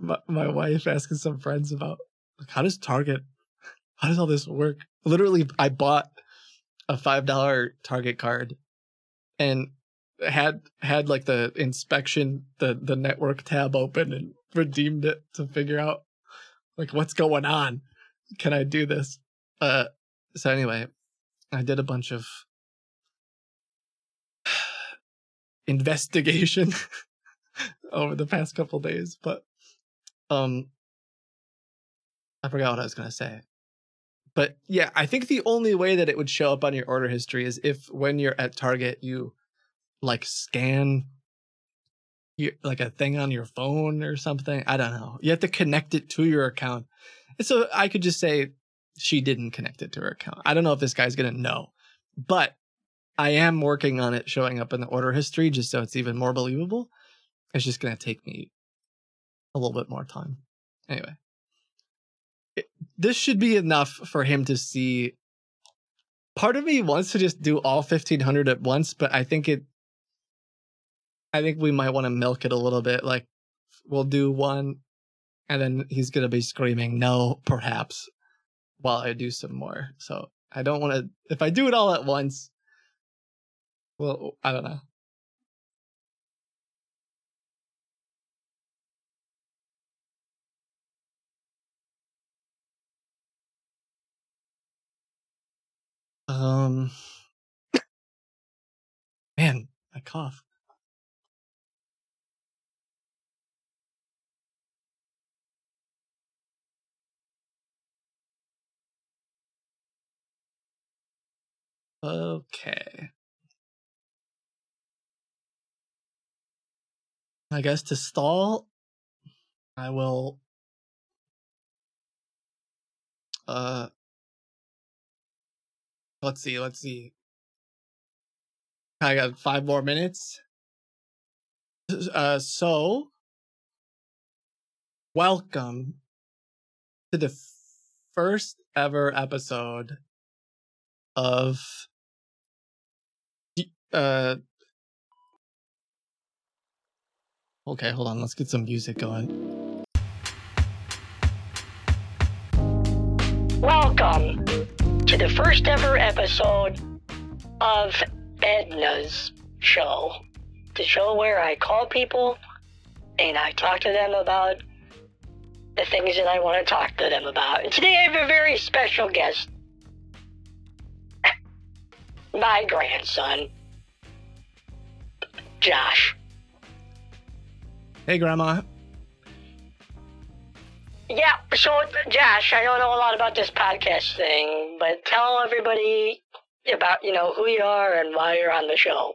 my, my wife, asking some friends about like how does Target, how does all this work? Literally, I bought a five dollar Target card, and had had like the inspection the the network tab open and redeemed it to figure out like what's going on. Can I do this? Uh, so anyway, I did a bunch of investigation over the past couple days, but um I forgot what I was going to say. But yeah, I think the only way that it would show up on your order history is if when you're at Target you like scan like a thing on your phone or something. I don't know. You have to connect it to your account. And so I could just say she didn't connect it to her account. I don't know if this guy's going to know but I am working on it showing up in the order history just so it's even more believable. It's just going to take me a little bit more time. Anyway, this should be enough for him to see. Part of me wants to just do all 1500 at once, but I think it I think we might want to milk it a little bit. Like we'll do one and then he's to be screaming no perhaps while I do some more. So I don't want to if I do it all at once well, I don't know. Um, man, I cough. Okay. I guess to stall, I will. Uh, let's see, let's see. I got five more minutes. Uh, so welcome to the first ever episode of uh Okay, hold on. Let's get some music going. Welcome to the first ever episode of Edna's show. The show where I call people and I talk to them about the things that I want to talk to them about. And today I have a very special guest. My grandson, Josh. Hey, Grandma. Yeah, so Josh, I don't know a lot about this podcast thing, but tell everybody about, you know, who you are and why you're on the show.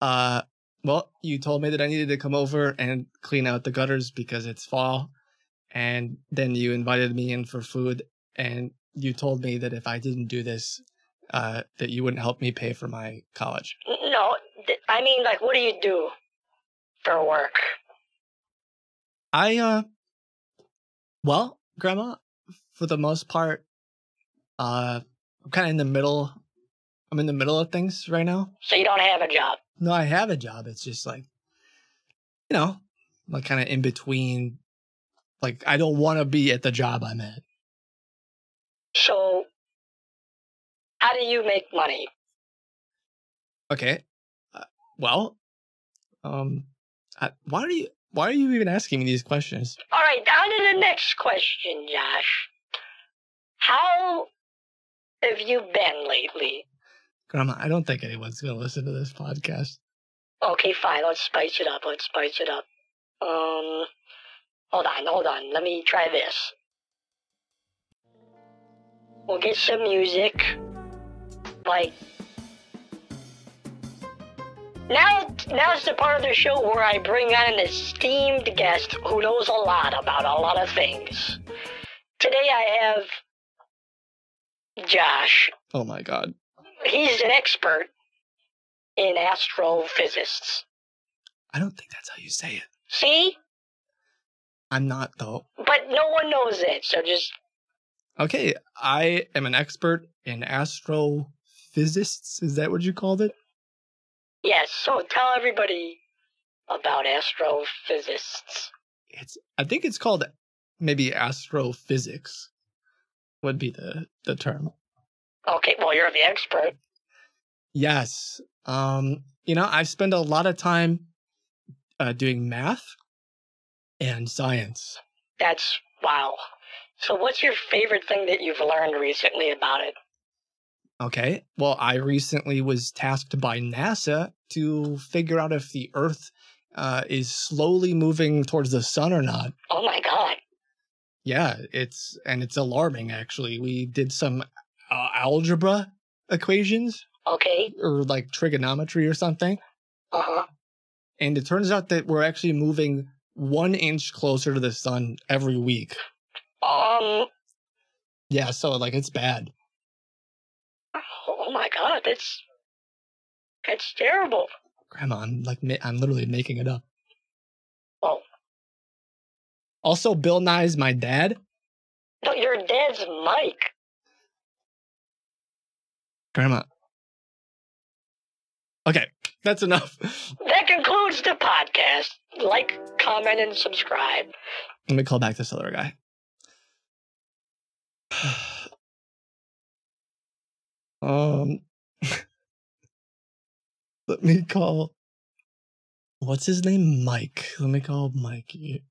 Uh, well, you told me that I needed to come over and clean out the gutters because it's fall. And then you invited me in for food and you told me that if I didn't do this, uh, that you wouldn't help me pay for my college. No, I mean, like, what do you do for work? I uh well, grandma, for the most part, uh I'm kinda in the middle I'm in the middle of things right now. So you don't have a job? No, I have a job. It's just like you know, like kinda in between like I don't wanna be at the job I'm at. So, how do you make money? Okay. Uh, well, um I, why are you why are you even asking me these questions? All right, on to the next question, Josh. How have you been lately? Grandma, I don't think anyone's gonna listen to this podcast. Okay, fine. Let's spice it up. Let's spice it up. Um, hold on, hold on. Let me try this. We'll get some music. Like now, now's the part of the show where I bring on an esteemed guest who knows a lot about a lot of things. Today I have Josh. Oh my god. He's an expert in astrophysics. I don't think that's how you say it. See? I'm not though. But no one knows it, so just Okay, I am an expert in astrophysics. Is that what you called it? Yes. So tell everybody about astrophysics. It's I think it's called maybe astrophysics would be the the term. Okay, well you're the expert. Yes. Um, you know, I spend a lot of time uh, doing math and science. That's wow. So what's your favorite thing that you've learned recently about it? Okay. Well, I recently was tasked by NASA to figure out if the Earth uh, is slowly moving towards the sun or not. Oh my god. Yeah, it's and it's alarming actually. We did some uh, algebra equations Okay. or like trigonometry or something, Uh-huh. and it turns out that we're actually moving one inch closer to the sun every week. Um Yeah, so like it's bad. God, that's that's terrible. Grandma, I'm like I'm literally making it up. Oh, Also, Bill Nye's my dad. no, your dad's Mike. Grandma. Okay, that's enough. That concludes the podcast. Like, comment, and subscribe. Let me call back this other guy. um, let me call. What's his name? Mike. Let me call Mikey.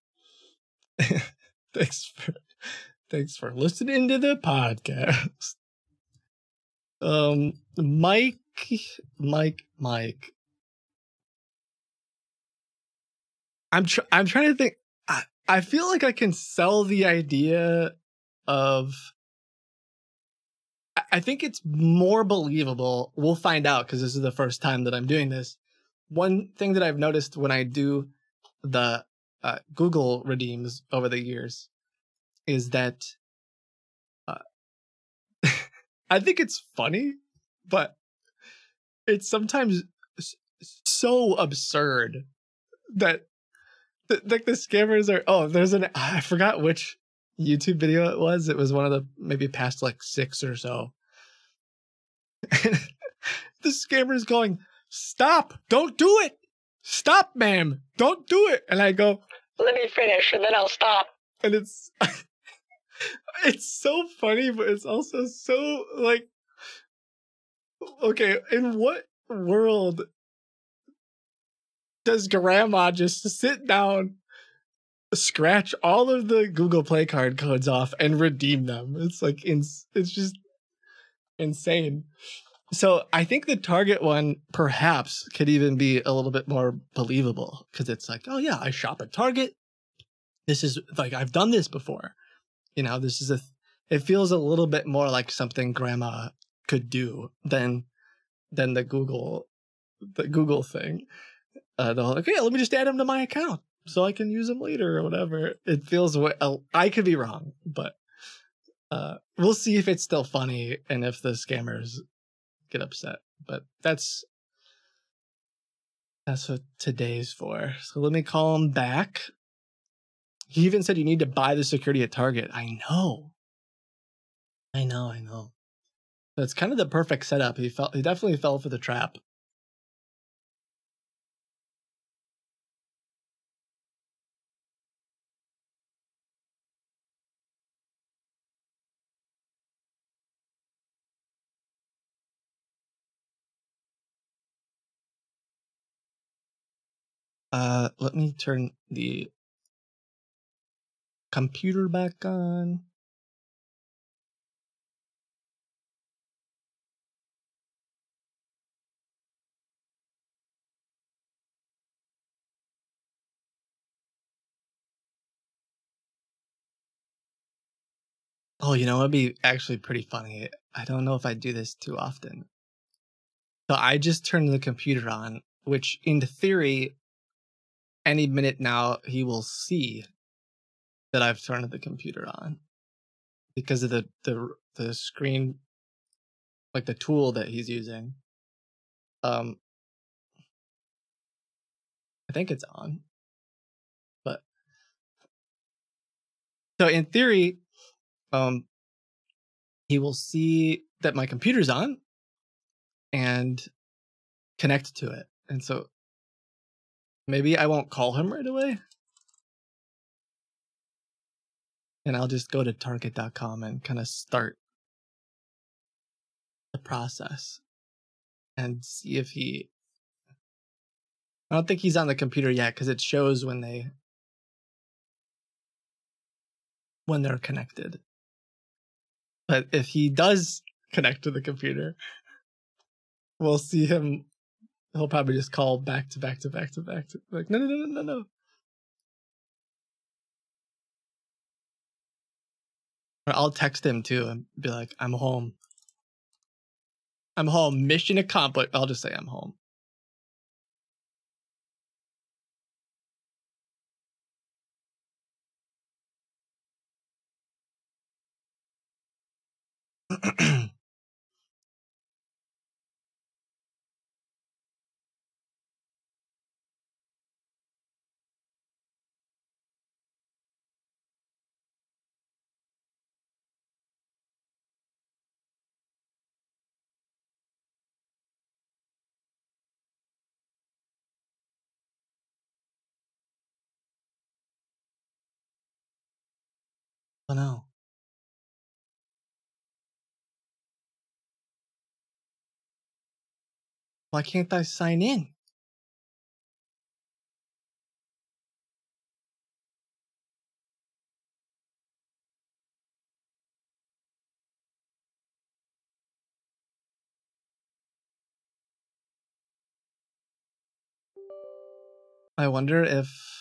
thanks for thanks for listening to the podcast. Um, Mike, Mike, Mike. I'm tr- I'm trying to think. I, I feel like I can sell the idea of. I- think it's more believable. We'll find out because this is the first time that I'm doing this. One thing that I've noticed when I do the uh, Google redeems over the years is that uh, I think it's funny, but it's sometimes so absurd that th- like the scammers are. Oh, there's an I forgot which YouTube video it was. It was one of the maybe past like six or so. the scammer is going, "Stop! Don't do it! Stop, ma'am! Don't do it!" And I go, Let me finish, and then I'll stop. and it's it's so funny, but it's also so like okay, in what world does grandma just sit down, scratch all of the Google Play card codes off and redeem them? It's like ins- it's just insane. So I think the Target one perhaps could even be a little bit more believable because it's like, oh yeah, I shop at Target. This is like I've done this before. You know, this is a. It feels a little bit more like something Grandma could do than than the Google the Google thing. Uh, the whole like, yeah, let me just add them to my account so I can use them later or whatever. It feels. uh, I could be wrong, but uh, we'll see if it's still funny and if the scammers get upset. But that's that's what today's for. So let me call him back. He even said you need to buy the security at Target. I know. I know, I know. That's kind of the perfect setup. He felt he definitely fell for the trap. Uh let me turn the computer back on. Oh, you know, it'd be actually pretty funny. I don't know if I do this too often. So I just turned the computer on, which in theory, any minute now he will see that I've turned the computer on because of the the the screen, like the tool that he's using. Um, I think it's on, but so in theory, um, he will see that my computer's on and connect to it. And so maybe I won't call him right away. And I'll just go to target.com and kind of start the process and see if he. I don't think he's on the computer yet because it shows when they when they're connected. But if he does connect to the computer, we'll see him. He'll probably just call back to back to back to back to like no no no no no no. I'll text him too and be like, I'm home. I'm home. Mission accomplished. I'll just say I'm home. Know. Why can't I sign in? I wonder if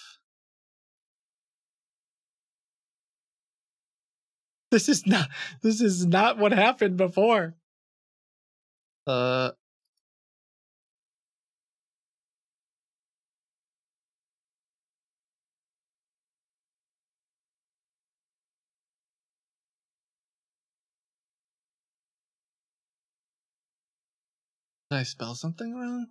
this is not this is not what happened before. Uh Did I spell something wrong?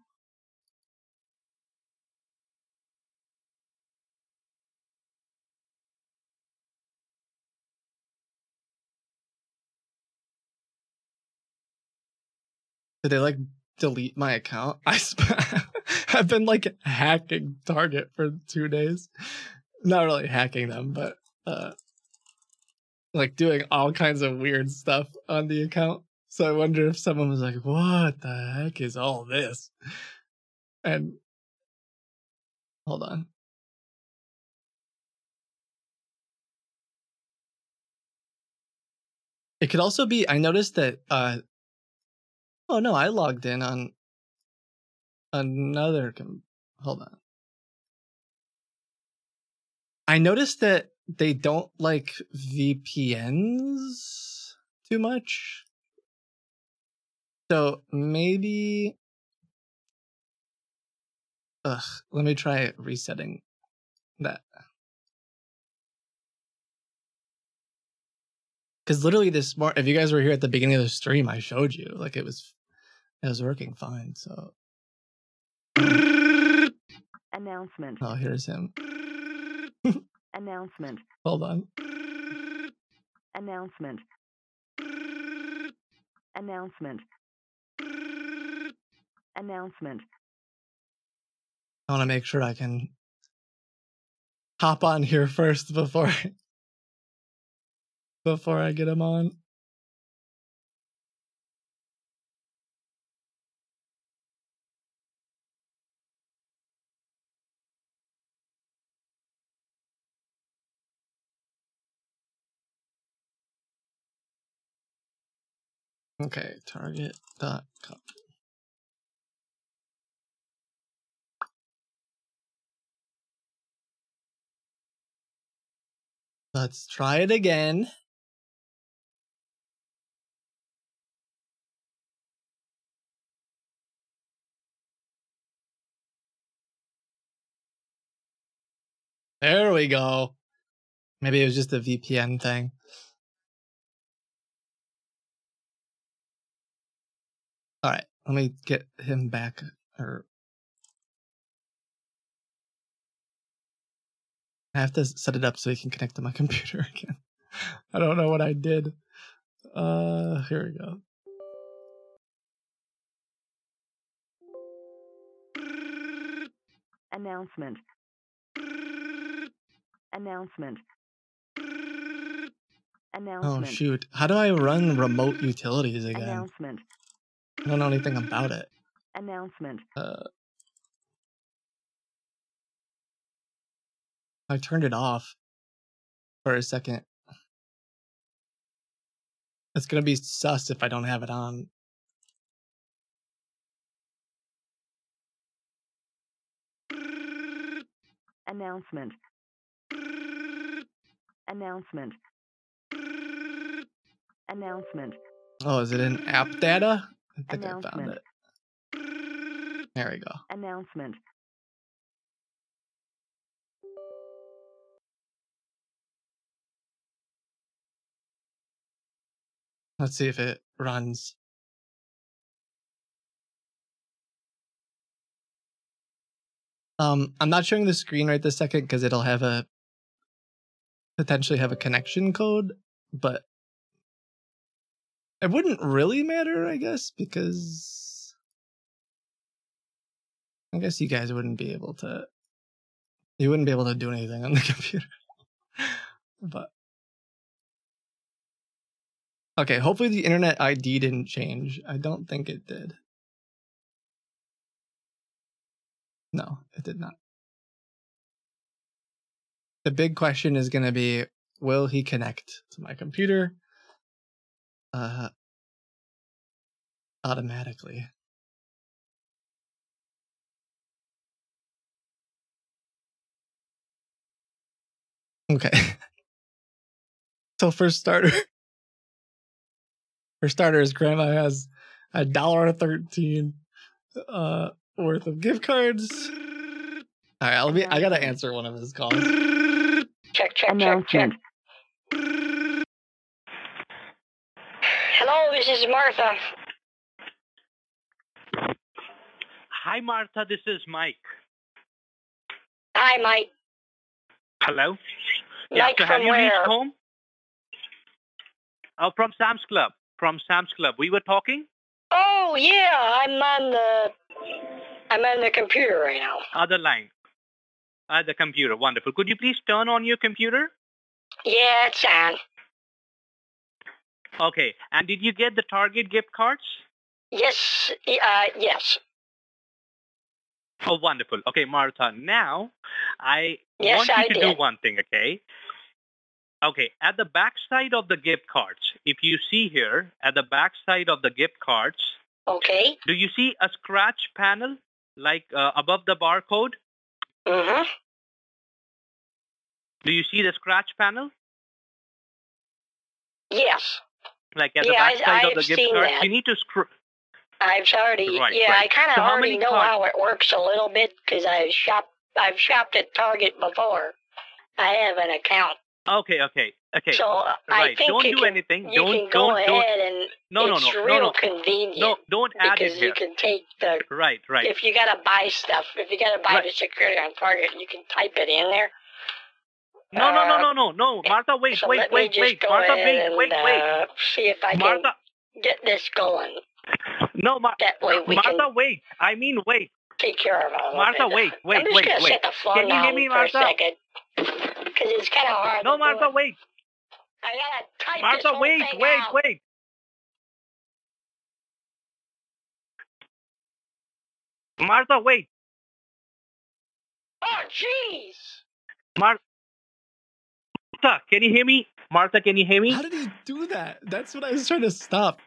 Did they like delete my account? I sp- I've been like hacking Target for two days. Not really hacking them, but uh like doing all kinds of weird stuff on the account. So I wonder if someone was like, "What the heck is all this?" And hold on. It could also be I noticed that uh oh no, I logged in on another com- hold on. I noticed that they don't like VPNs too much. So maybe Ugh, let me try resetting that. Because literally this morning, if you guys were here at the beginning of the stream, I showed you like it was, it was working fine. So Announcement. oh, here's him. Announcement. Hold on. Announcement. Announcement. Announcement. I want to make sure I can hop on here first before before I get him on. Okay, target.com. Let's try it again. There we go. Maybe it was just a VPN thing. Let me get him back. Or I have to set it up so he can connect to my computer again. I don't know what I did. Uh, here we go. Announcement. Announcement. Oh Announcement. Oh shoot! How do I run remote utilities again? Announcement. I don't know anything about it. Announcement. Uh, I turned it off for a second. It's gonna be sus if I don't have it on. Announcement. Announcement. Announcement. Oh, is it in app data? I think I found Announcement. it. There we go. Announcement. Let's see if it runs. Um, I'm not showing the screen right this second because it'll have a potentially have a connection code, but it wouldn't really matter, I guess, because I guess you guys wouldn't be able to you wouldn't be able to do anything on the computer. but Okay, hopefully the internet ID didn't change. I don't think it did. No, it did not. The big question is going to be will he connect to my computer uh automatically? Okay. So for starter, for starters, Grandma has a dollar thirteen uh worth of gift cards. All right, let me. I gotta answer one of his calls. Check, check, check, check. Hello, this is Martha. Hi, Martha. This is Mike. Hi, Mike. Hello. Yeah. Mike so have from you reached where? home? Oh, from Sam's Club. From Sam's Club. We were talking. Oh yeah, I'm on the I'm on the computer right now. Other line. At the computer. Wonderful. Could you please turn on your computer? Yeah, it's on. Okay. And did you get the Target gift cards? Yes, uh, yes. Oh, wonderful. Okay, Martha. Now, I Yes, want you I to do one thing. Okay. Okay. At the back side of the gift cards, if you see here, at the back side of the gift cards, Okay. do you see a scratch panel like uh, above the barcode? Mm-hmm. Do you see the scratch panel? Yes. Like at the Yeah, back I- side of I've the gift seen cards, that. you need to scroll. I've already Right, yeah, right. I kind of So already know cards- how it works a little bit because I've shopped I've shopped at Target before. I have an account. Okay, okay, okay. So uh, I right. think don't you do can, anything. You don't can go don't ahead don't. and No, no, it's no, no, real no. convenient. No, don't add because it here. you can take the Right, right. if you gotta buy stuff, if you gotta buy Right. the security on Target, you can type it in there. No, no, no, Uh, no, no, no. Martha, wait, so wait, wait, wait. Martha, wait, and, wait, wait. uh, see if I can get this going. no, Mar- That way we Martha, wait. I mean, wait. take care of all of Martha, it. wait, wait, wait, wait. set the phone Can you hear me, Martha? second because it's kind of hard. No, Martha, wait. I gotta type this Martha, whole wait, thing wait, out. wait. Martha, wait. Oh, jeez. Mar- Martha, can you hear me? Martha, can you hear me? How did he do that? That's what I was trying to stop.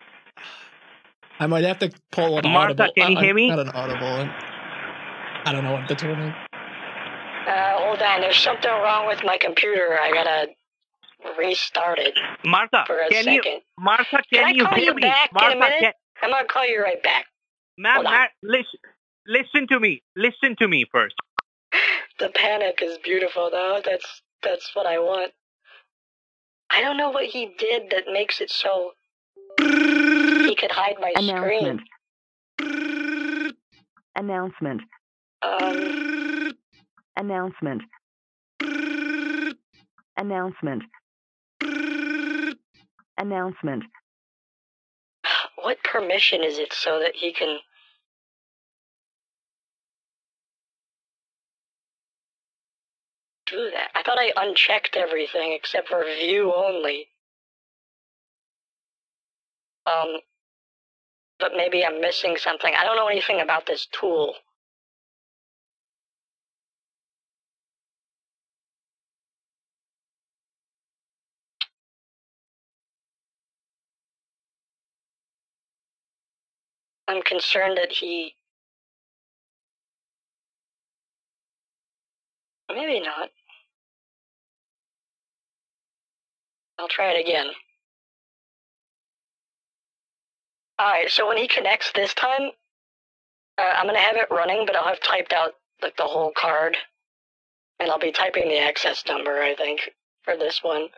I might have to pull an Martha, audible. can you uh, hear me? Not an audible. I don't know what the term is. Uh, hold on. There's something wrong with my computer. I gotta restart it Martha, for a can second. you? Martha, Can can, I you call hear you me? back in a Martha, minute? can, I'm gonna call you right back. ma'am, Hold on. ma'am, listen, listen to me. Listen to me first. The panic is beautiful, though. That's that's what I want. I don't know what he did that makes it so he could hide my Announcement. screen. Announcement. Um, Announcement. Announcement. Announcement. what permission is it so that he can? Do that. I thought I unchecked everything except for view only. Um, but maybe I'm missing something. I don't know anything about this tool. I'm concerned that he. Maybe not. I'll try it again. Alright, so when he connects this time, uh, I'm gonna have it running, but I'll have typed out like the whole card. And I'll be typing the access number, I think, for this one.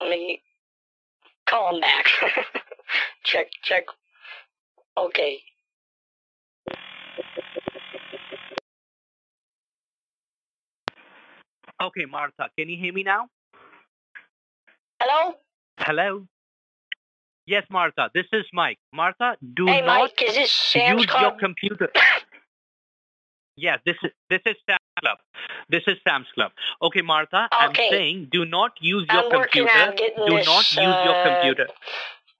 Let me call him back. check, check. Okay. Okay, Martha, can you hear me now? Hello? Hello. Yes, Martha. This is Mike. Martha, do Hey, not Mike, use your computer. yes, this is this is Sam's Club. This is Sam's Club. Okay, Martha, okay. I'm saying do not use your I'm computer. Do this, not use your uh, computer.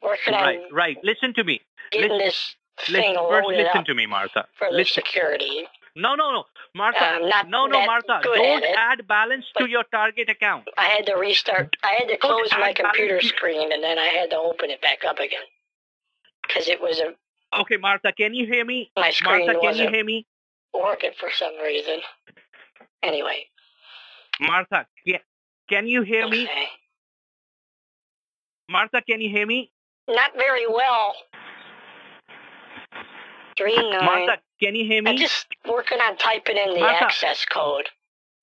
Working on Right, right. Listen to me. getting Listen, this listen, thing first listen up to me, Martha. for the Listen. security. No, no, no. Martha. No, no, Martha. Don't it, add balance to your target account. I had to restart. I had to close my add balance computer screen and then I had to open it back up again because it was a, Okay, Martha, can you hear me? my screen Martha, can you hear me? working for some reason. Anyway, Martha, can, can you hear me? okay. Martha, can you hear me? not very well. Three nine. Martha, can you hear me? I'm just working on typing in the Martha. access code.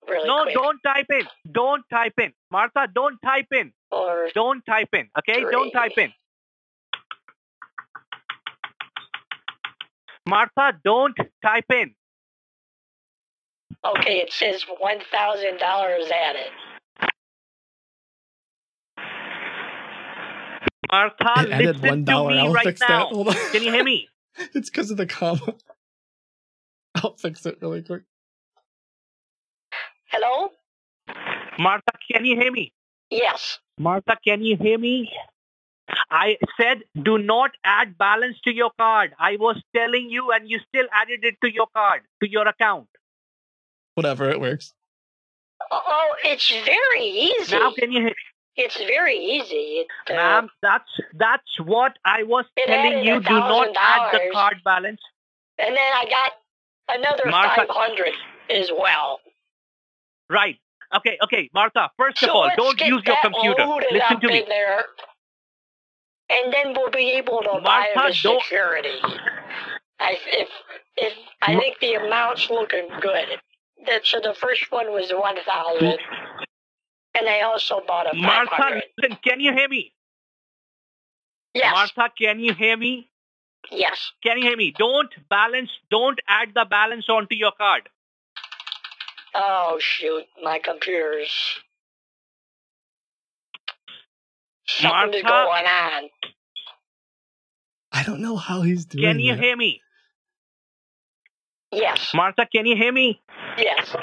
Really no, quick. don't type in. Don't type in. Martha, don't type in. Or Don't type in. Okay? Don't type in. Martha, don't type in. Okay, it says one thousand dollars added. Martha, It added listen one to me I'll right fix now. that. Hold on. Can you hear me? it's because of the comma. I'll fix it really quick. Hello? Martha, can you hear me? Yes. Martha, can you hear me? I said do not add balance to your card. I was telling you and you still added it to your card, to your account. Whatever, it works. Oh, it's very easy. Now can you hear It's very easy. It, uh, Ma'am, that's that's what I was telling you. Do not add the card balance. and then I got another Martha- five hundred as well. Right. Okay, okay, Martha, first so of all, don't use your computer. Listen to me. there, and then we'll be able to buy Martha, the don't- security. I if if I think the amount's looking good. That so the first one was one thousand, and I also bought a Martha, listen, can you hear me? Yes. Martha, can you hear me? Yes. Can you hear me? Don't balance, don't add the balance onto your card. Oh shoot, my computer's something's Martha? going on. I don't know how he's doing Can you it. hear me? Yes. Martha, can you hear me? Yes.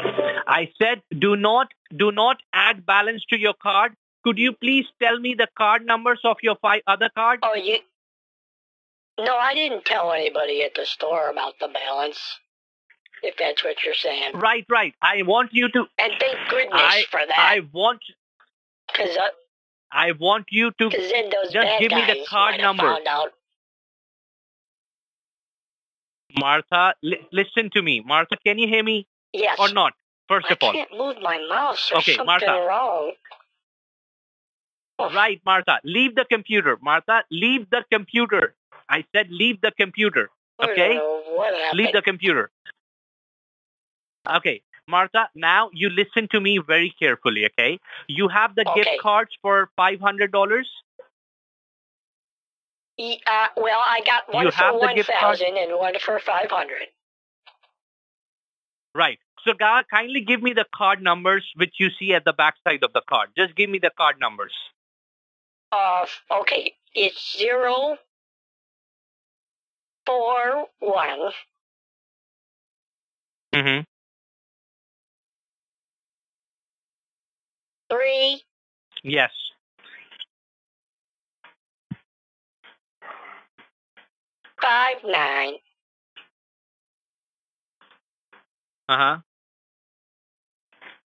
I said do not do not add balance to your card. Could you please tell me the card numbers of your five other cards? Oh, you. No, I didn't tell anybody at the store about the balance. If that's what you're saying. Right, right. I want you to And thank goodness I for that. I want Because uh, I want you to just give me the card number. found out. Martha, li- listen to me. Martha, can you hear me Yes. or not? First I of all. I can't move my mouse. There's Okay, something Martha. wrong. Right, Martha. Leave the computer. Martha, leave the computer. I said leave the computer. Okay? Leave the computer. Okay. Martha, now you listen to me very carefully, okay? You have the Okay. gift cards for $500? Uh, well, I got one You for one thousand and one for five hundred. Right. So, God, kindly give me the card numbers which you see at the back side of the card. Just give me the card numbers. Uh, okay, it's zero four one Mm-hmm. three Yes. Five nine Uh-huh.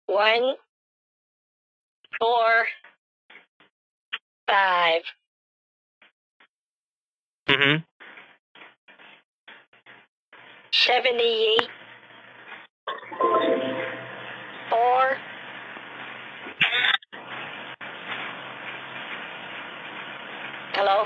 one four five Mm-hmm. seventy eight four Hello?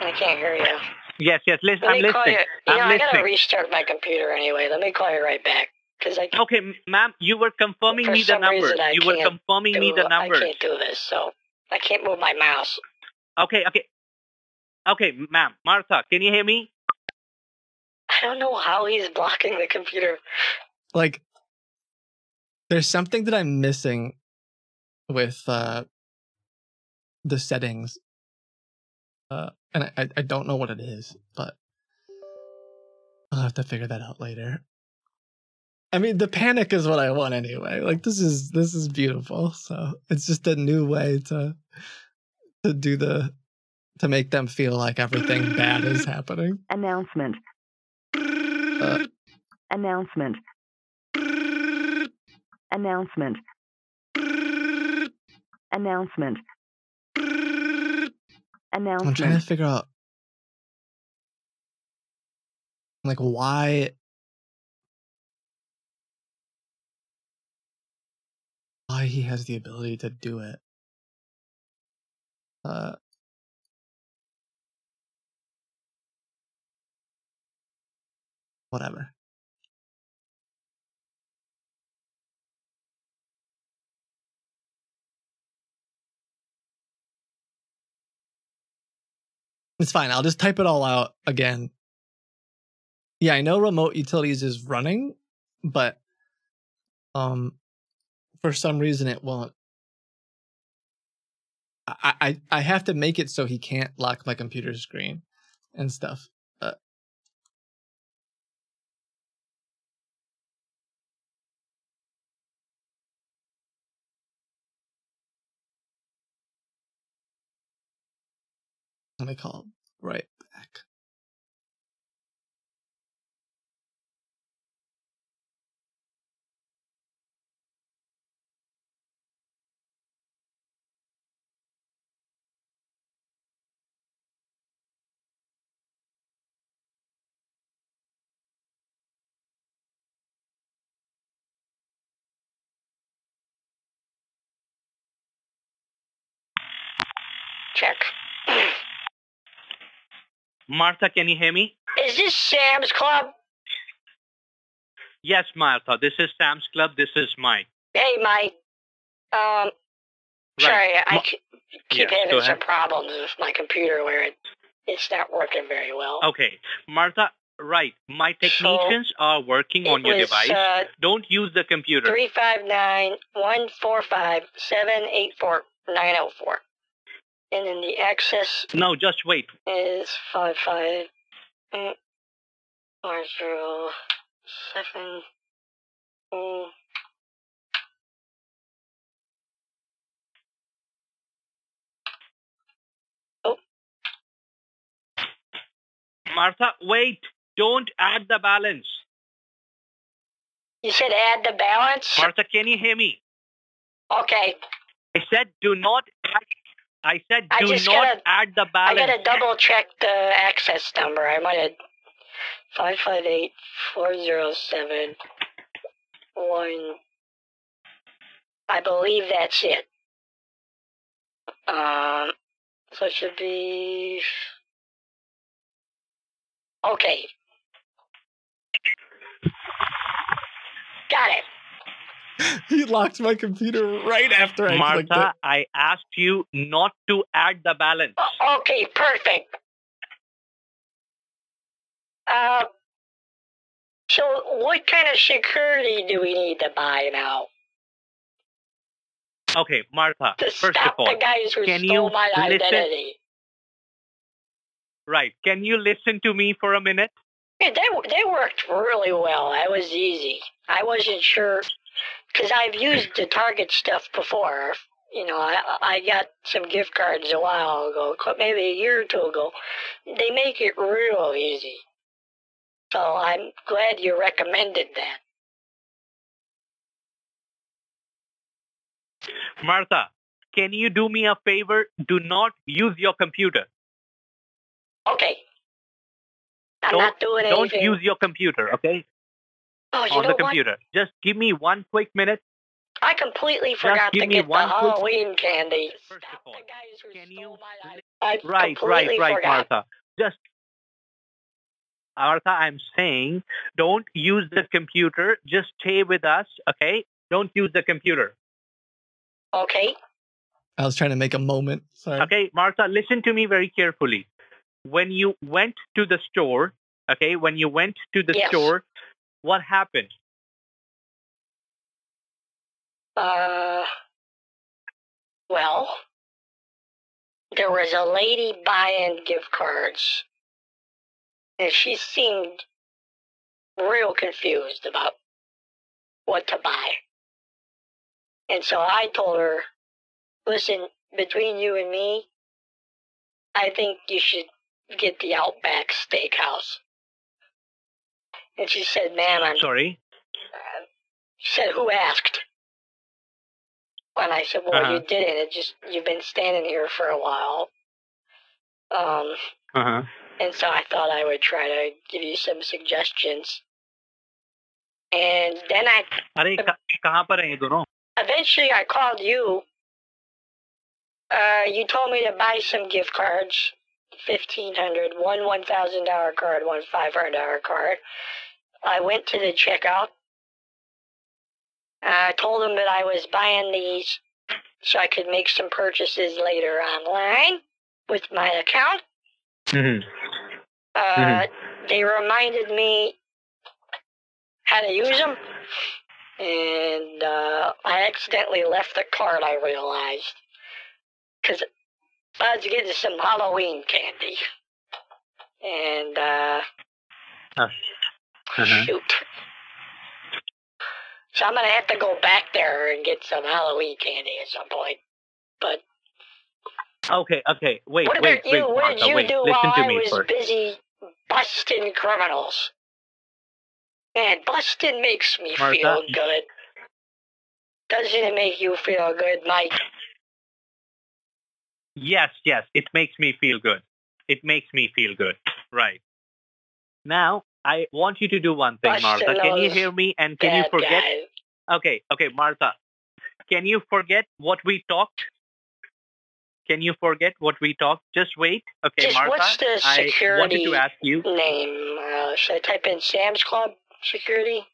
I can't hear you. Yes, yes. Listen, Let I'm me call listening. you. You know, I'm I gotta restart my computer anyway. Let me call you right back. Because I Okay, m- ma'am, you were confirming me the some numbers. reason, I You were can't confirming me the number. I can't do this, so I can't move my mouse. Okay, okay. Okay, ma'am, Martha, can you hear me? I don't know how he's blocking the computer. Like, there's something that I'm missing with uh the settings. Uh, and I, I- don't know what it is, but I'll have to figure that out later. I mean, the panic is what I want anyway. Like this is this is beautiful. So it's just a new way to to do the to make them feel like everything bad is happening. Announcement. Uh, Announcement. Announcement. Announcement. I'm trying to figure out like why why he has the ability to do it. Uh whatever. It's fine. I'll just type it all out again. Yeah, I know remote utilities is running, but um for some reason it won't. I I I have to make it so he can't lock my computer screen and stuff. Let me call right back. Check. Martha, can you hear me? Is this Sam's Club? Yes, Martha. This is Sam's Club. This is Mike. Hey, Mike. Um, sorry, I Ma- keep go having some problems with my computer where it, it's not working very well. Okay, Martha. Right, my technicians are working on your was, device. uh, Don't use the computer. Three five nine one four five seven eight four nine zero four, and then the access No, just wait. is five five mm, four zero seven. mm, Martha, wait. Don't add the balance. You said add the balance. Martha, can you hear me? Okay, I said do not add. I said I do just not gotta- add the balance. I gotta double check the access number. I might have five five eight four zero seven one. I believe that's it. Um, so it should be okay. Got it. he locked my computer right after I clicked it. Martha, I asked you not to add the balance. Okay, perfect. Uh, so what kind of security do we need to buy now Okay, Martha. to First of all, the guys who can stole you my listen? identity? Right. Can you listen to me for a minute? Yeah, they they worked really well. That was easy. I wasn't sure because I've used the Target stuff before. You know, I I got some gift cards a while ago, maybe a year or two ago. They make it real easy. So I'm glad you recommended that. Martha, can you do me a favor? Do not use your computer. Okay. I'm don't, not doing Don't use your computer, okay? Oh, you On know the what? computer. Just give me one quick minute. I completely Just forgot give to me get the one quick- Halloween candy. First of all, can you I right, right, right, forgot. Martha. Just Martha, I'm saying don't use the computer. Just stay with us, okay? Don't use the computer. Okay. I was trying to make a moment. Sorry. Okay, Martha, listen to me very carefully. When you went to the store, okay, when you went to the Yes. store, what happened? Uh, well, there was a lady buying gift cards, and she seemed real confused about what to buy. And so I told her, listen, between you and me, I think you should get the Outback Steakhouse. And she said, ma'am, I'm Sorry. she said, who asked? And I said, well, Uh-huh. you didn't. It just, you've been standing here for a while. Um, Uh huh. and so I thought I would try to give you some suggestions. And then I, अरे क- कहाँ पर हैं ये दोनों eventually I called you. Uh, you told me to buy some gift cards. Fifteen hundred, one one thousand dollar card, one five hundred dollar card. I went to the checkout. I told them that I was buying these so I could make some purchases later online with my account. Mm-hmm. Uh, They reminded me how to use them, and uh, I accidentally left the card. I realized because I was getting some Halloween candy, and uh, Uh-huh. shoot. So I'm gonna have to go back there and get some Halloween candy at some point. But Okay, okay. Wait, what wait, about wait, you? what Martha, did you wait. do Listen while to I me was first. busy busting criminals? Man, busting makes me Martha? feel good. Doesn't it make you feel good, Mike? Yes, yes. It makes me feel good. It makes me feel good. Right. Now, I want you to do one thing, Martha. Can you hear me? And can you forget? Okay, okay, Martha. Can you forget what we talked? Can you forget what we talked? Just wait. Okay, Just Martha. what's the I wanted security to ask you. name? Uh, should I type in Sam's Club security?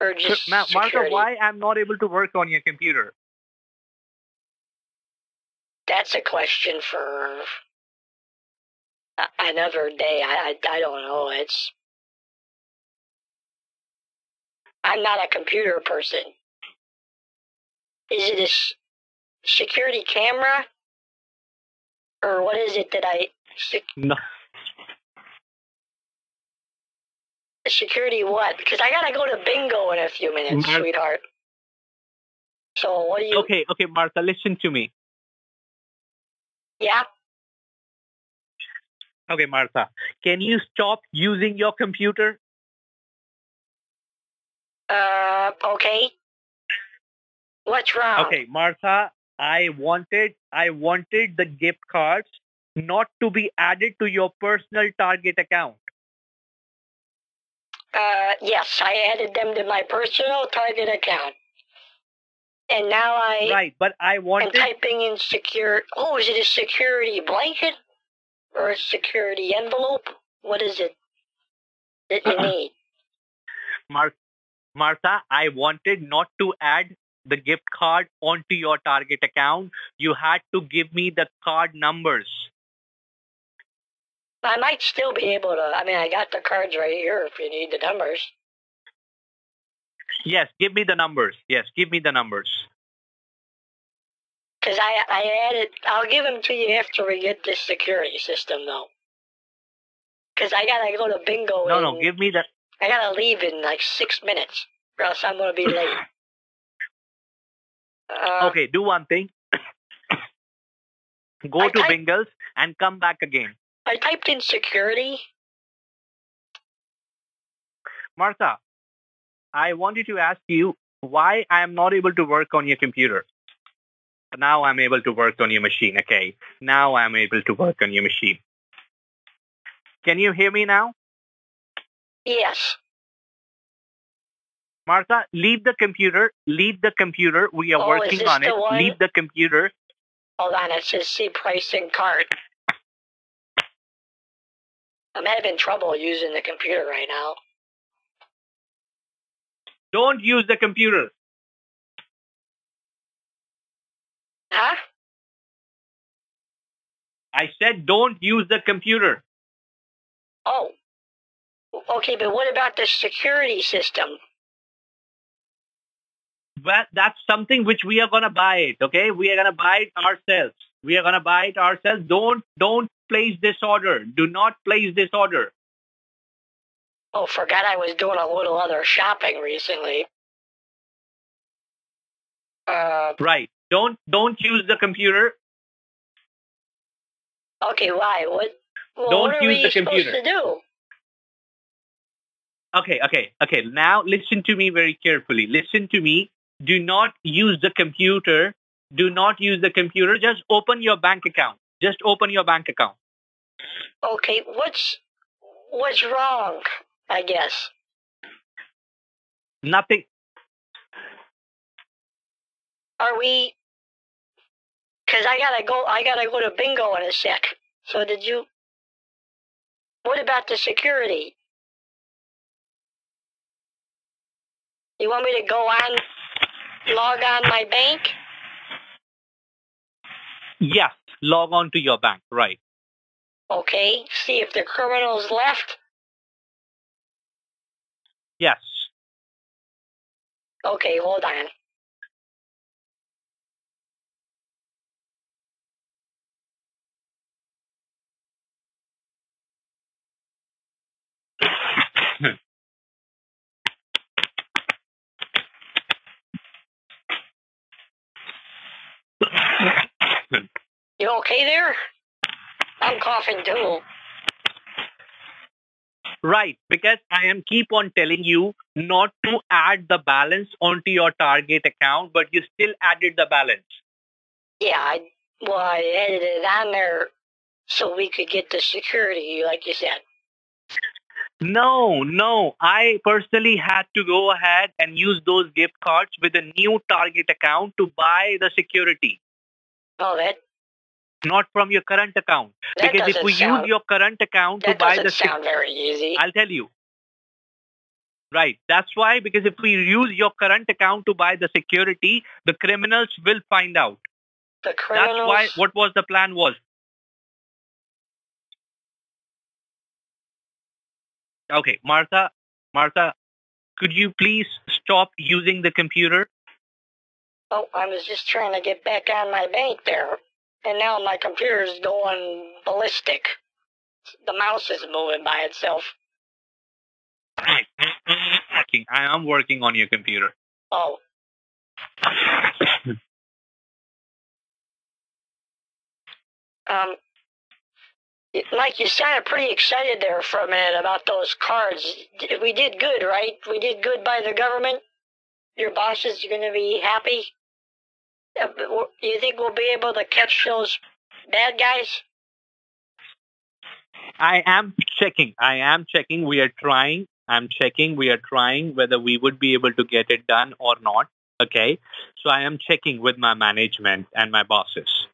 Or just Ma- Martha, security? why I'm not able to work on your computer? That's a question for another day. I, I, I don't know. It's. I'm not a computer person. Is it a s- security camera? Or what is it that I. Sec- No. security what? Because I gotta go to bingo in a few minutes, Mar- sweetheart. So what do you. Okay, okay, Martha, listen to me. Yeah? Okay, Martha, can you stop using your computer? Uh, okay. What's wrong? Okay, Martha, I wanted I wanted the gift cards not to be added to your personal Target account. Uh, yes, I added them to my personal Target account. And now I Right, but I wanted am typing in secure. Oh, is it a security blanket? Or a security envelope? What is it that you need? Mar- Martha, I wanted not to add the gift card onto your Target account. You had to give me the card numbers. I might still be able to. I mean, I got the cards right here if you need the numbers. Yes, give me the numbers. Yes, give me the numbers. Because I, I added. I'll give them to you after we get this security system, though. Because I gotta go to bingo. No, no, give me the I gotta leave in like six minutes, or else I'm gonna be late. Uh, Okay, do one thing. Go I to Bingles and come back again. I typed in security. Martha, I wanted to ask you why I am not able to work on your computer. Now I'm able to work on your machine. Okay. Now I'm able to work on your machine. Can you hear me now? Yes. Martha, leave the computer. Leave the computer. We are Oh, working on it. one? Leave the computer. Hold on, it says see pricing card. I'm having trouble using the computer right now. Don't use the computer. Huh? I said don't use the computer. Oh. Okay, but what about the security system? But that's something which we are going to buy it. Okay. We are going to buy it ourselves. We are gonna buy it ourselves. Don't don't place this order. Do not place this order. Oh, forgot I was doing a little other shopping recently. Uh, Right. Don't don't use the computer. okay, why? What? Well, Don't what are use we the supposed computer. to do? Okay, okay, okay. Now listen to me very carefully. Listen to me. Do not use the computer. Do not use the computer. Just open your bank account. Just open your bank account. Okay, what's what's wrong? I guess. Nothing. Are we? Cause I gotta go. I gotta go to bingo in a sec. So did you? What about the security? You want me to go on, log on my bank? Yes. Log on to your bank. Right. Okay. See if the criminals left. Yes. Okay, hold on. You okay there? I'm coughing too. Right, because I am keep on telling you not to add the balance onto your target account, but you still added the balance. Yeah, I well, I added it on there so we could get the security, like you said. No, no. I personally had to go ahead and use those gift cards with a new target account to buy the security, Oh, that not from your current account. That because if we sound- use your current account to buy the sound very easy. I'll tell you. Right. That's why, because if we use your current account to buy the security, the criminals will find out. The criminals. That's why what was the plan was. Okay, Martha, Martha, could you please stop using the computer? Oh, I was just trying to get back on my bank there, and now my computer's going ballistic. The mouse is moving by itself. I am working on your computer. Oh. Um, Mike, you sounded pretty excited there for a minute about those cards. We did good, right? We did good by the government. Your boss is going to be happy. Uh, but w- You think we'll be able to catch those bad guys? I am checking. I am checking. We are trying. I'm checking. We are trying whether we would be able to get it done or not. Okay. So I am checking with my management and my bosses.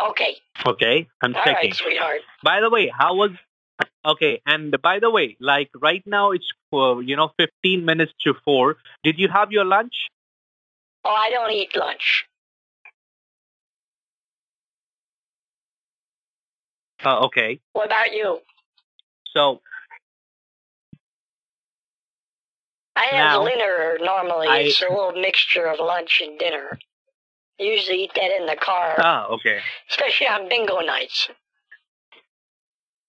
Okay. Okay. I'm All checking. right, sweetheart. By the way, how was okay? And by the way, like right now it's uh, you know 15 minutes to four. Did you have your lunch? Oh, I don't eat lunch. Uh, okay. What about you? So I have Now, dinner normally. I- It's a little mixture of lunch and dinner. I usually eat that in the car, ah okay. especially on bingo nights.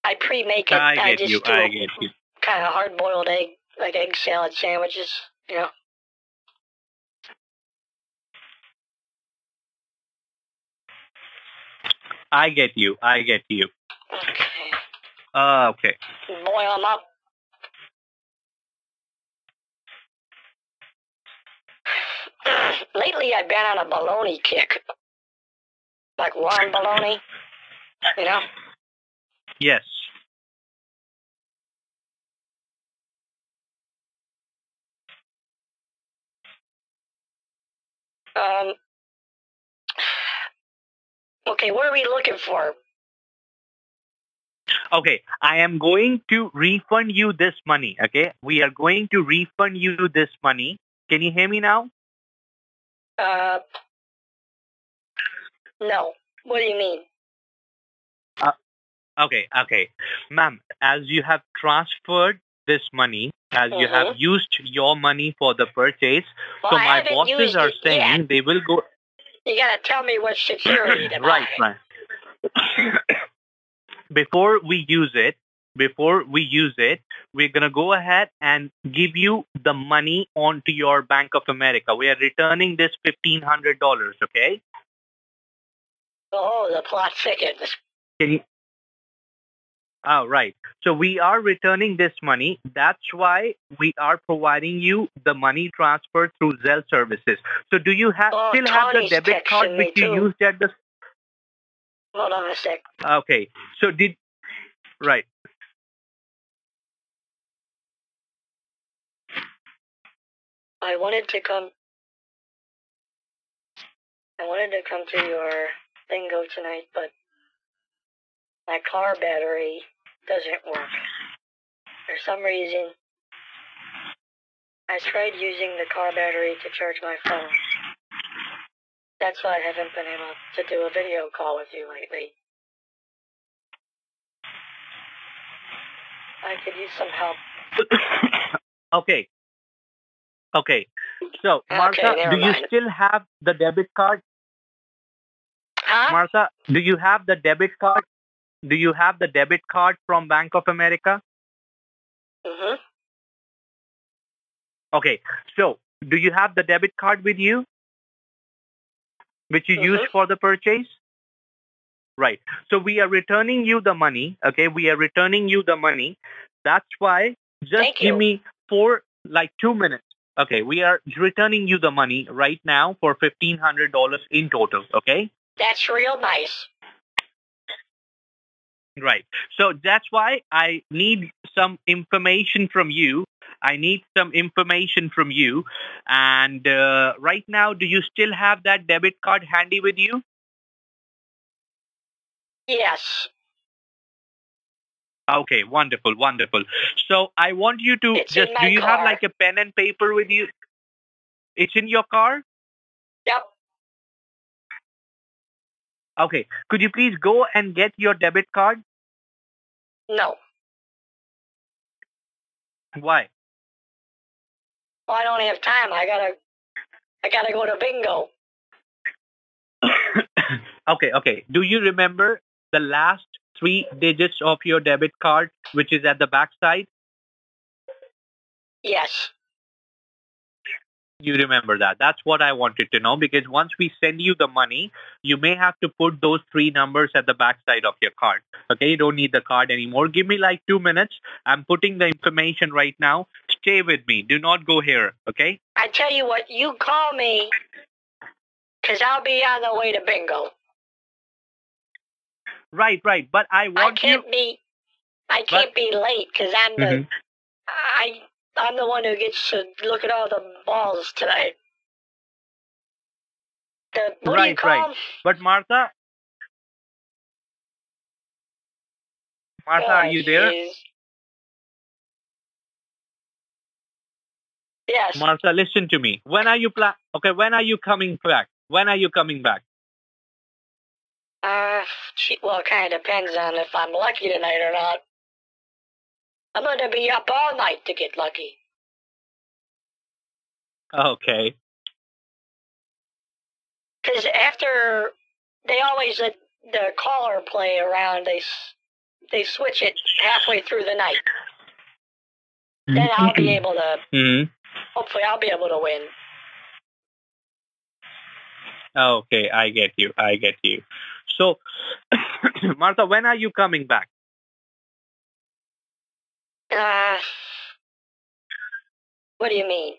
I pre-make it. I get just you. do I a get you. kind of hard-boiled egg, like egg salad sandwiches. You know. I get you. I get you. Okay. Uh, okay. Boil them up. Lately, I've been on a baloney kick, like warm Baloney, You know. Yes. Um. Okay, what are we looking for? Okay, I am going to refund you this money. Okay, we are going to refund you this money. Can you hear me now? Uh. No. What do you mean? Uh, Okay, okay, ma'am. As you have transferred this money, as you have Mhm. used your money for the purchase, Well, so I my bosses are saying they will go. You gotta tell me what security to buy. right, right. before we use it, before we use it, we're gonna go ahead and give you the money onto your Bank of America. We are returning this fifteen hundred dollars. Okay? Oh, the plot thickens. Can you? Oh, right. So we are returning this money. That's why we are providing you the money transfer through Zelle services. So do you have Oh, still have the debit card which you too. used at the? Hold on a sec. Okay. So did right. I wanted to come. I wanted to come to your bingo tonight, but my car battery doesn't work. For some reason, I tried using the car battery to charge my phone. That's why I haven't been able to do a video call with you lately. I could use some help. Okay. Okay. So Martha, never do you mind. still have the debit card? Huh? Martha, do you have the debit card? Do you have the debit card from Bank of America? Mm-hmm. Okay. So, do you have the debit card with you? Which you used Mhm. for the purchase? Right. So we are returning you the money. Okay. We are returning you the money. That's why just give me four, like two minutes. Okay. We are returning you the money right now for $1,500 in total. Okay. That's real nice. Right. So that's why I need some information from you. I need some information from you. And uh, right now, do you still have that debit card handy with you? Yes. Okay, wonderful, wonderful. So I want you to It's just do you have like a pen and paper with you? It's in your car? Yep. Okay. Could you please go and get your debit card? No. Why? Well, I don't have time. I gotta. I gotta go to bingo. Okay, okay. Do you remember the last three digits of your debit card, which is at the back side? Yes. You remember that. That's what I wanted to know because once we send you the money, you may have to put those three numbers at the back side of your card. Okay, you don't need the card anymore. Give me like two minutes. I'm putting the information right now. Stay with me. Do not go here. Okay? I tell you what. You call me, cause I'll be on the way to bingo. Right, right. But I I want you. can't be. I can't be late, cause I'm the. Mhm. I. I'm the one who gets to look at all the balls tonight. The what Right, call But Martha, Martha, Oh, are you there? Yes. Martha, listen to me. When are you pla- Okay, when are you coming back? When are you coming back? Uh, well, it kind of depends on if I'm lucky tonight or not. I'm going to be up all night to get lucky. Okay. Because after they always let the caller play around, they they switch it halfway through the night. Then I'll be able to. Mm-hmm. Hopefully, I'll be able to win. Okay, I get you. I get you. So, Martha, when are you coming back? Uh, what do you mean?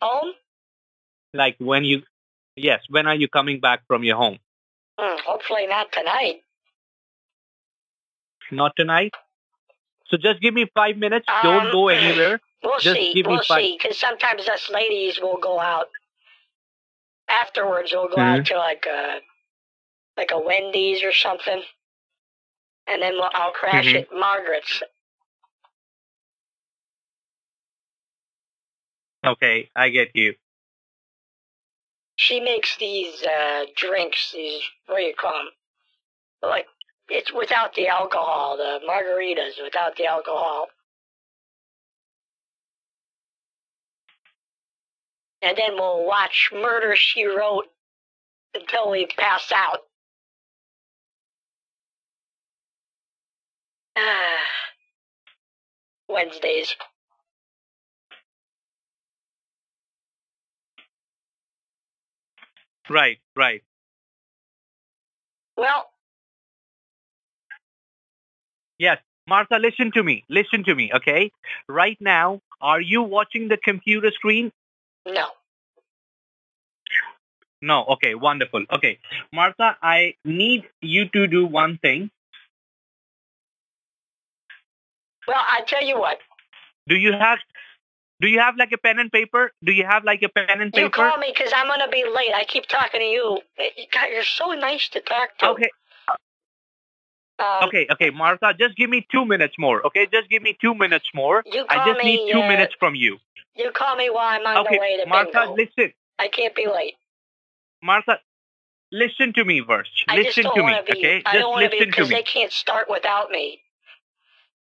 Home? Like when you? Yes, when are you coming back from your home? Hmm, hopefully not tonight. Not tonight. So just give me five minutes. Don't Um, go anywhere. We'll Just see. give We'll five- see. Because sometimes us ladies will go out. Afterwards, we'll go Mhm. out to like a like a Wendy's or something, and then we'll, I'll crash Mhm. at Margaret's. Okay, I get you. She makes these uh, drinks. These what do you call them? Like it's without the alcohol. The margaritas without the alcohol. And then we'll watch Murder She Wrote until we pass out. Ah, Wednesdays. Right, right. Well, Yes, Martha, listen to me. Listen to me, okay? Right now, are you watching the computer screen? no. No. Okay, wonderful. Okay, Martha, I need you to do one thing. Well, I tell you what. Do you have do you have like a pen and paper? Do you have like a pen and paper? You call me because I'm gonna be late. I keep talking to you. Eh, God, you're so nice to talk to. Okay. Um, Okay, okay, Martha, just give me two minutes more. Okay, just give me two minutes more. You I call just need two uh, minutes from you. You call me while I'm on Okay, the way to Martha, bingo. listen. I can't be late. Martha, listen to me first. I listen to me, be. okay? I just don't want to be to because me. they can't start without me.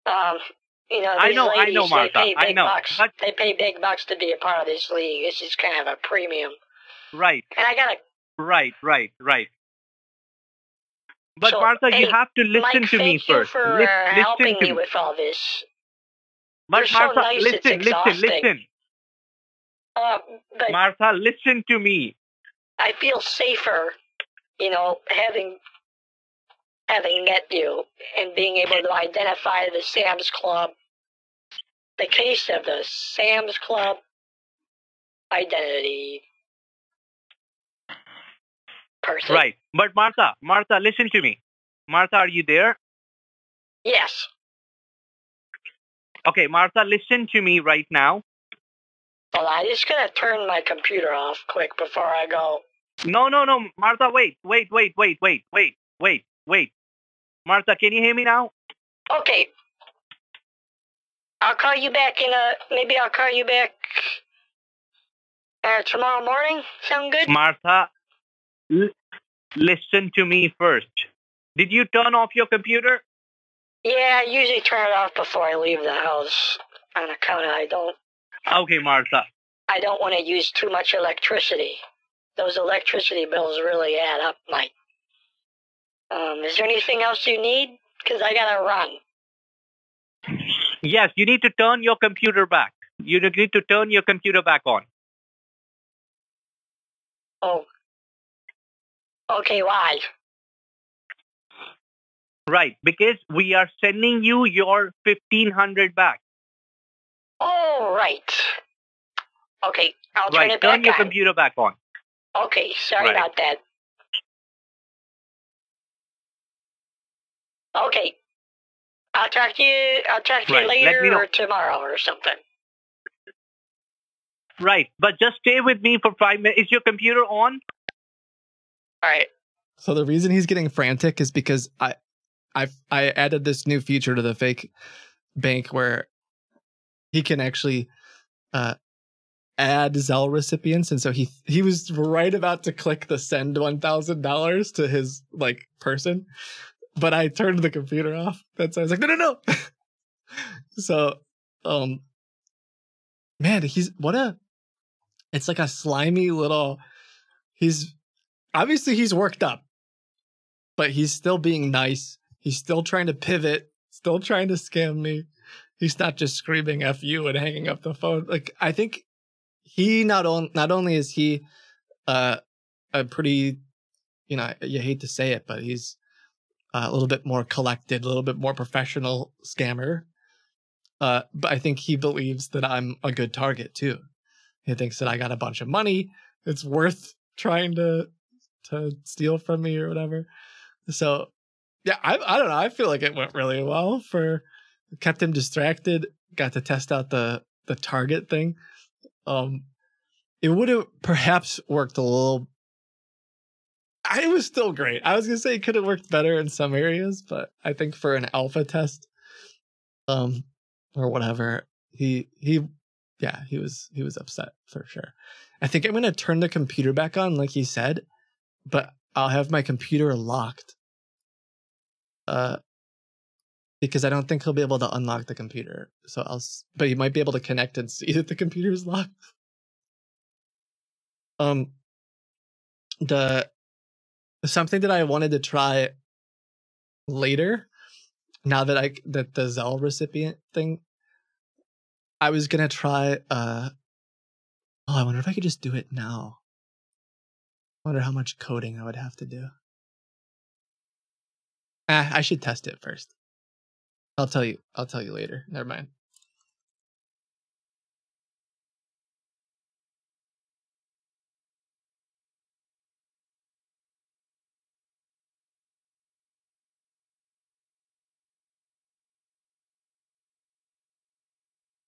Um, you know, I know, I know, Martha, they pay I big know, bucks. but- They pay big bucks to be a part of this league. This is kind of a premium, Right, and I gotta. right, right, right. But so, Martha, you have to listen Mike, to me thank you first. for Lis- uh, listen helping to me with all this. But You're so Martha, nice, it's listen, listen, listen. Uh, but Martha, listen to me. I feel safer, you know, having having met you and being able to identify the Sam's Club, the case of the Sam's Club identity person. Right. But Martha, Martha, listen to me. Martha, are you there? Yes. Okay, Martha, listen to me right now. Well, I'm just gonna turn my computer off quick before I go. No, no, no, Martha, wait, wait, wait, wait, wait, wait, wait, wait. Martha, can you hear me now? Okay. I'll call you back in a. Maybe I'll call you back uh, tomorrow morning. Sound good? Martha, listen to me first. Did you turn off your computer? Yeah, I usually turn it off before I leave the house on account of I don't Okay, Martha. I don't want to use too much electricity. Those electricity bills really add up, Mike. Um, is there anything else you need? Because I gotta run. Yes, you need to turn your computer back. You need to turn your computer back on. Oh. Okay, why? Right, because we are sending you your 1500 back. All right. Okay, I'll turn right, it turn back your on. computer back on. Okay, sorry Right. about that. Okay. I'll talk to you I'll talk to Right, you later or tomorrow or something. Right, but just stay with me for five minutes. Is your computer on? All right. So the reason he's getting frantic is because I, I, I added this new feature to the fake bank where he can actually uh, add Zelle recipients, and so he he was right about to click the send one thousand dollars to his like person, but I turned the computer off. That's why I was like, no, no, no. so, um, man, he's what a, it's like a slimy little. He's obviously he's worked up but he's still being nice. He's still trying to pivot, still trying to scam me. He's not just screaming "f you" and hanging up the phone. Like I think he not on not only is he uh, a pretty, you know, you hate to say it, but he's a little bit more collected, a little bit more professional scammer. Uh, but I think he believes that I'm a good target too. He thinks that I got a bunch of money. It's worth trying to to steal from me or whatever. So yeah, I I don't know. I feel like it went really well for kept him distracted, got to test out the the target thing. Um it would have perhaps worked a little it was still great. I was gonna say it could have worked better in some areas, but I think for an alpha test, um, or whatever, he he yeah, he was he was upset for sure. I think I'm gonna turn the computer back on, like he said, but I'll have my computer locked. Uh because I don't think he'll be able to unlock the computer. So I'll but he might be able to connect and see that the computer is locked. Um the something that I wanted to try later. Now that I that the Zelle recipient thing, I was gonna try. uh Oh, I wonder if I could just do it now. I wonder how much coding I would have to do. Ah, I should test it first. I'll tell you. I'll tell you later. Never mind.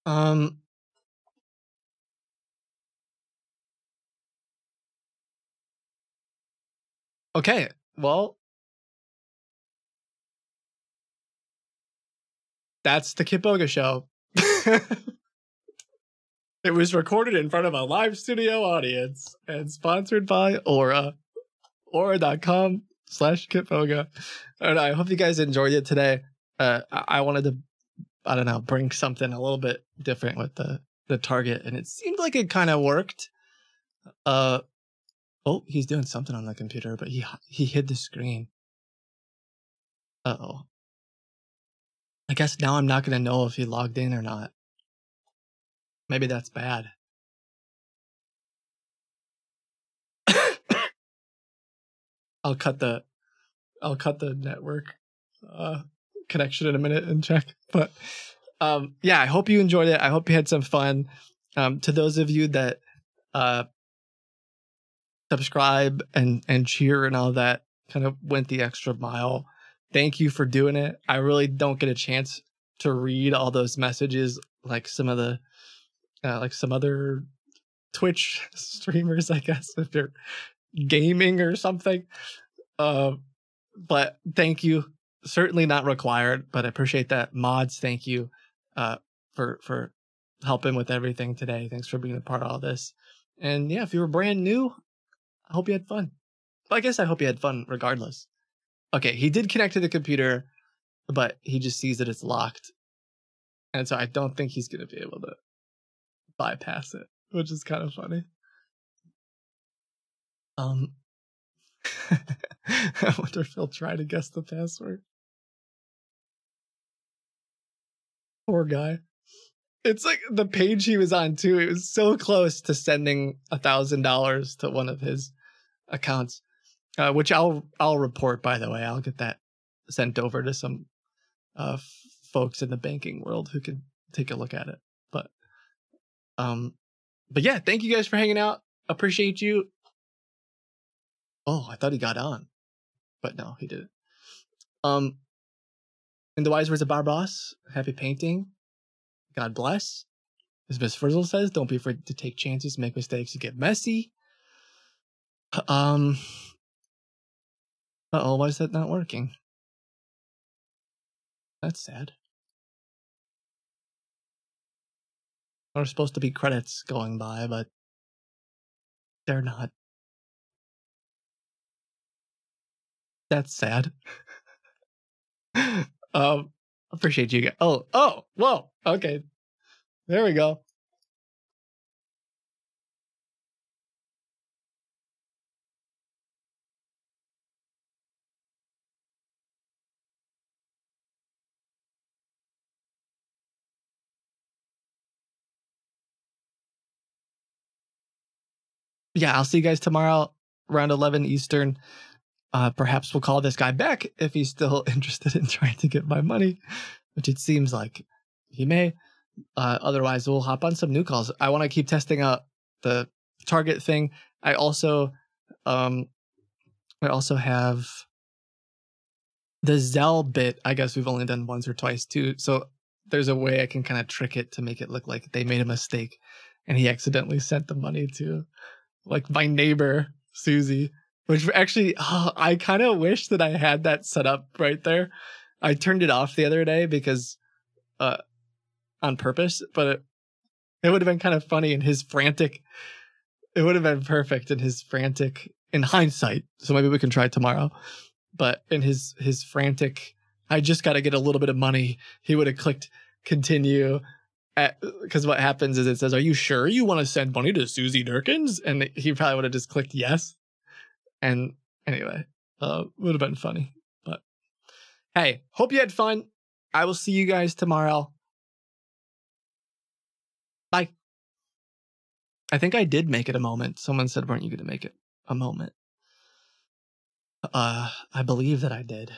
Um. Okay. Well, that's the Kitboga show. it was recorded in front of a live studio audience and sponsored by Aura. Aura.com slash Kitboga. And I hope you guys enjoyed it today. Uh, I I wanted to, I don't know, bring something a little bit different with the, the target, and it seemed like it kind of worked. Uh, oh, he's doing something on the computer, but he he hid the screen. Uh oh. I guess now I'm not gonna know if he logged in or not. Maybe that's bad. I'll cut the I'll cut the network uh connection in a minute and check. But um yeah, I hope you enjoyed it. I hope you had some fun. Um to those of you that uh subscribe and and cheer and all that kind of went the extra mile. Thank you for doing it. I really don't get a chance to read all those messages like some of the uh, like some other Twitch streamers, I guess, if you're gaming or something. Uh, but thank you. Certainly not required, but I appreciate that. Mods, thank you uh, for for helping with everything today. Thanks for being a part of all this. And yeah, if you were brand new, I hope you had fun. Well, I guess I hope you had fun regardless. Okay, he did connect to the computer, but he just sees that it's locked. And so I don't think he's going to be able to bypass it, which is kind of funny. Um, I wonder if he'll try to guess the password. Poor guy. It's like the page he was on too. It was so close to sending a thousand dollars to one of his accounts, uh, which I'll I'll report. By the way, I'll get that sent over to some uh, f- folks in the banking world who can take a look at it. But um, but yeah, thank you guys for hanging out. Appreciate you. Oh, I thought he got on, but no, he didn't. Um, in the wise words of Bob Ross, happy painting. God bless. As Miss Frizzle says, don't be afraid to take chances, make mistakes, and get messy. Um. Uh oh, why is that not working? That's sad. There are supposed to be credits going by, but they're not. That's sad. um, appreciate you guys. Oh, oh, whoa. Okay. There we go. Yeah, I'll see you guys tomorrow around 11 Eastern. Uh, perhaps we'll call this guy back if he's still interested in trying to get my money, which it seems like he may. Uh, otherwise, we'll hop on some new calls. I want to keep testing out the target thing. I also, um, I also have the Zelle bit. I guess we've only done once or twice too. So there's a way I can kind of trick it to make it look like they made a mistake, and he accidentally sent the money to, like my neighbor Susie. Which actually, oh, I kind of wish that I had that set up right there. I turned it off the other day because, uh, on purpose, but it, it would have been kind of funny in his frantic. It would have been perfect in his frantic, in hindsight. So maybe we can try tomorrow. But in his his frantic, I just got to get a little bit of money. He would have clicked continue. Because what happens is it says, "Are you sure you want to send money to Susie Durkins?" And he probably would have just clicked yes. And anyway, Uh, would have been funny. But hey, hope you had fun. I will see you guys tomorrow. Bye. I think I did make it a moment. Someone said, weren't you going to make it a moment? Uh, I believe that I did.